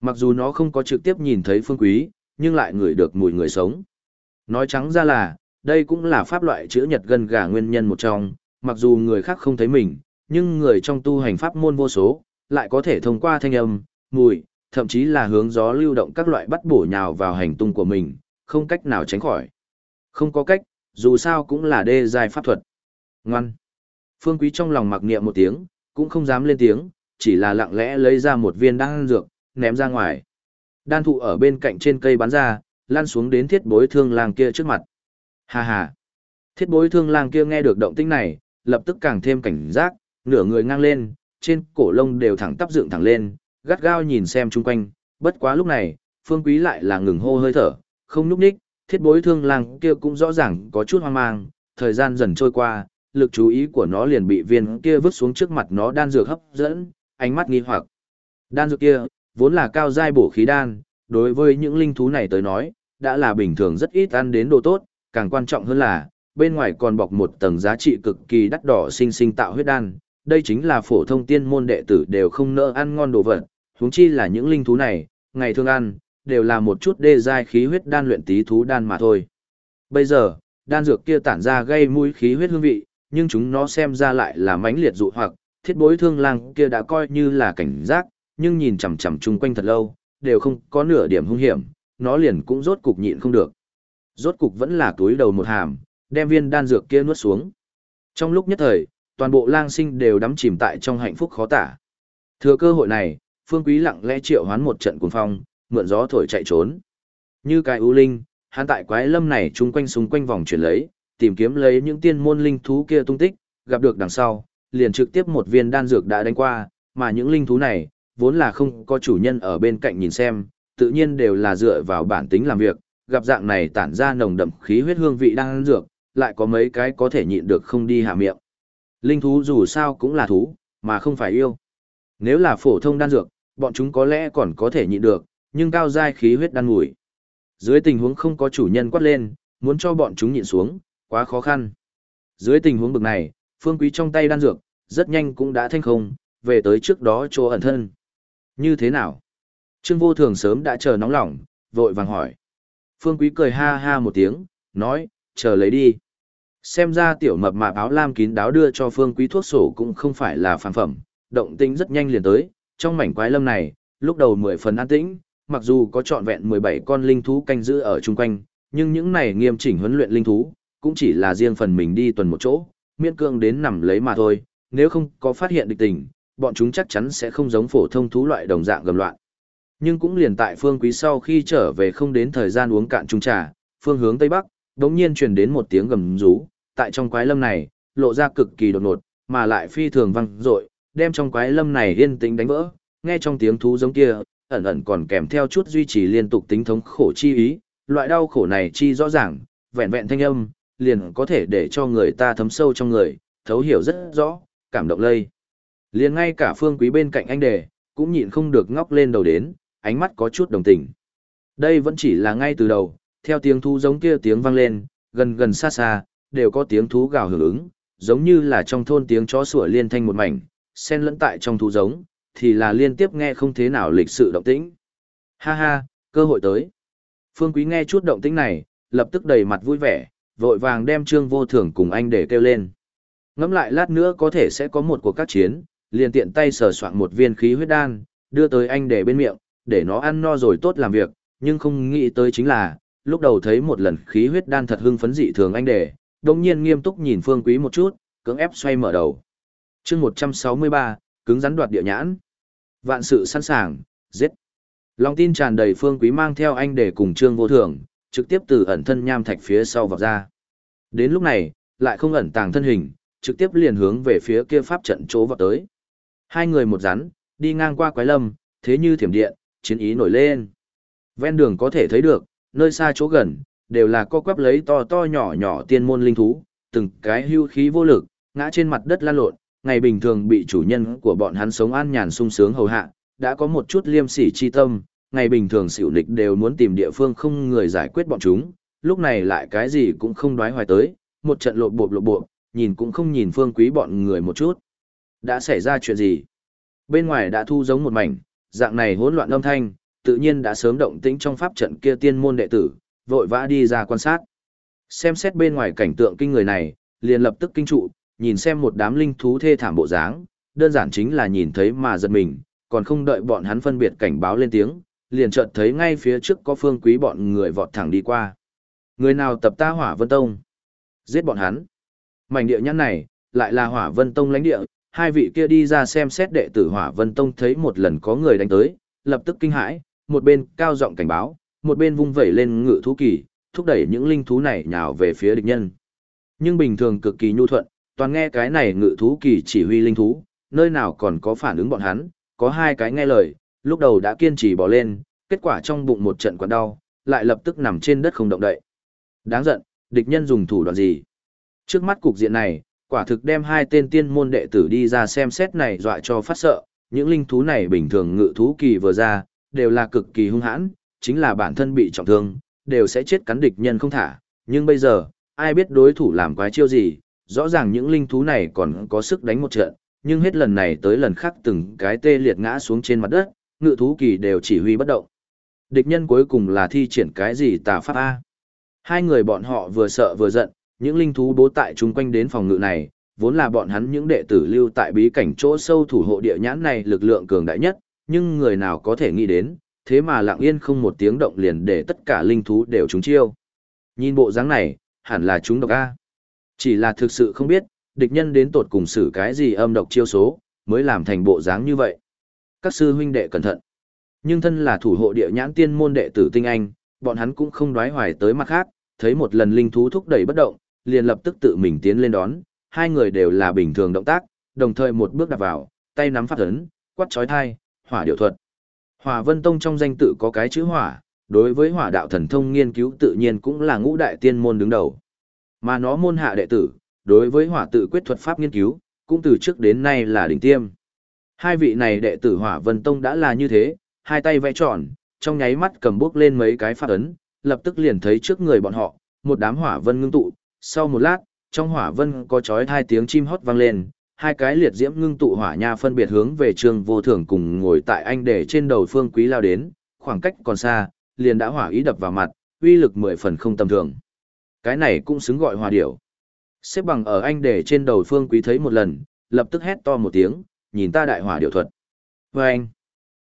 Mặc dù nó không có trực tiếp nhìn thấy phương quý, nhưng lại ngửi được mùi người sống. Nói trắng ra là, đây cũng là pháp loại chữ nhật gần gà nguyên nhân một trong, mặc dù người khác không thấy mình, nhưng người trong tu hành pháp môn vô số, lại có thể thông qua thanh âm, mùi, thậm chí là hướng gió lưu động các loại bắt bổ nhào vào hành tung của mình, không cách nào tránh khỏi. Không có cách, dù sao cũng là đê dài pháp thuật. Ngoan. Phương Quý trong lòng mặc niệm một tiếng, cũng không dám lên tiếng, chỉ là lặng lẽ lấy ra một viên đan dược, ném ra ngoài. Đan thụ ở bên cạnh trên cây bắn ra, lan xuống đến thiết bối thương lang kia trước mặt. Hà hà. Thiết bối thương lang kia nghe được động tĩnh này, lập tức càng thêm cảnh giác, nửa người ngang lên, trên cổ lông đều thẳng tắp dựng thẳng lên, gắt gao nhìn xem chung quanh, bất quá lúc này, phương quý lại là ngừng hô hơi thở, không núp ních, thiết bối thương lang kia cũng rõ ràng có chút hoang mang, thời gian dần trôi qua, lực chú ý của nó liền bị viên kia vứt xuống trước mặt nó đan dược hấp dẫn, ánh mắt nghi hoặc. Đan dược kia, vốn là cao giai bổ khí đan, đối với những linh thú này tới nói, đã là bình thường rất ít ăn đến đồ tốt, càng quan trọng hơn là, bên ngoài còn bọc một tầng giá trị cực kỳ đắt đỏ sinh sinh tạo huyết đan, đây chính là phổ thông tiên môn đệ tử đều không nỡ ăn ngon đồ vật, huống chi là những linh thú này, ngày thường ăn, đều là một chút đê giai khí huyết đan luyện tí thú đan mà thôi. Bây giờ, đan dược kia tản ra gây mũi khí huyết hương vị, nhưng chúng nó xem ra lại là mãnh liệt dụ hoặc, thiết bối thương lang kia đã coi như là cảnh giác, nhưng nhìn chằm chằm chung quanh thật lâu, đều không có nửa điểm hung hiểm, nó liền cũng rốt cục nhịn không được. Rốt cục vẫn là túi đầu một hàm, đem viên đan dược kia nuốt xuống. Trong lúc nhất thời, toàn bộ lang sinh đều đắm chìm tại trong hạnh phúc khó tả. Thừa cơ hội này, Phương Quý lặng lẽ triệu hoán một trận cuồng phong, mượn gió thổi chạy trốn. Như cái ưu linh, hắn tại quái lâm này chung quanh xung quanh vòng chuyển lấy, tìm kiếm lấy những tiên môn linh thú kia tung tích, gặp được đằng sau, liền trực tiếp một viên đan dược đã đánh qua, mà những linh thú này, vốn là không có chủ nhân ở bên cạnh nhìn xem, tự nhiên đều là dựa vào bản tính làm việc, gặp dạng này tản ra nồng đậm khí huyết hương vị đan dược, lại có mấy cái có thể nhịn được không đi hạ miệng. Linh thú dù sao cũng là thú, mà không phải yêu. Nếu là phổ thông đan dược, bọn chúng có lẽ còn có thể nhịn được, nhưng cao giai khí huyết đan ngủi. Dưới tình huống không có chủ nhân quát lên, muốn cho bọn chúng nhịn xuống, quá khó khăn. Dưới tình huống bực này, phương quý trong tay đan dược, rất nhanh cũng đã thanh không, về tới trước đó chỗ ẩn thân. Như thế nào? Trương vô thường sớm đã chờ nóng lòng, vội vàng hỏi. Phương quý cười ha ha một tiếng, nói, chờ lấy đi. Xem ra tiểu mập mạp áo lam kín đáo đưa cho phương quý thuốc sổ cũng không phải là phản phẩm, động tĩnh rất nhanh liền tới, trong mảnh quái lâm này, lúc đầu mười phần an tĩnh, mặc dù có trọn vẹn 17 con linh thú canh giữ ở chung quanh, nhưng những này nghiêm chỉnh huấn luyện linh thú, cũng chỉ là riêng phần mình đi tuần một chỗ, miễn cương đến nằm lấy mà thôi, nếu không có phát hiện địch tình, bọn chúng chắc chắn sẽ không giống phổ thông thú loại đồng dạng gầm loạn. Nhưng cũng liền tại phương quý sau khi trở về không đến thời gian uống cạn chung trà, phương hướng tây bắc, đống nhiên truyền đến một tiếng gầm rú, tại trong quái lâm này, lộ ra cực kỳ đột ngột, mà lại phi thường vang dội, đem trong quái lâm này yên tĩnh đánh vỡ, nghe trong tiếng thú giống kia, ẩn ẩn còn kèm theo chút duy trì liên tục tính thống khổ chi ý, loại đau khổ này chi rõ ràng, vẹn vẹn thanh âm, liền có thể để cho người ta thấm sâu trong người, thấu hiểu rất rõ, cảm động lây. Liền ngay cả phương quý bên cạnh anh đề, cũng nhịn không được ngóc lên đầu đến, ánh mắt có chút đồng tình. Đây vẫn chỉ là ngay từ đầu, theo tiếng thú giống kia tiếng vang lên, gần gần xa xa, đều có tiếng thú gào hưởng ứng, giống như là trong thôn tiếng chó sủa liên thanh một mảnh, xen lẫn tại trong thú giống, thì là liên tiếp nghe không thế nào lịch sự động tĩnh. Ha ha, cơ hội tới. Phương Quý nghe chút động tĩnh này, lập tức đầy mặt vui vẻ, vội vàng đem Trương Vô Thường cùng anh để kêu lên. Ngẫm lại lát nữa có thể sẽ có một cuộc các chiến, liền tiện tay sờ soạn một viên khí huyết đan, đưa tới anh để bên miệng, để nó ăn no rồi tốt làm việc, nhưng không nghĩ tới chính là, lúc đầu thấy một lần khí huyết đan thật hưng phấn dị thường anh để, đồng nhiên nghiêm túc nhìn Phương Quý một chút, cưỡng ép xoay mở đầu. chương 163, cứng rắn đoạt địa nhãn. Vạn sự sẵn sàng, giết. Lòng tin tràn đầy Phương Quý mang theo anh để cùng Trương Vô Thường, trực tiếp từ ẩn thân nham thạch phía sau vọt ra. Đến lúc này, lại không ẩn tàng thân hình, trực tiếp liền hướng về phía kia pháp trận chỗ vọt tới. Hai người một rắn, đi ngang qua quái lâm, thế như thiểm điện, chiến ý nổi lên. Ven đường có thể thấy được, nơi xa chỗ gần, đều là co quắp lấy to to nhỏ nhỏ tiên môn linh thú, từng cái hưu khí vô lực, ngã trên mặt đất lan lộn, ngày bình thường bị chủ nhân của bọn hắn sống an nhàn sung sướng hầu hạ, đã có một chút liêm sỉ chi tâm, ngày bình thường xỉu nịch đều muốn tìm địa phương không người giải quyết bọn chúng, lúc này lại cái gì cũng không đoái hoài tới, một trận lộ bộp lộ bộp, nhìn cũng không nhìn phương quý bọn người một chút. Đã xảy ra chuyện gì? Bên ngoài đã thu giống một mảnh, dạng này hỗn loạn âm thanh, tự nhiên đã sớm động tĩnh trong pháp trận kia tiên môn đệ tử, vội vã đi ra quan sát. Xem xét bên ngoài cảnh tượng kinh người này, liền lập tức kinh trụ, nhìn xem một đám linh thú thê thảm bộ dáng, đơn giản chính là nhìn thấy mà giật mình, còn không đợi bọn hắn phân biệt cảnh báo lên tiếng, liền chợt thấy ngay phía trước có phương quý bọn người vọt thẳng đi qua. Người nào tập ta hỏa vân tông? Giết bọn hắn. Mảnh địa nhân này, lại là hỏa vân tông lãnh địa, hai vị kia đi ra xem xét đệ tử hỏa vân tông thấy một lần có người đánh tới, lập tức kinh hãi, một bên cao giọng cảnh báo, một bên vung vẩy lên ngự thú kỳ, thúc đẩy những linh thú này nhào về phía địch nhân. Nhưng bình thường cực kỳ nhu thuận, toàn nghe cái này ngự thú kỳ chỉ huy linh thú, nơi nào còn có phản ứng bọn hắn, có hai cái nghe lời, lúc đầu đã kiên trì bỏ lên, kết quả trong bụng một trận quặn đau, lại lập tức nằm trên đất không động đậy. Đáng giận, địch nhân dùng thủ đoạn gì? Trước mắt cục diện này, quả thực đem hai tên tiên môn đệ tử đi ra xem xét này dọa cho phát sợ, những linh thú này bình thường ngự thú kỳ vừa ra, đều là cực kỳ hung hãn, chính là bản thân bị trọng thương, đều sẽ chết cắn địch nhân không thả, nhưng bây giờ, ai biết đối thủ làm quái chiêu gì, rõ ràng những linh thú này còn có sức đánh một trận, nhưng hết lần này tới lần khác từng cái tê liệt ngã xuống trên mặt đất, ngự thú kỳ đều chỉ huy bất động. Địch nhân cuối cùng là thi triển cái gì tà pháp A. Hai người bọn họ vừa sợ vừa giận, những linh thú bố tại chung quanh đến phòng ngự này, vốn là bọn hắn những đệ tử lưu tại bí cảnh chỗ sâu thủ hộ địa nhãn này lực lượng cường đại nhất, nhưng người nào có thể nghĩ đến, thế mà lặng yên không một tiếng động liền để tất cả linh thú đều trúng chiêu. Nhìn bộ dáng này, hẳn là chúng độc A. Chỉ là thực sự không biết, địch nhân đến tột cùng xử cái gì âm độc chiêu số, mới làm thành bộ dáng như vậy. Các sư huynh đệ cẩn thận. Nhưng thân là thủ hộ địa nhãn tiên môn đệ tử tinh anh, bọn hắn cũng không đoái hoài tới mặt khác, thấy một lần linh thú thúc đẩy bất động, liền lập tức tự mình tiến lên đón, hai người đều là bình thường động tác, đồng thời một bước đặt vào, tay nắm phát ấn, quát chói thai, hỏa điều thuật. Hỏa Vân Tông trong danh tự có cái chữ hỏa, đối với hỏa đạo thần thông nghiên cứu tự nhiên cũng là ngũ đại tiên môn đứng đầu. Mà nó môn hạ đệ tử, đối với hỏa tự quyết thuật pháp nghiên cứu, cũng từ trước đến nay là đỉnh tiêm. Hai vị này đệ tử Hỏa Vân Tông đã là như thế, hai tay vẽ tròn, trong nháy mắt cầm bước lên mấy cái pháp ấn, lập tức liền thấy trước người bọn họ, một đám hỏa vân ngưng tụ, sau một lát, trong hỏa vân có chói hai tiếng chim hót vang lên, hai cái liệt diễm ngưng tụ hỏa nha phân biệt hướng về trường Vô Thường cùng ngồi tại anh để trên đầu Phương Quý lao đến, khoảng cách còn xa, liền đã hỏa ý đập vào mặt, uy lực mười phần không tầm thường. Cái này cũng xứng gọi hòa điểu. Xếp bằng ở anh để trên đầu Phương Quý thấy một lần, lập tức hét to một tiếng, nhìn ta đại hỏa điểu thuật. Và anh,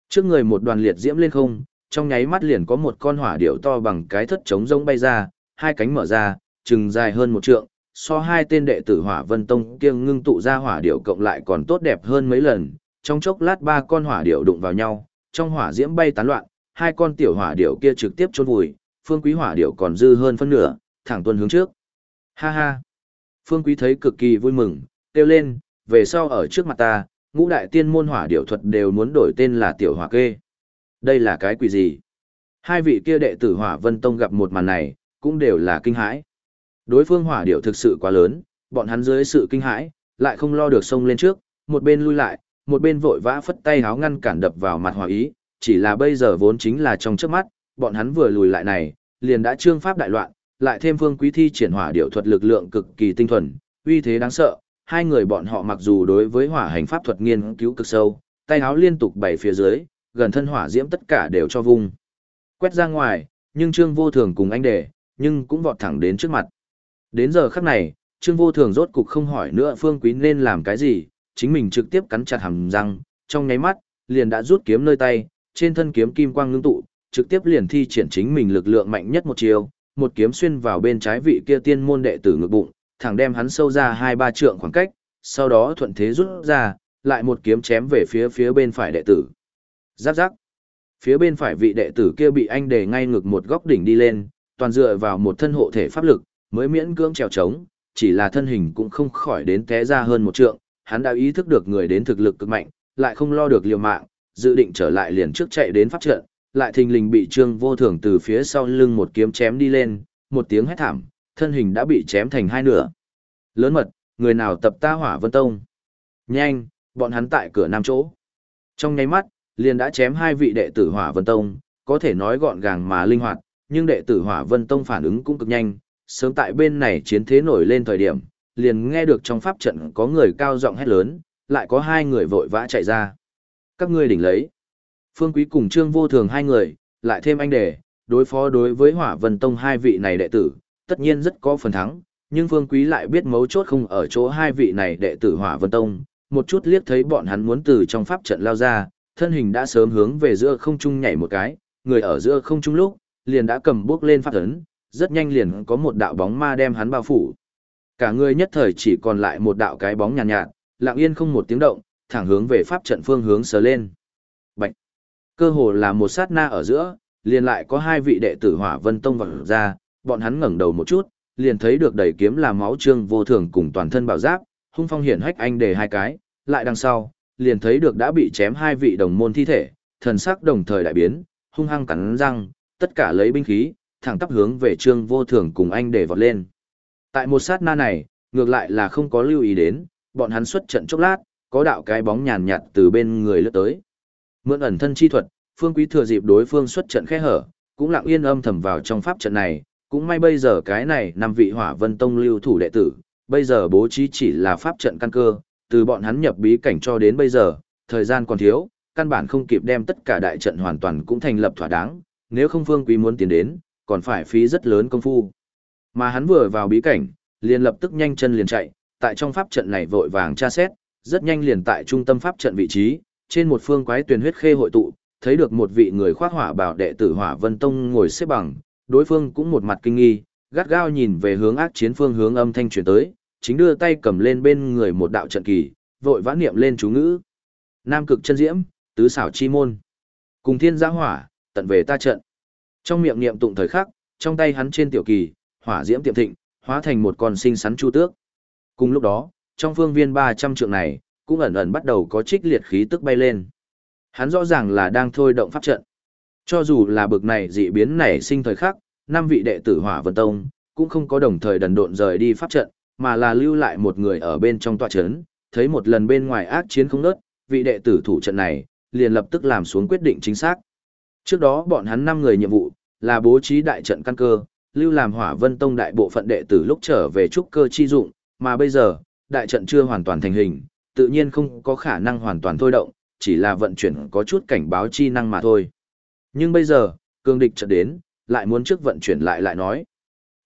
trước người một đoàn liệt diễm lên không, trong nháy mắt liền có một con hỏa điểu to bằng cái thất trống rông bay ra, hai cánh mở ra, chừng dài hơn một trượng, so hai tên đệ tử hỏa vân tông kiêng ngưng tụ ra hỏa điểu cộng lại còn tốt đẹp hơn mấy lần, trong chốc lát ba con hỏa điểu đụng vào nhau, trong hỏa diễm bay tán loạn, hai con tiểu hỏa điểu kia trực tiếp chôn vùi, phương quý hỏa điểu còn dư hơn phân nửa, thẳng tuần hướng trước. Ha ha! Phương quý thấy cực kỳ vui mừng, kêu lên, về sau ở trước mặt ta, ngũ đại tiên môn hỏa điểu thuật đều muốn đổi tên là tiểu hỏa kê. Đây là cái quỷ gì? Hai vị kia đệ tử hỏa vân tông gặp một màn này, cũng đều là kinh hãi. Đối phương hỏa điểu thực sự quá lớn, bọn hắn dưới sự kinh hãi, lại không lo được xông lên trước, một bên lui lại, một bên vội vã phất tay háo ngăn cản đập vào mặt hỏa ý, chỉ là bây giờ vốn chính là trong trước mắt, bọn hắn vừa lùi lại này, liền đã trương pháp đại loạn, lại thêm phương quý thi triển hỏa điệu thuật lực lượng cực kỳ tinh thuần, uy thế đáng sợ, hai người bọn họ mặc dù đối với hỏa hành pháp thuật nghiên cứu cực sâu, tay áo liên tục bảy phía dưới, gần thân hỏa diễm tất cả đều cho vung. Quét ra ngoài, nhưng Trương Vô Thường cùng anh đệ, nhưng cũng vọt thẳng đến trước mặt. Đến giờ khắc này, Trương Vô Thường rốt cục không hỏi nữa Phương Quý nên làm cái gì, chính mình trực tiếp cắn chặt hàm răng, trong nháy mắt, liền đã rút kiếm nơi tay, trên thân kiếm kim quang ngưng tụ, trực tiếp liền thi triển chính mình lực lượng mạnh nhất một chiều, một kiếm xuyên vào bên trái vị kia tiên môn đệ tử ngực bụng, thẳng đem hắn sâu ra hai ba trượng khoảng cách, sau đó thuận thế rút ra, lại một kiếm chém về phía phía bên phải đệ tử. Giáp giáp. Phía bên phải vị đệ tử kia bị anh để ngay ngực một góc đỉnh đi lên, toàn dựa vào một thân hộ thể pháp lực, mới miễn cưỡng trèo trống, chỉ là thân hình cũng không khỏi đến té ra hơn một trượng, hắn đã ý thức được người đến thực lực cực mạnh, lại không lo được liều mạng, dự định trở lại liền trước chạy đến pháp trận, lại thình lình bị Trương Vô Thường từ phía sau lưng một kiếm chém đi lên, một tiếng hét thảm, thân hình đã bị chém thành hai nửa. Lớn mật, người nào tập ta Hỏa Vân Tông? Nhanh, bọn hắn tại cửa nam chỗ. Trong nháy mắt, liền đã chém hai vị đệ tử Hỏa Vân Tông, có thể nói gọn gàng mà linh hoạt, nhưng đệ tử Hỏa Vân Tông phản ứng cũng cực nhanh, sớm tại bên này chiến thế nổi lên thời điểm, liền nghe được trong pháp trận có người cao giọng hét lớn, lại có hai người vội vã chạy ra. Các ngươi đỉnh lấy. Phương Quý cùng Trương Vô Thường hai người, lại thêm anh đề, đối phó đối với Hỏa Vân Tông hai vị này đệ tử, tất nhiên rất có phần thắng, nhưng Phương Quý lại biết mấu chốt không ở chỗ hai vị này đệ tử Hỏa Vân Tông, một chút liếc thấy bọn hắn muốn từ trong pháp trận lao ra, thân hình đã sớm hướng về giữa không trung nhảy một cái, người ở giữa không trung lúc, liền đã cầm bước lên pháp ấn, rất nhanh liền có một đạo bóng ma đem hắn bao phủ. Cả người nhất thời chỉ còn lại một đạo cái bóng nhàn nhạt, nhạt, lặng yên không một tiếng động, thẳng hướng về pháp trận phương hướng sờ lên. Cơ hồ là một sát na ở giữa, liền lại có hai vị đệ tử Hỏa Vân Tông vọt ra, bọn hắn ngẩng đầu một chút, liền thấy được đầy kiếm là máu trương vô thường cùng toàn thân bảo giáp, hung phong hiển hách anh để hai cái, lại đằng sau, liền thấy được đã bị chém hai vị đồng môn thi thể, thần sắc đồng thời đại biến, hung hăng cắn răng, tất cả lấy binh khí, thẳng tắp hướng về trương vô thường cùng anh để vọt lên. Tại một sát na này, ngược lại là không có lưu ý đến, bọn hắn xuất trận chốc lát, có đạo cái bóng nhàn nhạt từ bên người lướt tới. Mượn ẩn thân chi thuật, Phương Quý thừa dịp đối phương xuất trận khe hở, cũng lặng yên âm thầm vào trong pháp trận này, cũng may bây giờ cái này năm vị Hỏa Vân Tông lưu thủ đệ tử, bây giờ bố trí chỉ là pháp trận căn cơ, từ bọn hắn nhập bí cảnh cho đến bây giờ, thời gian còn thiếu, căn bản không kịp đem tất cả đại trận hoàn toàn cũng thành lập thỏa đáng, nếu không Phương Quý muốn tiến đến, còn phải phí rất lớn công phu. Mà hắn vừa vào bí cảnh, liền lập tức nhanh chân liền chạy, tại trong pháp trận này vội vàng tra xét, rất nhanh liền tại trung tâm pháp trận vị trí, trên một phương quái tuyền huyết khê hội tụ, thấy được một vị người khoác hỏa bảo đệ tử Hỏa Vân Tông ngồi xếp bằng, đối phương cũng một mặt kinh nghi, gắt gao nhìn về hướng ác chiến phương hướng âm thanh truyền tới, chính đưa tay cầm lên bên người một đạo trận kỳ, vội vã niệm lên chú ngữ. Nam cực chân diễm, tứ xảo chi môn. Cùng thiên giã hỏa, tận về ta trận. Trong miệng niệm tụng thời khắc, trong tay hắn trên tiểu kỳ, hỏa diễm tiệm thịnh, hóa thành một con sinh sắn chu tước. Cùng lúc đó, trong phương viên 300 trượng này, cũng ẩn ẩn bắt đầu có trích liệt khí tức bay lên. Hắn rõ ràng là đang thôi động pháp trận. Cho dù là bực này dị biến nảy sinh thời khắc, năm vị đệ tử Hỏa Vân Tông cũng không có đồng thời đần độn rời đi pháp trận, mà là lưu lại một người ở bên trong tòa trấn, thấy một lần bên ngoài ác chiến không ngớt, vị đệ tử thủ trận này liền lập tức làm xuống quyết định chính xác. Trước đó bọn hắn năm người nhiệm vụ là bố trí đại trận căn cơ, lưu làm Hỏa Vân Tông đại bộ phận đệ tử lúc trở về trúc cơ chi dụng, mà bây giờ, đại trận chưa hoàn toàn thành hình, tự nhiên không có khả năng hoàn toàn thôi động, chỉ là vận chuyển có chút cảnh báo chi năng mà thôi. Nhưng bây giờ, cương địch chợt đến, lại muốn trước vận chuyển lại lại nói.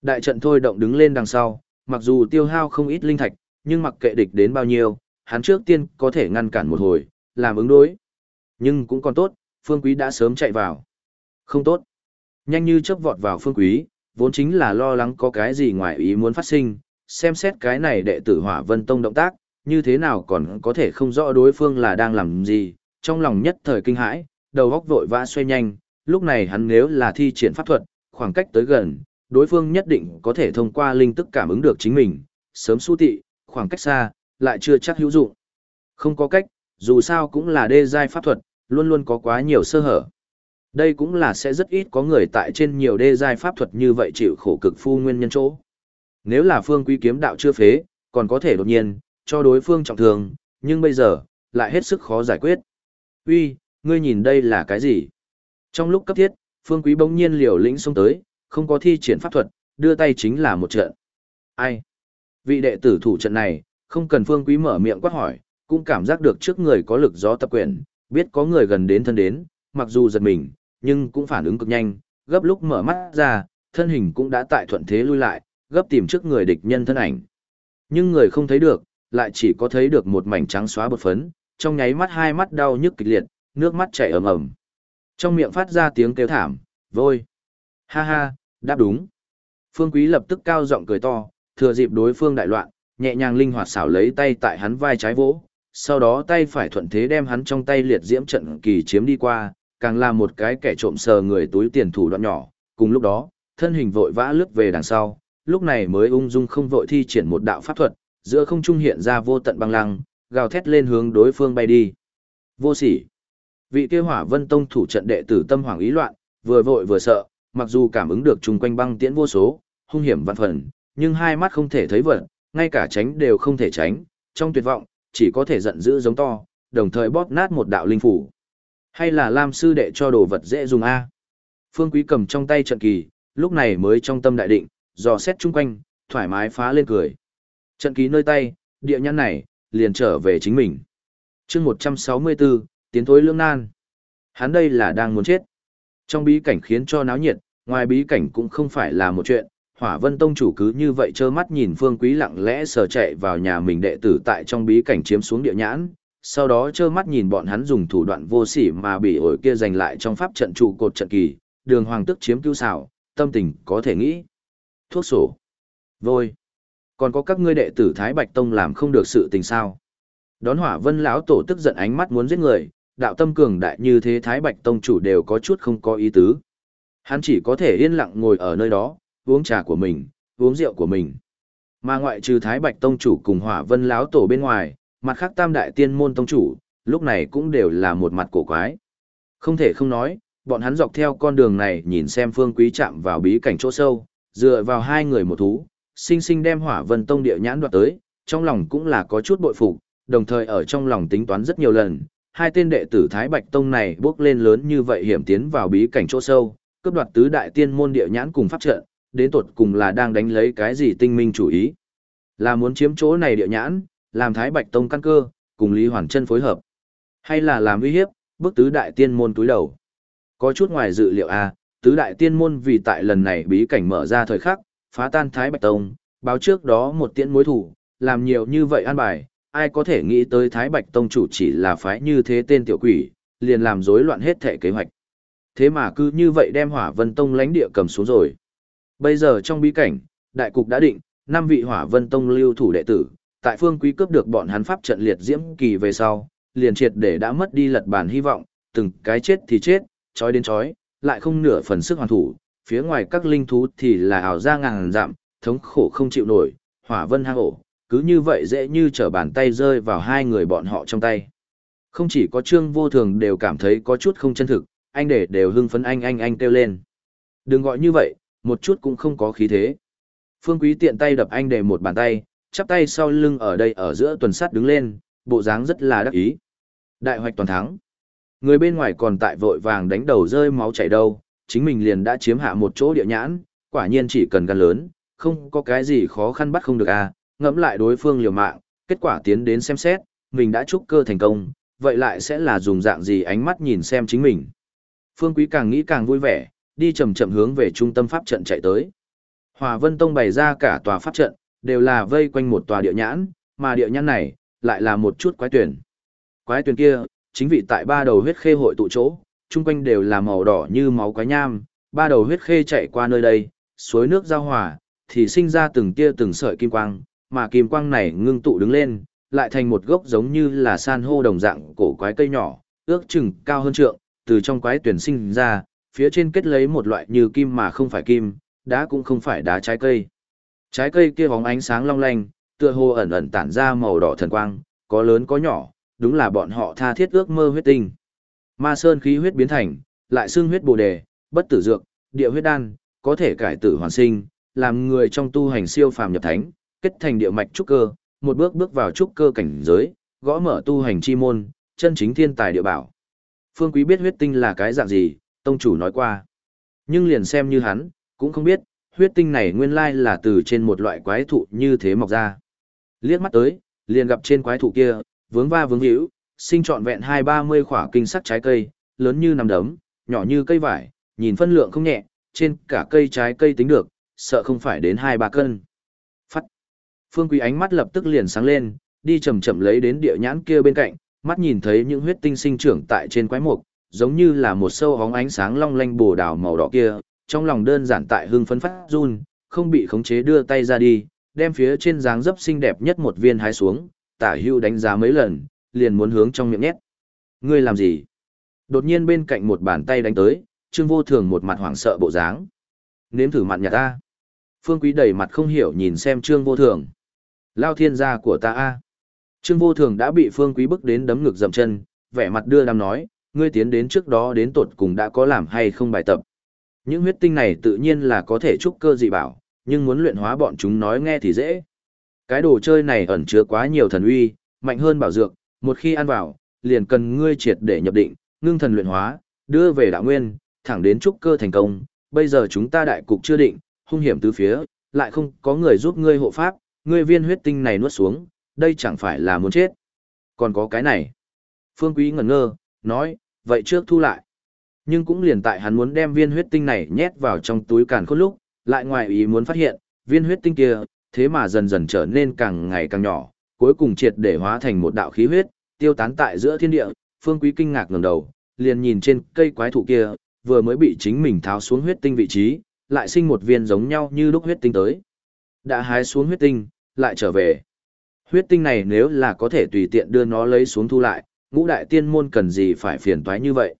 Đại trận thôi động đứng lên đằng sau, mặc dù tiêu hao không ít linh thạch, nhưng mặc kệ địch đến bao nhiêu, hắn trước tiên có thể ngăn cản một hồi, làm ứng đối. Nhưng cũng còn tốt, Phương Quý đã sớm chạy vào. Không tốt. Nhanh như chớp vọt vào Phương Quý, vốn chính là lo lắng có cái gì ngoài ý muốn phát sinh, xem xét cái này đệ tử Hỏa Vân Tông động tác, như thế nào còn có thể không rõ đối phương là đang làm gì, trong lòng nhất thời kinh hãi, đầu góc vội vã xoay nhanh, lúc này hắn nếu là thi triển pháp thuật, khoảng cách tới gần, đối phương nhất định có thể thông qua linh tức cảm ứng được chính mình, sớm su tị, khoảng cách xa, lại chưa chắc hữu dụng. Không có cách, dù sao cũng là đê giai pháp thuật, luôn luôn có quá nhiều sơ hở. Đây cũng là sẽ rất ít có người tại trên nhiều đê giai pháp thuật như vậy chịu khổ cực phu nguyên nhân chỗ. Nếu là phương quý kiếm đạo chưa phế, còn có thể đột nhiên, cho đối phương trọng thương, nhưng bây giờ, lại hết sức khó giải quyết. Uy, ngươi nhìn đây là cái gì? Trong lúc cấp thiết, phương quý bỗng nhiên liều lĩnh xông tới, không có thi triển pháp thuật, đưa tay chính là một trận. Ai? Vị đệ tử thủ trận này, Không cần Phương Quý mở miệng quát hỏi, cũng cảm giác được trước người có lực gió tập quyền, biết có người gần đến thân đến, mặc dù giật mình, nhưng cũng phản ứng cực nhanh, gấp lúc mở mắt ra, thân hình cũng đã tại thuận thế lui lại, gấp tìm trước người địch nhân thân ảnh. Nhưng người không thấy được, lại chỉ có thấy được một mảnh trắng xóa bột phấn, trong nháy mắt hai mắt đau nhức kịch liệt, nước mắt chảy ầm ầm. Trong miệng phát ra tiếng kêu thảm, vôi. Ha ha, đáp đúng. Phương Quý lập tức cao giọng cười to, thừa dịp đối phương đại loạn, nhẹ nhàng linh hoạt xảo lấy tay tại hắn vai trái vỗ, sau đó tay phải thuận thế đem hắn trong tay liệt diễm trận kỳ chiếm đi qua, càng là một cái kẻ trộm sờ người túi tiền thủ đoạn nhỏ, cùng lúc đó, thân hình vội vã lướt về đằng sau, lúc này mới ung dung không vội thi triển một đạo pháp thuật, giữa không trung hiện ra vô tận băng lăng, gào thét lên hướng đối phương bay đi. Vô sỉ. Vị kia hỏa vân tông thủ trận đệ tử tâm hoàng ý loạn, vừa vội vừa sợ, mặc dù cảm ứng được chung quanh băng tiễn vô số, hung hiểm vạn phần, nhưng hai mắt không thể thấy vật, ngay cả tránh đều không thể tránh, trong tuyệt vọng, chỉ có thể giận dữ giống to, đồng thời bóp nát một đạo linh phủ. Hay là Lam sư đệ cho đồ vật dễ dùng A. Phương Quý cầm trong tay trận kỳ, lúc này mới trong tâm đại định, dò xét chung quanh, thoải mái phá lên cười. Trận ký nơi tay, địa nhãn này, liền trở về chính mình. chương 164, tiến thối lương nan. Hắn đây là đang muốn chết. Trong bí cảnh khiến cho náo nhiệt, ngoài bí cảnh cũng không phải là một chuyện, hỏa vân tông chủ cứ như vậy trơ mắt nhìn phương quý lặng lẽ sờ chạy vào nhà mình đệ tử tại trong bí cảnh chiếm xuống địa nhãn, sau đó trơ mắt nhìn bọn hắn dùng thủ đoạn vô sỉ mà bị ổi kia giành lại trong pháp trận trụ cột trận kỳ, đường hoàng tức chiếm cứu xảo, tâm tình có thể nghĩ. Thuốc sổ. Vôi. Còn có các ngươi đệ tử Thái Bạch Tông làm không được sự tình sao. Đón hỏa vân lão tổ tức giận ánh mắt muốn giết người, đạo tâm cường đại như thế Thái Bạch Tông chủ đều có chút không có ý tứ. Hắn chỉ có thể yên lặng ngồi ở nơi đó, uống trà của mình, uống rượu của mình. Mà ngoại trừ Thái Bạch Tông chủ cùng Hỏa Vân lão tổ bên ngoài, mặt khác Tam đại tiên môn tông chủ, lúc này cũng đều là một mặt cổ quái. Không thể không nói, bọn hắn dọc theo con đường này nhìn xem Phương Quý chạm vào bí cảnh chỗ sâu, dựa vào hai người một thú, sinh sinh đem Hỏa Vân Tông địa nhãn đoạt tới, trong lòng cũng là có chút bội phục, đồng thời ở trong lòng tính toán rất nhiều lần, hai tên đệ tử Thái Bạch Tông này bước lên lớn như vậy hiểm tiến vào bí cảnh chỗ sâu, cướp đoạt tứ đại tiên môn địa nhãn cùng pháp trận, đến tột cùng là đang đánh lấy cái gì tinh minh chủ ý. Là muốn chiếm chỗ này địa nhãn, làm Thái Bạch Tông căn cơ, cùng Lý Hoàn Chân phối hợp. Hay là làm uy hiếp, bước tứ đại tiên môn túi đầu. Có chút ngoài dự liệu a, à, tứ đại tiên môn vì tại lần này bí cảnh mở ra thời khắc, phá tan Thái Bạch Tông, báo trước đó một tiễn mối thủ, làm nhiều như vậy an bài, ai có thể nghĩ tới Thái Bạch Tông chủ chỉ là phái như thế tên tiểu quỷ, liền làm rối loạn hết thể kế hoạch. Thế mà cứ như vậy đem Hỏa Vân Tông lãnh địa cầm xuống rồi. Bây giờ trong bí cảnh, đại cục đã định, năm vị Hỏa Vân Tông lưu thủ đệ tử, tại phương quý cướp được bọn hắn pháp trận liệt diễm kỳ về sau, liền triệt để đã mất đi lật bàn hy vọng, từng cái chết thì chết, chói đến chói, lại không nửa phần sức hoàn thủ, phía ngoài các linh thú thì là ảo ra ngàn dặm, thống khổ không chịu nổi, hỏa vân hang ổ, cứ như vậy dễ như trở bàn tay rơi vào hai người bọn họ trong tay. Không chỉ có trương vô thường đều cảm thấy có chút không chân thực, anh để đều hưng phấn anh anh anh kêu lên. Đừng gọi như vậy, một chút cũng không có khí thế. Phương Quý tiện tay đập anh để một bàn tay, chắp tay sau lưng ở đây ở giữa tuần sắt đứng lên, bộ dáng rất là đắc ý. Đại hoạch toàn thắng. Người bên ngoài còn tại vội vàng đánh đầu rơi máu chảy đâu, chính mình liền đã chiếm hạ một chỗ địa nhãn, quả nhiên chỉ cần gan lớn, không có cái gì khó khăn bắt không được à, ngẫm lại đối phương liều mạng, kết quả tiến đến xem xét, mình đã trúc cơ thành công, vậy lại sẽ là dùng dạng gì ánh mắt nhìn xem chính mình. Phương Quý càng nghĩ càng vui vẻ, đi chậm chậm hướng về trung tâm pháp trận chạy tới. Hòa Vân Tông bày ra cả tòa pháp trận, đều là vây quanh một tòa địa nhãn, mà địa nhãn này lại là một chút quái tuyển. Quái tuyển kia, chính vị tại ba đầu huyết khê hội tụ chỗ, chung quanh đều là màu đỏ như máu quái nham, ba đầu huyết khê chạy qua nơi đây, suối nước giao hòa, thì sinh ra từng tia từng sợi kim quang, mà kim quang này ngưng tụ đứng lên, lại thành một gốc giống như là san hô đồng dạng cổ quái cây nhỏ, ước chừng cao hơn trượng, từ trong quái tuyển sinh ra, phía trên kết lấy một loại như kim mà không phải kim, đá cũng không phải đá trái cây. Trái cây kia bóng ánh sáng long lanh, tựa hồ ẩn ẩn tản ra màu đỏ thần quang, có lớn có nhỏ, đúng là bọn họ tha thiết ước mơ huyết tinh. Ma sơn khí huyết biến thành, lại xương huyết bồ đề, bất tử dược, địa huyết đan, có thể cải tử hoàn sinh, làm người trong tu hành siêu phàm nhập thánh, kết thành địa mạch trúc cơ, một bước bước vào trúc cơ cảnh giới, gõ mở tu hành chi môn, chân chính thiên tài địa bảo. Phương Quý biết huyết tinh là cái dạng gì, tông chủ nói qua. Nhưng liền xem như hắn, cũng không biết, huyết tinh này nguyên lai là từ trên một loại quái thụ như thế mọc ra. Liếc mắt tới, liền gặp trên quái thụ kia, vướng va vướng hữu, sinh trọn vẹn hai ba mươi khỏa kinh sắc trái cây, lớn như nằm đấm, nhỏ như cây vải, nhìn phân lượng không nhẹ, trên cả cây trái cây tính được, sợ không phải đến hai ba cân. Phát. Phương Quý ánh mắt lập tức liền sáng lên, đi chậm chậm lấy đến địa nhãn kia bên cạnh, mắt nhìn thấy những huyết tinh sinh trưởng tại trên quái mục, giống như là một sâu hóng ánh sáng long lanh bồ đào màu đỏ kia, trong lòng đơn giản tại hưng phấn phát run, không bị khống chế đưa tay ra đi, đem phía trên dáng dấp xinh đẹp nhất một viên hái xuống, tả hưu đánh giá mấy lần, liền muốn hướng trong miệng nhét. Ngươi làm gì? Đột nhiên bên cạnh một bàn tay đánh tới, Trương Vô Thường một mặt hoảng sợ bộ dáng. Nếm thử mặn nhà ta. Phương Quý đầy mặt không hiểu nhìn xem Trương Vô Thường. Lao thiên gia của ta a. Trương Vô Thường đã bị Phương Quý bức đến đấm ngực dậm chân, vẻ mặt đưa đàm nói, ngươi tiến đến trước đó đến tột cùng đã có làm hay không bài tập. Những huyết tinh này tự nhiên là có thể trúc cơ dị bảo, nhưng muốn luyện hóa bọn chúng nói nghe thì dễ. Cái đồ chơi này ẩn chứa quá nhiều thần uy, mạnh hơn bảo dược, một khi ăn vào, liền cần ngươi triệt để nhập định, ngưng thần luyện hóa, đưa về đạo nguyên, thẳng đến trúc cơ thành công. Bây giờ chúng ta đại cục chưa định, hung hiểm tứ phía, lại không có người giúp ngươi hộ pháp, ngươi viên huyết tinh này nuốt xuống, đây chẳng phải là muốn chết. Còn có cái này. Phương Quý ngẩn ngơ, nói, vậy trước thu lại. Nhưng cũng liền tại hắn muốn đem viên huyết tinh này nhét vào trong túi càn khôn lúc, lại ngoài ý muốn phát hiện, viên huyết tinh kia, thế mà dần dần trở nên càng ngày càng nhỏ, cuối cùng triệt để hóa thành một đạo khí huyết, tiêu tán tại giữa thiên địa, Phương Quý kinh ngạc ngẩng đầu, liền nhìn trên cây quái thụ kia, vừa mới bị chính mình tháo xuống huyết tinh vị trí, lại sinh một viên giống nhau như lúc huyết tinh tới. Đã hái xuống huyết tinh, lại trở về. Huyết tinh này nếu là có thể tùy tiện đưa nó lấy xuống thu lại, ngũ đại tiên môn cần gì phải phiền toái như vậy.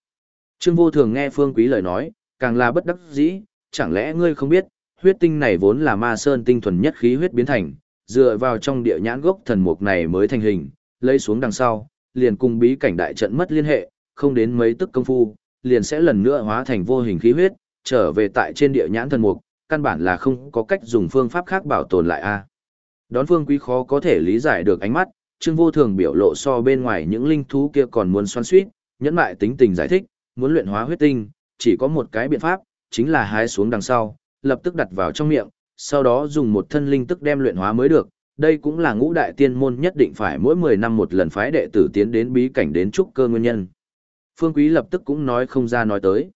Trương vô thường nghe Phương Quý lời nói, càng là bất đắc dĩ, chẳng lẽ ngươi không biết, huyết tinh này vốn là ma sơn tinh thuần nhất khí huyết biến thành, dựa vào trong địa nhãn gốc thần mục này mới thành hình, lấy xuống đằng sau, liền cùng bí cảnh đại trận mất liên hệ, không đến mấy tức công phu, liền sẽ lần nữa hóa thành vô hình khí huyết, trở về tại trên địa nhãn thần mục, căn bản là không có cách dùng phương pháp khác bảo tồn lại a. À. Đón Phương Quý khó có thể lý giải được ánh mắt, Trương Vô Thường biểu lộ so bên ngoài những linh thú kia còn muốn xoan xuýt, nhẫn mại tính tình giải thích, muốn luyện hóa huyết tinh, chỉ có một cái biện pháp, chính là hái xuống đằng sau, lập tức đặt vào trong miệng, sau đó dùng một thân linh tức đem luyện hóa mới được. Đây cũng là ngũ đại tiên môn nhất định phải mỗi 10 năm một lần phái đệ tử tiến đến bí cảnh đến trúc cơ nguyên nhân. Phương Quý lập tức cũng nói không ra nói tới.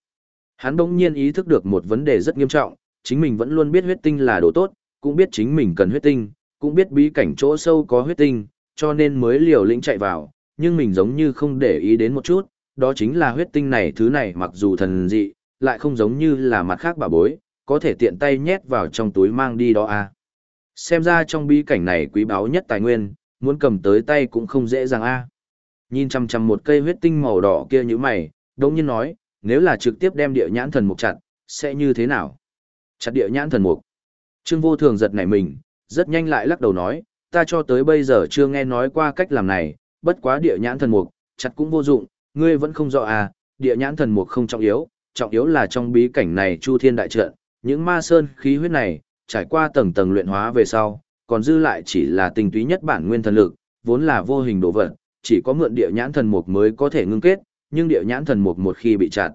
Hắn bỗng nhiên ý thức được một vấn đề rất nghiêm trọng, chính mình vẫn luôn biết huyết tinh là đồ tốt, cũng biết chính mình cần huyết tinh, cũng biết bí cảnh chỗ sâu có huyết tinh, cho nên mới liều lĩnh chạy vào, nhưng mình giống như không để ý đến một chút, đó chính là huyết tinh này thứ này mặc dù thần dị, lại không giống như là mặt khác bà bối, có thể tiện tay nhét vào trong túi mang đi đó à. Xem ra trong bí cảnh này quý báu nhất tài nguyên, muốn cầm tới tay cũng không dễ dàng a. À. Nhìn chằm chằm một cây huyết tinh màu đỏ kia như mày, đống nhiên nói, nếu là trực tiếp đem địa nhãn thần mục chặt, sẽ như thế nào? Chặt địa nhãn thần mục. Trương vô thường giật nảy mình, rất nhanh lại lắc đầu nói, ta cho tới bây giờ chưa nghe nói qua cách làm này, bất quá địa nhãn thần mục, chặt cũng vô dụng, ngươi vẫn không rõ à, địa nhãn thần mục không trọng yếu, trọng yếu là trong bí cảnh này chu thiên đại trận, những ma sơn khí huyết này, trải qua tầng tầng luyện hóa về sau, còn dư lại chỉ là tình túy nhất bản nguyên thần lực, vốn là vô hình đồ vật, chỉ có mượn địa nhãn thần mục mới có thể ngưng kết, nhưng địa nhãn thần mục một khi bị chặt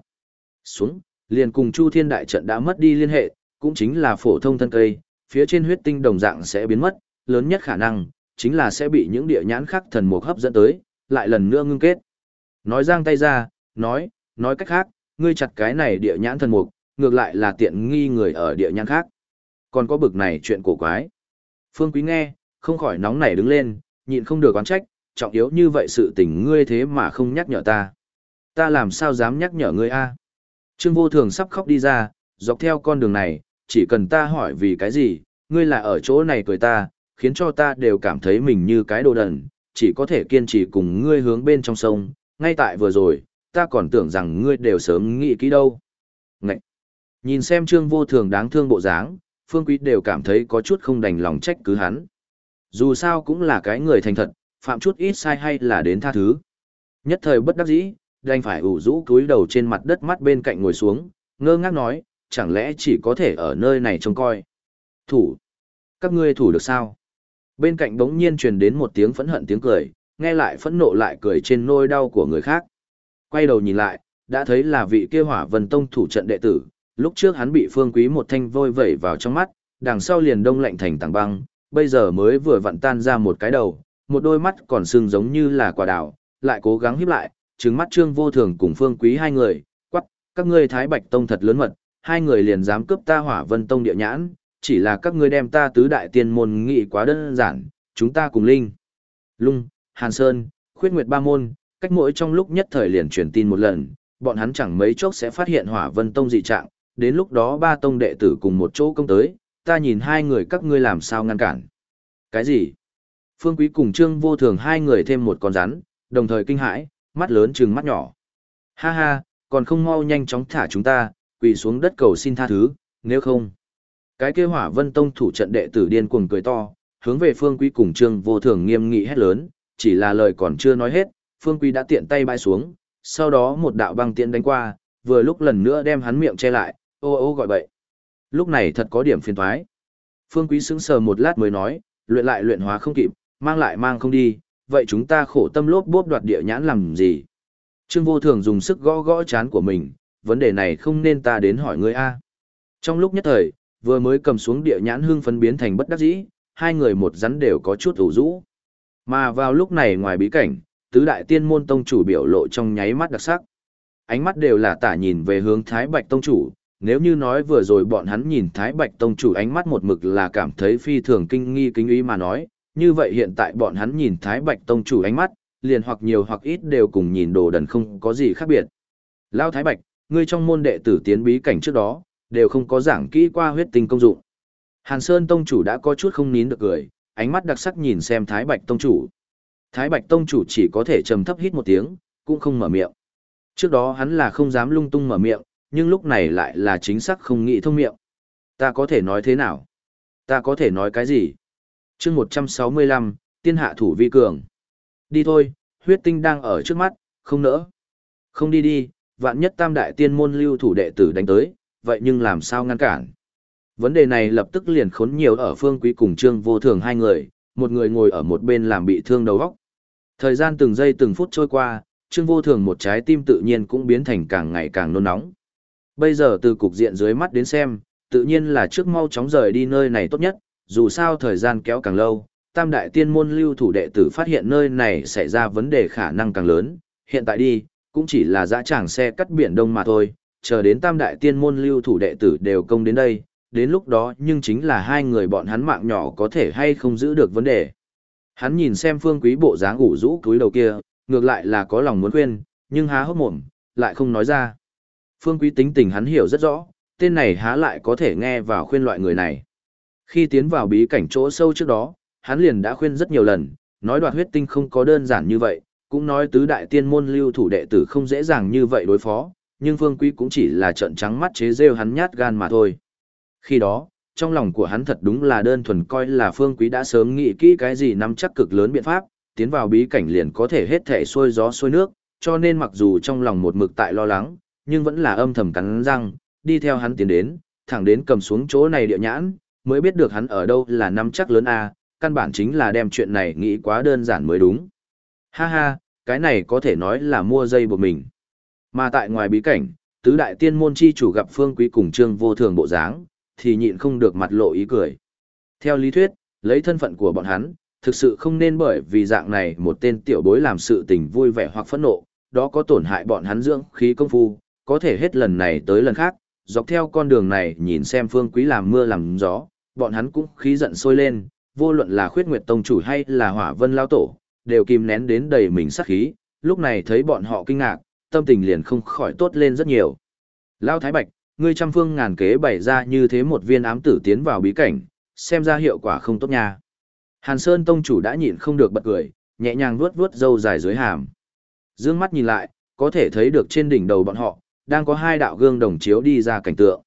xuống, liền cùng chu thiên đại trận đã mất đi liên hệ, cũng chính là phổ thông thân cây, phía trên huyết tinh đồng dạng sẽ biến mất, lớn nhất khả năng, chính là sẽ bị những địa nhãn khác thần mục hấp dẫn tới, lại lần nữa ngưng kết. Nói giang tay ra, nói, nói cách khác, ngươi chặt cái này địa nhãn thần mục, ngược lại là tiện nghi người ở địa nhãn khác. Còn có bực này chuyện cổ quái. Phương Quý nghe, không khỏi nóng nảy đứng lên, nhịn không được oán trách, trọng yếu như vậy sự tình ngươi thế mà không nhắc nhở ta. Ta làm sao dám nhắc nhở ngươi a? Trương Vô Thường sắp khóc đi ra, dọc theo con đường này, chỉ cần ta hỏi vì cái gì, ngươi là ở chỗ này cười ta, khiến cho ta đều cảm thấy mình như cái đồ đần, chỉ có thể kiên trì cùng ngươi hướng bên trong sông, ngay tại vừa rồi, ta còn tưởng rằng ngươi đều sớm nghĩ kỹ đâu. Nhìn xem trương vô thường đáng thương bộ dáng, phương quý đều cảm thấy có chút không đành lòng trách cứ hắn. Dù sao cũng là cái người thành thật, phạm chút ít sai hay là đến tha thứ. Nhất thời bất đắc dĩ, đành phải ủ rũ cúi đầu trên mặt đất mắt bên cạnh ngồi xuống, ngơ ngác nói, chẳng lẽ chỉ có thể ở nơi này trông coi. Thủ! Các ngươi thủ được sao? Bên cạnh đống nhiên truyền đến một tiếng phẫn hận tiếng cười, nghe lại phẫn nộ lại cười trên nôi đau của người khác. Quay đầu nhìn lại, đã thấy là vị kia hỏa vân tông thủ trận đệ tử, lúc trước hắn bị phương quý một thanh vôi vẩy vào trong mắt, đằng sau liền đông lạnh thành tảng băng, bây giờ mới vừa vặn tan ra một cái đầu, một đôi mắt còn sưng giống như là quả đào, lại cố gắng híp lại, trừng mắt Trương Vô Thường cùng Phương Quý hai người, quắc, các ngươi Thái Bạch Tông thật lớn mật, hai người liền dám cướp ta Hỏa Vân Tông địa nhãn, chỉ là các ngươi đem ta tứ đại tiên môn nghị quá đơn giản, chúng ta cùng linh. Lung, Hàn Sơn, Khuyết Nguyệt ba môn, cách mỗi trong lúc nhất thời liền truyền tin một lần, bọn hắn chẳng mấy chốc sẽ phát hiện Hỏa Vân Tông dị trạng, đến lúc đó ba tông đệ tử cùng một chỗ công tới, ta nhìn hai người các ngươi làm sao ngăn cản. Cái gì? Phương Quý cùng Trương Vô Thường hai người thêm một con rắn, đồng thời kinh hãi, mắt lớn trừng mắt nhỏ. Ha ha, còn không mau nhanh chóng thả chúng ta, quỳ xuống đất cầu xin tha thứ, nếu không. Cái kia hỏa vân tông thủ trận đệ tử điên cuồng cười to, hướng về Phương Quý cùng Trương Vô Thường nghiêm nghị hét lớn, chỉ là lời còn chưa nói hết, Phương Quý đã tiện tay bay xuống, sau đó một đạo băng tiện đánh qua, vừa lúc lần nữa đem hắn miệng che lại, ô ô gọi bậy. Lúc này thật có điểm phiền thoái. Phương Quý sững sờ một lát mới nói, luyện lại luyện hóa không kịp, mang lại mang không đi, vậy chúng ta khổ tâm lốp bốp đoạt địa nhãn làm gì? Trương Vô Thường dùng sức gõ gõ chán của mình, vấn đề này không nên ta đến hỏi ngươi a. Trong lúc nhất thời, vừa mới cầm xuống địa nhãn hương phấn biến thành bất đắc dĩ, hai người một rắn đều có chút ủ rũ. Mà vào lúc này ngoài bí cảnh, tứ đại tiên môn tông chủ biểu lộ trong nháy mắt đặc sắc. Ánh mắt đều là tả nhìn về hướng Thái Bạch tông chủ, nếu như nói vừa rồi bọn hắn nhìn Thái Bạch tông chủ ánh mắt một mực là cảm thấy phi thường kinh nghi kính ý mà nói, như vậy hiện tại bọn hắn nhìn Thái Bạch Tông chủ ánh mắt, liền hoặc nhiều hoặc ít đều cùng nhìn đồ đần không có gì khác biệt. Lao Thái Bạch, ngươi trong môn đệ tử tiến bí cảnh trước đó, đều không có giảng kỹ qua huyết tinh công dụng. Hàn Sơn Tông chủ đã có chút không nín được cười, ánh mắt đặc sắc nhìn xem Thái Bạch Tông chủ. Thái Bạch Tông chủ chỉ có thể trầm thấp hít một tiếng, cũng không mở miệng. Trước đó hắn là không dám lung tung mở miệng, nhưng lúc này lại là chính xác không nghĩ thông miệng. Ta có thể nói thế nào? Ta có thể nói cái gì? chương 165, tiên hạ thủ vi cường. Đi thôi, huyết tinh đang ở trước mắt, không nỡ. Không đi đi, vạn nhất tam đại tiên môn lưu thủ đệ tử đánh tới, vậy nhưng làm sao ngăn cản. Vấn đề này lập tức liền khốn nhiều ở phương quý cùng trương vô thường hai người, một người ngồi ở một bên làm bị thương đầu óc. Thời gian từng giây từng phút trôi qua, trương vô thường một trái tim tự nhiên cũng biến thành càng ngày càng nôn nóng. Bây giờ từ cục diện dưới mắt đến xem, tự nhiên là trước mau chóng rời đi nơi này tốt nhất, dù sao thời gian kéo càng lâu, tam đại tiên môn lưu thủ đệ tử phát hiện nơi này xảy ra vấn đề khả năng càng lớn, hiện tại đi, cũng chỉ là dã tràng xe cắt biển đông mà thôi, chờ đến tam đại tiên môn lưu thủ đệ tử đều công đến đây, đến lúc đó nhưng chính là hai người bọn hắn mạng nhỏ có thể hay không giữ được vấn đề. Hắn nhìn xem phương quý bộ dáng ủ rũ túi đầu kia, ngược lại là có lòng muốn khuyên, nhưng há hốc mồm, lại không nói ra. Phương quý tính tình hắn hiểu rất rõ, tên này há lại có thể nghe vào khuyên loại người này. Khi tiến vào bí cảnh chỗ sâu trước đó, hắn liền đã khuyên rất nhiều lần, nói đoạt huyết tinh không có đơn giản như vậy, cũng nói tứ đại tiên môn lưu thủ đệ tử không dễ dàng như vậy đối phó, nhưng Phương Quý cũng chỉ là trận trắng mắt chế rêu hắn nhát gan mà thôi. Khi đó, trong lòng của hắn thật đúng là đơn thuần coi là Phương Quý đã sớm nghĩ kỹ cái gì nắm chắc cực lớn biện pháp, tiến vào bí cảnh liền có thể hết thể xuôi gió xuôi nước, cho nên mặc dù trong lòng một mực tại lo lắng, nhưng vẫn là âm thầm cắn răng, đi theo hắn tiến đến, thẳng đến cầm xuống chỗ này địa nhãn, mới biết được hắn ở đâu là năm chắc lớn A, căn bản chính là đem chuyện này nghĩ quá đơn giản mới đúng. Ha ha, cái này có thể nói là mua dây buộc mình. Mà tại ngoài bí cảnh, tứ đại tiên môn chi chủ gặp phương quý cùng trương vô thường bộ dáng, thì nhịn không được mặt lộ ý cười. Theo lý thuyết, lấy thân phận của bọn hắn, thực sự không nên bởi vì dạng này một tên tiểu bối làm sự tình vui vẻ hoặc phẫn nộ, đó có tổn hại bọn hắn dưỡng khí công phu, có thể hết lần này tới lần khác, dọc theo con đường này nhìn xem phương quý làm mưa làm gió, bọn hắn cũng khí giận sôi lên, vô luận là khuyết nguyệt tông chủ hay là hỏa vân lao tổ, đều kìm nén đến đầy mình sát khí, lúc này thấy bọn họ kinh ngạc, tâm tình liền không khỏi tốt lên rất nhiều. Lao Thái Bạch, ngươi trăm phương ngàn kế bày ra như thế một viên ám tử tiến vào bí cảnh, xem ra hiệu quả không tốt nha. Hàn Sơn tông chủ đã nhịn không được bật cười, nhẹ nhàng vuốt vuốt râu dài dưới hàm. Dương mắt nhìn lại, có thể thấy được trên đỉnh đầu bọn họ, đang có hai đạo gương đồng chiếu đi ra cảnh tượng.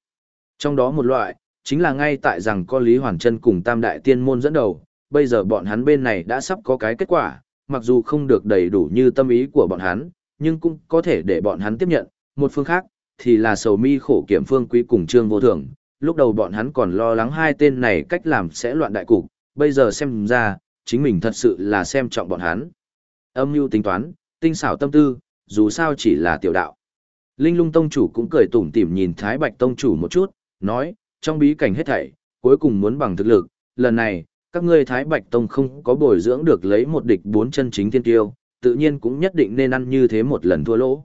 Trong đó một loại, chính là ngay tại rằng có Lý Hoàn Trân cùng Tam Đại Tiên Môn dẫn đầu, bây giờ bọn hắn bên này đã sắp có cái kết quả, mặc dù không được đầy đủ như tâm ý của bọn hắn, nhưng cũng có thể để bọn hắn tiếp nhận. Một phương khác, thì là sầu mi khổ kiểm phương quý cùng trương vô thường. Lúc đầu bọn hắn còn lo lắng hai tên này cách làm sẽ loạn đại cục, bây giờ xem ra, chính mình thật sự là xem trọng bọn hắn. Âm mưu tính toán, tinh xảo tâm tư, dù sao chỉ là tiểu đạo. Linh lung tông chủ cũng cười tủm tỉm nhìn Thái Bạch tông chủ một chút, nói, trong bí cảnh hết thảy, cuối cùng muốn bằng thực lực, lần này, các ngươi Thái Bạch Tông không có bồi dưỡng được lấy một địch bốn chân chính thiên tiêu, tự nhiên cũng nhất định nên ăn như thế một lần thua lỗ.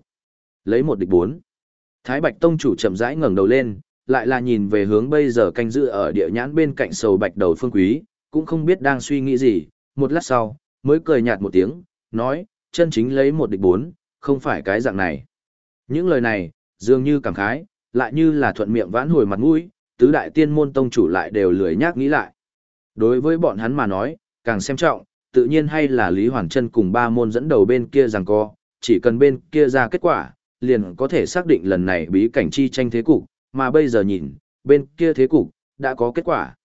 Lấy một địch bốn. Thái Bạch Tông chủ chậm rãi ngẩng đầu lên, lại là nhìn về hướng bây giờ canh giữ ở địa nhãn bên cạnh sầu bạch đầu phương quý, cũng không biết đang suy nghĩ gì, một lát sau, mới cười nhạt một tiếng, nói, chân chính lấy một địch bốn, không phải cái dạng này. Những lời này, dường như cảm khái, lại như là thuận miệng vãn hồi mặt mũi, tứ đại tiên môn tông chủ lại đều lười nhác nghĩ lại. Đối với bọn hắn mà nói, càng xem trọng, tự nhiên hay là Lý Hoàn Trân cùng ba môn dẫn đầu bên kia rằng co, chỉ cần bên kia ra kết quả, liền có thể xác định lần này bí cảnh chi tranh thế cục, mà bây giờ nhìn, bên kia thế cục, đã có kết quả.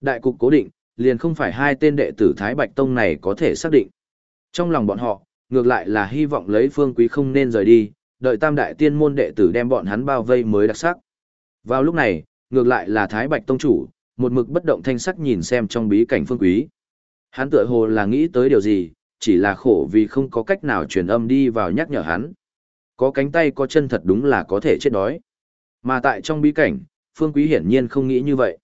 Đại cục cố định, liền không phải hai tên đệ tử Thái Bạch Tông này có thể xác định. Trong lòng bọn họ, ngược lại là hy vọng lấy phương quý không nên rời đi, đợi tam đại tiên môn đệ tử đem bọn hắn bao vây mới đặc sắc. Vào lúc này, ngược lại là Thái Bạch Tông chủ, một mực bất động thanh sắc nhìn xem trong bí cảnh phương quý. Hắn tựa hồ là nghĩ tới điều gì, chỉ là khổ vì không có cách nào truyền âm đi vào nhắc nhở hắn. Có cánh tay có chân thật đúng là có thể chết đói. Mà tại trong bí cảnh, phương quý hiển nhiên không nghĩ như vậy.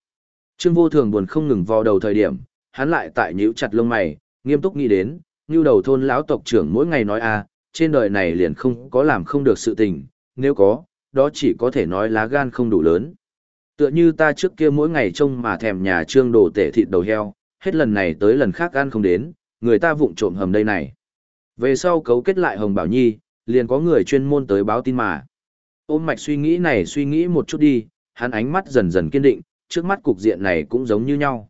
Trương vô thường buồn không ngừng vào đầu thời điểm, hắn lại tại nhíu chặt lông mày, nghiêm túc nghĩ đến, như đầu thôn lão tộc trưởng mỗi ngày nói a, trên đời này liền không có làm không được sự tình, nếu có, đó chỉ có thể nói lá gan không đủ lớn. Tựa như ta trước kia mỗi ngày trông mà thèm nhà trương đồ tể thịt đầu heo, hết lần này tới lần khác ăn không đến, người ta vụng trộm hầm đây này. Về sau cấu kết lại Hồng Bảo Nhi, liền có người chuyên môn tới báo tin mà. Ôm mạch suy nghĩ này suy nghĩ một chút đi, hắn ánh mắt dần dần kiên định, trước mắt cục diện này cũng giống như nhau.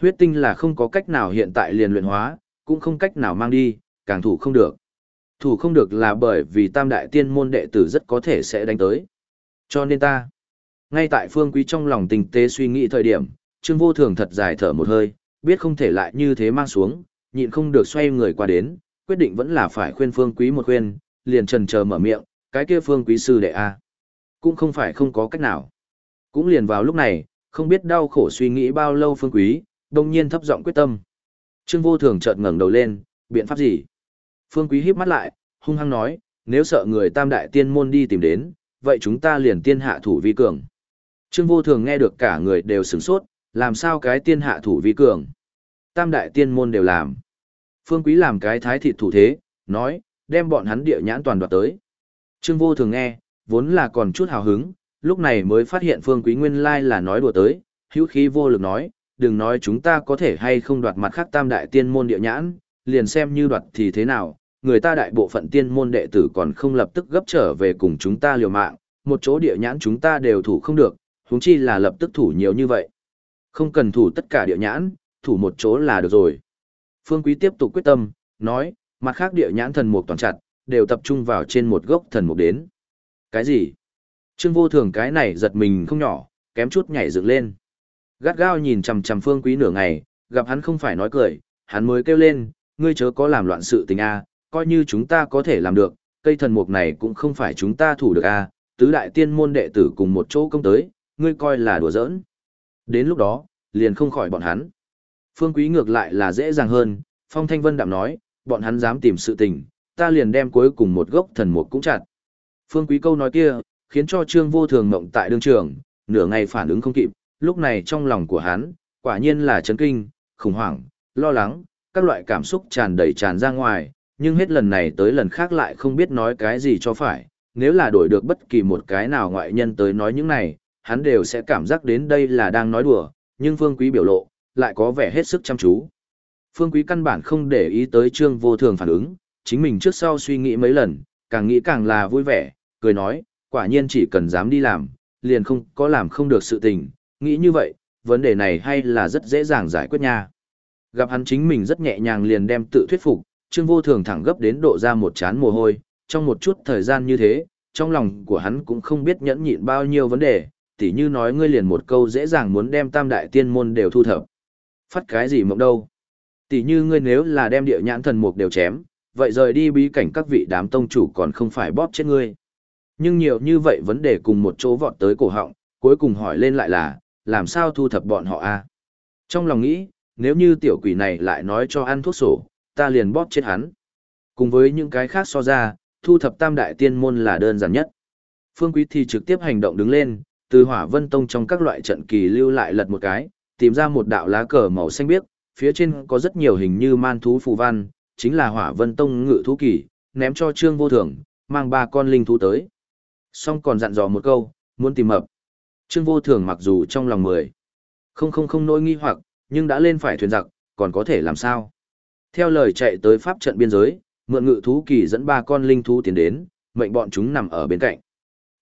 Huyết tinh là không có cách nào hiện tại liền luyện hóa, cũng không cách nào mang đi, càng thủ không được. Thủ không được là bởi vì tam đại tiên môn đệ tử rất có thể sẽ đánh tới. Cho nên ta, ngay tại phương quý trong lòng tình tế suy nghĩ thời điểm, Trương Vô Thường thật dài thở một hơi, biết không thể lại như thế mang xuống, nhịn không được xoay người qua đến, quyết định vẫn là phải khuyên phương quý một khuyên, liền trần chờ mở miệng, cái kia phương quý sư đệ a Cũng không phải không có cách nào. Cũng liền vào lúc này, không biết đau khổ suy nghĩ bao lâu phương quý, đồng nhiên thấp giọng quyết tâm. Trương vô thường chợt ngẩng đầu lên, biện pháp gì? Phương quý híp mắt lại, hung hăng nói, nếu sợ người tam đại tiên môn đi tìm đến, vậy chúng ta liền tiên hạ thủ vi cường. Trương vô thường nghe được cả người đều sửng sốt, làm sao cái tiên hạ thủ vi cường? Tam đại tiên môn đều làm. Phương quý làm cái thái thịt thủ thế, nói, đem bọn hắn địa nhãn toàn đoạt tới. Trương vô thường nghe, vốn là còn chút hào hứng, lúc này mới phát hiện phương quý nguyên lai là nói đùa tới, hữu khí vô lực nói, đừng nói chúng ta có thể hay không đoạt mặt khác tam đại tiên môn địa nhãn, liền xem như đoạt thì thế nào, người ta đại bộ phận tiên môn đệ tử còn không lập tức gấp trở về cùng chúng ta liều mạng, một chỗ địa nhãn chúng ta đều thủ không được, huống chi là lập tức thủ nhiều như vậy. Không cần thủ tất cả địa nhãn, thủ một chỗ là được rồi. Phương Quý tiếp tục quyết tâm, nói, mặt khác địa nhãn thần mục toàn chặt, đều tập trung vào trên một gốc thần mục đến. Cái gì? Trương vô thường cái này giật mình không nhỏ, kém chút nhảy dựng lên. Gắt gao nhìn chằm chằm phương quý nửa ngày, gặp hắn không phải nói cười, hắn mới kêu lên, ngươi chớ có làm loạn sự tình a, coi như chúng ta có thể làm được, cây thần mục này cũng không phải chúng ta thủ được a, tứ đại tiên môn đệ tử cùng một chỗ công tới, ngươi coi là đùa giỡn. Đến lúc đó, liền không khỏi bọn hắn. Phương quý ngược lại là dễ dàng hơn, Phong Thanh Vân đạm nói, bọn hắn dám tìm sự tình, ta liền đem cuối cùng một gốc thần mục cũng chặt. Phương quý câu nói kia, khiến cho Trương Vô Thường mộng tại đương trường, nửa ngày phản ứng không kịp, lúc này trong lòng của hắn, quả nhiên là chấn kinh, khủng hoảng, lo lắng, các loại cảm xúc tràn đầy tràn ra ngoài, nhưng hết lần này tới lần khác lại không biết nói cái gì cho phải, nếu là đổi được bất kỳ một cái nào ngoại nhân tới nói những này, hắn đều sẽ cảm giác đến đây là đang nói đùa, nhưng Phương Quý biểu lộ, lại có vẻ hết sức chăm chú. Phương Quý căn bản không để ý tới Trương Vô Thường phản ứng, chính mình trước sau suy nghĩ mấy lần, càng nghĩ càng là vui vẻ, cười nói, quả nhiên chỉ cần dám đi làm, liền không có làm không được sự tình, nghĩ như vậy, vấn đề này hay là rất dễ dàng giải quyết nha. Gặp hắn chính mình rất nhẹ nhàng liền đem tự thuyết phục, Trương Vô Thường thẳng gấp đến độ ra một chán mồ hôi, trong một chút thời gian như thế, trong lòng của hắn cũng không biết nhẫn nhịn bao nhiêu vấn đề, tỉ như nói ngươi liền một câu dễ dàng muốn đem tam đại tiên môn đều thu thập. Phát cái gì mộng đâu? Tỉ như ngươi nếu là đem địa nhãn thần mục đều chém, vậy rời đi bí cảnh các vị đám tông chủ còn không phải bóp chết ngươi. Nhưng nhiều như vậy vấn đề cùng một chỗ vọt tới cổ họng, cuối cùng hỏi lên lại là, làm sao thu thập bọn họ a? Trong lòng nghĩ, nếu như tiểu quỷ này lại nói cho ăn thuốc sổ, ta liền bóp chết hắn. Cùng với những cái khác so ra, thu thập tam đại tiên môn là đơn giản nhất. Phương Quý thì trực tiếp hành động đứng lên, từ hỏa vân tông trong các loại trận kỳ lưu lại lật một cái, tìm ra một đạo lá cờ màu xanh biếc, phía trên có rất nhiều hình như man thú phù văn, chính là hỏa vân tông ngự thú kỳ, ném cho trương vô thường, mang ba con linh thú tới. Xong còn dặn dò một câu, muốn tìm mập. Trương vô thường mặc dù trong lòng mười, không không không nỗi nghi hoặc, nhưng đã lên phải thuyền giặc, còn có thể làm sao? Theo lời chạy tới pháp trận biên giới, mượn ngự thú kỳ dẫn ba con linh thú tiến đến, mệnh bọn chúng nằm ở bên cạnh.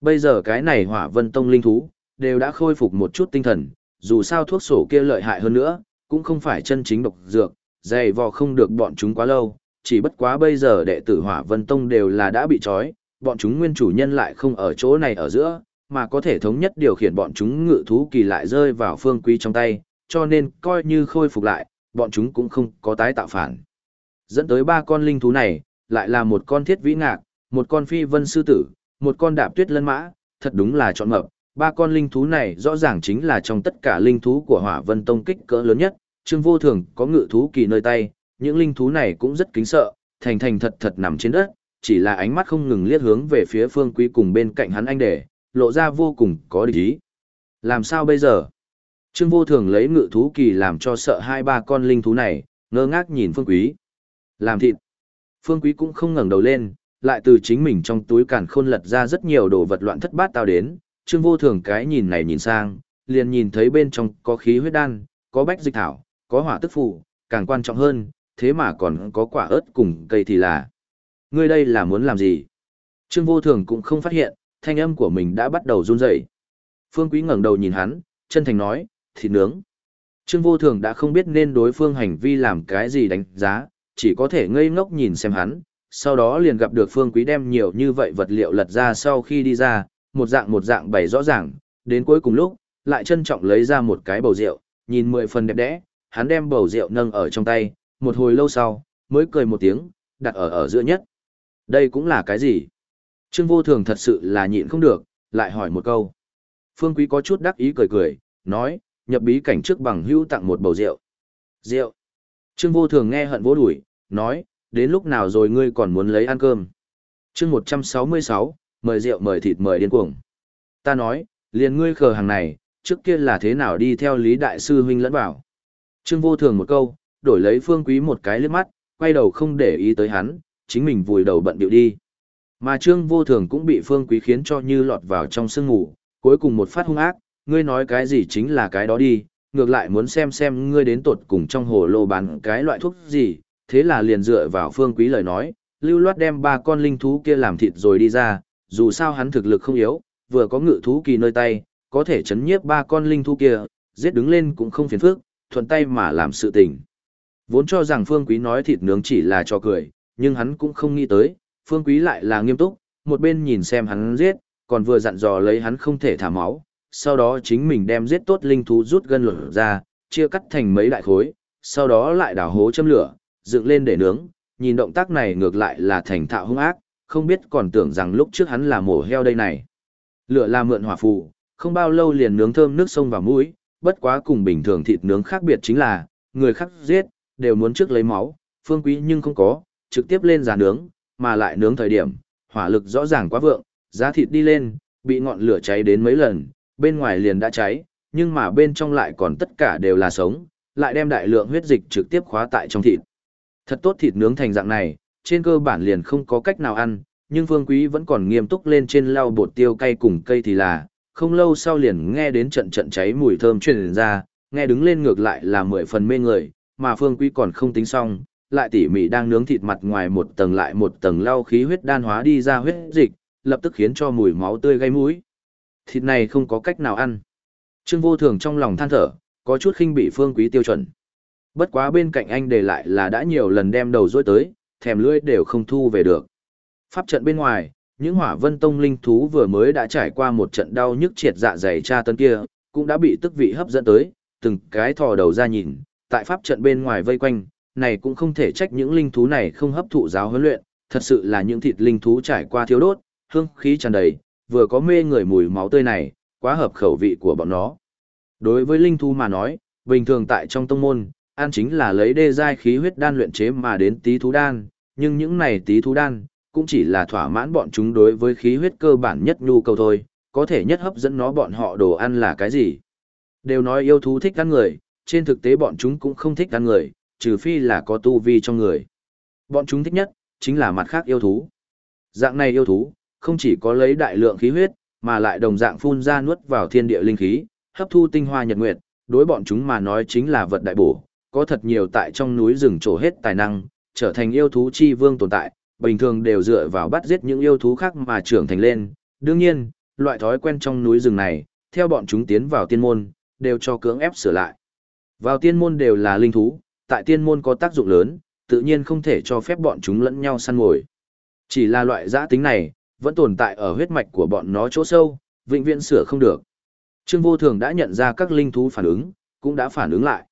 Bây giờ cái này hỏa vân tông linh thú, đều đã khôi phục một chút tinh thần, dù sao thuốc sổ kia lợi hại hơn nữa, cũng không phải chân chính độc dược, dày vò không được bọn chúng quá lâu, chỉ bất quá bây giờ đệ tử hỏa vân tông đều là đã bị trói, bọn chúng nguyên chủ nhân lại không ở chỗ này ở giữa, mà có thể thống nhất điều khiển bọn chúng ngự thú kỳ lại rơi vào phương quý trong tay, cho nên coi như khôi phục lại, bọn chúng cũng không có tái tạo phản. Dẫn tới ba con linh thú này, lại là một con thiết vĩ ngạc, một con phi vân sư tử, một con đạp tuyết lân mã, thật đúng là chọn mập. Ba con linh thú này rõ ràng chính là trong tất cả linh thú của hỏa vân tông kích cỡ lớn nhất, Trương Vô Thường có ngự thú kỳ nơi tay, những linh thú này cũng rất kính sợ, thành thành thật thật nằm trên đất, chỉ là ánh mắt không ngừng liếc hướng về phía phương quý cùng bên cạnh hắn anh để, lộ ra vô cùng có địch ý. Làm sao bây giờ? Trương Vô Thường lấy ngự thú kỳ làm cho sợ hai ba con linh thú này, ngơ ngác nhìn phương quý. Làm thịt. Phương quý cũng không ngẩng đầu lên, lại từ chính mình trong túi càn khôn lật ra rất nhiều đồ vật loạn thất bát tao đến, Trương Vô Thường cái nhìn này nhìn sang, liền nhìn thấy bên trong có khí huyết đan, có bách dịch thảo, có hỏa tức phù, càng quan trọng hơn, thế mà còn có quả ớt cùng cây thì là. Ngươi đây là muốn làm gì? Trương Vô Thường cũng không phát hiện, thanh âm của mình đã bắt đầu run rẩy. Phương Quý ngẩng đầu nhìn hắn, chân thành nói, thịt nướng. Trương Vô Thường đã không biết nên đối phương hành vi làm cái gì đánh giá, chỉ có thể ngây ngốc nhìn xem hắn, sau đó liền gặp được Phương Quý đem nhiều như vậy vật liệu lật ra sau khi đi ra, một dạng một dạng bày rõ ràng, đến cuối cùng lúc, lại trân trọng lấy ra một cái bầu rượu, nhìn mười phần đẹp đẽ, hắn đem bầu rượu nâng ở trong tay, một hồi lâu sau, mới cười một tiếng, đặt ở ở giữa nhất. Đây cũng là cái gì? Trương Vô Thường thật sự là nhịn không được, lại hỏi một câu. Phương Quý có chút đắc ý cười cười, nói, nhập bí cảnh trước bằng hữu tặng một bầu rượu. Rượu. Trương Vô Thường nghe hận vô đuổi, nói, đến lúc nào rồi ngươi còn muốn lấy ăn cơm. Trương 166, mời rượu mời thịt mời điên cuồng. Ta nói, liền ngươi khờ hàng này, trước kia là thế nào đi theo Lý Đại Sư Huynh lẫn bảo, Trương Vô Thường một câu, đổi lấy Phương Quý một cái liếc mắt, quay đầu không để ý tới hắn, chính mình vùi đầu bận điệu đi. Mà Trương Vô Thường cũng bị Phương Quý khiến cho như lọt vào trong sương ngủ, cuối cùng một phát hung ác, ngươi nói cái gì chính là cái đó đi, ngược lại muốn xem xem ngươi đến tột cùng trong hồ lô bán cái loại thuốc gì, thế là liền dựa vào Phương Quý lời nói, lưu loát đem ba con linh thú kia làm thịt rồi đi ra, dù sao hắn thực lực không yếu, vừa có ngự thú kỳ nơi tay, có thể chấn nhiếp ba con linh thú kia, giết đứng lên cũng không phiền phức, thuận tay mà làm sự tình. Vốn cho rằng Phương Quý nói thịt nướng chỉ là cho cười, nhưng hắn cũng không nghĩ tới, Phương Quý lại là nghiêm túc, một bên nhìn xem hắn giết, còn vừa dặn dò lấy hắn không thể thả máu, sau đó chính mình đem giết tốt linh thú rút gân lửa ra, chia cắt thành mấy đại khối, sau đó lại đảo hố châm lửa, dựng lên để nướng, nhìn động tác này ngược lại là thành thạo hung ác, không biết còn tưởng rằng lúc trước hắn là mổ heo đây này. Lửa là mượn hỏa phù, không bao lâu liền nướng thơm nước sông vào mũi, bất quá cùng bình thường thịt nướng khác biệt chính là, người khác giết, đều muốn trước lấy máu, phương quý nhưng không có, trực tiếp lên giá nướng, mà lại nướng thời điểm, hỏa lực rõ ràng quá vượng, giá thịt đi lên, bị ngọn lửa cháy đến mấy lần, bên ngoài liền đã cháy, nhưng mà bên trong lại còn tất cả đều là sống, lại đem đại lượng huyết dịch trực tiếp khóa tại trong thịt. Thật tốt thịt nướng thành dạng này, trên cơ bản liền không có cách nào ăn, nhưng Vương Quý vẫn còn nghiêm túc lên trên lau bột tiêu cay cùng cây thì là, không lâu sau liền nghe đến trận trận cháy mùi thơm truyền ra, nghe đứng lên ngược lại là mười phần mê người, mà Phương Quý còn không tính xong, lại tỉ mỉ đang nướng thịt mặt ngoài một tầng lại một tầng lau khí huyết đan hóa đi ra huyết dịch, lập tức khiến cho mùi máu tươi gây mũi. Thịt này không có cách nào ăn. Trương Vô Thường trong lòng than thở, có chút khinh bị Phương Quý tiêu chuẩn. Bất quá bên cạnh anh để lại là đã nhiều lần đem đầu dối tới, thèm lưỡi đều không thu về được. Pháp trận bên ngoài, những hỏa vân tông linh thú vừa mới đã trải qua một trận đau nhức triệt dạ dày tra tấn kia, cũng đã bị tức vị hấp dẫn tới, từng cái thò đầu ra nhìn, tại pháp trận bên ngoài vây quanh, này cũng không thể trách những linh thú này không hấp thụ giáo huấn luyện, thật sự là những thịt linh thú trải qua thiếu đốt, hương khí tràn đầy, vừa có mê người mùi máu tươi này, quá hợp khẩu vị của bọn nó. Đối với linh thú mà nói, bình thường tại trong tông môn, ăn chính là lấy đê giai khí huyết đan luyện chế mà đến tí thú đan, nhưng những này tí thú đan, cũng chỉ là thỏa mãn bọn chúng đối với khí huyết cơ bản nhất nhu cầu thôi, có thể nhất hấp dẫn nó bọn họ đồ ăn là cái gì. Đều nói yêu thú thích ăn người, trên thực tế bọn chúng cũng không thích ăn người, trừ phi là có tu vi trong người. Bọn chúng thích nhất, chính là mặt khác yêu thú. Dạng này yêu thú, không chỉ có lấy đại lượng khí huyết, mà lại đồng dạng phun ra nuốt vào thiên địa linh khí, hấp thu tinh hoa nhật nguyệt, đối bọn chúng mà nói chính là vật đại bổ, có thật nhiều tại trong núi rừng trổ hết tài năng, trở thành yêu thú chi vương tồn tại, bình thường đều dựa vào bắt giết những yêu thú khác mà trưởng thành lên. Đương nhiên, loại thói quen trong núi rừng này, theo bọn chúng tiến vào tiên môn, đều cho cưỡng ép sửa lại. Vào tiên môn đều là linh thú, tại tiên môn có tác dụng lớn, tự nhiên không thể cho phép bọn chúng lẫn nhau săn mồi. Chỉ là loại giã tính này, vẫn tồn tại ở huyết mạch của bọn nó chỗ sâu, vĩnh viễn sửa không được. Trương Vô Thường đã nhận ra các linh thú phản ứng, cũng đã phản ứng lại.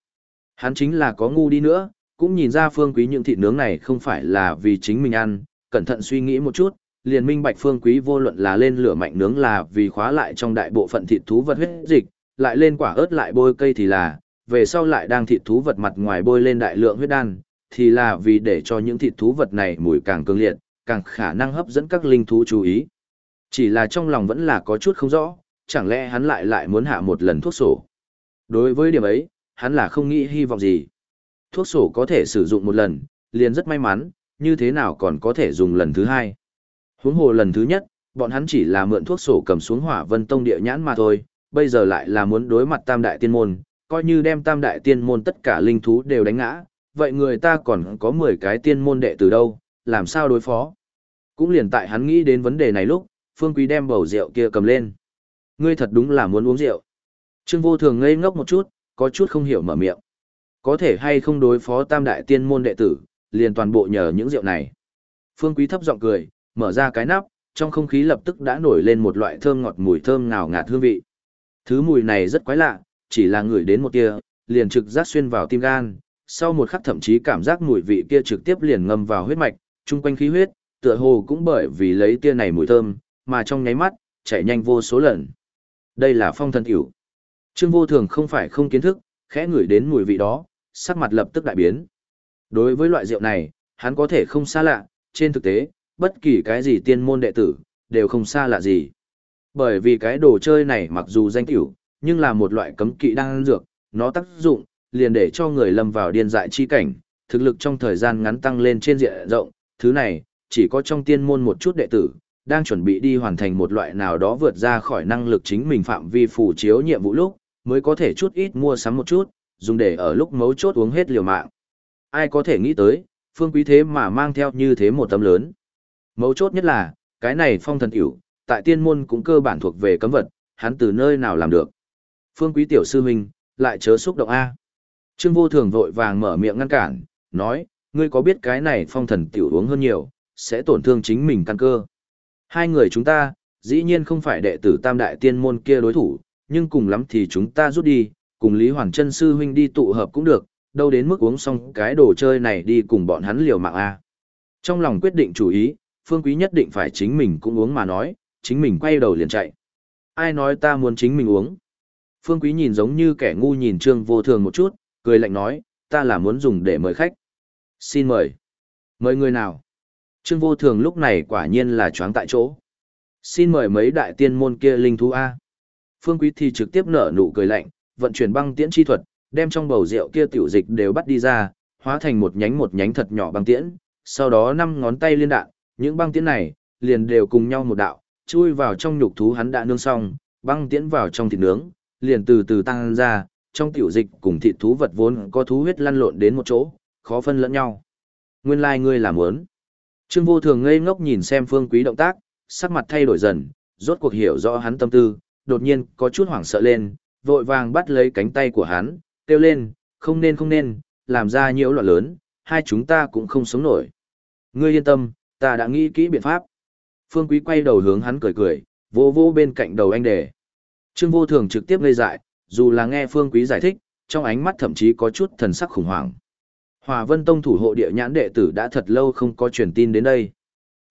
Hắn chính là có ngu đi nữa, cũng nhìn ra phương quý những thịt nướng này không phải là vì chính mình ăn, cẩn thận suy nghĩ một chút, liền minh bạch phương quý vô luận là lên lửa mạnh nướng là vì khóa lại trong đại bộ phận thịt thú vật huyết dịch, lại lên quả ớt lại bôi cây thì là, về sau lại đang thịt thú vật mặt ngoài bôi lên đại lượng huyết đan, thì là vì để cho những thịt thú vật này mùi càng cường liệt, càng khả năng hấp dẫn các linh thú chú ý. Chỉ là trong lòng vẫn là có chút không rõ, chẳng lẽ hắn lại lại muốn hạ một lần thuốc sổ. Đối với điểm ấy, hắn là không nghĩ hy vọng gì. Thuốc sổ có thể sử dụng một lần, liền rất may mắn, như thế nào còn có thể dùng lần thứ hai. Huống hồ lần thứ nhất, bọn hắn chỉ là mượn thuốc sổ cầm xuống hỏa vân tông địa nhãn mà thôi, bây giờ lại là muốn đối mặt tam đại tiên môn, coi như đem tam đại tiên môn tất cả linh thú đều đánh ngã, vậy người ta còn có 10 cái tiên môn đệ từ đâu, làm sao đối phó. Cũng liền tại hắn nghĩ đến vấn đề này lúc, Phương Quý đem bầu rượu kia cầm lên. Ngươi thật đúng là muốn uống rượu. Trương Vô Thường ngây ngốc một chút, có chút không hiểu mở miệng. Có thể hay không đối phó tam đại tiên môn đệ tử, liền toàn bộ nhờ những rượu này. Phương Quý thấp giọng cười, mở ra cái nắp, trong không khí lập tức đã nổi lên một loại thơm ngọt mùi thơm ngào ngạt hương vị. Thứ mùi này rất quái lạ, chỉ là ngửi đến một tia, liền trực giác xuyên vào tim gan, sau một khắc thậm chí cảm giác mùi vị kia trực tiếp liền ngâm vào huyết mạch, chung quanh khí huyết, tựa hồ cũng bởi vì lấy tia này mùi thơm, mà trong nháy mắt, chạy nhanh vô số lần. Đây là phong thần tiểu. Trương vô thường không phải không kiến thức, khẽ ngửi đến mùi vị đó, sắc mặt lập tức đại biến. Đối với loại rượu này, hắn có thể không xa lạ, trên thực tế, bất kỳ cái gì tiên môn đệ tử, đều không xa lạ gì. Bởi vì cái đồ chơi này mặc dù danh tiểu, nhưng là một loại cấm kỵ đang dược, nó tác dụng, liền để cho người lâm vào điên dại chi cảnh, thực lực trong thời gian ngắn tăng lên trên diện rộng, thứ này, chỉ có trong tiên môn một chút đệ tử, đang chuẩn bị đi hoàn thành một loại nào đó vượt ra khỏi năng lực chính mình phạm vi phủ chiếu nhiệm vụ lúc, mới có thể chút ít mua sắm một chút, dùng để ở lúc mấu chốt uống hết liều mạng. Ai có thể nghĩ tới, phương quý thế mà mang theo như thế một tấm lớn. Mấu chốt nhất là, cái này phong thần tiểu, tại tiên môn cũng cơ bản thuộc về cấm vật, hắn từ nơi nào làm được. Phương quý tiểu sư huynh, lại chớ xúc động A. Trương vô thường vội vàng mở miệng ngăn cản, nói, ngươi có biết cái này phong thần tiểu uống hơn nhiều, sẽ tổn thương chính mình căn cơ. Hai người chúng ta, dĩ nhiên không phải đệ tử tam đại tiên môn kia đối thủ, nhưng cùng lắm thì chúng ta rút đi, cùng Lý Hoàng Trân sư huynh đi tụ hợp cũng được, đâu đến mức uống xong cái đồ chơi này đi cùng bọn hắn liều mạng a. Trong lòng quyết định chủ ý, Phương Quý nhất định phải chính mình cũng uống mà nói, chính mình quay đầu liền chạy. Ai nói ta muốn chính mình uống? Phương Quý nhìn giống như kẻ ngu nhìn Trương Vô Thường một chút, cười lạnh nói, ta là muốn dùng để mời khách. Xin mời. Mời người nào? Trương Vô Thường lúc này quả nhiên là choáng tại chỗ. Xin mời mấy đại tiên môn kia linh thú A. Phương Quý thì trực tiếp nở nụ cười lạnh, vận chuyển băng tiễn chi thuật, đem trong bầu rượu kia tiểu dịch đều bắt đi ra, hóa thành một nhánh một nhánh thật nhỏ băng tiễn, sau đó năm ngón tay liên đạn, những băng tiễn này liền đều cùng nhau một đạo, chui vào trong nhục thú hắn đã nương xong, băng tiễn vào trong thịt nướng, liền từ từ tăng ra, trong tiểu dịch cùng thịt thú vật vốn có thú huyết lăn lộn đến một chỗ, khó phân lẫn nhau. Nguyên lai like ngươi làm muốn. Trương Vô Thường ngây ngốc nhìn xem Phương Quý động tác, sắc mặt thay đổi dần, rốt cuộc hiểu rõ hắn tâm tư, đột nhiên có chút hoảng sợ lên, vội vàng bắt lấy cánh tay của hắn, kêu lên, không nên không nên, làm ra nhiễu loạn lớn, hai chúng ta cũng không sống nổi. Ngươi yên tâm, ta đã nghĩ kỹ biện pháp. Phương Quý quay đầu hướng hắn cười cười, vô vô bên cạnh đầu anh đề. Trương Vô Thường trực tiếp ngây dại, dù là nghe Phương Quý giải thích, trong ánh mắt thậm chí có chút thần sắc khủng hoảng. Hòa Vân Tông thủ hộ địa nhãn đệ tử đã thật lâu không có truyền tin đến đây.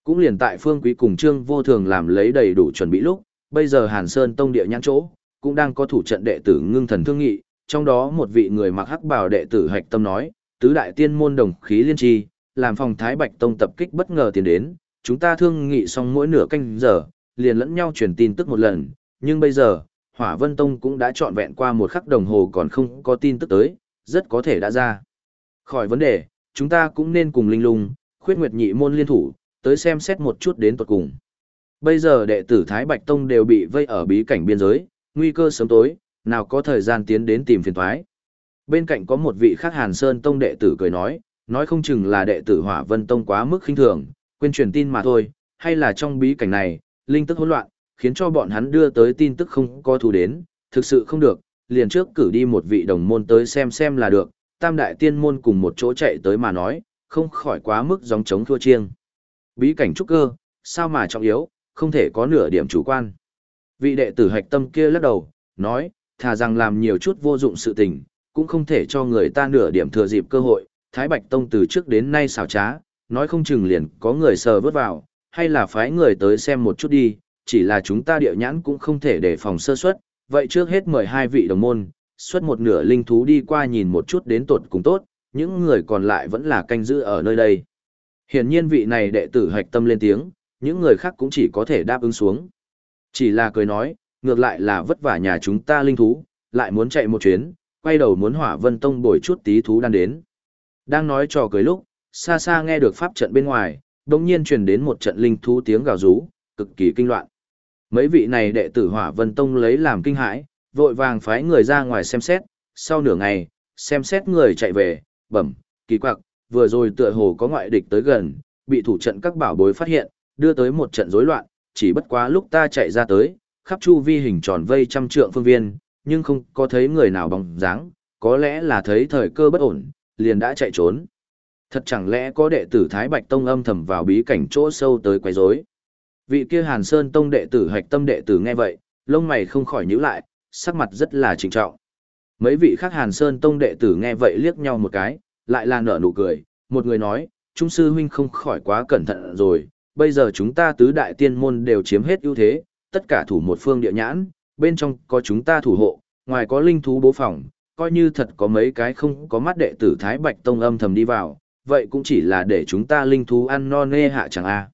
Cũng liền tại Phương Quý cùng Trương Vô Thường làm lấy đầy đủ chuẩn bị lúc, bây giờ Hàn Sơn Tông địa nhãn chỗ, cũng đang có thủ trận đệ tử ngưng thần thương nghị, trong đó một vị người mặc hắc bào đệ tử hạch tâm nói, tứ đại tiên môn đồng khí liên tri, làm phòng Thái Bạch Tông tập kích bất ngờ tiến đến, chúng ta thương nghị xong mỗi nửa canh giờ, liền lẫn nhau truyền tin tức một lần, nhưng bây giờ, Hỏa Vân Tông cũng đã trọn vẹn qua một khắc đồng hồ còn không có tin tức tới, rất có thể đã ra. Khỏi vấn đề, chúng ta cũng nên cùng linh lung, khuyết nguyệt nhị môn liên thủ, tới xem xét một chút đến tuật cùng. Bây giờ đệ tử Thái Bạch Tông đều bị vây ở bí cảnh biên giới, nguy cơ sớm tối, nào có thời gian tiến đến tìm phiền thoái. Bên cạnh có một vị khác Hàn Sơn Tông đệ tử cười nói, nói không chừng là đệ tử Hỏa Vân Tông quá mức khinh thường, quên truyền tin mà thôi, hay là trong bí cảnh này, linh tức hỗn loạn, khiến cho bọn hắn đưa tới tin tức không có thu đến, thực sự không được, liền trước cử đi một vị đồng môn tới xem xem là được, tam đại tiên môn cùng một chỗ chạy tới mà nói, không khỏi quá mức dòng chống thua chiêng. Bí cảnh trúc cơ, sao mà trọng yếu, không thể có nửa điểm chủ quan. Vị đệ tử hạch tâm kia lắc đầu, nói, thà rằng làm nhiều chút vô dụng sự tình, cũng không thể cho người ta nửa điểm thừa dịp cơ hội. Thái Bạch Tông từ trước đến nay xào trá, nói không chừng liền có người sờ vớt vào, hay là phái người tới xem một chút đi, chỉ là chúng ta địa nhãn cũng không thể để phòng sơ suất, vậy trước hết mời hai vị đồng môn, xuất một nửa linh thú đi qua nhìn một chút đến tột cùng tốt, những người còn lại vẫn là canh giữ ở nơi đây. Hiển nhiên vị này đệ tử hạch tâm lên tiếng, những người khác cũng chỉ có thể đáp ứng xuống. Chỉ là cười nói, ngược lại là vất vả nhà chúng ta linh thú, lại muốn chạy một chuyến, quay đầu muốn hỏa vân tông bồi chút tí thú đang đến. Đang nói trò cười lúc, xa xa nghe được pháp trận bên ngoài, đồng nhiên truyền đến một trận linh thú tiếng gào rú, cực kỳ kinh loạn. Mấy vị này đệ tử hỏa vân tông lấy làm kinh hãi, vội vàng phái người ra ngoài xem xét, sau nửa ngày, xem xét người chạy về, bẩm, kỳ quặc, vừa rồi tựa hồ có ngoại địch tới gần, bị thủ trận các bảo bối phát hiện, đưa tới một trận rối loạn, chỉ bất quá lúc ta chạy ra tới, khắp chu vi hình tròn vây trăm trượng phương viên, nhưng không có thấy người nào bóng dáng, có lẽ là thấy thời cơ bất ổn, liền đã chạy trốn. Thật chẳng lẽ có đệ tử Thái Bạch Tông âm thầm vào bí cảnh chỗ sâu tới quấy rối. Vị kia Hàn Sơn Tông đệ tử Hạch Tâm đệ tử nghe vậy, lông mày không khỏi nhíu lại, sắc mặt rất là trịnh trọng. Mấy vị khác Hàn Sơn Tông đệ tử nghe vậy liếc nhau một cái, lại là nở nụ cười, một người nói, Trung sư huynh không khỏi quá cẩn thận rồi, bây giờ chúng ta tứ đại tiên môn đều chiếm hết ưu thế, tất cả thủ một phương địa nhãn, bên trong có chúng ta thủ hộ, ngoài có linh thú bố phòng, coi như thật có mấy cái không có mắt đệ tử Thái Bạch Tông âm thầm đi vào, vậy cũng chỉ là để chúng ta linh thú ăn no nê hạ chẳng a.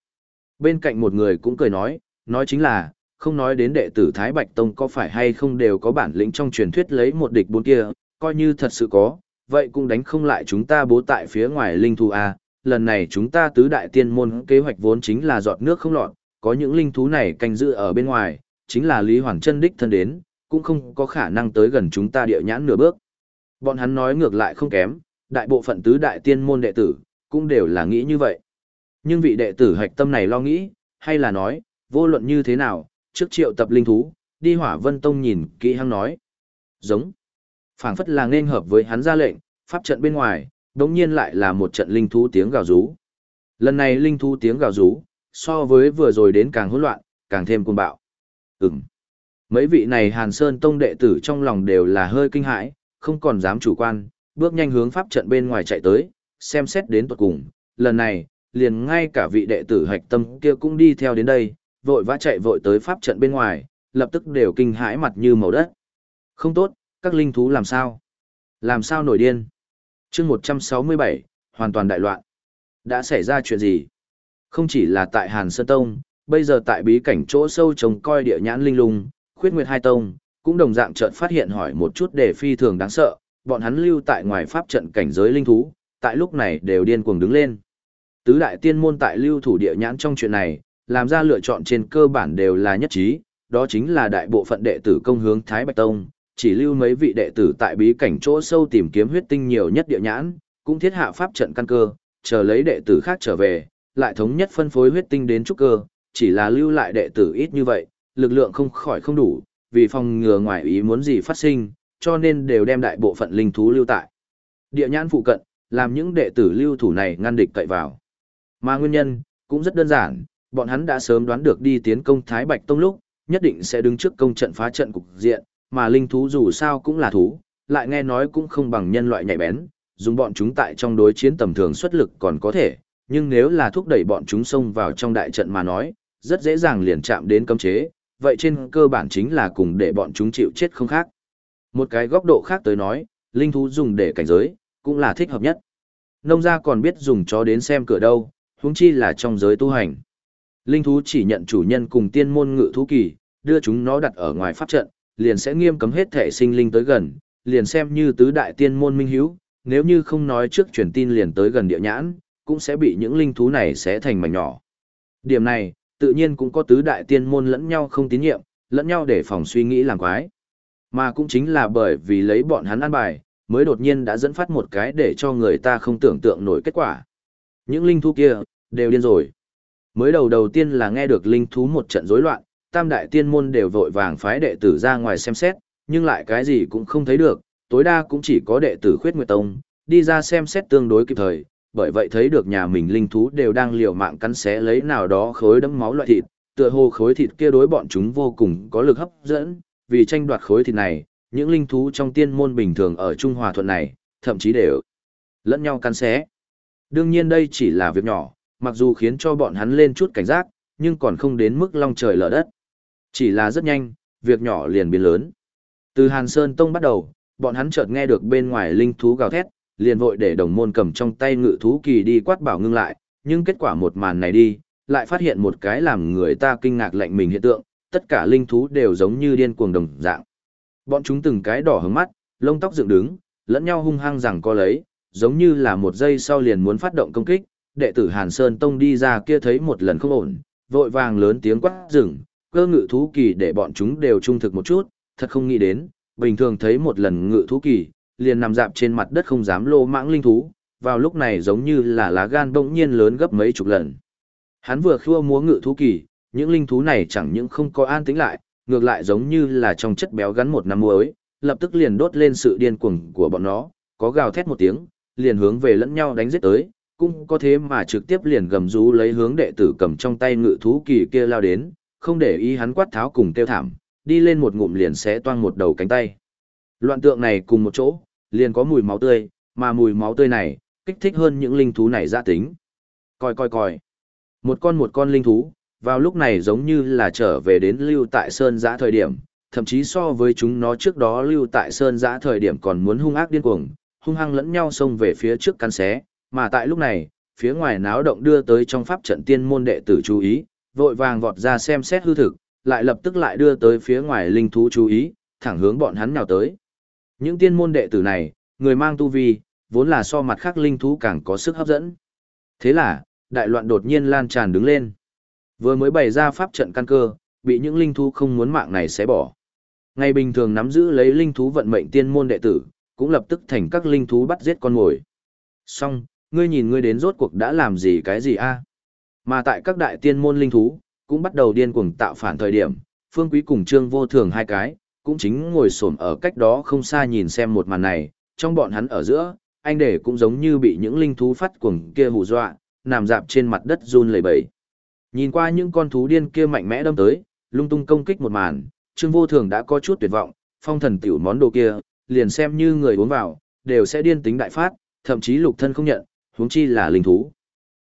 Bên cạnh một người cũng cười nói, nói chính là, không nói đến đệ tử Thái Bạch Tông có phải hay không đều có bản lĩnh trong truyền thuyết lấy một địch bốn kia, coi như thật sự có, vậy cũng đánh không lại chúng ta bố tại phía ngoài linh thú A. Lần này chúng ta tứ đại tiên môn kế hoạch vốn chính là giọt nước không lọt, có những linh thú này canh giữ ở bên ngoài, chính là Lý Hoàng chân đích thân đến, cũng không có khả năng tới gần chúng ta địa nhãn nửa bước. Bọn hắn nói ngược lại không kém, đại bộ phận tứ đại tiên môn đệ tử, cũng đều là nghĩ như vậy. Nhưng vị đệ tử hạch tâm này lo nghĩ, hay là nói, vô luận như thế nào, trước triệu tập linh thú, đi hỏa vân tông nhìn kỹ hăng nói. Giống. phảng phất là nên hợp với hắn ra lệnh, pháp trận bên ngoài, đống nhiên lại là một trận linh thú tiếng gào rú. Lần này linh thú tiếng gào rú, so với vừa rồi đến càng hỗn loạn, càng thêm cuồng bạo. Ừm. Mấy vị này Hàn Sơn Tông đệ tử trong lòng đều là hơi kinh hãi, không còn dám chủ quan, bước nhanh hướng pháp trận bên ngoài chạy tới, xem xét đến tuật cùng. Lần này, liền ngay cả vị đệ tử hạch tâm kia cũng đi theo đến đây, vội vã chạy vội tới pháp trận bên ngoài, lập tức đều kinh hãi mặt như màu đất. Không tốt, các linh thú làm sao? Làm sao nổi điên? chương 167, hoàn toàn đại loạn. Đã xảy ra chuyện gì? Không chỉ là tại Hàn Sơn Tông, bây giờ tại bí cảnh chỗ sâu trồng coi địa nhãn linh lung, khuyết nguyệt hai tông, cũng đồng dạng chợt phát hiện hỏi một chút để phi thường đáng sợ, bọn hắn lưu tại ngoài pháp trận cảnh giới linh thú, tại lúc này đều điên cuồng đứng lên. Tứ đại tiên môn tại lưu thủ địa nhãn trong chuyện này, làm ra lựa chọn trên cơ bản đều là nhất trí, đó chính là đại bộ phận đệ tử công hướng Thái Bạch Tông, chỉ lưu mấy vị đệ tử tại bí cảnh chỗ sâu tìm kiếm huyết tinh nhiều nhất địa nhãn, cũng thiết hạ pháp trận căn cơ, chờ lấy đệ tử khác trở về, lại thống nhất phân phối huyết tinh đến trúc cơ, chỉ là lưu lại đệ tử ít như vậy, lực lượng không khỏi không đủ, vì phòng ngừa ngoài ý muốn gì phát sinh, cho nên đều đem đại bộ phận linh thú lưu tại. Địa nhãn phụ cận, làm những đệ tử lưu thủ này ngăn địch cậy vào. Mà nguyên nhân, cũng rất đơn giản, bọn hắn đã sớm đoán được đi tiến công Thái Bạch Tông lúc, nhất định sẽ đứng trước công trận phá trận cục diện, mà linh thú dù sao cũng là thú, lại nghe nói cũng không bằng nhân loại nhạy bén, dùng bọn chúng tại trong đối chiến tầm thường xuất lực còn có thể, nhưng nếu là thúc đẩy bọn chúng xông vào trong đại trận mà nói, rất dễ dàng liền chạm đến cấm chế, vậy trên cơ bản chính là cùng để bọn chúng chịu chết không khác. Một cái góc độ khác tới nói, linh thú dùng để cảnh giới, cũng là thích hợp nhất. Nông gia còn biết dùng chó đến xem cửa đâu, huống chi là trong giới tu hành. Linh thú chỉ nhận chủ nhân cùng tiên môn ngự thú kỳ, đưa chúng nó đặt ở ngoài pháp trận, liền sẽ nghiêm cấm hết thể sinh linh tới gần, liền xem như tứ đại tiên môn minh hiếu, nếu như không nói trước truyền tin liền tới gần địa nhãn, cũng sẽ bị những linh thú này xé thành mảnh nhỏ. Điểm này, tự nhiên cũng có tứ đại tiên môn lẫn nhau không tín nhiệm, lẫn nhau để phòng suy nghĩ làm quái. Mà cũng chính là bởi vì lấy bọn hắn ăn bài, mới đột nhiên đã dẫn phát một cái để cho người ta không tưởng tượng nổi kết quả. Những linh thú kia, đều điên rồi. Mới đầu đầu tiên là nghe được linh thú một trận rối loạn, tam đại tiên môn đều vội vàng phái đệ tử ra ngoài xem xét, nhưng lại cái gì cũng không thấy được, tối đa cũng chỉ có đệ tử khuyết nguyệt tông, đi ra xem xét tương đối kịp thời, bởi vậy thấy được nhà mình linh thú đều đang liều mạng cắn xé lấy nào đó khối đẫm máu loại thịt, tựa hồ khối thịt kia đối bọn chúng vô cùng có lực hấp dẫn, vì tranh đoạt khối thịt này, những linh thú trong tiên môn bình thường ở Trung Hòa Thuận này, thậm chí đều lẫn nhau cắn xé. Đương nhiên đây chỉ là việc nhỏ, mặc dù khiến cho bọn hắn lên chút cảnh giác, nhưng còn không đến mức long trời lở đất. Chỉ là rất nhanh, việc nhỏ liền biến lớn. Từ Hàn Sơn Tông bắt đầu, bọn hắn chợt nghe được bên ngoài linh thú gào thét, liền vội để đồng môn cầm trong tay ngự thú kỳ đi quát bảo ngưng lại, nhưng kết quả một màn này đi, lại phát hiện một cái làm người ta kinh ngạc lạnh mình hiện tượng, tất cả linh thú đều giống như điên cuồng đồng dạng. Bọn chúng từng cái đỏ hứng mắt, lông tóc dựng đứng, lẫn nhau hung hăng rằng co lấy, giống như là một giây sau liền muốn phát động công kích, đệ tử Hàn Sơn Tông đi ra kia thấy một lần không ổn, vội vàng lớn tiếng quát rừng, cơ ngự thú kỳ để bọn chúng đều trung thực một chút, thật không nghĩ đến, bình thường thấy một lần ngự thú kỳ, liền nằm dạp trên mặt đất không dám lô mãng linh thú, vào lúc này giống như là lá gan bỗng nhiên lớn gấp mấy chục lần. Hắn vừa khua múa ngự thú kỳ, những linh thú này chẳng những không có an tĩnh lại, ngược lại giống như là trong chất béo gắn một năm muối, lập tức liền đốt lên sự điên cuồng của bọn nó, có gào thét một tiếng, liền hướng về lẫn nhau đánh giết tới, cũng có thế mà trực tiếp liền gầm rú lấy hướng đệ tử cầm trong tay ngự thú kỳ kia lao đến, không để ý hắn quát tháo cùng tiêu thảm, đi lên một ngụm liền xé toang một đầu cánh tay. Loạn tượng này cùng một chỗ, liền có mùi máu tươi, mà mùi máu tươi này, kích thích hơn những linh thú này ra tính. Coi coi coi. Một con một con linh thú, vào lúc này giống như là trở về đến lưu tại sơn giã thời điểm, thậm chí so với chúng nó trước đó lưu tại sơn giã thời điểm còn muốn hung ác điên cuồng, hung hăng lẫn nhau xông về phía trước căn xé, mà tại lúc này, phía ngoài náo động đưa tới trong pháp trận tiên môn đệ tử chú ý, vội vàng vọt ra xem xét hư thực, lại lập tức lại đưa tới phía ngoài linh thú chú ý, thẳng hướng bọn hắn nào tới. Những tiên môn đệ tử này, người mang tu vi, vốn là so mặt khác linh thú càng có sức hấp dẫn. Thế là, đại loạn đột nhiên lan tràn đứng lên. Vừa mới bày ra pháp trận căn cơ, bị những linh thú không muốn mạng này xé bỏ. Ngày bình thường nắm giữ lấy linh thú vận mệnh tiên môn đệ tử, cũng lập tức thành các linh thú bắt giết con mồi. song ngươi nhìn ngươi đến rốt cuộc đã làm gì cái gì a? Mà tại các đại tiên môn linh thú, cũng bắt đầu điên cuồng tạo phản thời điểm, Phương Quý cùng Trương Vô Thường hai cái, cũng chính ngồi xổm ở cách đó không xa nhìn xem một màn này, trong bọn hắn ở giữa, anh để cũng giống như bị những linh thú phát cuồng kia hù dọa, nằm dạp trên mặt đất run lẩy bẩy. Nhìn qua những con thú điên kia mạnh mẽ đâm tới, lung tung công kích một màn, Trương Vô Thường đã có chút tuyệt vọng, phong thần tiểu món đồ kia, liền xem như người uống vào, đều sẽ điên tính đại phát, thậm chí lục thân không nhận, huống chi là linh thú.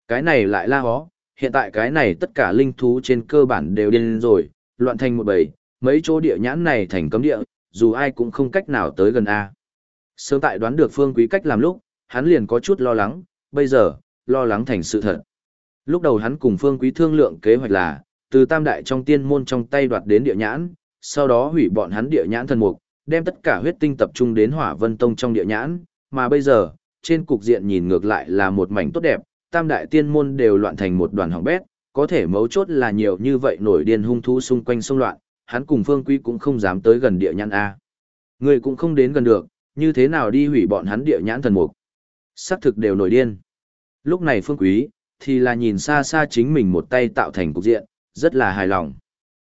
Cái này lại la hó, hiện tại cái này tất cả linh thú trên cơ bản đều điên rồi, loạn thành một bầy, mấy chỗ địa nhãn này thành cấm địa, dù ai cũng không cách nào tới gần A. Sớm tại đoán được phương quý cách làm lúc, hắn liền có chút lo lắng, bây giờ, lo lắng thành sự thật. Lúc đầu hắn cùng phương quý thương lượng kế hoạch là, từ tam đại trong tiên môn trong tay đoạt đến địa nhãn, sau đó hủy bọn hắn địa nhãn thần mục, đem tất cả huyết tinh tập trung đến hỏa vân tông trong địa nhãn, mà bây giờ, trên cục diện nhìn ngược lại là một mảnh tốt đẹp, tam đại tiên môn đều loạn thành một đoàn hỏng bét, có thể mấu chốt là nhiều như vậy nổi điên hung thú xung quanh xung loạn, hắn cùng Phương Quý cũng không dám tới gần địa nhãn A. Người cũng không đến gần được, như thế nào đi hủy bọn hắn địa nhãn thần mục. Sắc thực đều nổi điên. Lúc này Phương Quý, thì là nhìn xa xa chính mình một tay tạo thành cục diện, rất là hài lòng.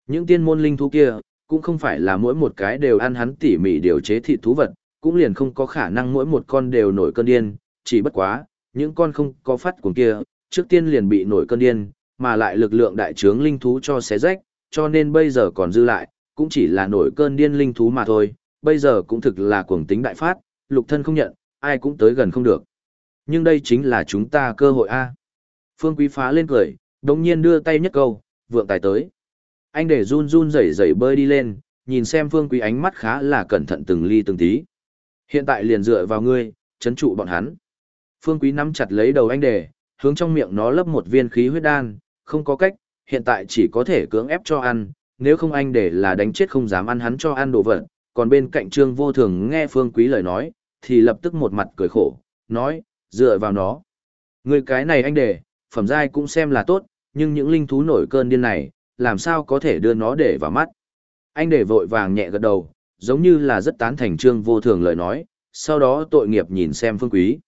Những tiên môn linh thú kia, cũng không phải là mỗi một cái đều ăn hắn tỉ mỉ điều chế thịt thú vật, cũng liền không có khả năng mỗi một con đều nổi cơn điên, chỉ bất quá, những con không có phát cuồng kia, trước tiên liền bị nổi cơn điên, mà lại lực lượng đại trướng linh thú cho xé rách, cho nên bây giờ còn dư lại, cũng chỉ là nổi cơn điên linh thú mà thôi, bây giờ cũng thực là cuồng tính đại phát, lục thân không nhận, ai cũng tới gần không được. Nhưng đây chính là chúng ta cơ hội A. Phương Quý phá lên cười, đồng nhiên đưa tay nhất câu, vượng tài tới. Anh để run run rẩy rẩy bơi đi lên, nhìn xem Phương Quý ánh mắt khá là cẩn thận từng ly từng tí. Hiện tại liền dựa vào ngươi, chấn trụ bọn hắn. Phương Quý nắm chặt lấy đầu anh đề, hướng trong miệng nó lấp một viên khí huyết đan, không có cách, hiện tại chỉ có thể cưỡng ép cho ăn, nếu không anh để là đánh chết không dám ăn hắn cho ăn đồ vật, còn bên cạnh trương vô thường nghe phương quý lời nói, thì lập tức một mặt cười khổ, nói, dựa vào nó. Người cái này anh để, phẩm giai cũng xem là tốt, nhưng những linh thú nổi cơn điên này, làm sao có thể đưa nó để vào mắt. Anh để vội vàng nhẹ gật đầu, giống như là rất tán thành trương vô thường lời nói, sau đó tội nghiệp nhìn xem phương quý.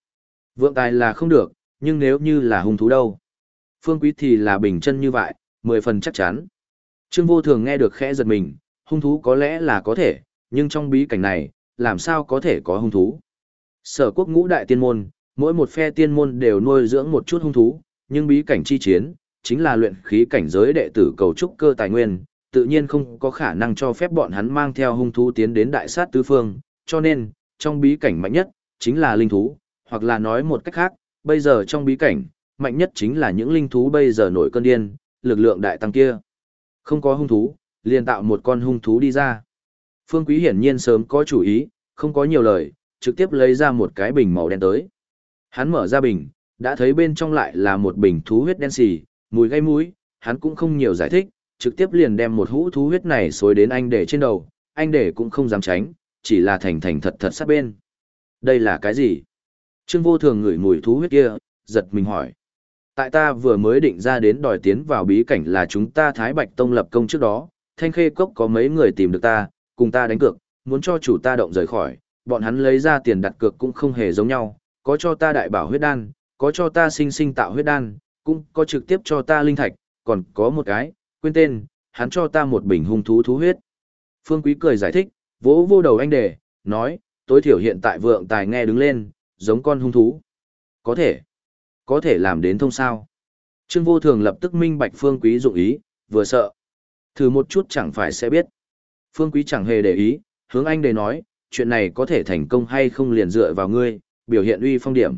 Vượng tài là không được, nhưng nếu như là hung thú đâu. Phương quý thì là bình chân như vậy, mười phần chắc chắn. Trương vô thường nghe được khẽ giật mình, hung thú có lẽ là có thể, nhưng trong bí cảnh này, làm sao có thể có hung thú. Sở quốc ngũ đại tiên môn, mỗi một phe tiên môn đều nuôi dưỡng một chút hung thú, nhưng bí cảnh chi chiến, chính là luyện khí cảnh giới đệ tử cầu trúc cơ tài nguyên, tự nhiên không có khả năng cho phép bọn hắn mang theo hung thú tiến đến đại sát tứ phương, cho nên, trong bí cảnh mạnh nhất, chính là linh thú, hoặc là nói một cách khác, bây giờ trong bí cảnh, mạnh nhất chính là những linh thú bây giờ nổi cơn điên, lực lượng đại tăng kia. Không có hung thú, liền tạo một con hung thú đi ra. Phương Quý hiển nhiên sớm có chủ ý, không có nhiều lời, trực tiếp lấy ra một cái bình màu đen tới. Hắn mở ra bình, đã thấy bên trong lại là một bình thú huyết đen xì, mùi gây mũi, hắn cũng không nhiều giải thích, trực tiếp liền đem một hũ thú huyết này xối đến anh để trên đầu, anh để cũng không dám tránh, chỉ là thành thành thật thật sát bên. Đây là cái gì? Trương vô thường ngửi mùi thú huyết kia, giật mình hỏi. Tại ta vừa mới định ra đến đòi tiến vào bí cảnh là chúng ta Thái Bạch Tông lập công trước đó, Thanh Khê Cốc có mấy người tìm được ta, cùng ta đánh cược, muốn cho chủ ta động rời khỏi, bọn hắn lấy ra tiền đặt cược cũng không hề giống nhau, có cho ta đại bảo huyết đan, có cho ta sinh sinh tạo huyết đan, cũng có trực tiếp cho ta linh thạch, còn có một cái, quên tên, hắn cho ta một bình hung thú thú huyết. Phương Quý cười giải thích, vỗ vô đầu anh đề, nói, tối thiểu hiện tại vượng tài nghe đứng lên, giống con hung thú. Có thể, có thể làm đến thông sao. Trương vô thường lập tức minh bạch Phương Quý dụng ý, vừa sợ. Thử một chút chẳng phải sẽ biết. Phương Quý chẳng hề để ý, hướng anh đề nói, chuyện này có thể thành công hay không liền dựa vào ngươi, biểu hiện uy phong điểm.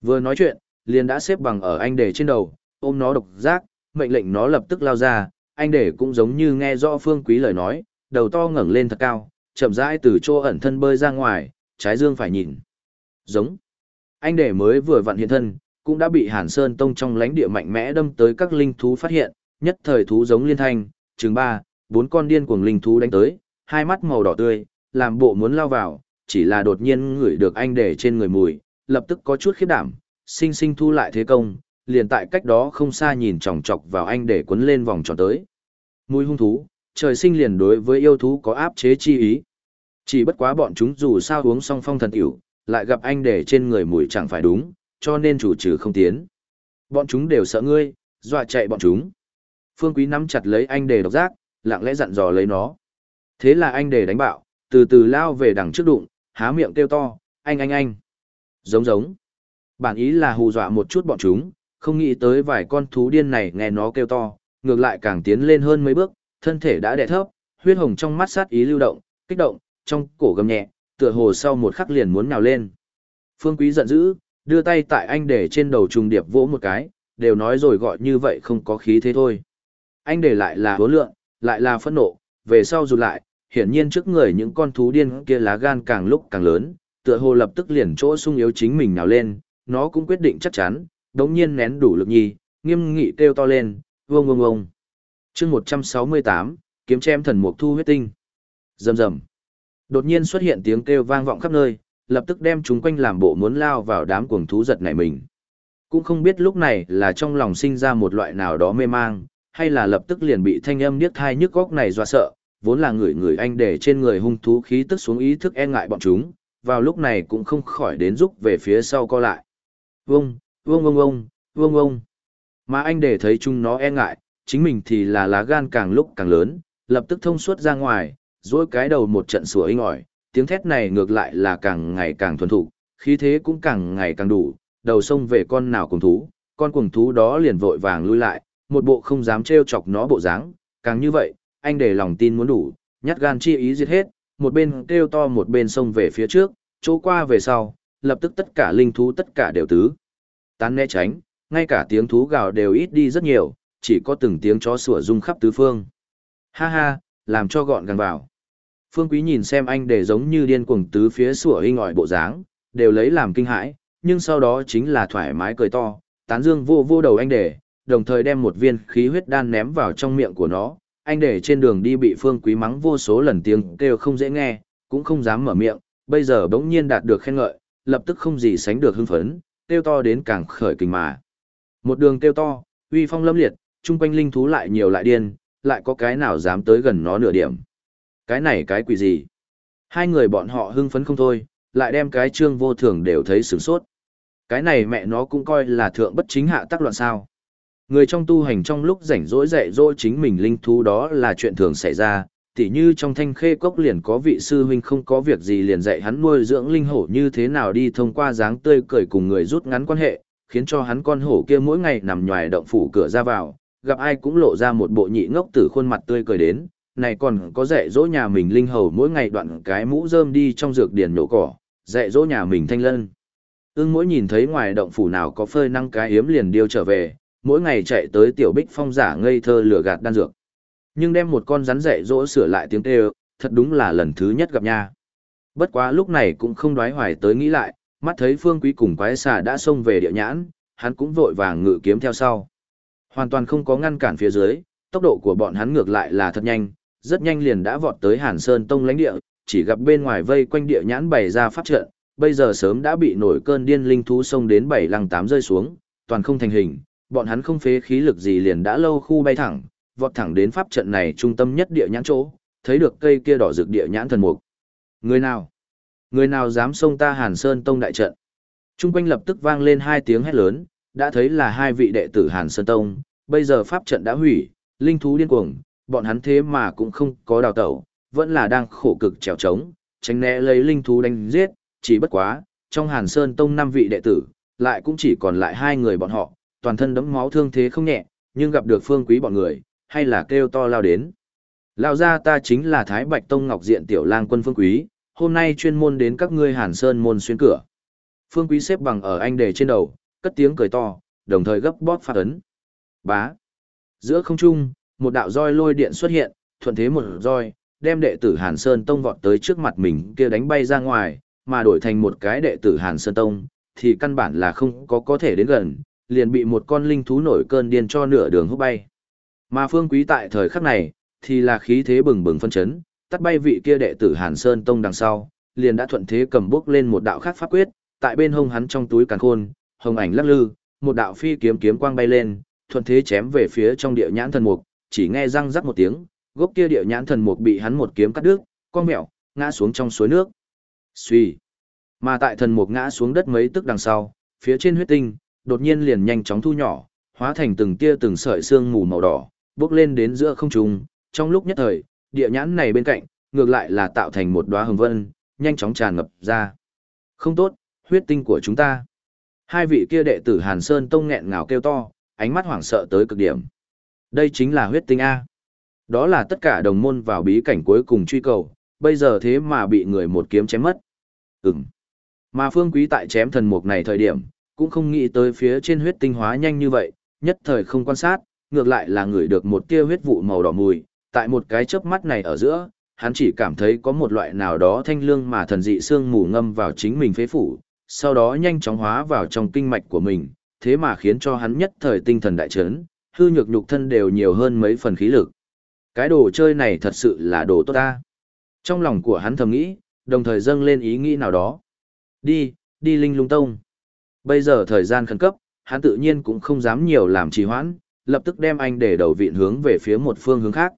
Vừa nói chuyện, liền đã xếp bằng ở anh đề trên đầu, ôm nó độc giác, mệnh lệnh nó lập tức lao ra, anh để cũng giống như nghe rõ Phương Quý lời nói, đầu to ngẩng lên thật cao, chậm rãi từ chỗ ẩn thân bơi ra ngoài, trái dương phải nhìn. Giống. Anh để mới vừa vặn hiện thân, cũng đã bị Hàn Sơn Tông trong lãnh địa mạnh mẽ đâm tới các linh thú phát hiện, nhất thời thú giống liên thanh, chừng ba, bốn con điên cuồng linh thú đánh tới, hai mắt màu đỏ tươi, làm bộ muốn lao vào, chỉ là đột nhiên ngửi được anh để trên người mùi, lập tức có chút khiếp đảm, sinh sinh thu lại thế công, liền tại cách đó không xa nhìn chòng chọc vào anh để quấn lên vòng tròn tới. Mùi hung thú, trời sinh liền đối với yêu thú có áp chế chi ý. Chỉ bất quá bọn chúng dù sao uống xong phong thần tiểu, lại gặp anh để trên người mùi chẳng phải đúng, cho nên chủ trừ không tiến. Bọn chúng đều sợ ngươi, dọa chạy bọn chúng. Phương Quý nắm chặt lấy anh để độc giác, lặng lẽ dặn dò lấy nó. Thế là anh để đánh bạo, từ từ lao về đằng trước đụng, há miệng kêu to, anh anh anh. Giống giống. Bản ý là hù dọa một chút bọn chúng, không nghĩ tới vài con thú điên này nghe nó kêu to, ngược lại càng tiến lên hơn mấy bước, thân thể đã đè thấp, huyết hồng trong mắt sát ý lưu động, kích động, trong cổ gầm nhẹ, tựa hồ sau một khắc liền muốn nhào lên. Phương Quý giận dữ, đưa tay tại anh để trên đầu trùng điệp vỗ một cái, đều nói rồi gọi như vậy không có khí thế thôi. Anh để lại là hối lượng, lại là phẫn nộ, về sau rụt lại, hiển nhiên trước người những con thú điên kia lá gan càng lúc càng lớn, tựa hồ lập tức liền chỗ sung yếu chính mình nào lên, nó cũng quyết định chắc chắn, đống nhiên nén đủ lực nhi, nghiêm nghị kêu to lên, vông vông vông. chương 168, kiếm chém thần mục thu huyết tinh. rầm rầm Đột nhiên xuất hiện tiếng kêu vang vọng khắp nơi, lập tức đem chúng quanh làm bộ muốn lao vào đám cuồng thú giật này mình. Cũng không biết lúc này là trong lòng sinh ra một loại nào đó mê mang, hay là lập tức liền bị thanh âm niết thai nhức góc này dọa sợ, vốn là người người anh để trên người hung thú khí tức xuống ý thức e ngại bọn chúng, vào lúc này cũng không khỏi đến giúp về phía sau co lại. Vông, vông ông ông, vông ông, Mà anh để thấy chúng nó e ngại, chính mình thì là lá gan càng lúc càng lớn, lập tức thông suốt ra ngoài, dối cái đầu một trận sủa inh ỏi, tiếng thét này ngược lại là càng ngày càng thuần thục, khí thế cũng càng ngày càng đủ, đầu sông về con nào cùng thú, con cùng thú đó liền vội vàng lui lại, một bộ không dám trêu chọc nó bộ dáng, càng như vậy, anh để lòng tin muốn đủ, nhát gan chi ý giết hết, một bên kêu to một bên sông về phía trước, chỗ qua về sau, lập tức tất cả linh thú tất cả đều tứ. Tán né tránh, ngay cả tiếng thú gào đều ít đi rất nhiều, chỉ có từng tiếng chó sủa rung khắp tứ phương. Ha ha, làm cho gọn gàng vào. Phương Quý nhìn xem anh để giống như điên cuồng tứ phía sủa hình ỏi bộ dáng, đều lấy làm kinh hãi, nhưng sau đó chính là thoải mái cười to, tán dương vô vô đầu anh để, đồng thời đem một viên khí huyết đan ném vào trong miệng của nó, anh để trên đường đi bị Phương Quý mắng vô số lần tiếng kêu không dễ nghe, cũng không dám mở miệng, bây giờ bỗng nhiên đạt được khen ngợi, lập tức không gì sánh được hưng phấn, kêu to đến càng khởi kình mà. Một đường kêu to, uy phong lâm liệt, chung quanh linh thú lại nhiều lại điên, lại có cái nào dám tới gần nó nửa điểm. Cái này cái quỷ gì? Hai người bọn họ hưng phấn không thôi, lại đem cái trương vô thường đều thấy sửng sốt. Cái này mẹ nó cũng coi là thượng bất chính hạ tác loạn sao. Người trong tu hành trong lúc rảnh rỗi dạy dỗ chính mình linh thú đó là chuyện thường xảy ra, tỉ như trong thanh khê cốc liền có vị sư huynh không có việc gì liền dạy hắn nuôi dưỡng linh hổ như thế nào đi thông qua dáng tươi cười cùng người rút ngắn quan hệ, khiến cho hắn con hổ kia mỗi ngày nằm nhòi động phủ cửa ra vào, gặp ai cũng lộ ra một bộ nhị ngốc tử khuôn mặt tươi cười đến, này còn có dạy dỗ nhà mình linh hầu mỗi ngày đoạn cái mũ rơm đi trong dược điển nổ cỏ, dạy dỗ nhà mình thanh lân. Ưng mỗi nhìn thấy ngoài động phủ nào có phơi năng cái hiếm liền điêu trở về, mỗi ngày chạy tới tiểu bích phong giả ngây thơ lừa gạt đan dược. Nhưng đem một con rắn dạy dỗ sửa lại tiếng kêu, thật đúng là lần thứ nhất gặp nha. Bất quá lúc này cũng không đoái hoài tới nghĩ lại, mắt thấy phương quý cùng quái xà đã xông về địa nhãn, hắn cũng vội vàng ngự kiếm theo sau. Hoàn toàn không có ngăn cản phía dưới, tốc độ của bọn hắn ngược lại là thật nhanh, rất nhanh liền đã vọt tới Hàn Sơn Tông lãnh địa, chỉ gặp bên ngoài vây quanh địa nhãn bày ra pháp trận, bây giờ sớm đã bị nổi cơn điên linh thú xông đến bảy lăng tám rơi xuống, toàn không thành hình, bọn hắn không phế khí lực gì liền đã lâu khu bay thẳng, vọt thẳng đến pháp trận này trung tâm nhất địa nhãn chỗ, thấy được cây kia đỏ rực địa nhãn thần mục. Người nào? Người nào dám xông ta Hàn Sơn Tông đại trận? Trung quanh lập tức vang lên hai tiếng hét lớn, đã thấy là hai vị đệ tử Hàn Sơn Tông, bây giờ pháp trận đã hủy, linh thú điên cuồng, bọn hắn thế mà cũng không có đào tẩu, vẫn là đang khổ cực trèo trống, tránh né lấy linh thú đánh giết, chỉ bất quá, trong Hàn Sơn Tông năm vị đệ tử, lại cũng chỉ còn lại hai người bọn họ, toàn thân đẫm máu thương thế không nhẹ, nhưng gặp được phương quý bọn người, hay là kêu to lao đến. Lao ra ta chính là Thái Bạch Tông Ngọc Diện Tiểu lang quân phương quý, hôm nay chuyên môn đến các ngươi Hàn Sơn môn xuyên cửa. Phương quý xếp bằng ở anh đề trên đầu, cất tiếng cười to, đồng thời gấp bóp phát ấn. Bá. Giữa không trung, một đạo roi lôi điện xuất hiện, thuận thế một roi, đem đệ tử Hàn Sơn Tông vọt tới trước mặt mình kia đánh bay ra ngoài, mà đổi thành một cái đệ tử Hàn Sơn Tông, thì căn bản là không có có thể đến gần, liền bị một con linh thú nổi cơn điên cho nửa đường hút bay. Mà Phương Quý tại thời khắc này, thì là khí thế bừng bừng phân chấn, tắt bay vị kia đệ tử Hàn Sơn Tông đằng sau, liền đã thuận thế cầm bước lên một đạo khác pháp quyết, tại bên hông hắn trong túi càn khôn, hồng ảnh lắc lư, một đạo phi kiếm kiếm quang bay lên, thuận thế chém về phía trong địa nhãn thần mục, chỉ nghe răng rắc một tiếng, gốc kia địa nhãn thần mục bị hắn một kiếm cắt đứt, con mèo ngã xuống trong suối nước. Suy. Mà tại thần mục ngã xuống đất mấy tức đằng sau, phía trên huyết tinh, đột nhiên liền nhanh chóng thu nhỏ, hóa thành từng tia từng sợi xương mù màu đỏ, bước lên đến giữa không trung, trong lúc nhất thời, địa nhãn này bên cạnh, ngược lại là tạo thành một đóa hồng vân, nhanh chóng tràn ngập ra. Không tốt, huyết tinh của chúng ta. Hai vị kia đệ tử Hàn Sơn Tông nghẹn ngào kêu to, ánh mắt hoảng sợ tới cực điểm. Đây chính là huyết tinh A. Đó là tất cả đồng môn vào bí cảnh cuối cùng truy cầu, bây giờ thế mà bị người một kiếm chém mất. Ừm. Mà phương quý tại chém thần mục này thời điểm, cũng không nghĩ tới phía trên huyết tinh hóa nhanh như vậy, nhất thời không quan sát, ngược lại là người được một tia huyết vụ màu đỏ mùi, tại một cái chớp mắt này ở giữa, hắn chỉ cảm thấy có một loại nào đó thanh lương mà thần dị xương mù ngâm vào chính mình phế phủ, sau đó nhanh chóng hóa vào trong kinh mạch của mình, thế mà khiến cho hắn nhất thời tinh thần đại chấn, hư nhược nhục thân đều nhiều hơn mấy phần khí lực. Cái đồ chơi này thật sự là đồ tốt ta. Trong lòng của hắn thầm nghĩ, đồng thời dâng lên ý nghĩ nào đó. Đi, đi linh lung tông. Bây giờ thời gian khẩn cấp, hắn tự nhiên cũng không dám nhiều làm trì hoãn, lập tức đem anh để đầu vịn hướng về phía một phương hướng khác.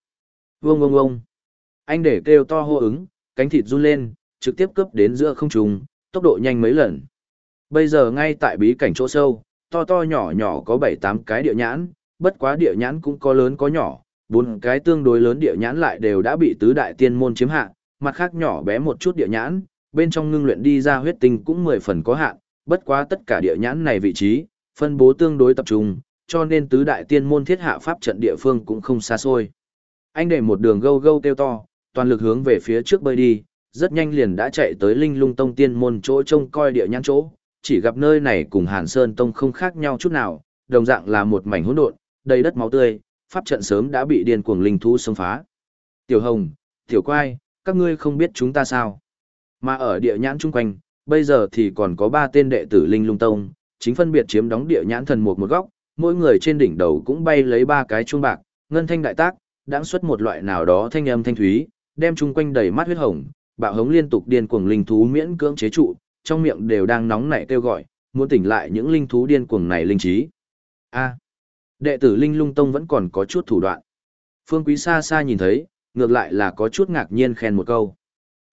Vông vông vông. Anh để kêu to hô ứng, cánh thịt run lên, trực tiếp cướp đến giữa không trung, tốc độ nhanh mấy lần. Bây giờ ngay tại bí cảnh chỗ sâu, to to nhỏ nhỏ có 7-8 cái địa nhãn, bất quá địa nhãn cũng có lớn có nhỏ, bốn cái tương đối lớn địa nhãn lại đều đã bị tứ đại tiên môn chiếm hạ, mặt khác nhỏ bé một chút địa nhãn, bên trong ngưng luyện đi ra huyết tinh cũng 10 phần có hạn, bất quá tất cả địa nhãn này vị trí, phân bố tương đối tập trung, cho nên tứ đại tiên môn thiết hạ pháp trận địa phương cũng không xa xôi. Anh để một đường gâu gâu kêu to, toàn lực hướng về phía trước bơi đi, rất nhanh liền đã chạy tới Linh Lung Tông tiên môn chỗ trông coi địa nhãn chỗ, chỉ gặp nơi này cùng Hàn Sơn Tông không khác nhau chút nào, đồng dạng là một mảnh hỗn độn, đầy đất máu tươi, pháp trận sớm đã bị điên cuồng linh thú xông phá. Tiểu Hồng, Tiểu Quai, các ngươi không biết chúng ta sao? Mà ở địa nhãn chung quanh, bây giờ thì còn có ba tên đệ tử Linh Lung Tông, chính phân biệt chiếm đóng địa nhãn thần một một góc, mỗi người trên đỉnh đầu cũng bay lấy ba cái chuông bạc, ngân thanh đại tác, đã xuất một loại nào đó thanh âm thanh thúy, đem chung quanh đầy mắt huyết hồng, bạo hống liên tục điên cuồng linh thú miễn cưỡng chế trụ, trong miệng đều đang nóng nảy kêu gọi, muốn tỉnh lại những linh thú điên cuồng này linh trí. A, đệ tử Linh Lung Tông vẫn còn có chút thủ đoạn. Phương Quý xa xa nhìn thấy, ngược lại là có chút ngạc nhiên khen một câu.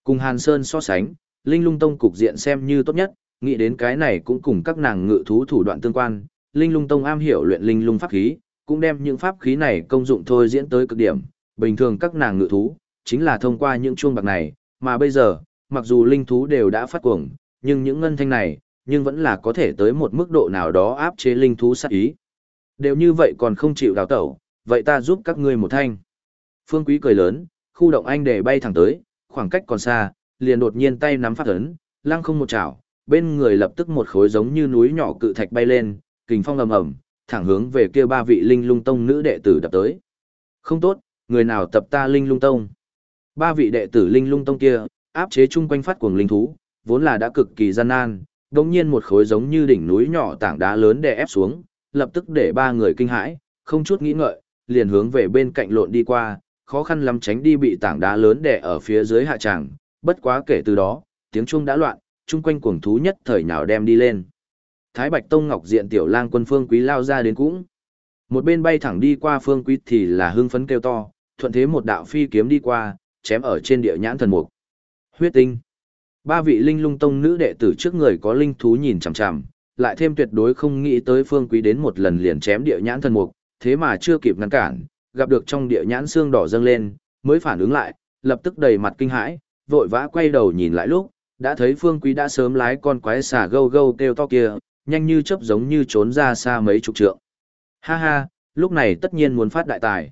Cùng Hàn Sơn so sánh, Linh Lung Tông cục diện xem như tốt nhất, nghĩ đến cái này cũng cùng các nàng ngự thú thủ đoạn tương quan, Linh Lung Tông am hiểu luyện linh lung pháp khí, cũng đem những pháp khí này công dụng thôi diễn tới cực điểm, bình thường các nàng ngự thú chính là thông qua những chuông bạc này, mà bây giờ, mặc dù linh thú đều đã phát cuồng, nhưng những ngân thanh này, nhưng vẫn là có thể tới một mức độ nào đó áp chế linh thú sát ý. Đều như vậy còn không chịu đào tẩu, vậy ta giúp các ngươi một thanh. Phương Quý cười lớn, khu động anh để bay thẳng tới, khoảng cách còn xa, liền đột nhiên tay nắm phát ấn, lăng không một chảo, bên người lập tức một khối giống như núi nhỏ cự thạch bay lên, kình phong ầm ầm, thẳng hướng về kia ba vị linh lung tông nữ đệ tử đập tới. Không tốt, người nào tập ta linh lung tông? Ba vị đệ tử linh lung tông kia, áp chế chung quanh phát cuồng linh thú, vốn là đã cực kỳ gian nan, đồng nhiên một khối giống như đỉnh núi nhỏ tảng đá lớn đè ép xuống, lập tức để ba người kinh hãi, không chút nghĩ ngợi, liền hướng về bên cạnh lộn đi qua, khó khăn lắm tránh đi bị tảng đá lớn đè ở phía dưới hạ tràng, bất quá kể từ đó, tiếng chuông đã loạn, chung quanh cuồng thú nhất thời nào đem đi lên. Thái Bạch Tông Ngọc Diện tiểu lang quân Phương Quý lao ra đến cũng. Một bên bay thẳng đi qua Phương Quý thì là hưng phấn kêu to, thuận thế một đạo phi kiếm đi qua, chém ở trên địa nhãn thần mục. Huyết tinh. Ba vị linh lung tông nữ đệ tử trước người có linh thú nhìn chằm chằm, lại thêm tuyệt đối không nghĩ tới Phương Quý đến một lần liền chém địa nhãn thần mục, thế mà chưa kịp ngăn cản, gặp được trong địa nhãn xương đỏ dâng lên, mới phản ứng lại, lập tức đầy mặt kinh hãi, vội vã quay đầu nhìn lại lúc, đã thấy Phương Quý đã sớm lái con quái xà gâu gâu kêu to kia, nhanh như chớp giống như trốn ra xa mấy chục trượng. Ha ha, lúc này tất nhiên muốn phát đại tài.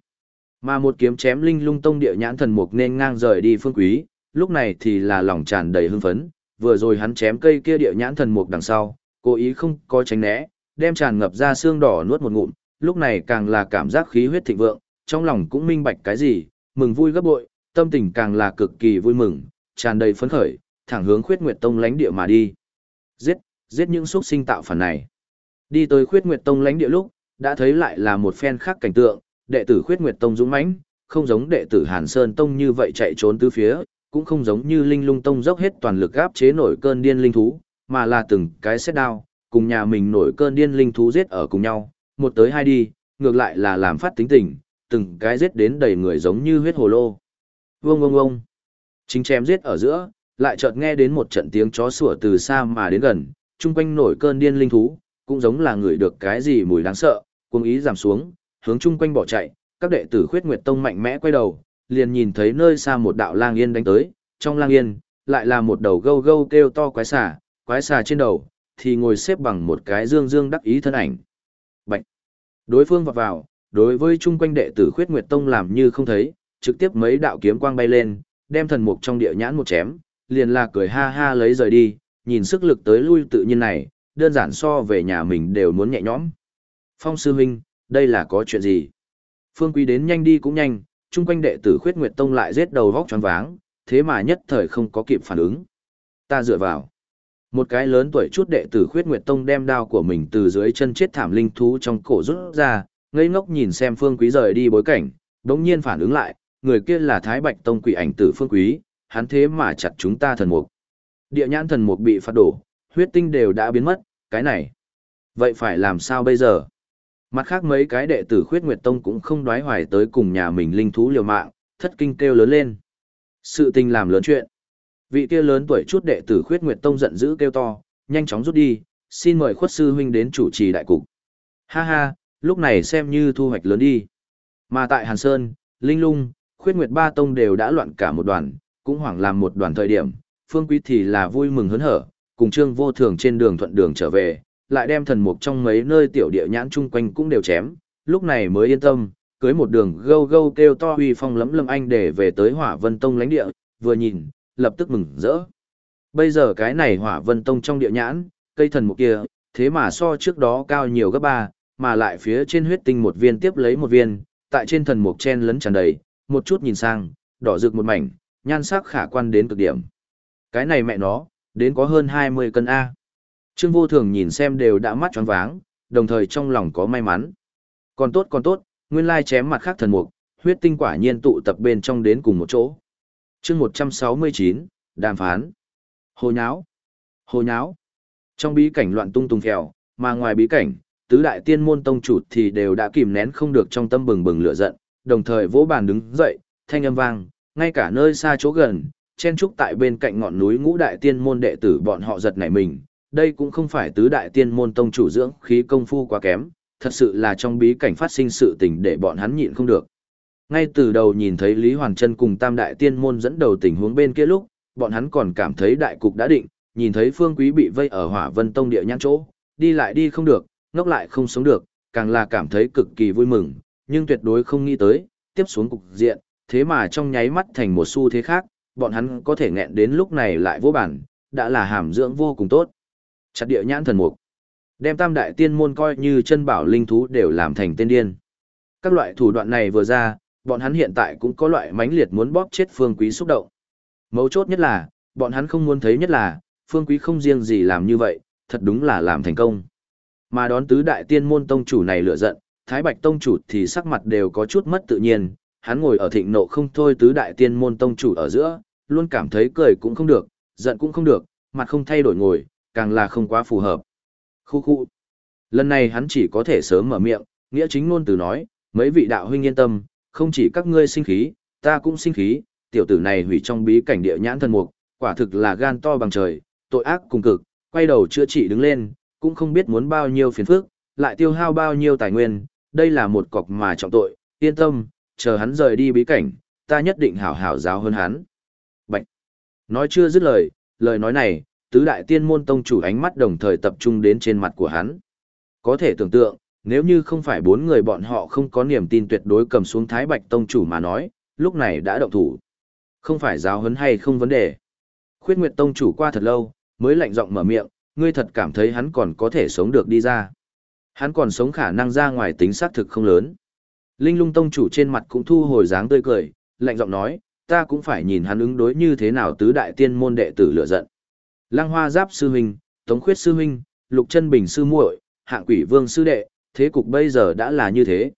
Mà một kiếm chém linh lung tông địa nhãn thần mục nên ngang rời đi Phương Quý, lúc này thì là lòng tràn đầy hưng phấn, vừa rồi hắn chém cây kia địa nhãn thần mục đằng sau, cố ý không có tránh né, đem tràn ngập ra xương đỏ nuốt một ngụm, lúc này càng là cảm giác khí huyết thịnh vượng, trong lòng cũng minh bạch cái gì, mừng vui gấp bội, tâm tình càng là cực kỳ vui mừng, tràn đầy phấn khởi, thẳng hướng Khuyết Nguyệt Tông lánh địa mà đi. Giết, giết những xúc sinh tạo phản này. Đi tới Khuyết Nguyệt Tông lãnh địa lúc, đã thấy lại là một phen khác cảnh tượng, đệ tử Khuyết Nguyệt Tông dũng mãnh, không giống đệ tử Hàn Sơn Tông như vậy chạy trốn tứ phía, cũng không giống như Linh Lung Tông dốc hết toàn lực áp chế nổi cơn điên linh thú, mà là từng cái xét đao, cùng nhà mình nổi cơn điên linh thú giết ở cùng nhau, một tới hai đi, ngược lại là làm phát tính tình, từng cái giết đến đầy người giống như huyết hồ lô. Vương vương vương. Chính chém giết ở giữa, lại chợt nghe đến một trận tiếng chó sủa từ xa mà đến gần, chung quanh nổi cơn điên linh thú, cũng giống là người được cái gì mùi đáng sợ, cuồng ý giảm xuống, hướng chung quanh bỏ chạy, các đệ tử khuyết nguyệt tông mạnh mẽ quay đầu, liền nhìn thấy nơi xa một đạo lang yên đánh tới, trong lang yên, lại là một đầu gâu gâu kêu to quái xà, quái xà trên đầu, thì ngồi xếp bằng một cái dương dương đắc ý thân ảnh. Bạch! Đối phương vọt vào, đối với chung quanh đệ tử khuyết nguyệt tông làm như không thấy, trực tiếp mấy đạo kiếm quang bay lên, đem thần mục trong địa nhãn một chém, liền là cười ha ha lấy rời đi, nhìn sức lực tới lui tự nhiên này, đơn giản so về nhà mình đều muốn nhẹ nhõm. Phong sư huynh, đây là có chuyện gì? Phương Quý đến nhanh đi cũng nhanh, chung quanh đệ tử khuyết nguyệt tông lại giết đầu vóc tròn váng, thế mà nhất thời không có kịp phản ứng. Ta dựa vào. Một cái lớn tuổi chút đệ tử khuyết nguyệt tông đem đao của mình từ dưới chân chết thảm linh thú trong cổ rút ra, ngây ngốc nhìn xem phương quý rời đi bối cảnh, đống nhiên phản ứng lại, người kia là Thái Bạch Tông quỷ ảnh tử phương quý, hắn thế mà chặt chúng ta thần mục. Địa nhãn thần mục bị phạt đổ, huyết tinh đều đã biến mất, cái này. Vậy phải làm sao bây giờ? Mặt khác mấy cái đệ tử khuyết nguyệt tông cũng không đoái hoài tới cùng nhà mình linh thú liều mạng, thất kinh kêu lớn lên. Sự tình làm lớn chuyện. Vị kia lớn tuổi chút đệ tử khuyết nguyệt tông giận dữ kêu to, nhanh chóng rút đi, xin mời khuất sư huynh đến chủ trì đại cục. Ha ha, lúc này xem như thu hoạch lớn đi. Mà tại Hàn Sơn, Linh Lung, khuyết nguyệt ba tông đều đã loạn cả một đoàn, cũng hoảng làm một đoàn thời điểm, phương quý thì là vui mừng hớn hở, cùng trương vô thường trên đường thuận đường trở về, lại đem thần mục trong mấy nơi tiểu địa nhãn chung quanh cũng đều chém, lúc này mới yên tâm, cưới một đường gâu gâu kêu to huy phong lấm lâm anh để về tới hỏa vân tông lãnh địa, vừa nhìn, lập tức mừng rỡ. Bây giờ cái này hỏa vân tông trong địa nhãn, cây thần mục kia, thế mà so trước đó cao nhiều gấp ba, mà lại phía trên huyết tinh một viên tiếp lấy một viên, tại trên thần mục chen lấn tràn đầy, một chút nhìn sang, đỏ rực một mảnh, nhan sắc khả quan đến cực điểm. Cái này mẹ nó, đến có hơn 20 cân A. Trương vô thường nhìn xem đều đã mắt tròn váng, đồng thời trong lòng có may mắn. Còn tốt còn tốt, nguyên lai chém mặt khác thần mục, huyết tinh quả nhiên tụ tập bên trong đến cùng một chỗ. chương 169, đàm phán. Hồ nháo. Hồ nháo. Trong bí cảnh loạn tung tung phèo, mà ngoài bí cảnh, tứ đại tiên môn tông chủ thì đều đã kìm nén không được trong tâm bừng bừng lửa giận, đồng thời vỗ bàn đứng dậy, thanh âm vang, ngay cả nơi xa chỗ gần, chen trúc tại bên cạnh ngọn núi ngũ đại tiên môn đệ tử bọn họ giật nảy mình, đây cũng không phải tứ đại tiên môn tông chủ dưỡng khí công phu quá kém, thật sự là trong bí cảnh phát sinh sự tình để bọn hắn nhịn không được. Ngay từ đầu nhìn thấy Lý Hoàn Trân cùng tam đại tiên môn dẫn đầu tình huống bên kia lúc, bọn hắn còn cảm thấy đại cục đã định, nhìn thấy Phương Quý bị vây ở Hỏa Vân Tông địa nhãn chỗ, đi lại đi không được, ngốc lại không sống được, càng là cảm thấy cực kỳ vui mừng, nhưng tuyệt đối không nghĩ tới, tiếp xuống cục diện, thế mà trong nháy mắt thành một xu thế khác, bọn hắn có thể nghẹn đến lúc này lại vô bản, đã là hàm dưỡng vô cùng tốt. Chặt địa nhãn thần mục, đem tam đại tiên môn coi như chân bảo linh thú đều làm thành tên điên. Các loại thủ đoạn này vừa ra, bọn hắn hiện tại cũng có loại mãnh liệt muốn bóp chết phương quý xúc động. Mấu chốt nhất là, bọn hắn không muốn thấy nhất là, phương quý không riêng gì làm như vậy, thật đúng là làm thành công. Mà đón tứ đại tiên môn tông chủ này lựa giận, Thái Bạch tông chủ thì sắc mặt đều có chút mất tự nhiên, hắn ngồi ở thịnh nộ không thôi tứ đại tiên môn tông chủ ở giữa, luôn cảm thấy cười cũng không được, giận cũng không được, mặt không thay đổi ngồi, càng là không quá phù hợp. Khu khu. Lần này hắn chỉ có thể sớm mở miệng, nghĩa chính ngôn từ nói, mấy vị đạo huynh yên tâm, không chỉ các ngươi sinh khí, ta cũng sinh khí, tiểu tử này hủy trong bí cảnh địa nhãn thần mục, quả thực là gan to bằng trời, tội ác cùng cực, quay đầu chữa trị đứng lên, cũng không biết muốn bao nhiêu phiền phức, lại tiêu hao bao nhiêu tài nguyên, đây là một cọc mà trọng tội, yên tâm, chờ hắn rời đi bí cảnh, ta nhất định hảo hảo giáo hơn hắn. Bạch! Nói chưa dứt lời, lời nói này, tứ đại tiên môn tông chủ ánh mắt đồng thời tập trung đến trên mặt của hắn. Có thể tưởng tượng, nếu như không phải bốn người bọn họ không có niềm tin tuyệt đối cầm xuống Thái Bạch tông chủ mà nói, lúc này đã động thủ. Không phải giáo huấn hay không vấn đề. Khuyết Nguyệt tông chủ qua thật lâu, mới lạnh giọng mở miệng, ngươi thật cảm thấy hắn còn có thể sống được đi ra. Hắn còn sống khả năng ra ngoài tính xác thực không lớn. Linh lung tông chủ trên mặt cũng thu hồi dáng tươi cười, lạnh giọng nói, ta cũng phải nhìn hắn ứng đối như thế nào tứ đại tiên môn đệ tử lựa giận. Lăng hoa giáp sư huynh, tống khuyết sư huynh, lục chân bình sư muội, hạng quỷ vương sư đệ, thế cục bây giờ đã là như thế.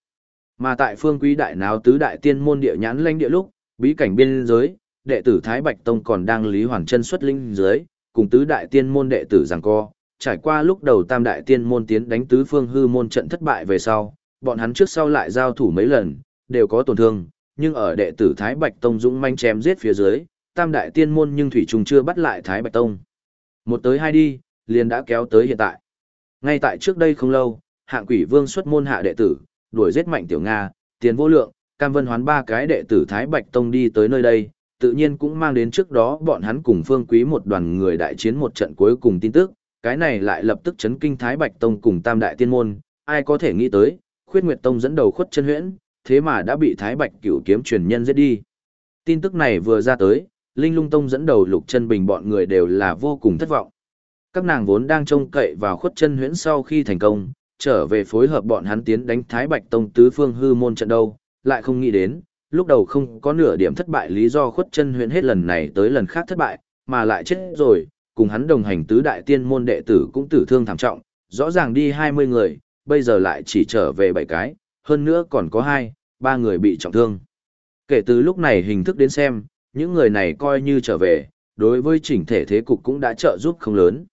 Mà tại phương quý đại náo tứ đại tiên môn địa nhãn lãnh địa lúc, bí cảnh biên giới, đệ tử Thái Bạch Tông còn đang lý hoàn chân xuất linh dưới, cùng tứ đại tiên môn đệ tử giằng co, trải qua lúc đầu tam đại tiên môn tiến đánh tứ phương hư môn trận thất bại về sau, bọn hắn trước sau lại giao thủ mấy lần, đều có tổn thương, nhưng ở đệ tử Thái Bạch Tông dũng manh chém giết phía dưới, tam đại tiên môn nhưng thủy Trung chưa bắt lại Thái Bạch Tông. Một tới hai đi, liền đã kéo tới hiện tại. Ngay tại trước đây không lâu, hạng quỷ vương xuất môn hạ đệ tử, đuổi giết mạnh tiểu Nga, tiền vô lượng, cam vân hoán ba cái đệ tử Thái Bạch Tông đi tới nơi đây, tự nhiên cũng mang đến trước đó bọn hắn cùng phương quý một đoàn người đại chiến một trận cuối cùng tin tức, cái này lại lập tức chấn kinh Thái Bạch Tông cùng Tam Đại Tiên Môn, ai có thể nghĩ tới, khuyết Nguyệt Tông dẫn đầu khuất chân huyễn, thế mà đã bị Thái Bạch cửu kiếm truyền nhân giết đi. Tin tức này vừa ra tới, Linh Lung Tông dẫn đầu lục chân bình bọn người đều là vô cùng thất vọng. Các nàng vốn đang trông cậy vào khuất chân huyễn sau khi thành công, trở về phối hợp bọn hắn tiến đánh Thái Bạch Tông tứ phương hư môn trận đâu, lại không nghĩ đến, lúc đầu không có nửa điểm thất bại lý do khuất chân huyễn hết lần này tới lần khác thất bại, mà lại chết rồi, cùng hắn đồng hành tứ đại tiên môn đệ tử cũng tử thương thảm trọng, rõ ràng đi 20 người, bây giờ lại chỉ trở về 7 cái, hơn nữa còn có 2, 3 người bị trọng thương. Kể từ lúc này hình thức đến xem, những người này coi như trở về, đối với chỉnh thể thế cục cũng đã trợ giúp không lớn.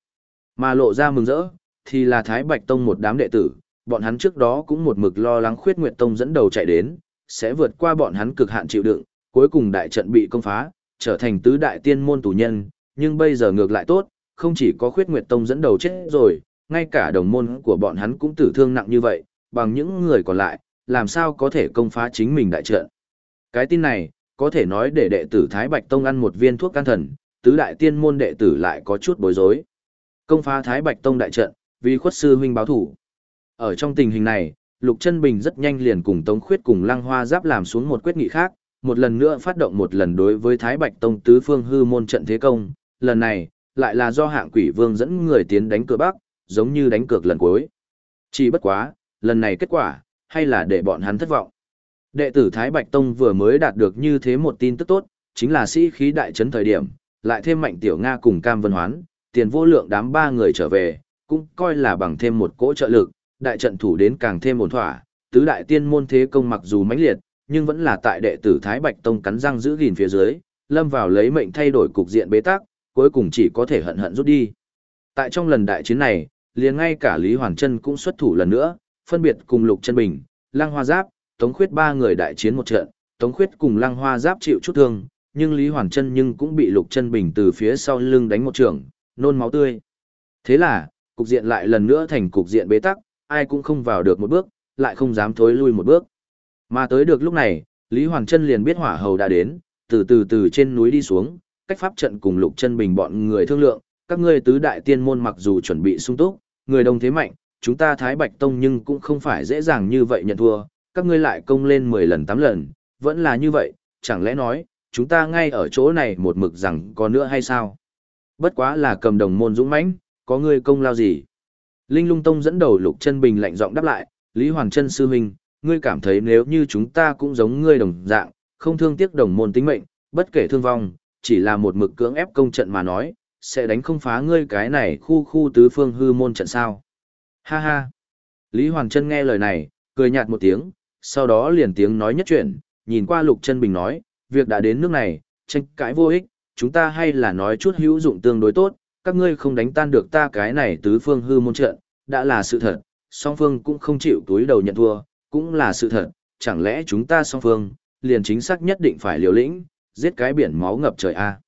Mà lộ ra mừng rỡ, thì là Thái Bạch Tông một đám đệ tử, bọn hắn trước đó cũng một mực lo lắng khuyết Nguyệt Tông dẫn đầu chạy đến, sẽ vượt qua bọn hắn cực hạn chịu đựng, cuối cùng đại trận bị công phá, trở thành tứ đại tiên môn tù nhân, nhưng bây giờ ngược lại tốt, không chỉ có khuyết Nguyệt Tông dẫn đầu chết rồi, ngay cả đồng môn của bọn hắn cũng tử thương nặng như vậy, bằng những người còn lại, làm sao có thể công phá chính mình đại trận. Cái tin này, có thể nói để đệ tử Thái Bạch Tông ăn một viên thuốc can thần, tứ đại tiên môn đệ tử lại có chút bối rối. Công phá Thái Bạch Tông đại trận, vì khuất sư huynh báo thủ. Ở trong tình hình này, Lục Chân Bình rất nhanh liền cùng Tống Khuyết cùng Lăng Hoa Giáp làm xuống một quyết nghị khác, một lần nữa phát động một lần đối với Thái Bạch Tông tứ phương hư môn trận thế công, lần này lại là do Hạng Quỷ Vương dẫn người tiến đánh cửa Bắc, giống như đánh cược lần cuối. Chỉ bất quá, lần này kết quả hay là để bọn hắn thất vọng. Đệ tử Thái Bạch Tông vừa mới đạt được như thế một tin tức tốt, chính là sĩ khí đại trấn thời điểm, lại thêm Mạnh Tiểu Nga cùng Cam Vân Hoán, tiền vô lượng đám ba người trở về, cũng coi là bằng thêm một cỗ trợ lực, đại trận thủ đến càng thêm ổn thỏa, tứ đại tiên môn thế công mặc dù mãnh liệt, nhưng vẫn là tại đệ tử Thái Bạch Tông cắn răng giữ gìn phía dưới, lâm vào lấy mệnh thay đổi cục diện bế tắc, cuối cùng chỉ có thể hận hận rút đi. Tại trong lần đại chiến này, liền ngay cả Lý Hoàn Trân cũng xuất thủ lần nữa, phân biệt cùng Lục Chân Bình, Lăng Hoa Giáp, Tống Khuyết ba người đại chiến một trận, Tống Khuyết cùng Lăng Hoa Giáp chịu chút thương, nhưng Lý Hoàn Trân nhưng cũng bị Lục Chân Bình từ phía sau lưng đánh một trường, nôn máu tươi. Thế là, cục diện lại lần nữa thành cục diện bế tắc, ai cũng không vào được một bước, lại không dám thối lui một bước. Mà tới được lúc này, Lý Hoàng Trân liền biết hỏa hầu đã đến, từ từ từ trên núi đi xuống, cách pháp trận cùng Lục Chân Bình bọn người thương lượng, các ngươi tứ đại tiên môn mặc dù chuẩn bị sung túc, người đông thế mạnh, chúng ta Thái Bạch Tông nhưng cũng không phải dễ dàng như vậy nhận thua, các ngươi lại công lên 10 lần 8 lần, vẫn là như vậy, chẳng lẽ nói, chúng ta ngay ở chỗ này một mực rằng có nữa hay sao? Bất quá là cầm đồng môn dũng mãnh, có ngươi công lao gì? Linh Lung Tông dẫn đầu Lục Chân Bình lạnh giọng đáp lại, Lý Hoàng Chân sư huynh, ngươi cảm thấy nếu như chúng ta cũng giống ngươi đồng dạng, không thương tiếc đồng môn tính mệnh, bất kể thương vong, chỉ là một mực cưỡng ép công trận mà nói, sẽ đánh không phá ngươi cái này khu khu tứ phương hư môn trận sao. Ha ha. Lý Hoàng Trân nghe lời này, cười nhạt một tiếng, sau đó liền tiếng nói nhất chuyện, nhìn qua Lục Trân Bình nói, việc đã đến nước này, tranh cãi vô ích, chúng ta hay là nói chút hữu dụng tương đối tốt, các ngươi không đánh tan được ta cái này tứ phương hư môn trận, đã là sự thật, song phương cũng không chịu túi đầu nhận thua, cũng là sự thật, chẳng lẽ chúng ta song phương, liền chính xác nhất định phải liều lĩnh, giết cái biển máu ngập trời a.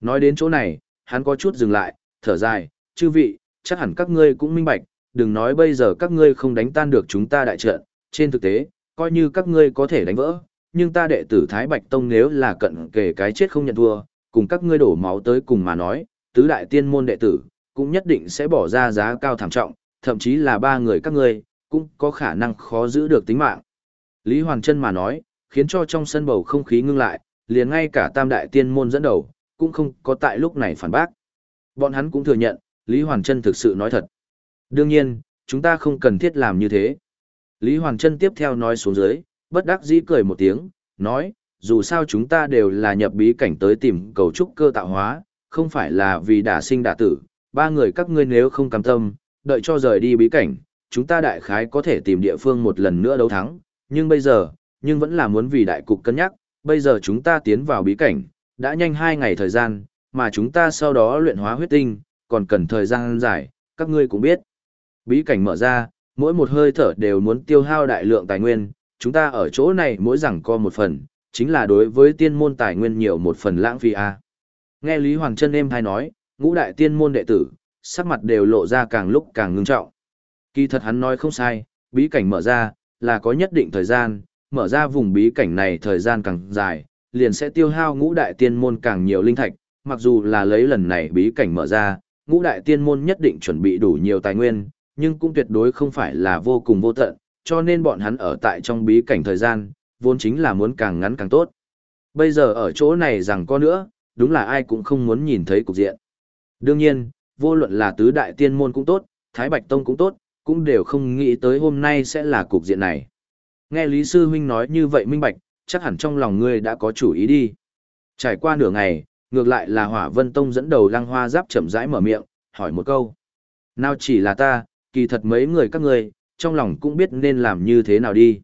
Nói đến chỗ này, hắn có chút dừng lại, thở dài, chư vị, chắc hẳn các ngươi cũng minh bạch, đừng nói bây giờ các ngươi không đánh tan được chúng ta đại trận, trên thực tế, coi như các ngươi có thể đánh vỡ, nhưng ta đệ tử Thái Bạch Tông nếu là cận kề cái chết không nhận thua, cùng các ngươi đổ máu tới cùng mà nói, tứ đại tiên môn đệ tử, cũng nhất định sẽ bỏ ra giá cao thảm trọng, thậm chí là ba người các ngươi, cũng có khả năng khó giữ được tính mạng. Lý Hoàng Trân mà nói, khiến cho trong sân bầu không khí ngưng lại, liền ngay cả tam đại tiên môn dẫn đầu, cũng không có tại lúc này phản bác. Bọn hắn cũng thừa nhận, Lý Hoàn Trân thực sự nói thật. Đương nhiên, chúng ta không cần thiết làm như thế. Lý Hoàn Trân tiếp theo nói xuống dưới, bất đắc dĩ cười một tiếng, nói, dù sao chúng ta đều là nhập bí cảnh tới tìm cầu trúc cơ tạo hóa, không phải là vì đả sinh đả tử, ba người các ngươi nếu không cam tâm, đợi cho rời đi bí cảnh, chúng ta đại khái có thể tìm địa phương một lần nữa đấu thắng, nhưng bây giờ, nhưng vẫn là muốn vì đại cục cân nhắc, bây giờ chúng ta tiến vào bí cảnh, đã nhanh hai ngày thời gian, mà chúng ta sau đó luyện hóa huyết tinh, còn cần thời gian dài, các ngươi cũng biết. Bí cảnh mở ra, mỗi một hơi thở đều muốn tiêu hao đại lượng tài nguyên, chúng ta ở chỗ này mỗi rằng co một phần, chính là đối với tiên môn tài nguyên nhiều một phần lãng phí a. Nghe Lý Hoàng chân êm hay nói, ngũ đại tiên môn đệ tử, sắc mặt đều lộ ra càng lúc càng ngưng trọng. Kỳ thật hắn nói không sai, bí cảnh mở ra, là có nhất định thời gian, mở ra vùng bí cảnh này thời gian càng dài, liền sẽ tiêu hao ngũ đại tiên môn càng nhiều linh thạch, mặc dù là lấy lần này bí cảnh mở ra, ngũ đại tiên môn nhất định chuẩn bị đủ nhiều tài nguyên, nhưng cũng tuyệt đối không phải là vô cùng vô tận, cho nên bọn hắn ở tại trong bí cảnh thời gian, vốn chính là muốn càng ngắn càng tốt. Bây giờ ở chỗ này rằng có nữa, đúng là ai cũng không muốn nhìn thấy cục diện. Đương nhiên, vô luận là tứ đại tiên môn cũng tốt, Thái Bạch Tông cũng tốt, cũng đều không nghĩ tới hôm nay sẽ là cục diện này. Nghe Lý Sư Huynh nói như vậy minh bạch, chắc hẳn trong lòng ngươi đã có chủ ý đi. Trải qua nửa ngày, ngược lại là Hỏa Vân Tông dẫn đầu lăng hoa giáp chậm rãi mở miệng, hỏi một câu. Nào chỉ là ta, kỳ thật mấy người các ngươi, trong lòng cũng biết nên làm như thế nào đi.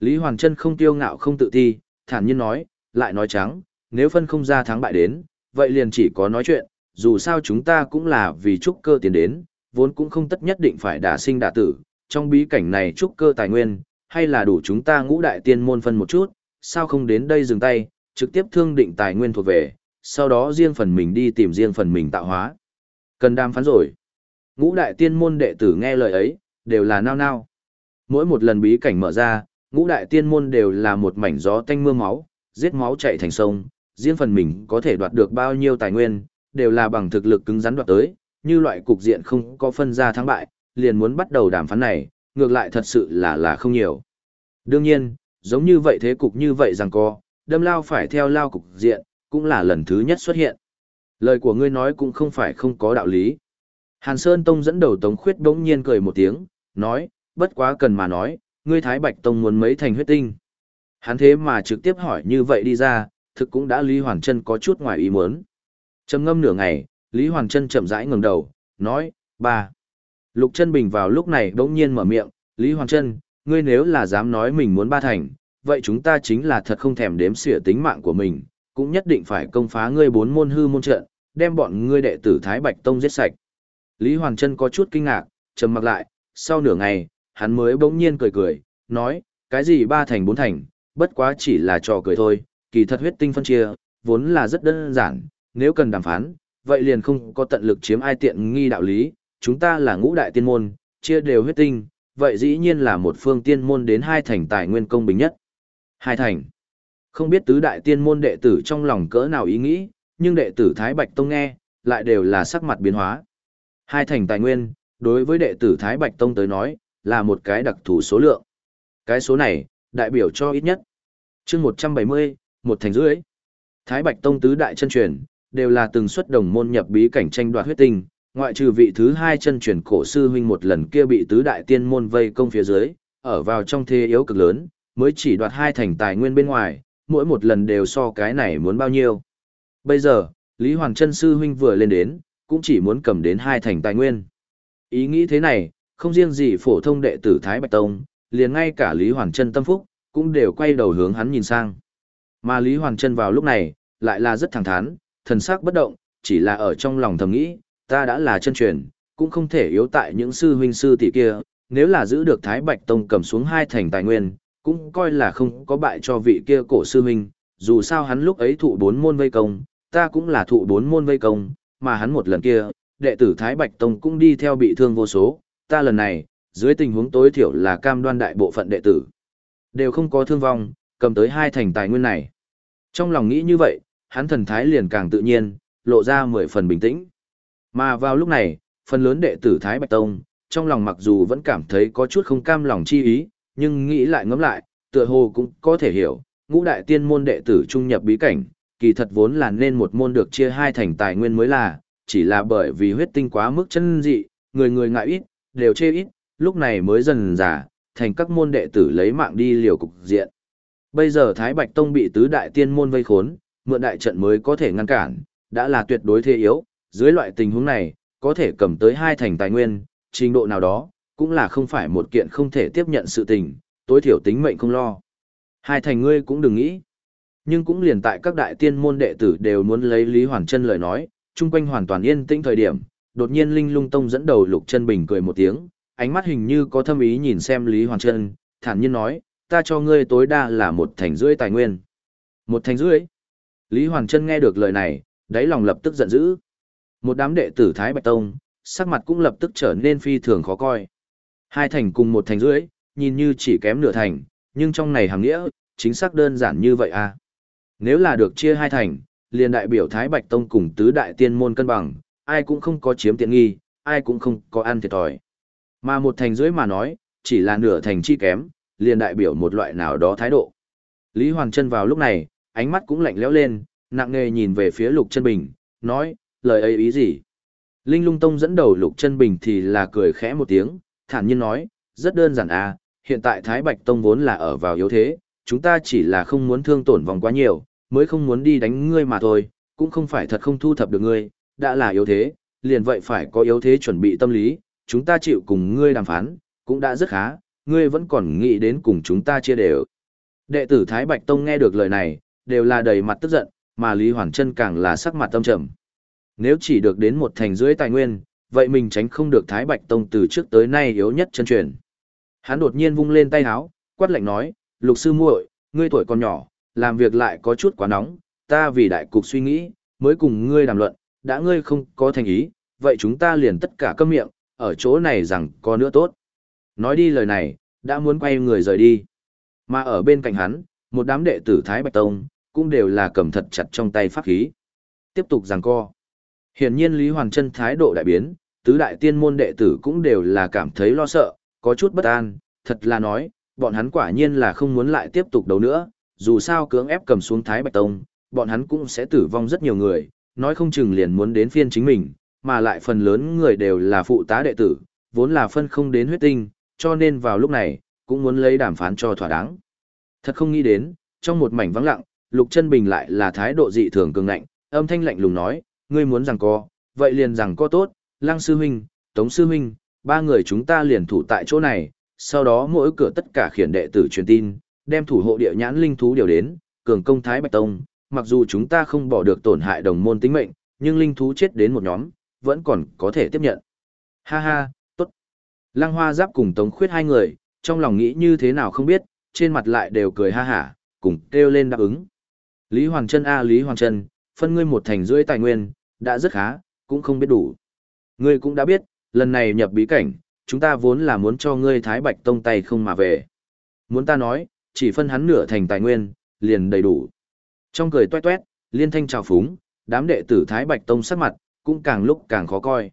Lý Hoàng Trân không tiêu ngạo không tự ti, thản nhiên nói, lại nói trắng, nếu phân không ra thắng bại đến, vậy liền chỉ có nói chuyện, dù sao chúng ta cũng là vì trúc cơ tiến đến, vốn cũng không tất nhất định phải đả sinh đả tử, trong bí cảnh này trúc cơ tài nguyên, hay là đủ chúng ta ngũ đại tiên môn phân một chút, sao không đến đây dừng tay, trực tiếp thương định tài nguyên thuộc về, sau đó riêng phần mình đi tìm riêng phần mình tạo hóa. Cần đàm phán rồi. Ngũ đại tiên môn đệ tử nghe lời ấy, đều là nao nao. Mỗi một lần bí cảnh mở ra, ngũ đại tiên môn đều là một mảnh gió tanh mưa máu, giết máu chạy thành sông, riêng phần mình có thể đoạt được bao nhiêu tài nguyên, đều là bằng thực lực cứng rắn đoạt tới, như loại cục diện không có phân ra thắng bại, liền muốn bắt đầu đàm phán này, ngược lại thật sự là là không nhiều. Đương nhiên, giống như vậy thế cục như vậy rằng co, đâm lao phải theo lao cục diện, cũng là lần thứ nhất xuất hiện. Lời của ngươi nói cũng không phải không có đạo lý. Hàn Sơn Tông dẫn đầu Tống Khuyết bỗng nhiên cười một tiếng, nói, bất quá cần mà nói, ngươi Thái Bạch Tông muốn mấy thành huyết tinh. Hắn thế mà trực tiếp hỏi như vậy đi ra, thực cũng đã Lý Hoàng Trân có chút ngoài ý muốn. Trầm ngâm nửa ngày, Lý Hoàng Trân chậm rãi ngẩng đầu, nói, ba. Lục Trân Bình vào lúc này bỗng nhiên mở miệng, Lý Hoàng Trân, ngươi nếu là dám nói mình muốn ba thành, vậy chúng ta chính là thật không thèm đếm xỉa tính mạng của mình, cũng nhất định phải công phá ngươi bốn môn hư môn trận, đem bọn ngươi đệ tử Thái Bạch Tông giết sạch. Lý Hoàng Trân có chút kinh ngạc, trầm mặc lại, sau nửa ngày, hắn mới bỗng nhiên cười cười, nói, cái gì ba thành bốn thành, bất quá chỉ là trò cười thôi, kỳ thật huyết tinh phân chia, vốn là rất đơn giản, nếu cần đàm phán, vậy liền không có tận lực chiếm ai tiện nghi đạo lý, chúng ta là ngũ đại tiên môn, chia đều huyết tinh, vậy dĩ nhiên là một phương tiên môn đến hai thành tài nguyên công bình nhất. Hai thành. Không biết tứ đại tiên môn đệ tử trong lòng cỡ nào ý nghĩ, nhưng đệ tử Thái Bạch Tông nghe, lại đều là sắc mặt biến hóa. Hai thành tài nguyên, đối với đệ tử Thái Bạch Tông tới nói, là một cái đặc thù số lượng. Cái số này, đại biểu cho ít nhất. chương 170, một thành rưỡi. Thái Bạch Tông tứ đại chân truyền, đều là từng xuất đồng môn nhập bí cảnh tranh đoạt huyết tinh, ngoại trừ vị thứ hai chân truyền cổ sư huynh một lần kia bị tứ đại tiên môn vây công phía dưới, ở vào trong thế yếu cực lớn, mới chỉ đoạt hai thành tài nguyên bên ngoài, mỗi một lần đều so cái này muốn bao nhiêu. Bây giờ, Lý Hoàng chân sư huynh vừa lên đến, cũng chỉ muốn cầm đến hai thành tài nguyên. Ý nghĩ thế này, không riêng gì phổ thông đệ tử Thái Bạch Tông, liền ngay cả Lý Hoàng chân tâm phúc, cũng đều quay đầu hướng hắn nhìn sang. Mà Lý Hoàng chân vào lúc này, lại là rất thẳng thắn, thần sắc bất động, chỉ là ở trong lòng thầm nghĩ, ta đã là chân truyền, cũng không thể yếu tại những sư huynh sư tỷ kia, nếu là giữ được Thái Bạch Tông cầm xuống hai thành tài nguyên, cũng coi là không có bại cho vị kia cổ sư huynh, dù sao hắn lúc ấy thụ bốn môn vây công, ta cũng là thụ bốn môn vây công, mà hắn một lần kia, đệ tử Thái Bạch Tông cũng đi theo bị thương vô số, ta lần này, dưới tình huống tối thiểu là cam đoan đại bộ phận đệ tử, đều không có thương vong, cầm tới hai thành tài nguyên này. Trong lòng nghĩ như vậy, hắn thần thái liền càng tự nhiên, lộ ra mười phần bình tĩnh. Mà vào lúc này, phần lớn đệ tử Thái Bạch Tông, trong lòng mặc dù vẫn cảm thấy có chút không cam lòng chi ý, nhưng nghĩ lại ngẫm lại, tựa hồ cũng có thể hiểu, ngũ đại tiên môn đệ tử trung nhập bí cảnh, kỳ thật vốn là nên một môn được chia hai thành tài nguyên mới là, chỉ là bởi vì huyết tinh quá mức chân dị, người người ngại ít, đều chê ít, lúc này mới dần giả, thành các môn đệ tử lấy mạng đi liều cục diện. Bây giờ Thái Bạch Tông bị tứ đại tiên môn vây khốn, mượn đại trận mới có thể ngăn cản, đã là tuyệt đối thế yếu, dưới loại tình huống này, có thể cầm tới hai thành tài nguyên, trình độ nào đó, cũng là không phải một kiện không thể tiếp nhận sự tình, tối thiểu tính mệnh không lo. Hai thành ngươi cũng đừng nghĩ. Nhưng cũng liền tại các đại tiên môn đệ tử đều muốn lấy Lý Hoàn Chân lời nói, chung quanh hoàn toàn yên tĩnh thời điểm, đột nhiên Linh Lung Tông dẫn đầu Lục Chân Bình cười một tiếng, ánh mắt hình như có thâm ý nhìn xem Lý Hoàn Chân, thản nhiên nói, ta cho ngươi tối đa là một thành rưỡi tài nguyên. Một thành rưỡi? Lý Hoàn Chân nghe được lời này, đáy lòng lập tức giận dữ. Một đám đệ tử Thái Bạch Tông, sắc mặt cũng lập tức trở nên phi thường khó coi. Hai thành cùng một thành rưỡi, nhìn như chỉ kém nửa thành, nhưng trong này hàng nghĩa, chính xác đơn giản như vậy à. Nếu là được chia hai thành, liền đại biểu Thái Bạch Tông cùng tứ đại tiên môn cân bằng, ai cũng không có chiếm tiện nghi, ai cũng không có ăn thiệt thòi. Mà một thành rưỡi mà nói, chỉ là nửa thành chi kém, liền đại biểu một loại nào đó thái độ. Lý Hoàng Trân vào lúc này, ánh mắt cũng lạnh lẽo lên, nặng nề nhìn về phía Lục Chân Bình, nói, lời ấy ý gì? Linh Lung Tông dẫn đầu Lục Chân Bình thì là cười khẽ một tiếng, thản nhiên nói, rất đơn giản à, hiện tại Thái Bạch Tông vốn là ở vào yếu thế, chúng ta chỉ là không muốn thương tổn vòng quá nhiều, mới không muốn đi đánh ngươi mà thôi, cũng không phải thật không thu thập được ngươi, đã là yếu thế, liền vậy phải có yếu thế chuẩn bị tâm lý, chúng ta chịu cùng ngươi đàm phán, cũng đã rất khá, ngươi vẫn còn nghĩ đến cùng chúng ta chia đều. Đệ tử Thái Bạch Tông nghe được lời này, đều là đầy mặt tức giận, mà Lý Hoàn Trân càng là sắc mặt tâm trầm. Nếu chỉ được đến một thành rưỡi tài nguyên, vậy mình tránh không được Thái Bạch Tông từ trước tới nay yếu nhất chân truyền. Hắn đột nhiên vung lên tay háo, quát lạnh nói, lục sư muội, ngươi tuổi còn nhỏ, làm việc lại có chút quá nóng, ta vì đại cục suy nghĩ, mới cùng ngươi đàm luận, đã ngươi không có thành ý, vậy chúng ta liền tất cả câm miệng, ở chỗ này rằng có nữa tốt. Nói đi lời này, đã muốn quay người rời đi. Mà ở bên cạnh hắn, một đám đệ tử Thái Bạch Tông, cũng đều là cầm thật chặt trong tay pháp khí. Tiếp tục giằng co. Hiển nhiên Lý Hoàng Trân thái độ đại biến, tứ đại tiên môn đệ tử cũng đều là cảm thấy lo sợ, có chút bất an, thật là nói, bọn hắn quả nhiên là không muốn lại tiếp tục đấu nữa, dù sao cưỡng ép cầm xuống Thái Bạch Tông, bọn hắn cũng sẽ tử vong rất nhiều người, nói không chừng liền muốn đến phiên chính mình, mà lại phần lớn người đều là phụ tá đệ tử, vốn là phân không đến huyết tinh, cho nên vào lúc này, cũng muốn lấy đàm phán cho thỏa đáng. Thật không nghĩ đến, trong một mảnh vắng lặng, Lục Chân Bình lại là thái độ dị thường cường ngạnh, âm thanh lạnh lùng nói, ngươi muốn rằng co, vậy liền rằng co tốt, Lăng sư huynh, Tống sư huynh, ba người chúng ta liền thủ tại chỗ này, sau đó mỗi cửa tất cả khiển đệ tử truyền tin, đem thủ hộ địa nhãn linh thú điều đến, cường công Thái Bạch Tông, mặc dù chúng ta không bỏ được tổn hại đồng môn tính mệnh, nhưng linh thú chết đến một nhóm, vẫn còn có thể tiếp nhận. Ha ha, tốt. Lăng Hoa Giáp cùng Tống Khuyết hai người, trong lòng nghĩ như thế nào không biết, trên mặt lại đều cười ha hả, cùng kêu lên đáp ứng. Lý Hoàng Trân a Lý Hoàng Trân, phân ngươi một thành rưỡi tài nguyên, đã rất khá, cũng không biết đủ. Ngươi cũng đã biết, lần này nhập bí cảnh, chúng ta vốn là muốn cho ngươi Thái Bạch Tông tay không mà về. Muốn ta nói, chỉ phân hắn nửa thành tài nguyên, liền đầy đủ. Trong cười toét toét, liên thanh trào phúng, đám đệ tử Thái Bạch Tông sắc mặt, cũng càng lúc càng khó coi.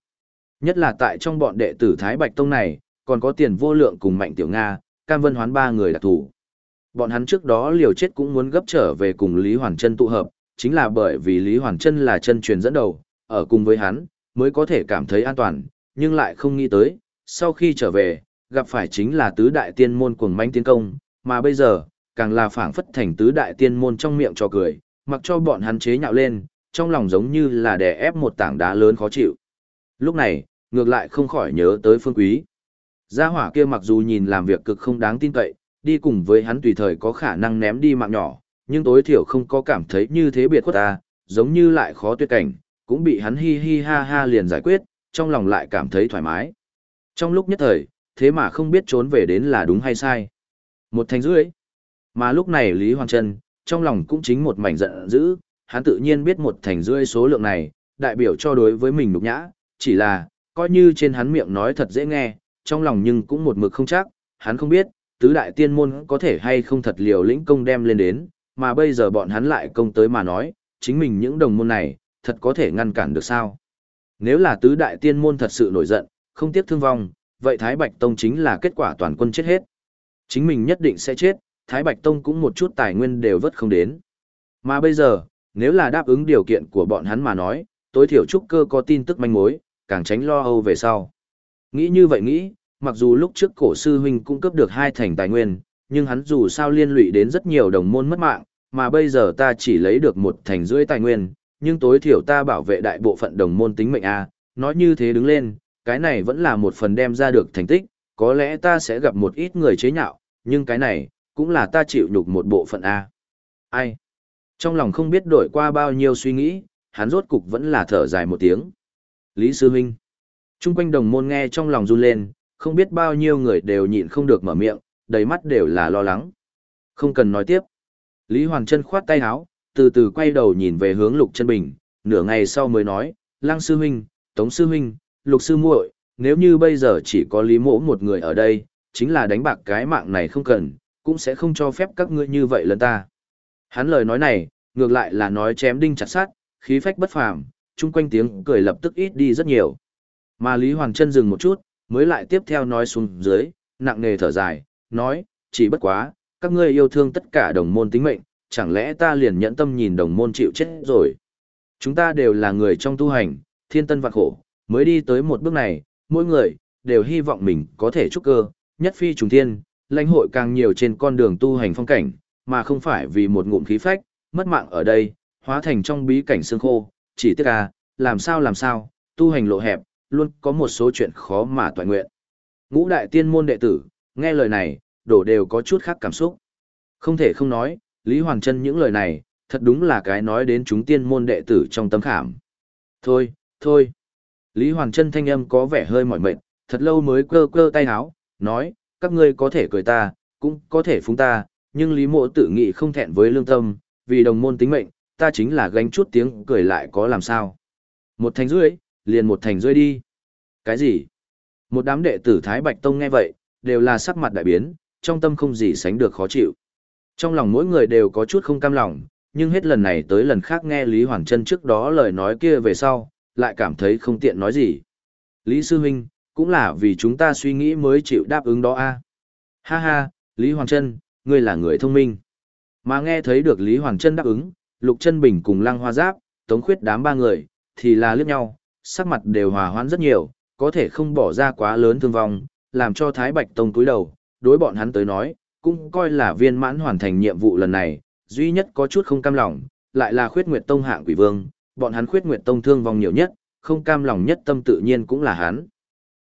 Nhất là tại trong bọn đệ tử Thái Bạch Tông này, còn có tiền vô lượng cùng Mạnh Tiểu Nga, Cam Vân Hoán ba người đặc thủ. Bọn hắn trước đó liều chết cũng muốn gấp trở về cùng Lý Hoàn Trân tụ hợp, chính là bởi vì Lý Hoàn Trân là chân truyền dẫn đầu, ở cùng với hắn, mới có thể cảm thấy an toàn, nhưng lại không nghĩ tới, sau khi trở về, gặp phải chính là tứ đại tiên môn cuồng manh tiến công, mà bây giờ, càng là phảng phất thành tứ đại tiên môn trong miệng cho cười, mặc cho bọn hắn chế nhạo lên, trong lòng giống như là đè ép một tảng đá lớn khó chịu. Lúc này, ngược lại không khỏi nhớ tới phương quý. Gia hỏa kia mặc dù nhìn làm việc cực không đáng tin cậy, đi cùng với hắn tùy thời có khả năng ném đi mạng nhỏ, nhưng tối thiểu không có cảm thấy như thế biệt khuất ta, giống như lại khó tuyệt cảnh, cũng bị hắn hi hi ha ha liền giải quyết, trong lòng lại cảm thấy thoải mái. Trong lúc nhất thời, thế mà không biết trốn về đến là đúng hay sai. Một thành rưỡi. Mà lúc này Lý Hoàng Trân, trong lòng cũng chính một mảnh giận dữ, hắn tự nhiên biết một thành rưỡi số lượng này, đại biểu cho đối với mình nục nhã, chỉ là, coi như trên hắn miệng nói thật dễ nghe, trong lòng nhưng cũng một mực không chắc, hắn không biết, tứ đại tiên môn có thể hay không thật liều lĩnh công đem lên đến, mà bây giờ bọn hắn lại công tới mà nói, chính mình những đồng môn này, thật có thể ngăn cản được sao. Nếu là tứ đại tiên môn thật sự nổi giận, không tiếc thương vong, vậy Thái Bạch Tông chính là kết quả toàn quân chết hết. Chính mình nhất định sẽ chết, Thái Bạch Tông cũng một chút tài nguyên đều vất không đến. Mà bây giờ, nếu là đáp ứng điều kiện của bọn hắn mà nói, tối thiểu trúc cơ có tin tức manh mối, càng tránh lo âu về sau. Nghĩ như vậy nghĩ, mặc dù lúc trước cổ sư huynh cung cấp được hai thành tài nguyên, nhưng hắn dù sao liên lụy đến rất nhiều đồng môn mất mạng, mà bây giờ ta chỉ lấy được một thành rưỡi tài nguyên, nhưng tối thiểu ta bảo vệ đại bộ phận đồng môn tính mệnh A, nói như thế đứng lên, cái này vẫn là một phần đem ra được thành tích, có lẽ ta sẽ gặp một ít người chế nhạo, nhưng cái này, cũng là ta chịu nhục một bộ phận A. Ai? Trong lòng không biết đổi qua bao nhiêu suy nghĩ, hắn rốt cục vẫn là thở dài một tiếng. Lý Sư Minh. Trung quanh đồng môn nghe trong lòng run lên, không biết bao nhiêu người đều nhịn không được mở miệng, đầy mắt đều là lo lắng. Không cần nói tiếp. Lý Hoàng Trân khoát tay áo, từ từ quay đầu nhìn về hướng Lục Chân Bình, nửa ngày sau mới nói, Lăng Sư Huynh, Tống Sư Huynh, Lục Sư muội, nếu như bây giờ chỉ có Lý Mỗ một người ở đây, chính là đánh bạc cái mạng này không cần, cũng sẽ không cho phép các ngươi như vậy lần ta. Hắn lời nói này, ngược lại là nói chém đinh chặt sát, khí phách bất phàm, chung quanh tiếng cười lập tức ít đi rất nhiều. Mà Lý Hoàng Trân dừng một chút, mới lại tiếp theo nói xuống dưới, nặng nề thở dài, nói, chỉ bất quá, các ngươi yêu thương tất cả đồng môn tính mệnh, chẳng lẽ ta liền nhẫn tâm nhìn đồng môn chịu chết rồi. Chúng ta đều là người trong tu hành, thiên tân vạn khổ, mới đi tới một bước này, mỗi người, đều hy vọng mình có thể trúc cơ, nhất phi trùng thiên, lãnh hội càng nhiều trên con đường tu hành phong cảnh, mà không phải vì một ngụm khí phách, mất mạng ở đây, hóa thành trong bí cảnh xương khô, chỉ tiếc à, làm sao làm sao, tu hành lộ hẹp, luôn có một số chuyện khó mà toàn nguyện. Ngũ đại tiên môn đệ tử, nghe lời này, đổ đều có chút khác cảm xúc. Không thể không nói, Lý Hoàng Trân những lời này, thật đúng là cái nói đến chúng tiên môn đệ tử trong tâm khảm. Thôi, thôi. Lý Hoàng Trân thanh âm có vẻ hơi mỏi mệt, thật lâu mới cơ cơ tay háo, nói, các ngươi có thể cười ta, cũng có thể phúng ta, nhưng Lý Mộ tự nghĩ không thẹn với lương tâm, vì đồng môn tính mệnh, ta chính là gánh chút tiếng cười lại có làm sao. Một thành rưỡi, liền một thành rưỡi đi. Cái gì? Một đám đệ tử Thái Bạch Tông nghe vậy, đều là sắc mặt đại biến, trong tâm không gì sánh được khó chịu. Trong lòng mỗi người đều có chút không cam lòng, nhưng hết lần này tới lần khác nghe Lý Hoàng Trân trước đó lời nói kia về sau, lại cảm thấy không tiện nói gì. Lý Sư Huynh, cũng là vì chúng ta suy nghĩ mới chịu đáp ứng đó a. Ha ha, Lý Hoàng Trân, ngươi là người thông minh. Mà nghe thấy được Lý Hoàng Trân đáp ứng, Lục Trân Bình cùng Lăng Hoa Giáp, Tống Khuyết đám ba người, thì là liếc nhau, sắc mặt đều hòa hoãn rất nhiều, có thể không bỏ ra quá lớn thương vong, làm cho Thái Bạch Tông cúi đầu, đối bọn hắn tới nói, cũng coi là viên mãn hoàn thành nhiệm vụ lần này, duy nhất có chút không cam lòng, lại là khuyết nguyệt tông hạng quỷ vương, bọn hắn khuyết nguyệt tông thương vong nhiều nhất, không cam lòng nhất tâm tự nhiên cũng là hắn.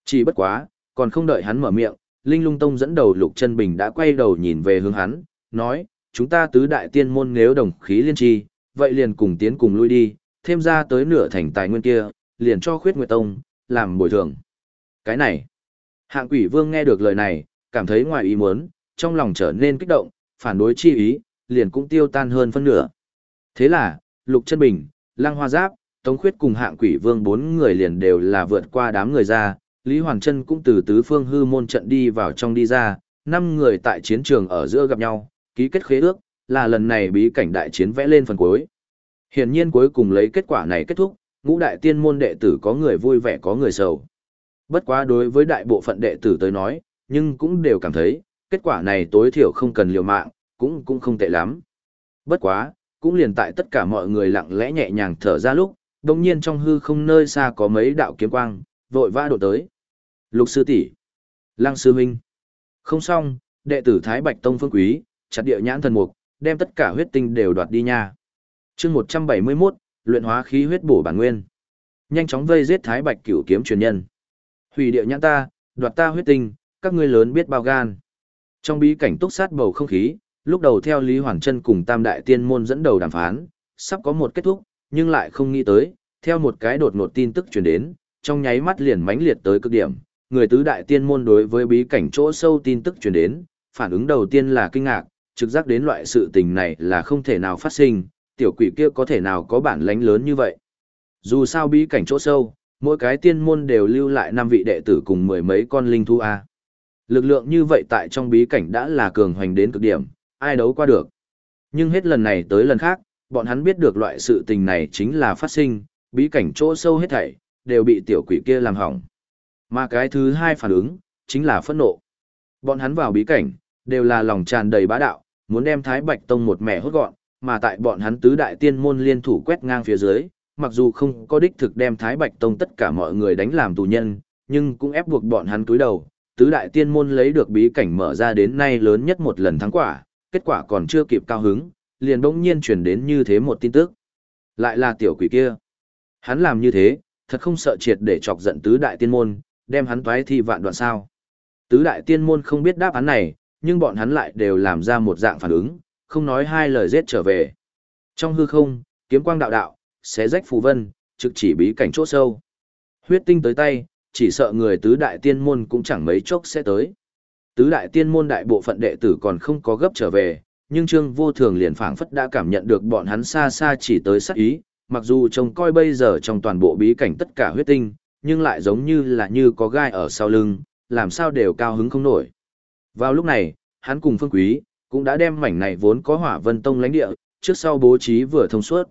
Chỉ bất quá, còn không đợi hắn mở miệng, Linh Lung Tông dẫn đầu Lục Chân Bình đã quay đầu nhìn về hướng hắn, nói, chúng ta tứ đại tiên môn nếu đồng khí liên trì, vậy liền cùng tiến cùng lui đi, thêm ra tới nửa thành tài nguyên kia, liền cho khuyết nguyệt tông, làm bồi thường. Cái này, hạng quỷ vương nghe được lời này, cảm thấy ngoài ý muốn, trong lòng trở nên kích động, phản đối chi ý, liền cũng tiêu tan hơn phân nửa. Thế là, Lục Chân Bình, Lăng Hoa Giáp, Tống Khuyết cùng hạng quỷ vương bốn người liền đều là vượt qua đám người ra, Lý Hoàng Trân cũng từ tứ phương hư môn trận đi vào trong đi ra, năm người tại chiến trường ở giữa gặp nhau, ký kết khế ước, là lần này bí cảnh đại chiến vẽ lên phần cuối. Hiển nhiên cuối cùng lấy kết quả này kết thúc, ngũ đại tiên môn đệ tử có người vui vẻ có người sầu. Bất quá đối với đại bộ phận đệ tử tới nói, nhưng cũng đều cảm thấy, kết quả này tối thiểu không cần liều mạng, cũng cũng không tệ lắm. Bất quá, cũng liền tại tất cả mọi người lặng lẽ nhẹ nhàng thở ra lúc, đồng nhiên trong hư không nơi xa có mấy đạo kiếm quang, vội vã đổ tới. Lục sư tỷ, Lăng sư huynh. Không xong, đệ tử Thái Bạch Tông Phương Quý, chặt địa nhãn thần mục, đem tất cả huyết tinh đều đoạt đi nha. Chương 171, luyện hóa khí huyết bổ bản nguyên. Nhanh chóng vây giết Thái Bạch Cửu kiếm truyền nhân. Hủy địa nhãn ta, đoạt ta huyết tinh, các ngươi lớn biết bao gan. Trong bí cảnh túc sát bầu không khí, lúc đầu theo Lý Hoàn Trân cùng Tam Đại Tiên Môn dẫn đầu đàm phán, sắp có một kết thúc, nhưng lại không nghĩ tới, theo một cái đột ngột tin tức truyền đến, trong nháy mắt liền mãnh liệt tới cực điểm, người tứ đại tiên môn đối với bí cảnh chỗ sâu tin tức truyền đến, phản ứng đầu tiên là kinh ngạc, trực giác đến loại sự tình này là không thể nào phát sinh, tiểu quỷ kia có thể nào có bản lãnh lớn như vậy. Dù sao bí cảnh chỗ sâu, mỗi cái tiên môn đều lưu lại năm vị đệ tử cùng mười mấy con linh thú A. Lực lượng như vậy tại trong bí cảnh đã là cường hoành đến cực điểm, ai đấu qua được. Nhưng hết lần này tới lần khác, bọn hắn biết được loại sự tình này chính là phát sinh, bí cảnh chỗ sâu hết thảy, đều bị tiểu quỷ kia làm hỏng. Mà cái thứ hai phản ứng, chính là phẫn nộ. Bọn hắn vào bí cảnh, đều là lòng tràn đầy bá đạo, muốn đem Thái Bạch Tông một mẹ hốt gọn, mà tại bọn hắn tứ đại tiên môn liên thủ quét ngang phía dưới, mặc dù không có đích thực đem Thái Bạch Tông tất cả mọi người đánh làm tù nhân, nhưng cũng ép buộc bọn hắn túi đầu. Tứ đại tiên môn lấy được bí cảnh mở ra đến nay lớn nhất một lần thắng quả, kết quả còn chưa kịp cao hứng, liền bỗng nhiên truyền đến như thế một tin tức. Lại là tiểu quỷ kia. Hắn làm như thế, thật không sợ triệt để chọc giận tứ đại tiên môn, đem hắn toái thi vạn đoạn sao. Tứ đại tiên môn không biết đáp án này, nhưng bọn hắn lại đều làm ra một dạng phản ứng, không nói hai lời giết trở về. Trong hư không, kiếm quang đạo đạo, xé rách phù vân, trực chỉ bí cảnh chỗ sâu. Huyết tinh tới tay, chỉ sợ người tứ đại tiên môn cũng chẳng mấy chốc sẽ tới. Tứ đại tiên môn đại bộ phận đệ tử còn không có gấp trở về, nhưng Trương Vô Thường liền phảng phất đã cảm nhận được bọn hắn xa xa chỉ tới sát ý, mặc dù trông coi bây giờ trong toàn bộ bí cảnh tất cả huyết tinh, nhưng lại giống như là như có gai ở sau lưng, làm sao đều cao hứng không nổi. Vào lúc này, hắn cùng Phương Quý, cũng đã đem mảnh này vốn có hỏa vân tông lãnh địa, trước sau bố trí vừa thông suốt.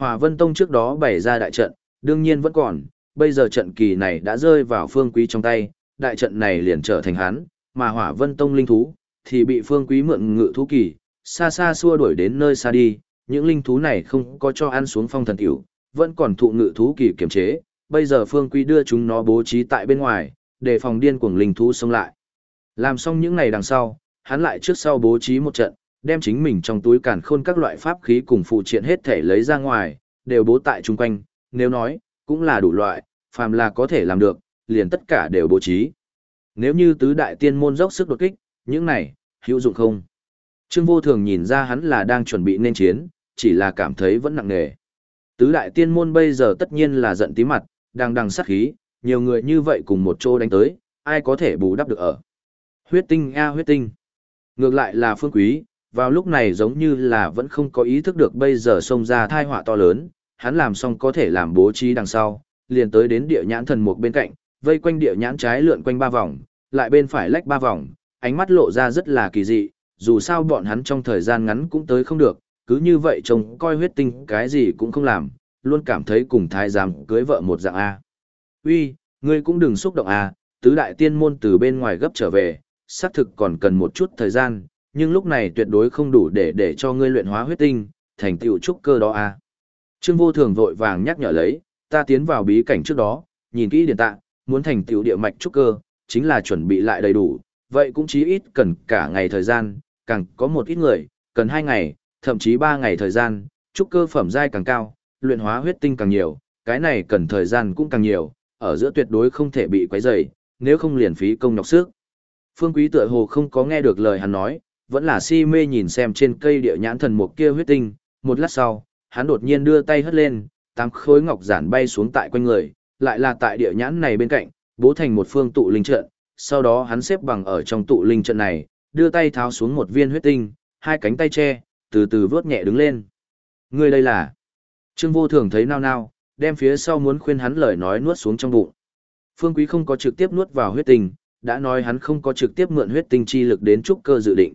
Hòa vân tông trước đó bày ra đại trận, đương nhiên vẫn còn, bây giờ trận kỳ này đã rơi vào Phương Quý trong tay, đại trận này liền trở thành hắn, mà hỏa vân tông linh thú, thì bị Phương Quý mượn ngự thú kỳ, xa xa xua đuổi đến nơi xa đi, những linh thú này không có cho ăn xuống phong thần tiểu, vẫn còn thụ ngự thú kỳ kiểm chế, bây giờ Phương Quý đưa chúng nó bố trí tại bên ngoài, để phòng điên cuồng linh thú xông lại. Làm xong những này đằng sau, hắn lại trước sau bố trí một trận, đem chính mình trong túi càn khôn các loại pháp khí cùng phụ triện hết thể lấy ra ngoài, đều bố tại chung quanh, nếu nói, cũng là đủ loại, phàm là có thể làm được, liền tất cả đều bố trí. Nếu như tứ đại tiên môn dốc sức đột kích, những này, hữu dụng không? Trương Vô Thường nhìn ra hắn là đang chuẩn bị nên chiến, chỉ là cảm thấy vẫn nặng nề. Tứ đại tiên môn bây giờ tất nhiên là giận tí mặt, đang đằng sát khí, nhiều người như vậy cùng một chỗ đánh tới, ai có thể bù đắp được ở. Huyết tinh a huyết tinh. Ngược lại là phương quý, vào lúc này giống như là vẫn không có ý thức được bây giờ xông ra thai họa to lớn, hắn làm xong có thể làm bố trí đằng sau, liền tới đến địa nhãn thần mục bên cạnh, vây quanh địa nhãn trái lượn quanh ba vòng, lại bên phải lách ba vòng, ánh mắt lộ ra rất là kỳ dị, dù sao bọn hắn trong thời gian ngắn cũng tới không được, cứ như vậy trông coi huyết tinh cái gì cũng không làm, luôn cảm thấy cùng thái giám cưới vợ một dạng A. Uy, ngươi cũng đừng xúc động A, tứ đại tiên môn từ bên ngoài gấp trở về, xác thực còn cần một chút thời gian, nhưng lúc này tuyệt đối không đủ để để cho ngươi luyện hóa huyết tinh, thành tựu trúc cơ đó A. Trương vô thường vội vàng nhắc nhở lấy, ta tiến vào bí cảnh trước đó, nhìn kỹ điện tạng, muốn thành tựu địa mạch trúc cơ, chính là chuẩn bị lại đầy đủ, vậy cũng chí ít cần cả ngày thời gian, càng có một ít người, cần hai ngày, thậm chí ba ngày thời gian, trúc cơ phẩm giai càng cao, luyện hóa huyết tinh càng nhiều, cái này cần thời gian cũng càng nhiều, ở giữa tuyệt đối không thể bị quấy rầy, nếu không liền phí công nhọc sức. Phương Quý tựa hồ không có nghe được lời hắn nói, vẫn là si mê nhìn xem trên cây địa nhãn thần mục kia huyết tinh, một lát sau, hắn đột nhiên đưa tay hất lên, tám khối ngọc giản bay xuống tại quanh người, lại là tại địa nhãn này bên cạnh, bố thành một phương tụ linh trận, sau đó hắn xếp bằng ở trong tụ linh trận này, đưa tay tháo xuống một viên huyết tinh, hai cánh tay che, từ từ vớt nhẹ đứng lên. Người đây là... Trương vô thường thấy nao nao, đem phía sau muốn khuyên hắn lời nói nuốt xuống trong bụng. Phương Quý không có trực tiếp nuốt vào huyết tinh, đã nói hắn không có trực tiếp mượn huyết tinh chi lực đến trúc cơ dự định.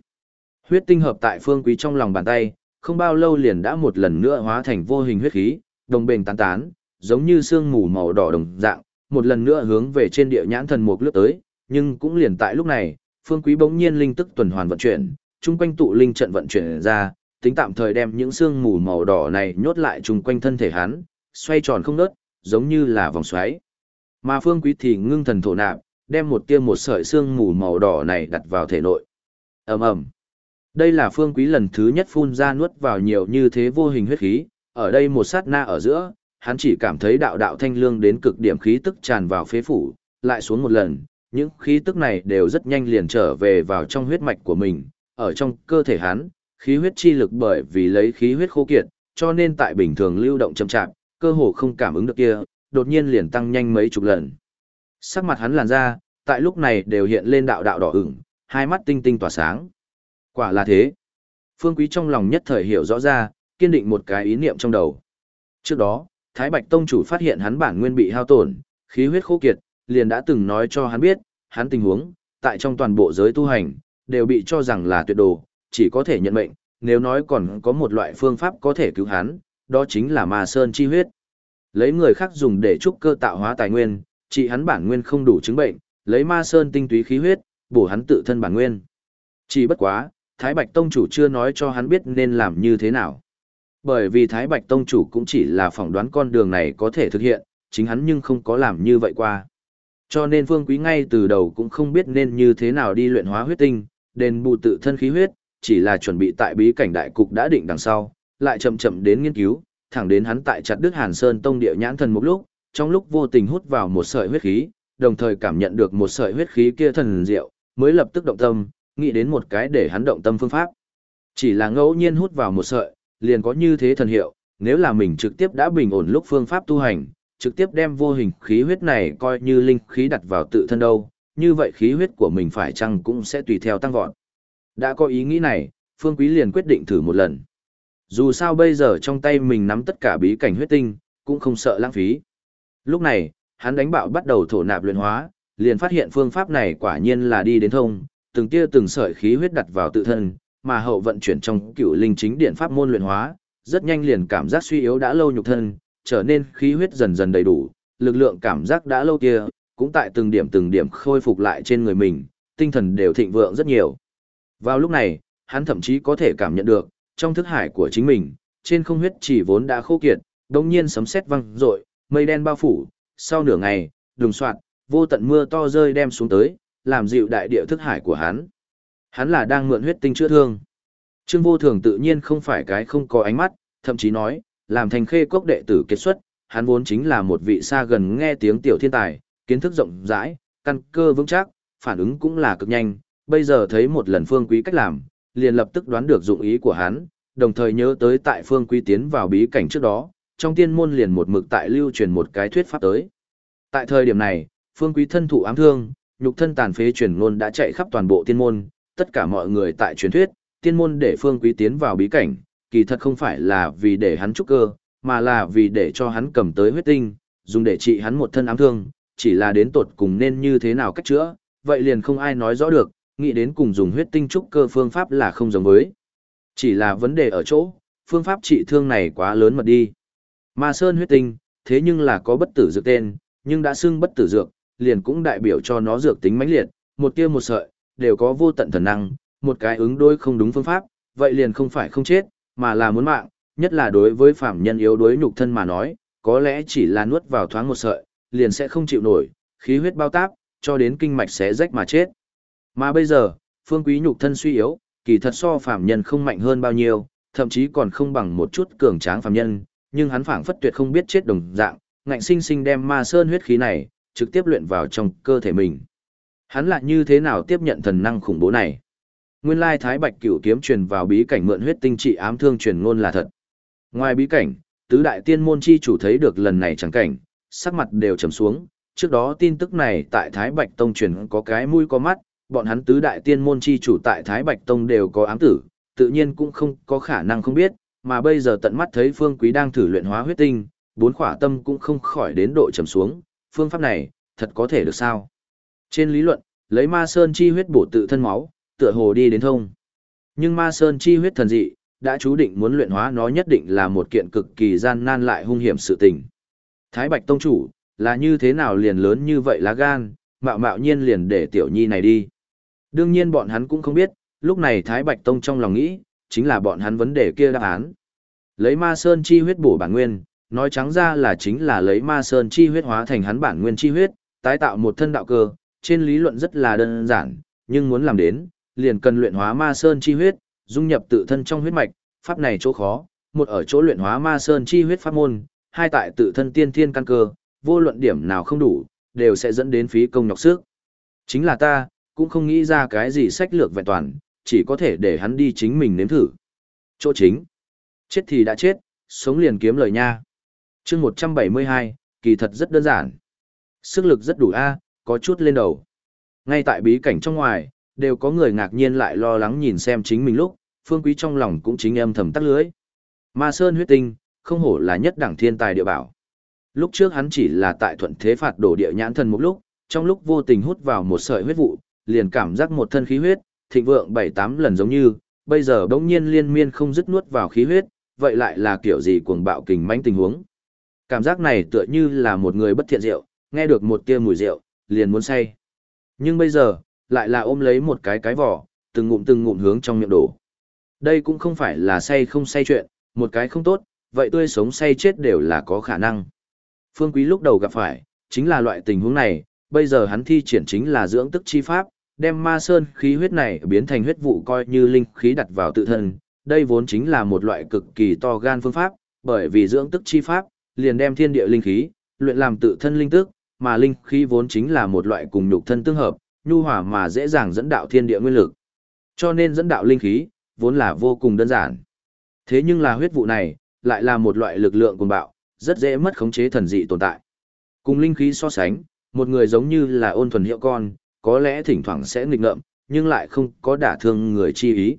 Huyết tinh hợp tại Phương Quý trong lòng bàn tay, không bao lâu liền đã một lần nữa hóa thành vô hình huyết khí, đồng bền tán tán, giống như sương mù màu đỏ đồng dạng, một lần nữa hướng về trên địa nhãn thần mục lướt tới, nhưng cũng liền tại lúc này, Phương Quý bỗng nhiên linh tức tuần hoàn vận chuyển, chung quanh tụ linh trận vận chuyển ra, tính tạm thời đem những sương mù màu đỏ này nhốt lại chung quanh thân thể hắn, xoay tròn không ngớt, giống như là vòng xoáy. Mà Phương Quý thì ngưng thần thổ nạp, đem một tia một sợi sương mù màu đỏ này đặt vào thể nội. Ầm ầm. Đây là Phương Quý lần thứ nhất phun ra nuốt vào nhiều như thế vô hình huyết khí, ở đây một sát na ở giữa, hắn chỉ cảm thấy đạo đạo thanh lương đến cực điểm khí tức tràn vào phế phủ, lại xuống một lần, những khí tức này đều rất nhanh liền trở về vào trong huyết mạch của mình, ở trong cơ thể hắn, khí huyết chi lực bởi vì lấy khí huyết khô kiệt, cho nên tại bình thường lưu động chậm chạp, cơ hồ không cảm ứng được kia, đột nhiên liền tăng nhanh mấy chục lần. Sắc mặt hắn làn ra, tại lúc này đều hiện lên đạo đạo đỏ ửng, hai mắt tinh tinh tỏa sáng. Quả là thế. Phương Quý trong lòng nhất thời hiểu rõ ra, kiên định một cái ý niệm trong đầu. Trước đó, Thái Bạch Tông chủ phát hiện hắn bản nguyên bị hao tổn, khí huyết khô kiệt, liền đã từng nói cho hắn biết, hắn tình huống, tại trong toàn bộ giới tu hành, đều bị cho rằng là tuyệt đồ, chỉ có thể nhận mệnh, nếu nói còn có một loại phương pháp có thể cứu hắn, đó chính là ma sơn chi huyết. Lấy người khác dùng để trúc cơ tạo hóa tài nguyên, chỉ hắn bản nguyên không đủ chứng bệnh, lấy ma sơn tinh túy khí huyết, bổ hắn tự thân bản nguyên. Chỉ bất quá, Thái Bạch Tông chủ chưa nói cho hắn biết nên làm như thế nào. Bởi vì Thái Bạch Tông chủ cũng chỉ là phỏng đoán con đường này có thể thực hiện, chính hắn nhưng không có làm như vậy qua. Cho nên Phương Quý ngay từ đầu cũng không biết nên như thế nào đi luyện hóa huyết tinh, đền bù tự thân khí huyết, chỉ là chuẩn bị tại bí cảnh đại cục đã định đằng sau, lại chậm chậm đến nghiên cứu, thẳng đến hắn tại chặt Đức Hàn Sơn Tông địa nhãn thần một lúc, trong lúc vô tình hút vào một sợi huyết khí, đồng thời cảm nhận được một sợi huyết khí kia thần diệu, mới lập tức động tâm, nghĩ đến một cái để hắn động tâm phương pháp. Chỉ là ngẫu nhiên hút vào một sợi, liền có như thế thần hiệu, nếu là mình trực tiếp đã bình ổn lúc phương pháp tu hành, trực tiếp đem vô hình khí huyết này coi như linh khí đặt vào tự thân đâu, như vậy khí huyết của mình phải chăng cũng sẽ tùy theo tăng vọt. Đã có ý nghĩ này, Phương Quý liền quyết định thử một lần. Dù sao bây giờ trong tay mình nắm tất cả bí cảnh huyết tinh, cũng không sợ lãng phí. Lúc này, hắn đánh bạo bắt đầu thổ nạp luyện hóa, liền phát hiện phương pháp này quả nhiên là đi đến thông, từng tia từng sợi khí huyết đặt vào tự thân, mà hậu vận chuyển trong cựu linh chính điện pháp môn luyện hóa, rất nhanh liền cảm giác suy yếu đã lâu nhục thân, trở nên khí huyết dần dần đầy đủ, lực lượng cảm giác đã lâu kia, cũng tại từng điểm từng điểm khôi phục lại trên người mình, tinh thần đều thịnh vượng rất nhiều. Vào lúc này, hắn thậm chí có thể cảm nhận được, trong thức hải của chính mình, trên không huyết chỉ vốn đã khô kiệt, đồng nhiên sấm sét vang rội, mây đen bao phủ, sau nửa ngày, đùng soạn, vô tận mưa to rơi đem xuống tới, làm dịu đại địa thức hải của hắn. Hắn là đang mượn huyết tinh chữa thương. Trương Vô Thường tự nhiên không phải cái không có ánh mắt, thậm chí nói, làm thành khê cốc đệ tử kết xuất, hắn vốn chính là một vị xa gần nghe tiếng tiểu thiên tài, kiến thức rộng rãi, căn cơ vững chắc, phản ứng cũng là cực nhanh, bây giờ thấy một lần phương quý cách làm, liền lập tức đoán được dụng ý của hắn, đồng thời nhớ tới tại phương quý tiến vào bí cảnh trước đó, trong tiên môn liền một mực tại lưu truyền một cái thuyết pháp tới. Tại thời điểm này, phương quý thân thủ ám thương, nhục thân tàn phế truyền ngôn đã chạy khắp toàn bộ tiên môn, tất cả mọi người tại truyền thuyết, tiên môn để phương quý tiến vào bí cảnh, kỳ thật không phải là vì để hắn trúc cơ, mà là vì để cho hắn cầm tới huyết tinh, dùng để trị hắn một thân ám thương, chỉ là đến tột cùng nên như thế nào cách chữa, vậy liền không ai nói rõ được, nghĩ đến cùng dùng huyết tinh trúc cơ phương pháp là không giống với. Chỉ là vấn đề ở chỗ, phương pháp trị thương này quá lớn mật đi. Ma Sơn huyết tinh, thế nhưng là có bất tử dược tên, nhưng đã xưng bất tử dược, liền cũng đại biểu cho nó dược tính mãnh liệt, một tia một sợi, đều có vô tận thần năng, một cái ứng đối không đúng phương pháp, vậy liền không phải không chết, mà là muốn mạng, nhất là đối với phạm nhân yếu đuối nhục thân mà nói, có lẽ chỉ là nuốt vào thoáng một sợi, liền sẽ không chịu nổi, khí huyết bao táp, cho đến kinh mạch sẽ rách mà chết. Mà bây giờ, phương quý nhục thân suy yếu, kỳ thật so phạm nhân không mạnh hơn bao nhiêu, thậm chí còn không bằng một chút cường tráng phạm nhân, nhưng hắn phảng phất tuyệt không biết chết đồng dạng, ngạnh sinh sinh đem ma sơn huyết khí này, trực tiếp luyện vào trong cơ thể mình. Hắn lại như thế nào tiếp nhận thần năng khủng bố này? Nguyên lai Thái Bạch Cửu kiếm truyền vào bí cảnh mượn huyết tinh trị ám thương truyền ngôn là thật. Ngoài bí cảnh, tứ đại tiên môn chi chủ thấy được lần này chẳng cảnh, sắc mặt đều trầm xuống, trước đó tin tức này tại Thái Bạch Tông truyền có cái mũi có mắt, bọn hắn tứ đại tiên môn chi chủ tại Thái Bạch Tông đều có ám tử, tự nhiên cũng không có khả năng không biết, mà bây giờ tận mắt thấy Phương Quý đang thử luyện hóa huyết tinh, bốn khỏa tâm cũng không khỏi đến độ trầm xuống, phương pháp này, thật có thể được sao? Trên lý luận, lấy ma sơn chi huyết bổ tự thân máu, tựa hồ đi đến thông. Nhưng ma sơn chi huyết thần dị, đã chú định muốn luyện hóa nó nhất định là một kiện cực kỳ gian nan lại hung hiểm sự tình. Thái Bạch Tông chủ, là như thế nào liền lớn như vậy lá gan, mạo mạo nhiên liền để tiểu nhi này đi. Đương nhiên bọn hắn cũng không biết, lúc này Thái Bạch Tông trong lòng nghĩ, chính là bọn hắn vấn đề kia đáp án. Lấy ma sơn chi huyết bổ bản nguyên, nói trắng ra là chính là lấy ma sơn chi huyết hóa thành hắn bản nguyên chi huyết, tái tạo một thân đạo cơ, trên lý luận rất là đơn giản, nhưng muốn làm đến, liền cần luyện hóa ma sơn chi huyết, dung nhập tự thân trong huyết mạch, pháp này chỗ khó, một ở chỗ luyện hóa ma sơn chi huyết pháp môn, hai tại tự thân tiên thiên căn cơ, vô luận điểm nào không đủ, đều sẽ dẫn đến phí công nhọc sức. Chính là ta, cũng không nghĩ ra cái gì sách lược vẹn toàn, chỉ có thể để hắn đi chính mình nếm thử. Chỗ chính. Chết thì đã chết, sống liền kiếm lời nha chương 172, kỳ thật rất đơn giản. Sức lực rất đủ A, có chút lên đầu. Ngay tại bí cảnh trong ngoài, đều có người ngạc nhiên lại lo lắng nhìn xem chính mình lúc, phương quý trong lòng cũng chính em thầm tắt lưới. Ma Sơn huyết tinh, không hổ là nhất đẳng thiên tài địa bảo. Lúc trước hắn chỉ là tại thuận thế phạt đổ địa nhãn thần một lúc, trong lúc vô tình hút vào một sợi huyết vụ, liền cảm giác một thân khí huyết, thịnh vượng bảy tám lần giống như, bây giờ bỗng nhiên liên miên không dứt nuốt vào khí huyết, vậy lại là kiểu gì cuồng bạo kình mãnh tình huống. Cảm giác này tựa như là một người bất thiện rượu, nghe được một tia mùi rượu, liền muốn say. Nhưng bây giờ, lại là ôm lấy một cái cái vỏ, từng ngụm từng ngụm hướng trong miệng đổ. Đây cũng không phải là say không say chuyện, một cái không tốt, vậy tươi sống say chết đều là có khả năng. Phương Quý lúc đầu gặp phải, chính là loại tình huống này, bây giờ hắn thi triển chính là dưỡng tức chi pháp, đem ma sơn khí huyết này biến thành huyết vụ coi như linh khí đặt vào tự thân. Đây vốn chính là một loại cực kỳ to gan phương pháp, bởi vì dưỡng tức chi pháp, liền đem thiên địa linh khí, luyện làm tự thân linh tức, mà linh khí vốn chính là một loại cùng nhục thân tương hợp, nhu hòa mà dễ dàng dẫn đạo thiên địa nguyên lực. Cho nên dẫn đạo linh khí, vốn là vô cùng đơn giản. Thế nhưng là huyết vụ này, lại là một loại lực lượng cuồng bạo, rất dễ mất khống chế thần dị tồn tại. Cùng linh khí so sánh, một người giống như là ôn thuần hiệu con, có lẽ thỉnh thoảng sẽ nghịch ngợm, nhưng lại không có đả thương người chi ý.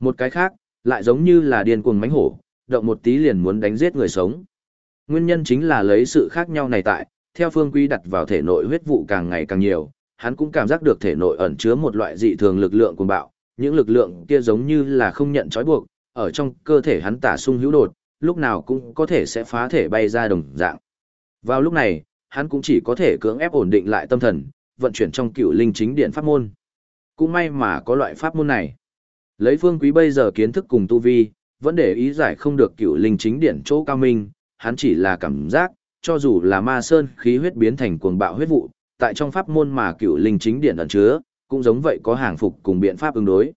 Một cái khác, lại giống như là điên cuồng mãnh hổ, động một tí liền muốn đánh giết người sống. Nguyên nhân chính là lấy sự khác nhau này tại, theo phương quy đặt vào thể nội huyết vụ càng ngày càng nhiều, hắn cũng cảm giác được thể nội ẩn chứa một loại dị thường lực lượng cuồng bạo, những lực lượng kia giống như là không nhận trói buộc, ở trong cơ thể hắn tả sung hữu đột, lúc nào cũng có thể sẽ phá thể bay ra đồng dạng. Vào lúc này, hắn cũng chỉ có thể cưỡng ép ổn định lại tâm thần, vận chuyển trong cựu linh chính điện pháp môn. Cũng may mà có loại pháp môn này. Lấy phương quý bây giờ kiến thức cùng tu vi, vẫn để ý giải không được cựu linh chính điện chỗ cao minh, hắn chỉ là cảm giác, cho dù là ma sơn khí huyết biến thành cuồng bạo huyết vụ, tại trong pháp môn mà cựu linh chính điện ẩn chứa, cũng giống vậy có hàng phục cùng biện pháp ứng đối.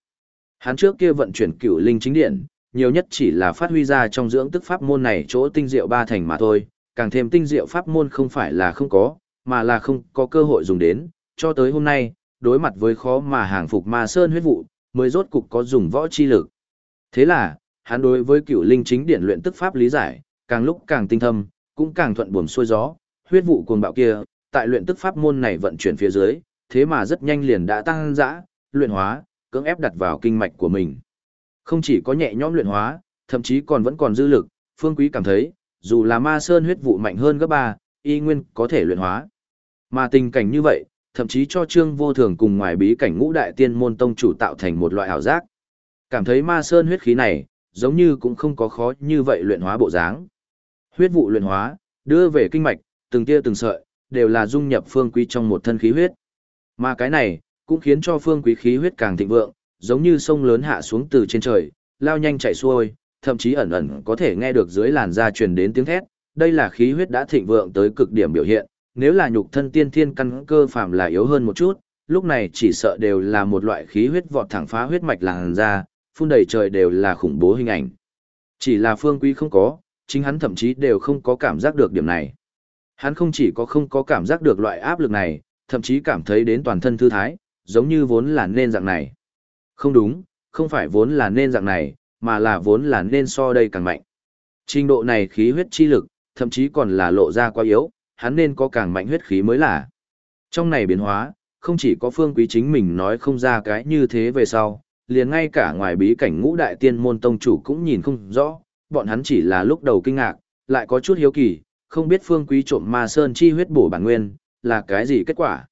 Hắn trước kia vận chuyển cựu linh chính điện, nhiều nhất chỉ là phát huy ra trong dưỡng tức pháp môn này chỗ tinh diệu ba thành mà thôi, càng thêm tinh diệu pháp môn không phải là không có, mà là không có cơ hội dùng đến, cho tới hôm nay, đối mặt với khó mà hàng phục ma sơn huyết vụ, mới rốt cục có dùng võ chi lực. Thế là, hắn đối với cựu linh chính điện luyện tức pháp lý giải, càng lúc càng tinh thâm, cũng càng thuận buồm xuôi gió, huyết vụ cuồng bạo kia, tại luyện tức pháp môn này vận chuyển phía dưới, thế mà rất nhanh liền đã tăng dã, luyện hóa, cưỡng ép đặt vào kinh mạch của mình. Không chỉ có nhẹ nhõm luyện hóa, thậm chí còn vẫn còn dư lực, Phương Quý cảm thấy, dù là ma sơn huyết vụ mạnh hơn gấp ba, y nguyên có thể luyện hóa. Mà tình cảnh như vậy, thậm chí cho Trương Vô Thường cùng ngoài bí cảnh ngũ đại tiên môn tông chủ tạo thành một loại ảo giác. Cảm thấy ma sơn huyết khí này, giống như cũng không có khó như vậy luyện hóa bộ dáng. Huyết vụ luyện hóa, đưa về kinh mạch, từng tia từng sợi, đều là dung nhập phương quý trong một thân khí huyết. Mà cái này, cũng khiến cho phương quý khí huyết càng thịnh vượng, giống như sông lớn hạ xuống từ trên trời, lao nhanh chạy xuôi, thậm chí ẩn ẩn có thể nghe được dưới làn da truyền đến tiếng thét, đây là khí huyết đã thịnh vượng tới cực điểm biểu hiện, nếu là nhục thân tiên thiên căn cơ phàm là yếu hơn một chút, lúc này chỉ sợ đều là một loại khí huyết vọt thẳng phá huyết mạch làn da, phun đầy trời đều là khủng bố hình ảnh. Chỉ là phương quý không có, chính hắn thậm chí đều không có cảm giác được điểm này. Hắn không chỉ có không có cảm giác được loại áp lực này, thậm chí cảm thấy đến toàn thân thư thái, giống như vốn là nên dạng này. Không đúng, không phải vốn là nên dạng này, mà là vốn là nên so đây càng mạnh. Trình độ này khí huyết chi lực, thậm chí còn là lộ ra quá yếu, hắn nên có càng mạnh huyết khí mới là. Trong này biến hóa, không chỉ có phương quý chính mình nói không ra cái như thế về sau, liền ngay cả ngoài bí cảnh ngũ đại tiên môn tông chủ cũng nhìn không rõ, bọn hắn chỉ là lúc đầu kinh ngạc, lại có chút hiếu kỳ, không biết phương quý trộm ma sơn chi huyết bổ bản nguyên, là cái gì kết quả.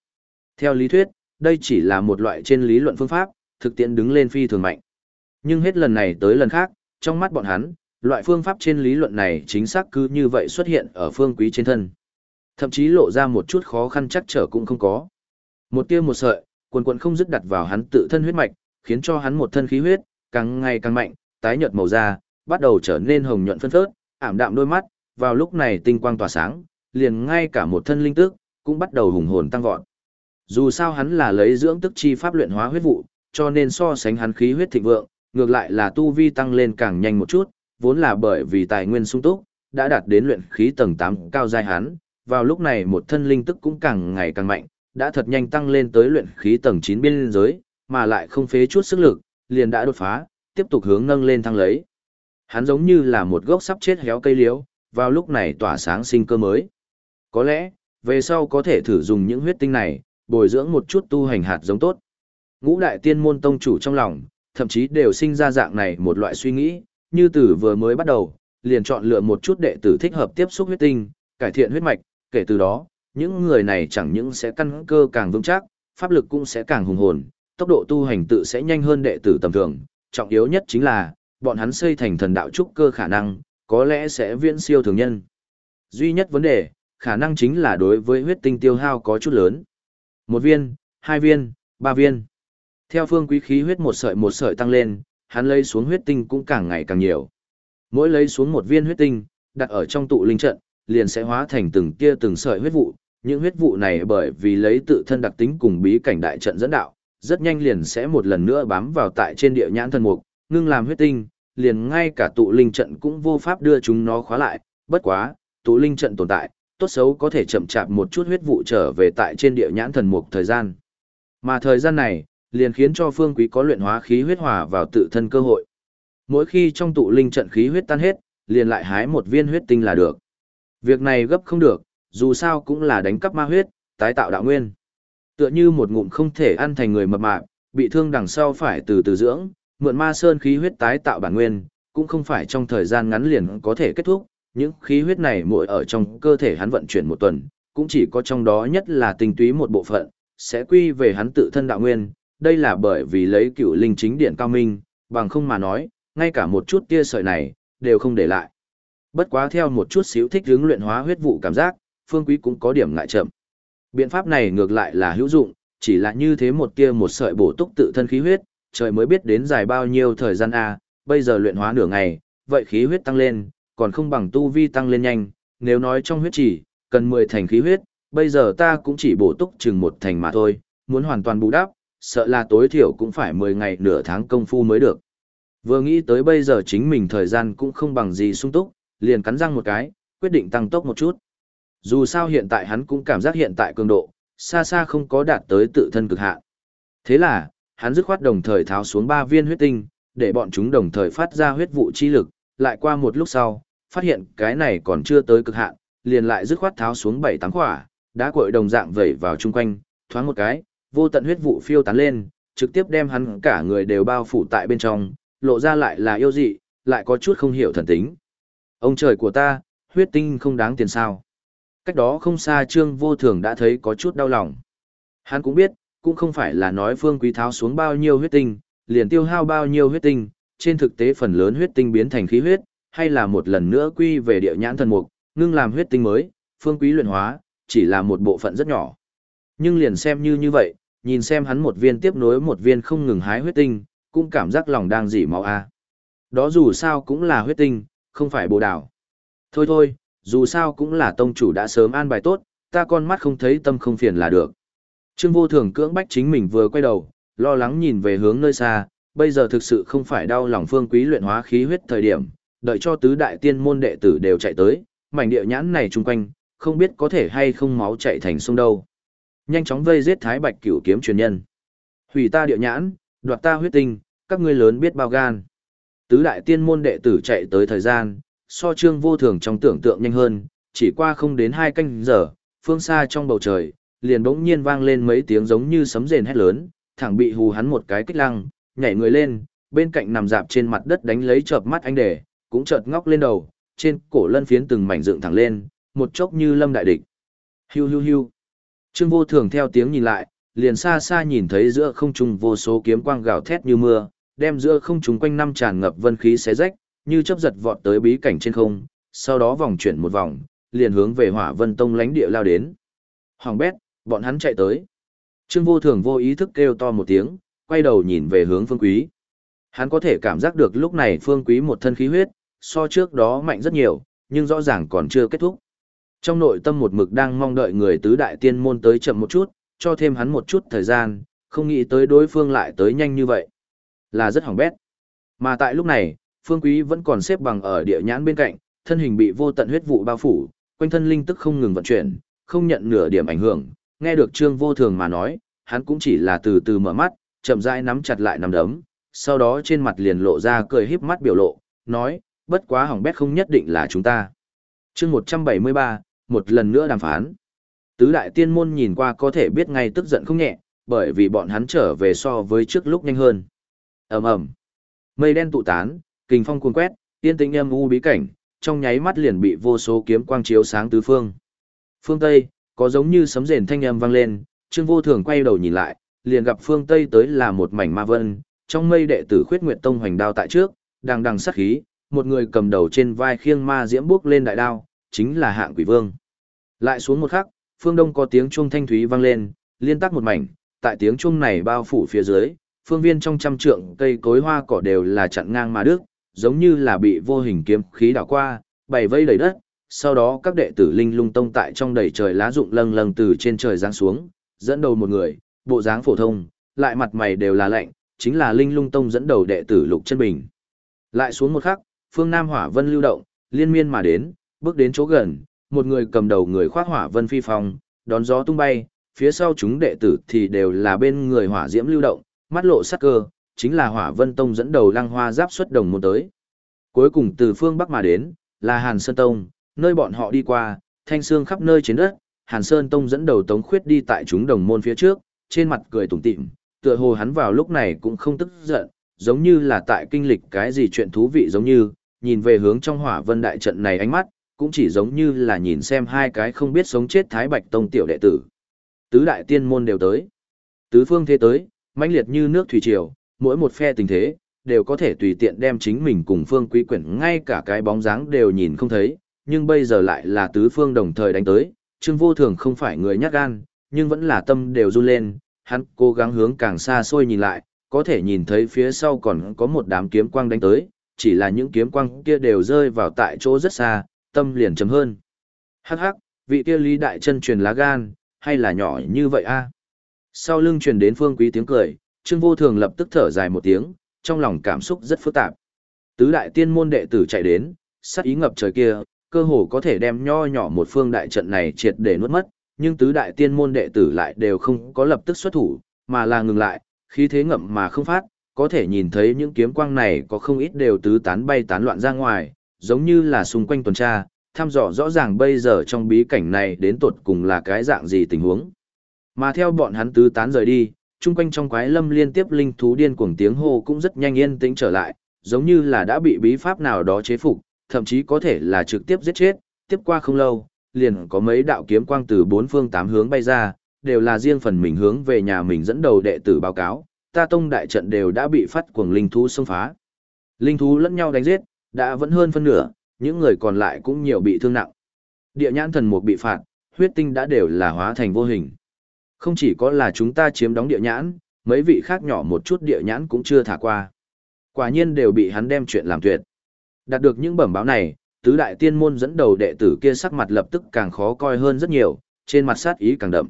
Theo lý thuyết, đây chỉ là một loại trên lý luận phương pháp, thực tiễn đứng lên phi thường mạnh. Nhưng hết lần này tới lần khác, trong mắt bọn hắn, loại phương pháp trên lý luận này chính xác cứ như vậy xuất hiện ở phương quý trên thân. Thậm chí lộ ra một chút khó khăn chắc trở cũng không có. Một tia một sợi, quần quần không dứt đặt vào hắn tự thân huyết mạch, khiến cho hắn một thân khí huyết, càng ngày càng mạnh, tái nhợt màu da, bắt đầu trở nên hồng nhuận phân phớt, ảm đạm đôi mắt, vào lúc này tinh quang tỏa sáng, liền ngay cả một thân linh tức, cũng bắt đầu hùng hồn tăng vọt. Dù sao hắn là lấy dưỡng tức chi pháp luyện hóa huyết vụ, cho nên so sánh hắn khí huyết thịnh vượng, ngược lại là tu vi tăng lên càng nhanh một chút, vốn là bởi vì tài nguyên sung túc, đã đạt đến luyện khí tầng 8 cao giai hắn, vào lúc này một thân linh tức cũng càng ngày càng mạnh, đã thật nhanh tăng lên tới luyện khí tầng 9 biên giới, mà lại không phế chút sức lực, liền đã đột phá, tiếp tục hướng nâng lên thăng lấy. Hắn giống như là một gốc sắp chết héo cây liễu, vào lúc này tỏa sáng sinh cơ mới. Có lẽ, về sau có thể thử dùng những huyết tinh này, bồi dưỡng một chút tu hành hạt giống tốt. Ngũ đại tiên môn tông chủ trong lòng, thậm chí đều sinh ra dạng này một loại suy nghĩ, như từ vừa mới bắt đầu, liền chọn lựa một chút đệ tử thích hợp tiếp xúc huyết tinh, cải thiện huyết mạch, kể từ đó, những người này chẳng những sẽ căn cơ càng vững chắc, pháp lực cũng sẽ càng hùng hồn, tốc độ tu hành tự sẽ nhanh hơn đệ tử tầm thường, trọng yếu nhất chính là, bọn hắn xây thành thần đạo trúc cơ khả năng, có lẽ sẽ viễn siêu thường nhân. Duy nhất vấn đề, khả năng chính là đối với huyết tinh tiêu hao có chút lớn. Một viên, hai viên, ba viên. Theo phương quý khí huyết một sợi một sợi tăng lên, hắn lấy xuống huyết tinh cũng càng ngày càng nhiều. Mỗi lấy xuống một viên huyết tinh, đặt ở trong tụ linh trận, liền sẽ hóa thành từng tia từng sợi huyết vụ. Những huyết vụ này bởi vì lấy tự thân đặc tính cùng bí cảnh đại trận dẫn đạo, rất nhanh liền sẽ một lần nữa bám vào tại trên địa nhãn thần mục, ngưng làm huyết tinh, liền ngay cả tụ linh trận cũng vô pháp đưa chúng nó khóa lại, bất quá, tụ linh trận tồn tại, tốt xấu có thể chậm chạp một chút huyết vụ trở về tại trên địa nhãn thần mục thời gian. Mà thời gian này, liền khiến cho phương quý có luyện hóa khí huyết hòa vào tự thân cơ hội. Mỗi khi trong tụ linh trận khí huyết tan hết, liền lại hái một viên huyết tinh là được. Việc này gấp không được, dù sao cũng là đánh cắp ma huyết, tái tạo đạo nguyên. Tựa như một ngụm không thể ăn thành người mập mạp, bị thương đằng sau phải từ từ dưỡng, mượn ma sơn khí huyết tái tạo bản nguyên, cũng không phải trong thời gian ngắn liền có thể kết thúc, những khí huyết này mỗi ở trong cơ thể hắn vận chuyển một tuần, cũng chỉ có trong đó nhất là tinh túy một bộ phận, sẽ quy về hắn tự thân đạo nguyên, đây là bởi vì lấy cựu linh chính điện cao minh, bằng không mà nói, ngay cả một chút tia sợi này, đều không để lại. Bất quá theo một chút xíu thích hướng luyện hóa huyết vụ cảm giác, phương quý cũng có điểm ngại chậm. Biện pháp này ngược lại là hữu dụng, chỉ là như thế một tia một sợi bổ túc tự thân khí huyết, trời mới biết đến dài bao nhiêu thời gian a, bây giờ luyện hóa nửa ngày, vậy khí huyết tăng lên, còn không bằng tu vi tăng lên nhanh, nếu nói trong huyết chỉ, cần 10 thành khí huyết, bây giờ ta cũng chỉ bổ túc chừng một thành mà thôi, muốn hoàn toàn bù đắp, sợ là tối thiểu cũng phải 10 ngày nửa tháng công phu mới được. Vừa nghĩ tới bây giờ chính mình thời gian cũng không bằng gì sung túc, liền cắn răng một cái, quyết định tăng tốc một chút. Dù sao hiện tại hắn cũng cảm giác hiện tại cường độ, xa xa không có đạt tới tự thân cực hạn. Thế là, hắn dứt khoát đồng thời tháo xuống ba viên huyết tinh, để bọn chúng đồng thời phát ra huyết vụ chi lực, lại qua một lúc sau, phát hiện cái này còn chưa tới cực hạn, liền lại dứt khoát tháo xuống bảy tám quả, đá cuội đồng dạng vẩy vào chung quanh, thoáng một cái, vô tận huyết vụ phiêu tán lên, trực tiếp đem hắn cả người đều bao phủ tại bên trong, lộ ra lại là yêu dị, lại có chút không hiểu thần tính. Ông trời của ta, huyết tinh không đáng tiền sao. Cách đó không xa trương vô thường đã thấy có chút đau lòng. Hắn cũng biết, cũng không phải là nói phương quý tháo xuống bao nhiêu huyết tinh, liền tiêu hao bao nhiêu huyết tinh, trên thực tế phần lớn huyết tinh biến thành khí huyết, hay là một lần nữa quy về địa nhãn thần mục, ngưng làm huyết tinh mới, phương quý luyện hóa, chỉ là một bộ phận rất nhỏ. Nhưng liền xem như như vậy, nhìn xem hắn một viên tiếp nối một viên không ngừng hái huyết tinh, cũng cảm giác lòng đang dỉ máu a. Đó dù sao cũng là huyết tinh, không phải bồ đảo. Thôi thôi, dù sao cũng là tông chủ đã sớm an bài tốt, ta con mắt không thấy tâm không phiền là được. Trương vô thường cưỡng bách chính mình vừa quay đầu, lo lắng nhìn về hướng nơi xa, bây giờ thực sự không phải đau lòng phương quý luyện hóa khí huyết thời điểm, đợi cho tứ đại tiên môn đệ tử đều chạy tới, mảnh địa nhãn này chung quanh, không biết có thể hay không máu chạy thành sông đâu. Nhanh chóng vây giết Thái Bạch Cửu kiếm truyền nhân. Hủy ta địa nhãn, Đoạt ta huyết tinh, các ngươi lớn biết bao gan. Tứ đại tiên môn đệ tử chạy tới thời gian, so trương vô thường trong tưởng tượng nhanh hơn, chỉ qua không đến hai canh giờ, phương xa trong bầu trời, liền bỗng nhiên vang lên mấy tiếng giống như sấm rền hét lớn, thẳng bị hù hắn một cái kích lăng, nhảy người lên, bên cạnh nằm dạp trên mặt đất đánh lấy chợp mắt anh để, cũng chợt ngóc lên đầu, trên cổ lân phiến từng mảnh dựng thẳng lên, một chốc như lâm đại địch. Hiu hiu hiu. Trương vô thường theo tiếng nhìn lại, liền xa xa nhìn thấy giữa không trung vô số kiếm quang gào thét như mưa, đem giữa không trung quanh năm tràn ngập vân khí xé rách, như chớp giật vọt tới bí cảnh trên không, sau đó vòng chuyển một vòng, liền hướng về Hỏa Vân Tông lãnh địa lao đến. Hoàng bét, bọn hắn chạy tới. Trương Vô Thường vô ý thức kêu to một tiếng, quay đầu nhìn về hướng Phương Quý. Hắn có thể cảm giác được lúc này Phương Quý một thân khí huyết, so trước đó mạnh rất nhiều, nhưng rõ ràng còn chưa kết thúc. Trong nội tâm một mực đang mong đợi người tứ đại tiên môn tới chậm một chút, cho thêm hắn một chút thời gian, không nghĩ tới đối phương lại tới nhanh như vậy. Là rất hỏng bét. Mà tại lúc này, Phương Quý vẫn còn xếp bằng ở địa nhãn bên cạnh, thân hình bị vô tận huyết vụ bao phủ, quanh thân linh tức không ngừng vận chuyển, không nhận nửa điểm ảnh hưởng. Nghe được Trương Vô Thường mà nói, hắn cũng chỉ là từ từ mở mắt, chậm rãi nắm chặt lại nắm đấm, sau đó trên mặt liền lộ ra cười híp mắt biểu lộ, nói, bất quá hỏng bét không nhất định là chúng ta. Chương 173, một lần nữa đàm phán. Tứ đại tiên môn nhìn qua có thể biết ngay tức giận không nhẹ, bởi vì bọn hắn trở về so với trước lúc nhanh hơn. ầm ầm, mây đen tụ tán, kình phong cuồn quét, tiên tĩnh âm u bí cảnh, trong nháy mắt liền bị vô số kiếm quang chiếu sáng tứ phương. Phương Tây, có giống như sấm rền thanh âm vang lên, Trương Vô Thường quay đầu nhìn lại, liền gặp phương Tây tới là một mảnh ma vân, trong mây đệ tử Khuyết Nguyệt Tông hoành đao tại trước, đang đằng sát khí, một người cầm đầu trên vai khiêng ma diễm bước lên đại đao, chính là Hạng Quỷ Vương. Lại xuống một khắc, phương đông có tiếng chuông thanh thúy vang lên, liên tác một mảnh, tại tiếng chuông này bao phủ phía dưới, phương viên trong trăm trượng cây cối hoa cỏ đều là chặn ngang mà đứt, giống như là bị vô hình kiếm khí đảo qua, bày vây đầy đất. Sau đó các đệ tử linh lung tông tại trong đầy trời lá rụng lâng lâng từ trên trời giáng xuống, dẫn đầu một người, bộ dáng phổ thông, lại mặt mày đều là lạnh, chính là linh lung tông dẫn đầu đệ tử lục chân bình. Lại xuống một khắc, phương Nam hỏa vân lưu động, liên miên mà đến, bước đến chỗ gần, một người cầm đầu người khoác hỏa vân phi phong, đón gió tung bay, phía sau chúng đệ tử thì đều là bên người hỏa diễm lưu động, mắt lộ sắc cơ, chính là hỏa vân tông dẫn đầu lăng hoa giáp xuất đồng môn tới. Cuối cùng từ phương Bắc mà đến, là Hàn Sơn Tông, nơi bọn họ đi qua, thanh xương khắp nơi trên đất, Hàn Sơn Tông dẫn đầu Tống Khuyết đi tại chúng đồng môn phía trước, trên mặt cười tủm tỉm, tựa hồ hắn vào lúc này cũng không tức giận, giống như là tại kinh lịch cái gì chuyện thú vị giống như, nhìn về hướng trong hỏa vân đại trận này ánh mắt, cũng chỉ giống như là nhìn xem hai cái không biết sống chết Thái Bạch Tông tiểu đệ tử. Tứ đại tiên môn đều tới. Tứ phương thế tới, mãnh liệt như nước thủy triều, mỗi một phe tình thế, đều có thể tùy tiện đem chính mình cùng phương quý quyển ngay cả cái bóng dáng đều nhìn không thấy, nhưng bây giờ lại là tứ phương đồng thời đánh tới, Trương Vô Thường không phải người nhát gan, nhưng vẫn là tâm đều run lên, hắn cố gắng hướng càng xa xôi nhìn lại, có thể nhìn thấy phía sau còn có một đám kiếm quang đánh tới, chỉ là những kiếm quang kia đều rơi vào tại chỗ rất xa, tâm liền chấm hơn. Hắc hắc, vị kia Lý Đại chân truyền lá gan, hay là nhỏ như vậy a? Sau lưng truyền đến phương quý tiếng cười, Trương Vô Thường lập tức thở dài một tiếng, trong lòng cảm xúc rất phức tạp. Tứ đại tiên môn đệ tử chạy đến, sát ý ngập trời kia, cơ hồ có thể đem nho nhỏ một phương đại trận này triệt để nuốt mất, nhưng tứ đại tiên môn đệ tử lại đều không có lập tức xuất thủ, mà là ngừng lại, khí thế ngậm mà không phát, có thể nhìn thấy những kiếm quang này có không ít đều tứ tán bay tán loạn ra ngoài, giống như là xung quanh tuần tra, thăm dò rõ ràng bây giờ trong bí cảnh này đến tột cùng là cái dạng gì tình huống. Mà theo bọn hắn tứ tán rời đi, chung quanh trong quái lâm liên tiếp linh thú điên cuồng tiếng hô cũng rất nhanh yên tĩnh trở lại, giống như là đã bị bí pháp nào đó chế phục, thậm chí có thể là trực tiếp giết chết, tiếp qua không lâu, liền có mấy đạo kiếm quang từ bốn phương tám hướng bay ra, đều là riêng phần mình hướng về nhà mình dẫn đầu đệ tử báo cáo, ta tông đại trận đều đã bị phát cuồng linh thú xông phá. Linh thú lẫn nhau đánh giết, đã vẫn hơn phân nửa, những người còn lại cũng nhiều bị thương nặng. Địa nhãn thần mục bị phạt, huyết tinh đã đều là hóa thành vô hình. Không chỉ có là chúng ta chiếm đóng địa nhãn, mấy vị khác nhỏ một chút địa nhãn cũng chưa thả qua. Quả nhiên đều bị hắn đem chuyện làm tuyệt. Đạt được những bẩm báo này, tứ đại tiên môn dẫn đầu đệ tử kia sắc mặt lập tức càng khó coi hơn rất nhiều, trên mặt sát ý càng đậm.